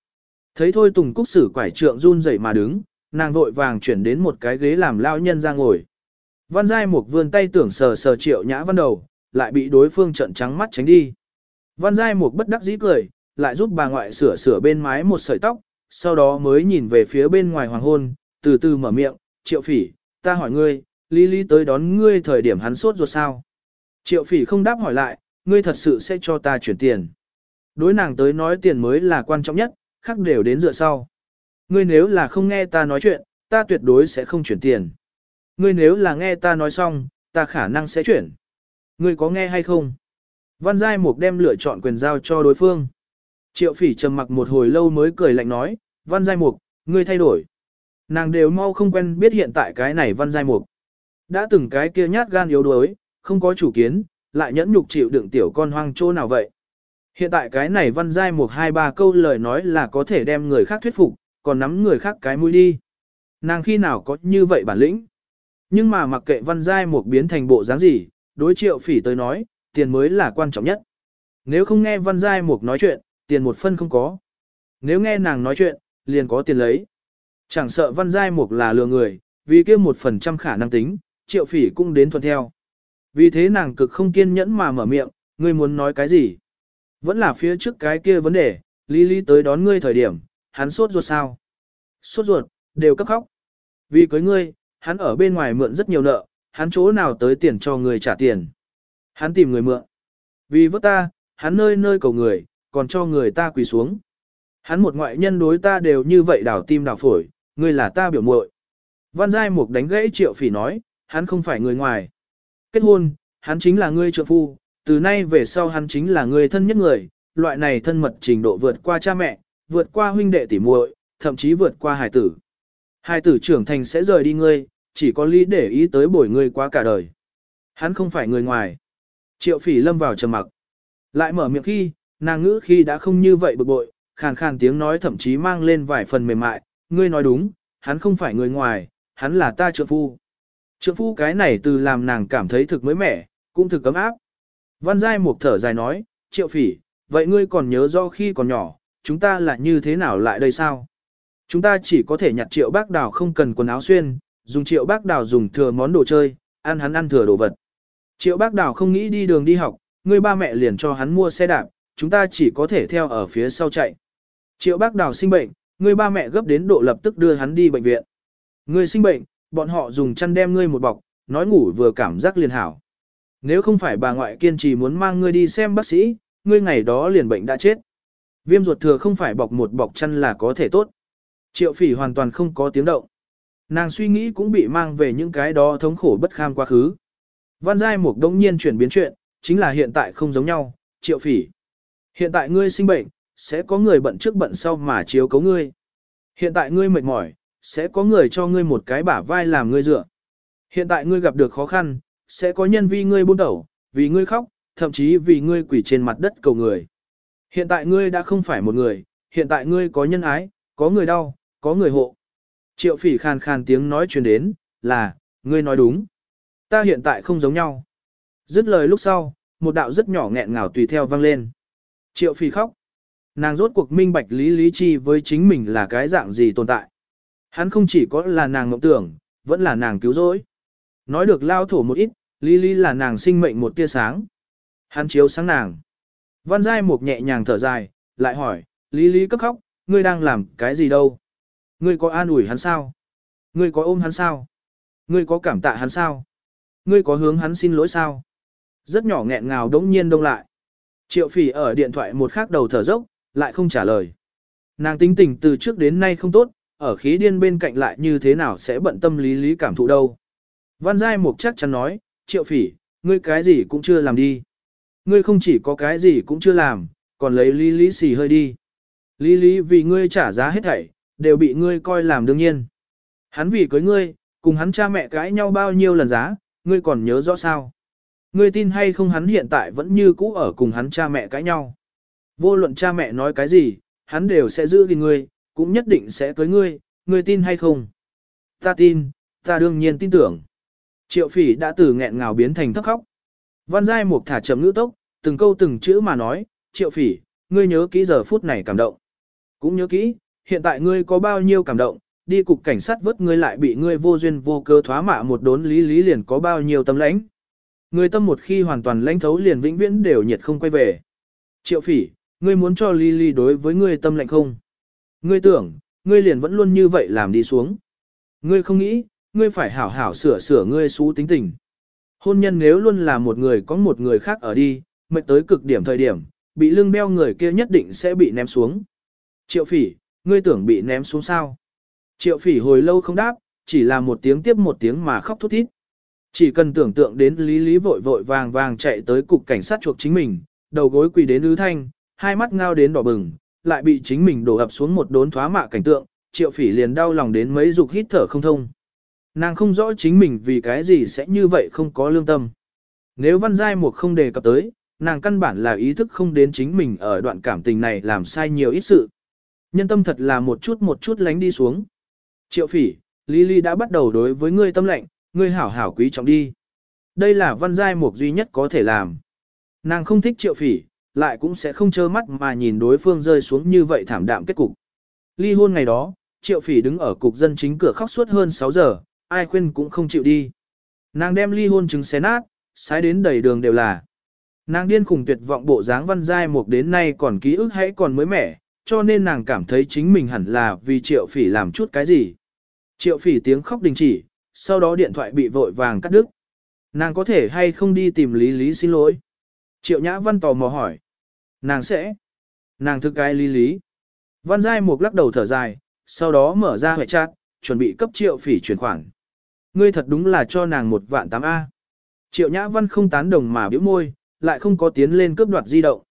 Thấy thôi Tùng Cúc sử quải trượng run rẩy mà đứng, nàng vội vàng chuyển đến một cái ghế làm lao nhân ra ngồi. Văn Giai Mục vươn tay tưởng sờ sờ Triệu Nhã Văn đầu, lại bị đối phương trận trắng mắt tránh đi. Văn Giai Mục bất đắc dĩ cười, lại giúp bà ngoại sửa sửa bên mái một sợi tóc, sau đó mới nhìn về phía bên ngoài hoàng hôn, từ từ mở miệng, Triệu Phỉ, ta hỏi ngươi, Lý Lý tới đón ngươi thời điểm hắn sốt ruột sao? Triệu Phỉ không đáp hỏi lại, ngươi thật sự sẽ cho ta chuyển tiền. Đối nàng tới nói tiền mới là quan trọng nhất, khác đều đến dựa sau. Ngươi nếu là không nghe ta nói chuyện, ta tuyệt đối sẽ không chuyển tiền. Ngươi nếu là nghe ta nói xong, ta khả năng sẽ chuyển. Ngươi có nghe hay không? Văn Giai Mục đem lựa chọn quyền giao cho đối phương. Triệu phỉ trầm mặc một hồi lâu mới cười lạnh nói, Văn Giai Mục, ngươi thay đổi. Nàng đều mau không quen biết hiện tại cái này Văn Giai Mục. Đã từng cái kia nhát gan yếu đuối, không có chủ kiến, lại nhẫn nhục chịu đựng tiểu con hoang chỗ nào vậy. Hiện tại cái này Văn Giai Mục hai ba câu lời nói là có thể đem người khác thuyết phục, còn nắm người khác cái mũi đi. Nàng khi nào có như vậy bản lĩnh. Nhưng mà mặc kệ Văn Giai Mục biến thành bộ dáng gì, đối triệu phỉ tới nói, tiền mới là quan trọng nhất. Nếu không nghe Văn Giai Mục nói chuyện, tiền một phân không có. Nếu nghe nàng nói chuyện, liền có tiền lấy. Chẳng sợ Văn Giai Mục là lừa người, vì kia một phần trăm khả năng tính, triệu phỉ cũng đến thuận theo. Vì thế nàng cực không kiên nhẫn mà mở miệng, ngươi muốn nói cái gì? Vẫn là phía trước cái kia vấn đề, Lý Lý tới đón ngươi thời điểm, hắn sốt ruột sao? Sốt ruột, đều cấp khóc. Vì cưới ngươi, hắn ở bên ngoài mượn rất nhiều nợ, hắn chỗ nào tới tiền cho người trả tiền. Hắn tìm người mượn. Vì vớt ta, hắn nơi nơi cầu người, còn cho người ta quỳ xuống. Hắn một ngoại nhân đối ta đều như vậy đảo tim đảo phổi, ngươi là ta biểu muội. Văn Giai Mục đánh gãy triệu phỉ nói, hắn không phải người ngoài. Kết hôn, hắn chính là ngươi trợ phu, từ nay về sau hắn chính là người thân nhất người, loại này thân mật trình độ vượt qua cha mẹ, vượt qua huynh đệ tỉ muội, thậm chí vượt qua hài tử. Hài tử trưởng thành sẽ rời đi ngươi, chỉ có lý để ý tới bồi ngươi quá cả đời. Hắn không phải người ngoài. Triệu phỉ lâm vào trầm mặc. Lại mở miệng khi, nàng ngữ khi đã không như vậy bực bội, khàn khàn tiếng nói thậm chí mang lên vài phần mềm mại, ngươi nói đúng, hắn không phải người ngoài, hắn là ta trượng phu. Trượng phu cái này từ làm nàng cảm thấy thực mới mẻ, cũng thực cấm áp. Văn Giai một thở dài nói, triệu phỉ, vậy ngươi còn nhớ do khi còn nhỏ, chúng ta là như thế nào lại đây sao? Chúng ta chỉ có thể nhặt triệu bác đào không cần quần áo xuyên, dùng triệu bác đào dùng thừa món đồ chơi, ăn hắn ăn thừa đồ vật. Triệu bác đào không nghĩ đi đường đi học, người ba mẹ liền cho hắn mua xe đạp, chúng ta chỉ có thể theo ở phía sau chạy. Triệu bác đào sinh bệnh, người ba mẹ gấp đến độ lập tức đưa hắn đi bệnh viện. Người sinh bệnh, bọn họ dùng chăn đem ngươi một bọc, nói ngủ vừa cảm giác liền hảo. Nếu không phải bà ngoại kiên trì muốn mang ngươi đi xem bác sĩ, ngươi ngày đó liền bệnh đã chết. Viêm ruột thừa không phải bọc một bọc chăn là có thể tốt. Triệu phỉ hoàn toàn không có tiếng động. Nàng suy nghĩ cũng bị mang về những cái đó thống khổ bất kham quá khứ. Văn Giai Mục đông nhiên chuyển biến chuyện, chính là hiện tại không giống nhau, triệu phỉ. Hiện tại ngươi sinh bệnh, sẽ có người bận trước bận sau mà chiếu cấu ngươi. Hiện tại ngươi mệt mỏi, sẽ có người cho ngươi một cái bả vai làm ngươi dựa. Hiện tại ngươi gặp được khó khăn, sẽ có nhân vi ngươi buôn đầu, vì ngươi khóc, thậm chí vì ngươi quỷ trên mặt đất cầu người. Hiện tại ngươi đã không phải một người, hiện tại ngươi có nhân ái, có người đau, có người hộ. Triệu phỉ khàn khàn tiếng nói truyền đến, là, ngươi nói đúng. Ta hiện tại không giống nhau. Dứt lời lúc sau, một đạo rất nhỏ nghẹn ngào tùy theo vang lên. Triệu phỉ khóc. Nàng rốt cuộc minh bạch lý lý chi với chính mình là cái dạng gì tồn tại. Hắn không chỉ có là nàng mộng tưởng, vẫn là nàng cứu rỗi. Nói được lao thổ một ít, lý lý là nàng sinh mệnh một tia sáng. Hắn chiếu sáng nàng. Văn Giai Mục nhẹ nhàng thở dài, lại hỏi, lý lý cấp khóc, ngươi đang làm cái gì đâu? Ngươi có an ủi hắn sao? Ngươi có ôm hắn sao? Ngươi có cảm tạ hắn sao? Ngươi có hướng hắn xin lỗi sao? Rất nhỏ nghẹn ngào đống nhiên đông lại. Triệu phỉ ở điện thoại một khắc đầu thở dốc, lại không trả lời. Nàng tính tình từ trước đến nay không tốt, ở khí điên bên cạnh lại như thế nào sẽ bận tâm lý lý cảm thụ đâu. Văn Giai Mục chắc chắn nói, triệu phỉ, ngươi cái gì cũng chưa làm đi. Ngươi không chỉ có cái gì cũng chưa làm, còn lấy lý lý xì hơi đi. Lý lý vì ngươi trả giá hết thảy, đều bị ngươi coi làm đương nhiên. Hắn vì cưới ngươi, cùng hắn cha mẹ cãi nhau bao nhiêu lần giá, ngươi còn nhớ rõ sao. Ngươi tin hay không hắn hiện tại vẫn như cũ ở cùng hắn cha mẹ cãi nhau. Vô luận cha mẹ nói cái gì, hắn đều sẽ giữ gìn ngươi, cũng nhất định sẽ cưới ngươi, ngươi tin hay không? Ta tin, ta đương nhiên tin tưởng. Triệu phỉ đã từ nghẹn ngào biến thành thấp khóc. Văn Giai Mục thả chậm ngữ tốc, từng câu từng chữ mà nói, triệu phỉ, ngươi nhớ kỹ giờ phút này cảm động. Cũng nhớ kỹ, hiện tại ngươi có bao nhiêu cảm động, đi cục cảnh sát vớt ngươi lại bị ngươi vô duyên vô cơ thoá mạ một đốn lý lý liền có bao nhiêu tâm lãnh. Ngươi tâm một khi hoàn toàn lãnh thấu liền vĩnh viễn đều nhiệt không quay về. Triệu phỉ, ngươi muốn cho Lý Lý đối với ngươi tâm lạnh không? Ngươi tưởng, ngươi liền vẫn luôn như vậy làm đi xuống. Ngươi không nghĩ, ngươi phải hảo hảo sửa sửa ngươi xú tính tình. Hôn nhân nếu luôn là một người có một người khác ở đi, mệt tới cực điểm thời điểm, bị lưng beo người kia nhất định sẽ bị ném xuống. Triệu phỉ, ngươi tưởng bị ném xuống sao? Triệu phỉ hồi lâu không đáp, chỉ là một tiếng tiếp một tiếng mà khóc thút thít. Chỉ cần tưởng tượng đến lý lý vội vội vàng vàng chạy tới cục cảnh sát chuộc chính mình, đầu gối quỳ đến ứ thanh, hai mắt ngao đến đỏ bừng, lại bị chính mình đổ ập xuống một đốn thoá mạ cảnh tượng, triệu phỉ liền đau lòng đến mấy dục hít thở không thông. Nàng không rõ chính mình vì cái gì sẽ như vậy không có lương tâm. Nếu văn giai một không đề cập tới, nàng căn bản là ý thức không đến chính mình ở đoạn cảm tình này làm sai nhiều ít sự. Nhân tâm thật là một chút một chút lánh đi xuống. Triệu phỉ, Lý Lý đã bắt đầu đối với ngươi tâm lệnh, ngươi hảo hảo quý trọng đi. Đây là văn giai mục duy nhất có thể làm. Nàng không thích triệu phỉ, lại cũng sẽ không trơ mắt mà nhìn đối phương rơi xuống như vậy thảm đạm kết cục. Ly hôn ngày đó, triệu phỉ đứng ở cục dân chính cửa khóc suốt hơn 6 giờ, ai khuyên cũng không chịu đi. Nàng đem ly hôn chứng xé nát, sái đến đầy đường đều là. Nàng điên khủng tuyệt vọng bộ dáng văn giai mục đến nay còn ký ức hãy còn mới mẻ, cho nên nàng cảm thấy chính mình hẳn là vì triệu phỉ làm chút cái gì. Triệu phỉ tiếng khóc đình chỉ, sau đó điện thoại bị vội vàng cắt đứt. Nàng có thể hay không đi tìm Lý Lý xin lỗi? Triệu Nhã Văn tò mò hỏi. Nàng sẽ. Nàng thức cái Lý Lý. Văn Giai Mục lắc đầu thở dài, sau đó mở ra hệ chat, chuẩn bị cấp triệu phỉ chuyển khoản. Ngươi thật đúng là cho nàng một vạn tám A. Triệu Nhã Văn không tán đồng mà biểu môi, lại không có tiến lên cướp đoạt di động.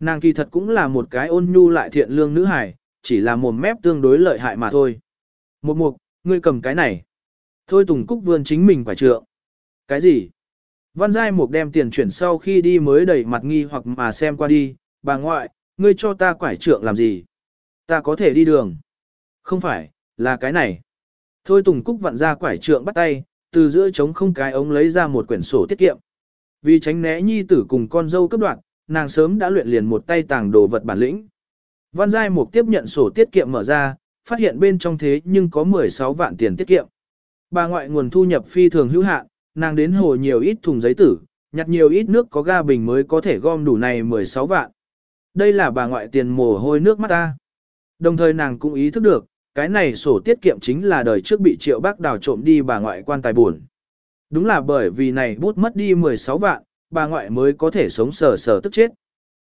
Nàng kỳ thật cũng là một cái ôn nhu lại thiện lương nữ hải chỉ là mồm mép tương đối lợi hại mà thôi. Một mục, ngươi cầm cái này. Thôi Tùng Cúc vươn chính mình quả trượng. Cái gì? Văn Giai Mục đem tiền chuyển sau khi đi mới đẩy mặt nghi hoặc mà xem qua đi, bà ngoại, ngươi cho ta quải trượng làm gì? Ta có thể đi đường. Không phải, là cái này. Thôi Tùng Cúc vặn ra quải trượng bắt tay, từ giữa trống không cái ống lấy ra một quyển sổ tiết kiệm. Vì tránh né nhi tử cùng con dâu cấp đoạn, nàng sớm đã luyện liền một tay tàng đồ vật bản lĩnh. Văn Giai Mục tiếp nhận sổ tiết kiệm mở ra, phát hiện bên trong thế nhưng có 16 vạn tiền tiết kiệm. Bà ngoại nguồn thu nhập phi thường hữu hạn, nàng đến hồ nhiều ít thùng giấy tử, nhặt nhiều ít nước có ga bình mới có thể gom đủ này 16 vạn. Đây là bà ngoại tiền mồ hôi nước mắt ta. Đồng thời nàng cũng ý thức được, cái này sổ tiết kiệm chính là đời trước bị triệu bác đào trộm đi bà ngoại quan tài buồn. Đúng là bởi vì này bút mất đi 16 vạn, bà ngoại mới có thể sống sờ sờ tức chết.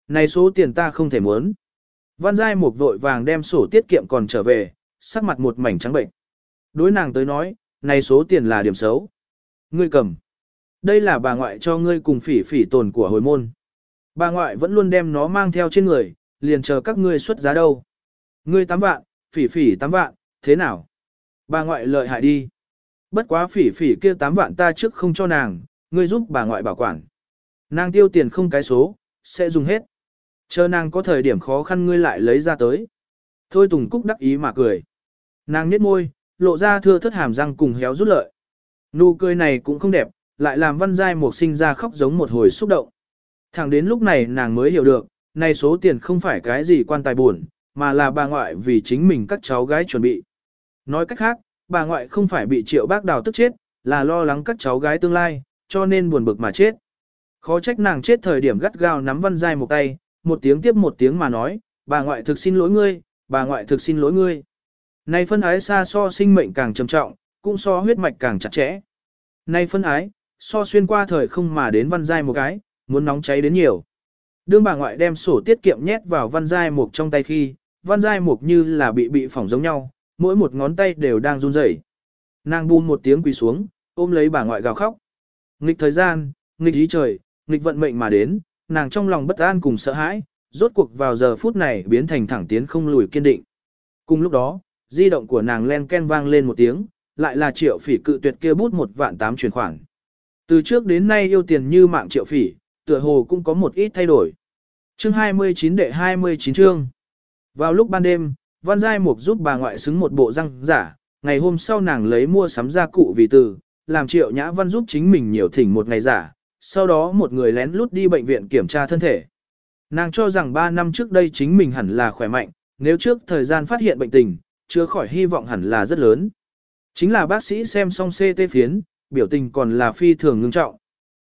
Này số tiền ta không thể muốn. Văn Giai một vội vàng đem sổ tiết kiệm còn trở về, sắc mặt một mảnh trắng bệnh. Đối nàng tới nói, này số tiền là điểm xấu. Ngươi cầm. Đây là bà ngoại cho ngươi cùng phỉ phỉ tồn của hồi môn. Bà ngoại vẫn luôn đem nó mang theo trên người, liền chờ các ngươi xuất giá đâu. Ngươi 8 vạn, phỉ phỉ 8 vạn, thế nào? Bà ngoại lợi hại đi. Bất quá phỉ phỉ kia 8 vạn ta trước không cho nàng, ngươi giúp bà ngoại bảo quản. Nàng tiêu tiền không cái số, sẽ dùng hết. Chờ nàng có thời điểm khó khăn ngươi lại lấy ra tới. Thôi Tùng Cúc đắc ý mà cười. Nàng nhếch môi, lộ ra thưa thất hàm răng cùng héo rút lợi. Nụ cười này cũng không đẹp, lại làm văn giai một sinh ra khóc giống một hồi xúc động. Thẳng đến lúc này nàng mới hiểu được, này số tiền không phải cái gì quan tài buồn, mà là bà ngoại vì chính mình các cháu gái chuẩn bị. Nói cách khác, bà ngoại không phải bị triệu bác đào tức chết, là lo lắng các cháu gái tương lai, cho nên buồn bực mà chết. Khó trách nàng chết thời điểm gắt gao nắm văn giai một tay, một tiếng tiếp một tiếng mà nói, bà ngoại thực xin lỗi ngươi, bà ngoại thực xin lỗi ngươi. Này phân ái xa so sinh mệnh càng trầm trọng, cũng so huyết mạch càng chặt chẽ. Này phân ái, so xuyên qua thời không mà đến văn giai một cái, muốn nóng cháy đến nhiều. Đương bà ngoại đem sổ tiết kiệm nhét vào văn giai mục trong tay khi, văn giai mục như là bị bị phỏng giống nhau, mỗi một ngón tay đều đang run rẩy. Nàng buông một tiếng quỳ xuống, ôm lấy bà ngoại gào khóc. Nghịch thời gian, nghịch ý trời, nghịch vận mệnh mà đến, nàng trong lòng bất an cùng sợ hãi, rốt cuộc vào giờ phút này biến thành thẳng tiến không lùi kiên định. Cùng lúc đó, di động của nàng len ken vang lên một tiếng, lại là triệu phỉ cự tuyệt kia bút một vạn tám chuyển khoản. Từ trước đến nay yêu tiền như mạng triệu phỉ, tựa hồ cũng có một ít thay đổi. Chương 29 đệ 29 chương. Vào lúc ban đêm, Văn Giai Mục giúp bà ngoại xứng một bộ răng giả, ngày hôm sau nàng lấy mua sắm gia cụ vì từ, làm triệu nhã văn giúp chính mình nhiều thỉnh một ngày giả, sau đó một người lén lút đi bệnh viện kiểm tra thân thể. Nàng cho rằng 3 năm trước đây chính mình hẳn là khỏe mạnh, nếu trước thời gian phát hiện bệnh tình, chưa khỏi hy vọng hẳn là rất lớn. Chính là bác sĩ xem xong CT phiến, biểu tình còn là phi thường ngưng trọng.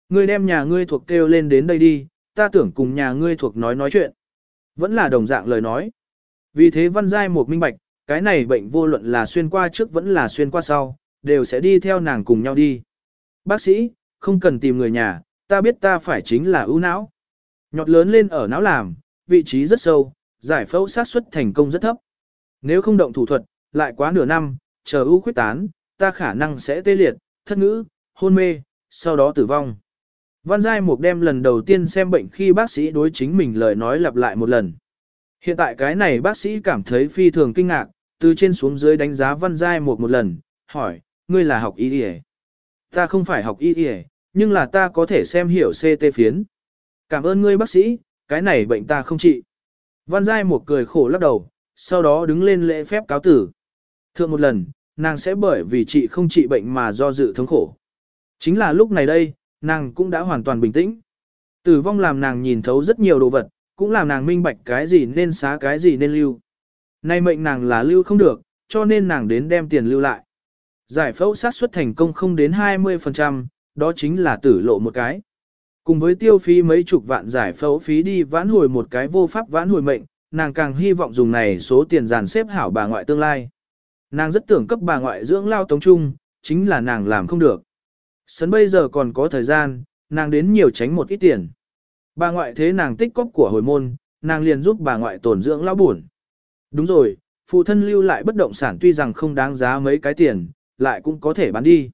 Ngươi đem nhà ngươi thuộc kêu lên đến đây đi, ta tưởng cùng nhà ngươi thuộc nói nói chuyện. Vẫn là đồng dạng lời nói. Vì thế văn giai một minh bạch, cái này bệnh vô luận là xuyên qua trước vẫn là xuyên qua sau, đều sẽ đi theo nàng cùng nhau đi. Bác sĩ, không cần tìm người nhà, ta biết ta phải chính là ưu não. Nhọt lớn lên ở não làm, vị trí rất sâu, giải phẫu sát suất thành công rất thấp. Nếu không động thủ thuật, lại quá nửa năm, chờ ưu khuyết tán, ta khả năng sẽ tê liệt, thất ngữ, hôn mê, sau đó tử vong. Văn Giai Mục đem lần đầu tiên xem bệnh khi bác sĩ đối chính mình lời nói lặp lại một lần. Hiện tại cái này bác sĩ cảm thấy phi thường kinh ngạc, từ trên xuống dưới đánh giá Văn Giai Mục một lần, hỏi, ngươi là học y y Ta không phải học y y nhưng là ta có thể xem hiểu CT phiến. Cảm ơn ngươi bác sĩ, cái này bệnh ta không trị. Văn Giai một cười khổ lắc đầu, sau đó đứng lên lễ phép cáo tử. Thượng một lần, nàng sẽ bởi vì chị không trị bệnh mà do dự thống khổ. Chính là lúc này đây, nàng cũng đã hoàn toàn bình tĩnh. Tử vong làm nàng nhìn thấu rất nhiều đồ vật, cũng làm nàng minh bạch cái gì nên xá cái gì nên lưu. Nay mệnh nàng là lưu không được, cho nên nàng đến đem tiền lưu lại. Giải phẫu sát suất thành công không đến 20%, đó chính là tử lộ một cái. Cùng với tiêu phí mấy chục vạn giải phẫu phí đi vãn hồi một cái vô pháp vãn hồi mệnh, nàng càng hy vọng dùng này số tiền dàn xếp hảo bà ngoại tương lai. Nàng rất tưởng cấp bà ngoại dưỡng lao tống trung, chính là nàng làm không được. Sấn bây giờ còn có thời gian, nàng đến nhiều tránh một ít tiền. Bà ngoại thế nàng tích cóp của hồi môn, nàng liền giúp bà ngoại tổn dưỡng lao buồn. Đúng rồi, phụ thân lưu lại bất động sản tuy rằng không đáng giá mấy cái tiền, lại cũng có thể bán đi.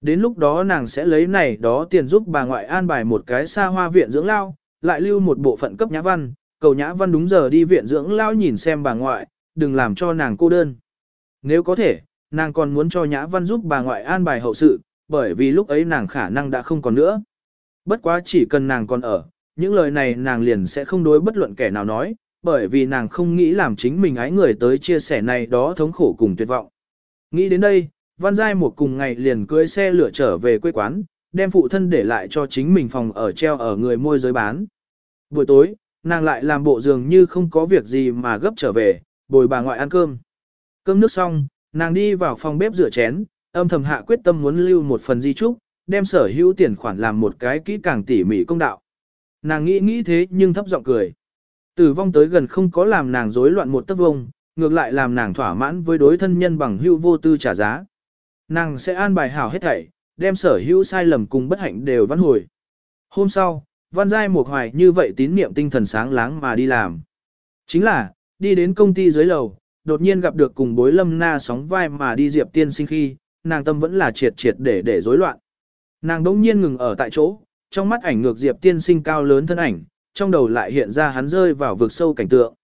Đến lúc đó nàng sẽ lấy này đó tiền giúp bà ngoại an bài một cái xa hoa viện dưỡng lao, lại lưu một bộ phận cấp nhã văn, cầu nhã văn đúng giờ đi viện dưỡng lao nhìn xem bà ngoại, đừng làm cho nàng cô đơn. Nếu có thể, nàng còn muốn cho nhã văn giúp bà ngoại an bài hậu sự, bởi vì lúc ấy nàng khả năng đã không còn nữa. Bất quá chỉ cần nàng còn ở, những lời này nàng liền sẽ không đối bất luận kẻ nào nói, bởi vì nàng không nghĩ làm chính mình ái người tới chia sẻ này đó thống khổ cùng tuyệt vọng. Nghĩ đến đây, Văn Giai một cùng ngày liền cưới xe lửa trở về quê quán, đem phụ thân để lại cho chính mình phòng ở treo ở người môi giới bán. Buổi tối, nàng lại làm bộ dường như không có việc gì mà gấp trở về, bồi bà ngoại ăn cơm. Cơm nước xong, nàng đi vào phòng bếp rửa chén, âm thầm hạ quyết tâm muốn lưu một phần di trúc, đem sở hữu tiền khoản làm một cái kỹ càng tỉ mỉ công đạo. Nàng nghĩ nghĩ thế nhưng thấp giọng cười. Tử vong tới gần không có làm nàng rối loạn một tấc vông, ngược lại làm nàng thỏa mãn với đối thân nhân bằng hữu vô tư trả giá. Nàng sẽ an bài hảo hết thảy, đem sở hữu sai lầm cùng bất hạnh đều văn hồi. Hôm sau, văn giai một hoài như vậy tín niệm tinh thần sáng láng mà đi làm. Chính là, đi đến công ty dưới lầu, đột nhiên gặp được cùng bối lâm na sóng vai mà đi diệp tiên sinh khi, nàng tâm vẫn là triệt triệt để để rối loạn. Nàng đỗng nhiên ngừng ở tại chỗ, trong mắt ảnh ngược diệp tiên sinh cao lớn thân ảnh, trong đầu lại hiện ra hắn rơi vào vực sâu cảnh tượng.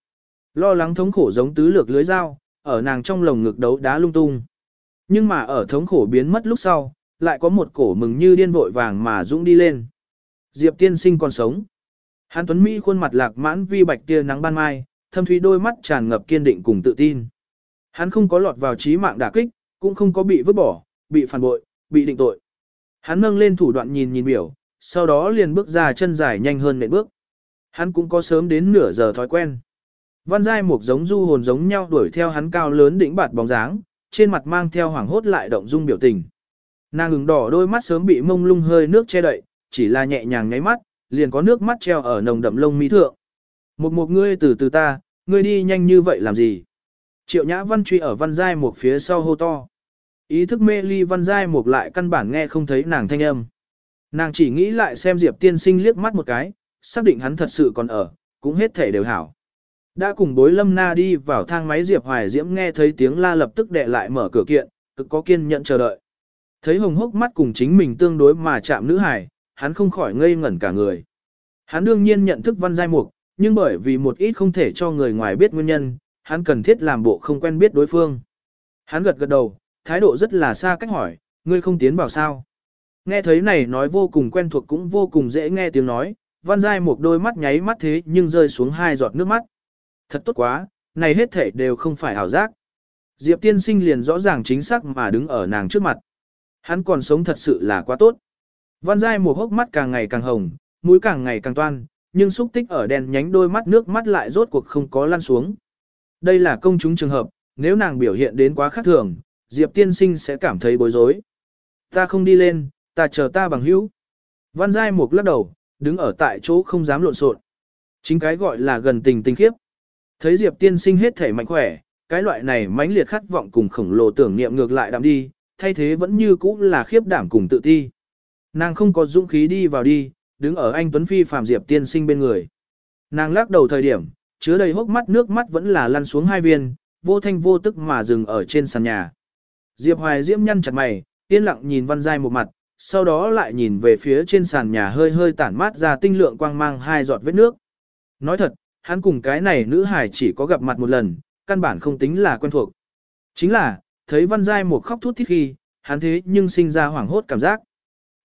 Lo lắng thống khổ giống tứ lược lưới dao, ở nàng trong lồng ngực đấu đá lung tung. Nhưng mà ở thống khổ biến mất lúc sau, lại có một cổ mừng như điên vội vàng mà dũng đi lên. Diệp tiên sinh còn sống. Hàn tuấn Mỹ khuôn mặt lạc mãn vi bạch tia nắng ban mai, thâm thúy đôi mắt tràn ngập kiên định cùng tự tin. Hắn không có lọt vào trí mạng đả kích, cũng không có bị vứt bỏ, bị phản bội, bị định tội. Hắn nâng lên thủ đoạn nhìn nhìn biểu, sau đó liền bước ra chân dài nhanh hơn nệm bước. Hắn cũng có sớm đến nửa giờ thói quen. Văn giai mục giống du hồn giống nhau đuổi theo hắn cao lớn đỉnh bạt bóng dáng, trên mặt mang theo hoảng hốt lại động dung biểu tình. Nàng ứng đỏ đôi mắt sớm bị mông lung hơi nước che đậy, chỉ là nhẹ nhàng nháy mắt, liền có nước mắt treo ở nồng đậm lông mỹ thượng. Một một ngươi từ từ ta, ngươi đi nhanh như vậy làm gì? Triệu Nhã Văn truy ở Văn Giai một phía sau hô to. Ý thức mê ly Văn Giai một lại căn bản nghe không thấy nàng thanh âm. Nàng chỉ nghĩ lại xem Diệp tiên sinh liếc mắt một cái, xác định hắn thật sự còn ở, cũng hết thể đều hảo. Đã cùng bối lâm na đi vào thang máy Diệp Hoài Diễm nghe thấy tiếng la lập tức đệ lại mở cửa kiện, cực có kiên nhẫn chờ đợi. Thấy hồng hốc mắt cùng chính mình tương đối mà chạm nữ hải, hắn không khỏi ngây ngẩn cả người. Hắn đương nhiên nhận thức văn giai mục, nhưng bởi vì một ít không thể cho người ngoài biết nguyên nhân, hắn cần thiết làm bộ không quen biết đối phương. Hắn gật gật đầu, thái độ rất là xa cách hỏi, ngươi không tiến vào sao. Nghe thấy này nói vô cùng quen thuộc cũng vô cùng dễ nghe tiếng nói, văn giai một đôi mắt nháy mắt thế nhưng rơi xuống hai giọt nước mắt. Thật tốt quá, này hết thể đều không phải ảo giác. Diệp tiên sinh liền rõ ràng chính xác mà đứng ở nàng trước mặt. Hắn còn sống thật sự là quá tốt. Văn dai một hốc mắt càng ngày càng hồng, mũi càng ngày càng toan, nhưng xúc tích ở đèn nhánh đôi mắt nước mắt lại rốt cuộc không có lăn xuống. Đây là công chúng trường hợp, nếu nàng biểu hiện đến quá khác thường, Diệp tiên sinh sẽ cảm thấy bối rối. Ta không đi lên, ta chờ ta bằng hữu. Văn dai một lắc đầu, đứng ở tại chỗ không dám lộn xộn. Chính cái gọi là gần tình tình khiếp. Thấy Diệp tiên sinh hết thể mạnh khỏe, cái loại này mãnh liệt khát vọng cùng khổng lồ tưởng niệm ngược lại đạm đi, thay thế vẫn như cũ là khiếp đảm cùng tự ti. Nàng không có dũng khí đi vào đi, đứng ở anh Tuấn Phi phàm Diệp tiên sinh bên người. Nàng lắc đầu thời điểm, chứa đầy hốc mắt nước mắt vẫn là lăn xuống hai viên, vô thanh vô tức mà dừng ở trên sàn nhà. Diệp Hoài Diễm nhăn chặt mày, yên lặng nhìn Văn Giai một mặt, sau đó lại nhìn về phía trên sàn nhà hơi hơi tản mát ra tinh lượng quang mang hai giọt vết nước. Nói thật, hắn cùng cái này nữ hải chỉ có gặp mặt một lần, căn bản không tính là quen thuộc. Chính là, thấy Văn Giai một khóc thút thít khi, hắn thế nhưng sinh ra hoảng hốt cảm giác.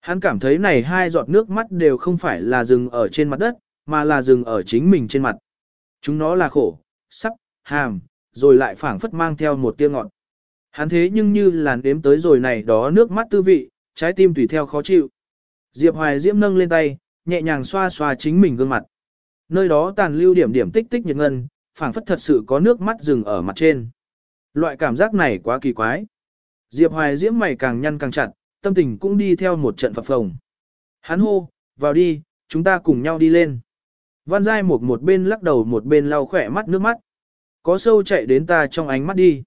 Hắn cảm thấy này hai giọt nước mắt đều không phải là dừng ở trên mặt đất, mà là dừng ở chính mình trên mặt. Chúng nó là khổ, sắp, hàm, rồi lại phảng phất mang theo một tia ngọn. Hắn thế nhưng như là nếm tới rồi này đó nước mắt tư vị, trái tim tùy theo khó chịu. Diệp Hoài Diễm nâng lên tay, nhẹ nhàng xoa xoa chính mình gương mặt. Nơi đó tàn lưu điểm điểm tích tích nhiệt ngân, phảng phất thật sự có nước mắt dừng ở mặt trên. Loại cảm giác này quá kỳ quái. Diệp Hoài Diễm mày càng nhăn càng chặt, tâm tình cũng đi theo một trận phập phồng. Hắn hô, vào đi, chúng ta cùng nhau đi lên. Văn Giai một một bên lắc đầu một bên lau khỏe mắt nước mắt. Có sâu chạy đến ta trong ánh mắt đi.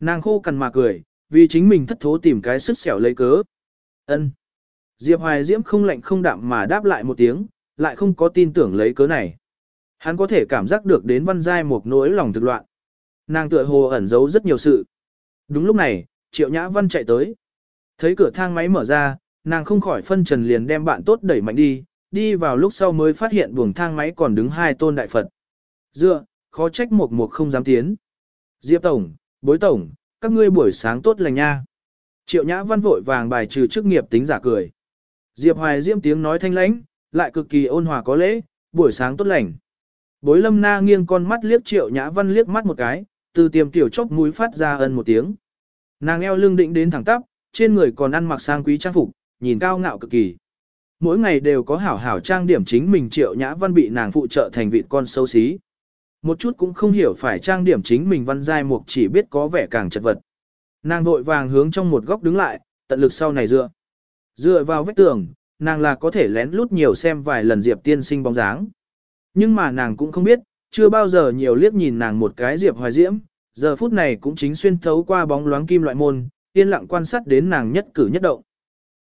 Nàng khô cằn mà cười, vì chính mình thất thố tìm cái sức xẻo lấy cớ. Ân. Diệp Hoài Diễm không lạnh không đạm mà đáp lại một tiếng, lại không có tin tưởng lấy cớ này. Hắn có thể cảm giác được đến văn giai một nỗi lòng thực loạn. Nàng tựa hồ ẩn giấu rất nhiều sự. Đúng lúc này, Triệu Nhã Văn chạy tới. Thấy cửa thang máy mở ra, nàng không khỏi phân trần liền đem bạn tốt đẩy mạnh đi, đi vào lúc sau mới phát hiện buồng thang máy còn đứng hai tôn đại Phật. Dựa, khó trách một một không dám tiến. Diệp Tổng, Bối Tổng, các ngươi buổi sáng tốt lành nha. Triệu Nhã Văn vội vàng bài trừ chức nghiệp tính giả cười. Diệp Hoài Diễm tiếng nói thanh lãnh, lại cực kỳ ôn hòa có lễ, buổi sáng tốt lành. Bối Lâm Na nghiêng con mắt liếc Triệu Nhã Văn liếc mắt một cái, từ tiềm tiểu chốc mũi phát ra ân một tiếng. Nàng eo lưng định đến thẳng tắp, trên người còn ăn mặc sang quý trang phục, nhìn cao ngạo cực kỳ. Mỗi ngày đều có hảo hảo trang điểm chính mình Triệu Nhã Văn bị nàng phụ trợ thành vị con xấu xí. Một chút cũng không hiểu phải trang điểm chính mình văn giai mục chỉ biết có vẻ càng chật vật. Nàng vội vàng hướng trong một góc đứng lại, tận lực sau này dựa. Dựa vào vách tường, nàng là có thể lén lút nhiều xem vài lần Diệp tiên sinh bóng dáng. Nhưng mà nàng cũng không biết, chưa bao giờ nhiều liếc nhìn nàng một cái Diệp hoài diễm, giờ phút này cũng chính xuyên thấu qua bóng loáng kim loại môn, yên lặng quan sát đến nàng nhất cử nhất động.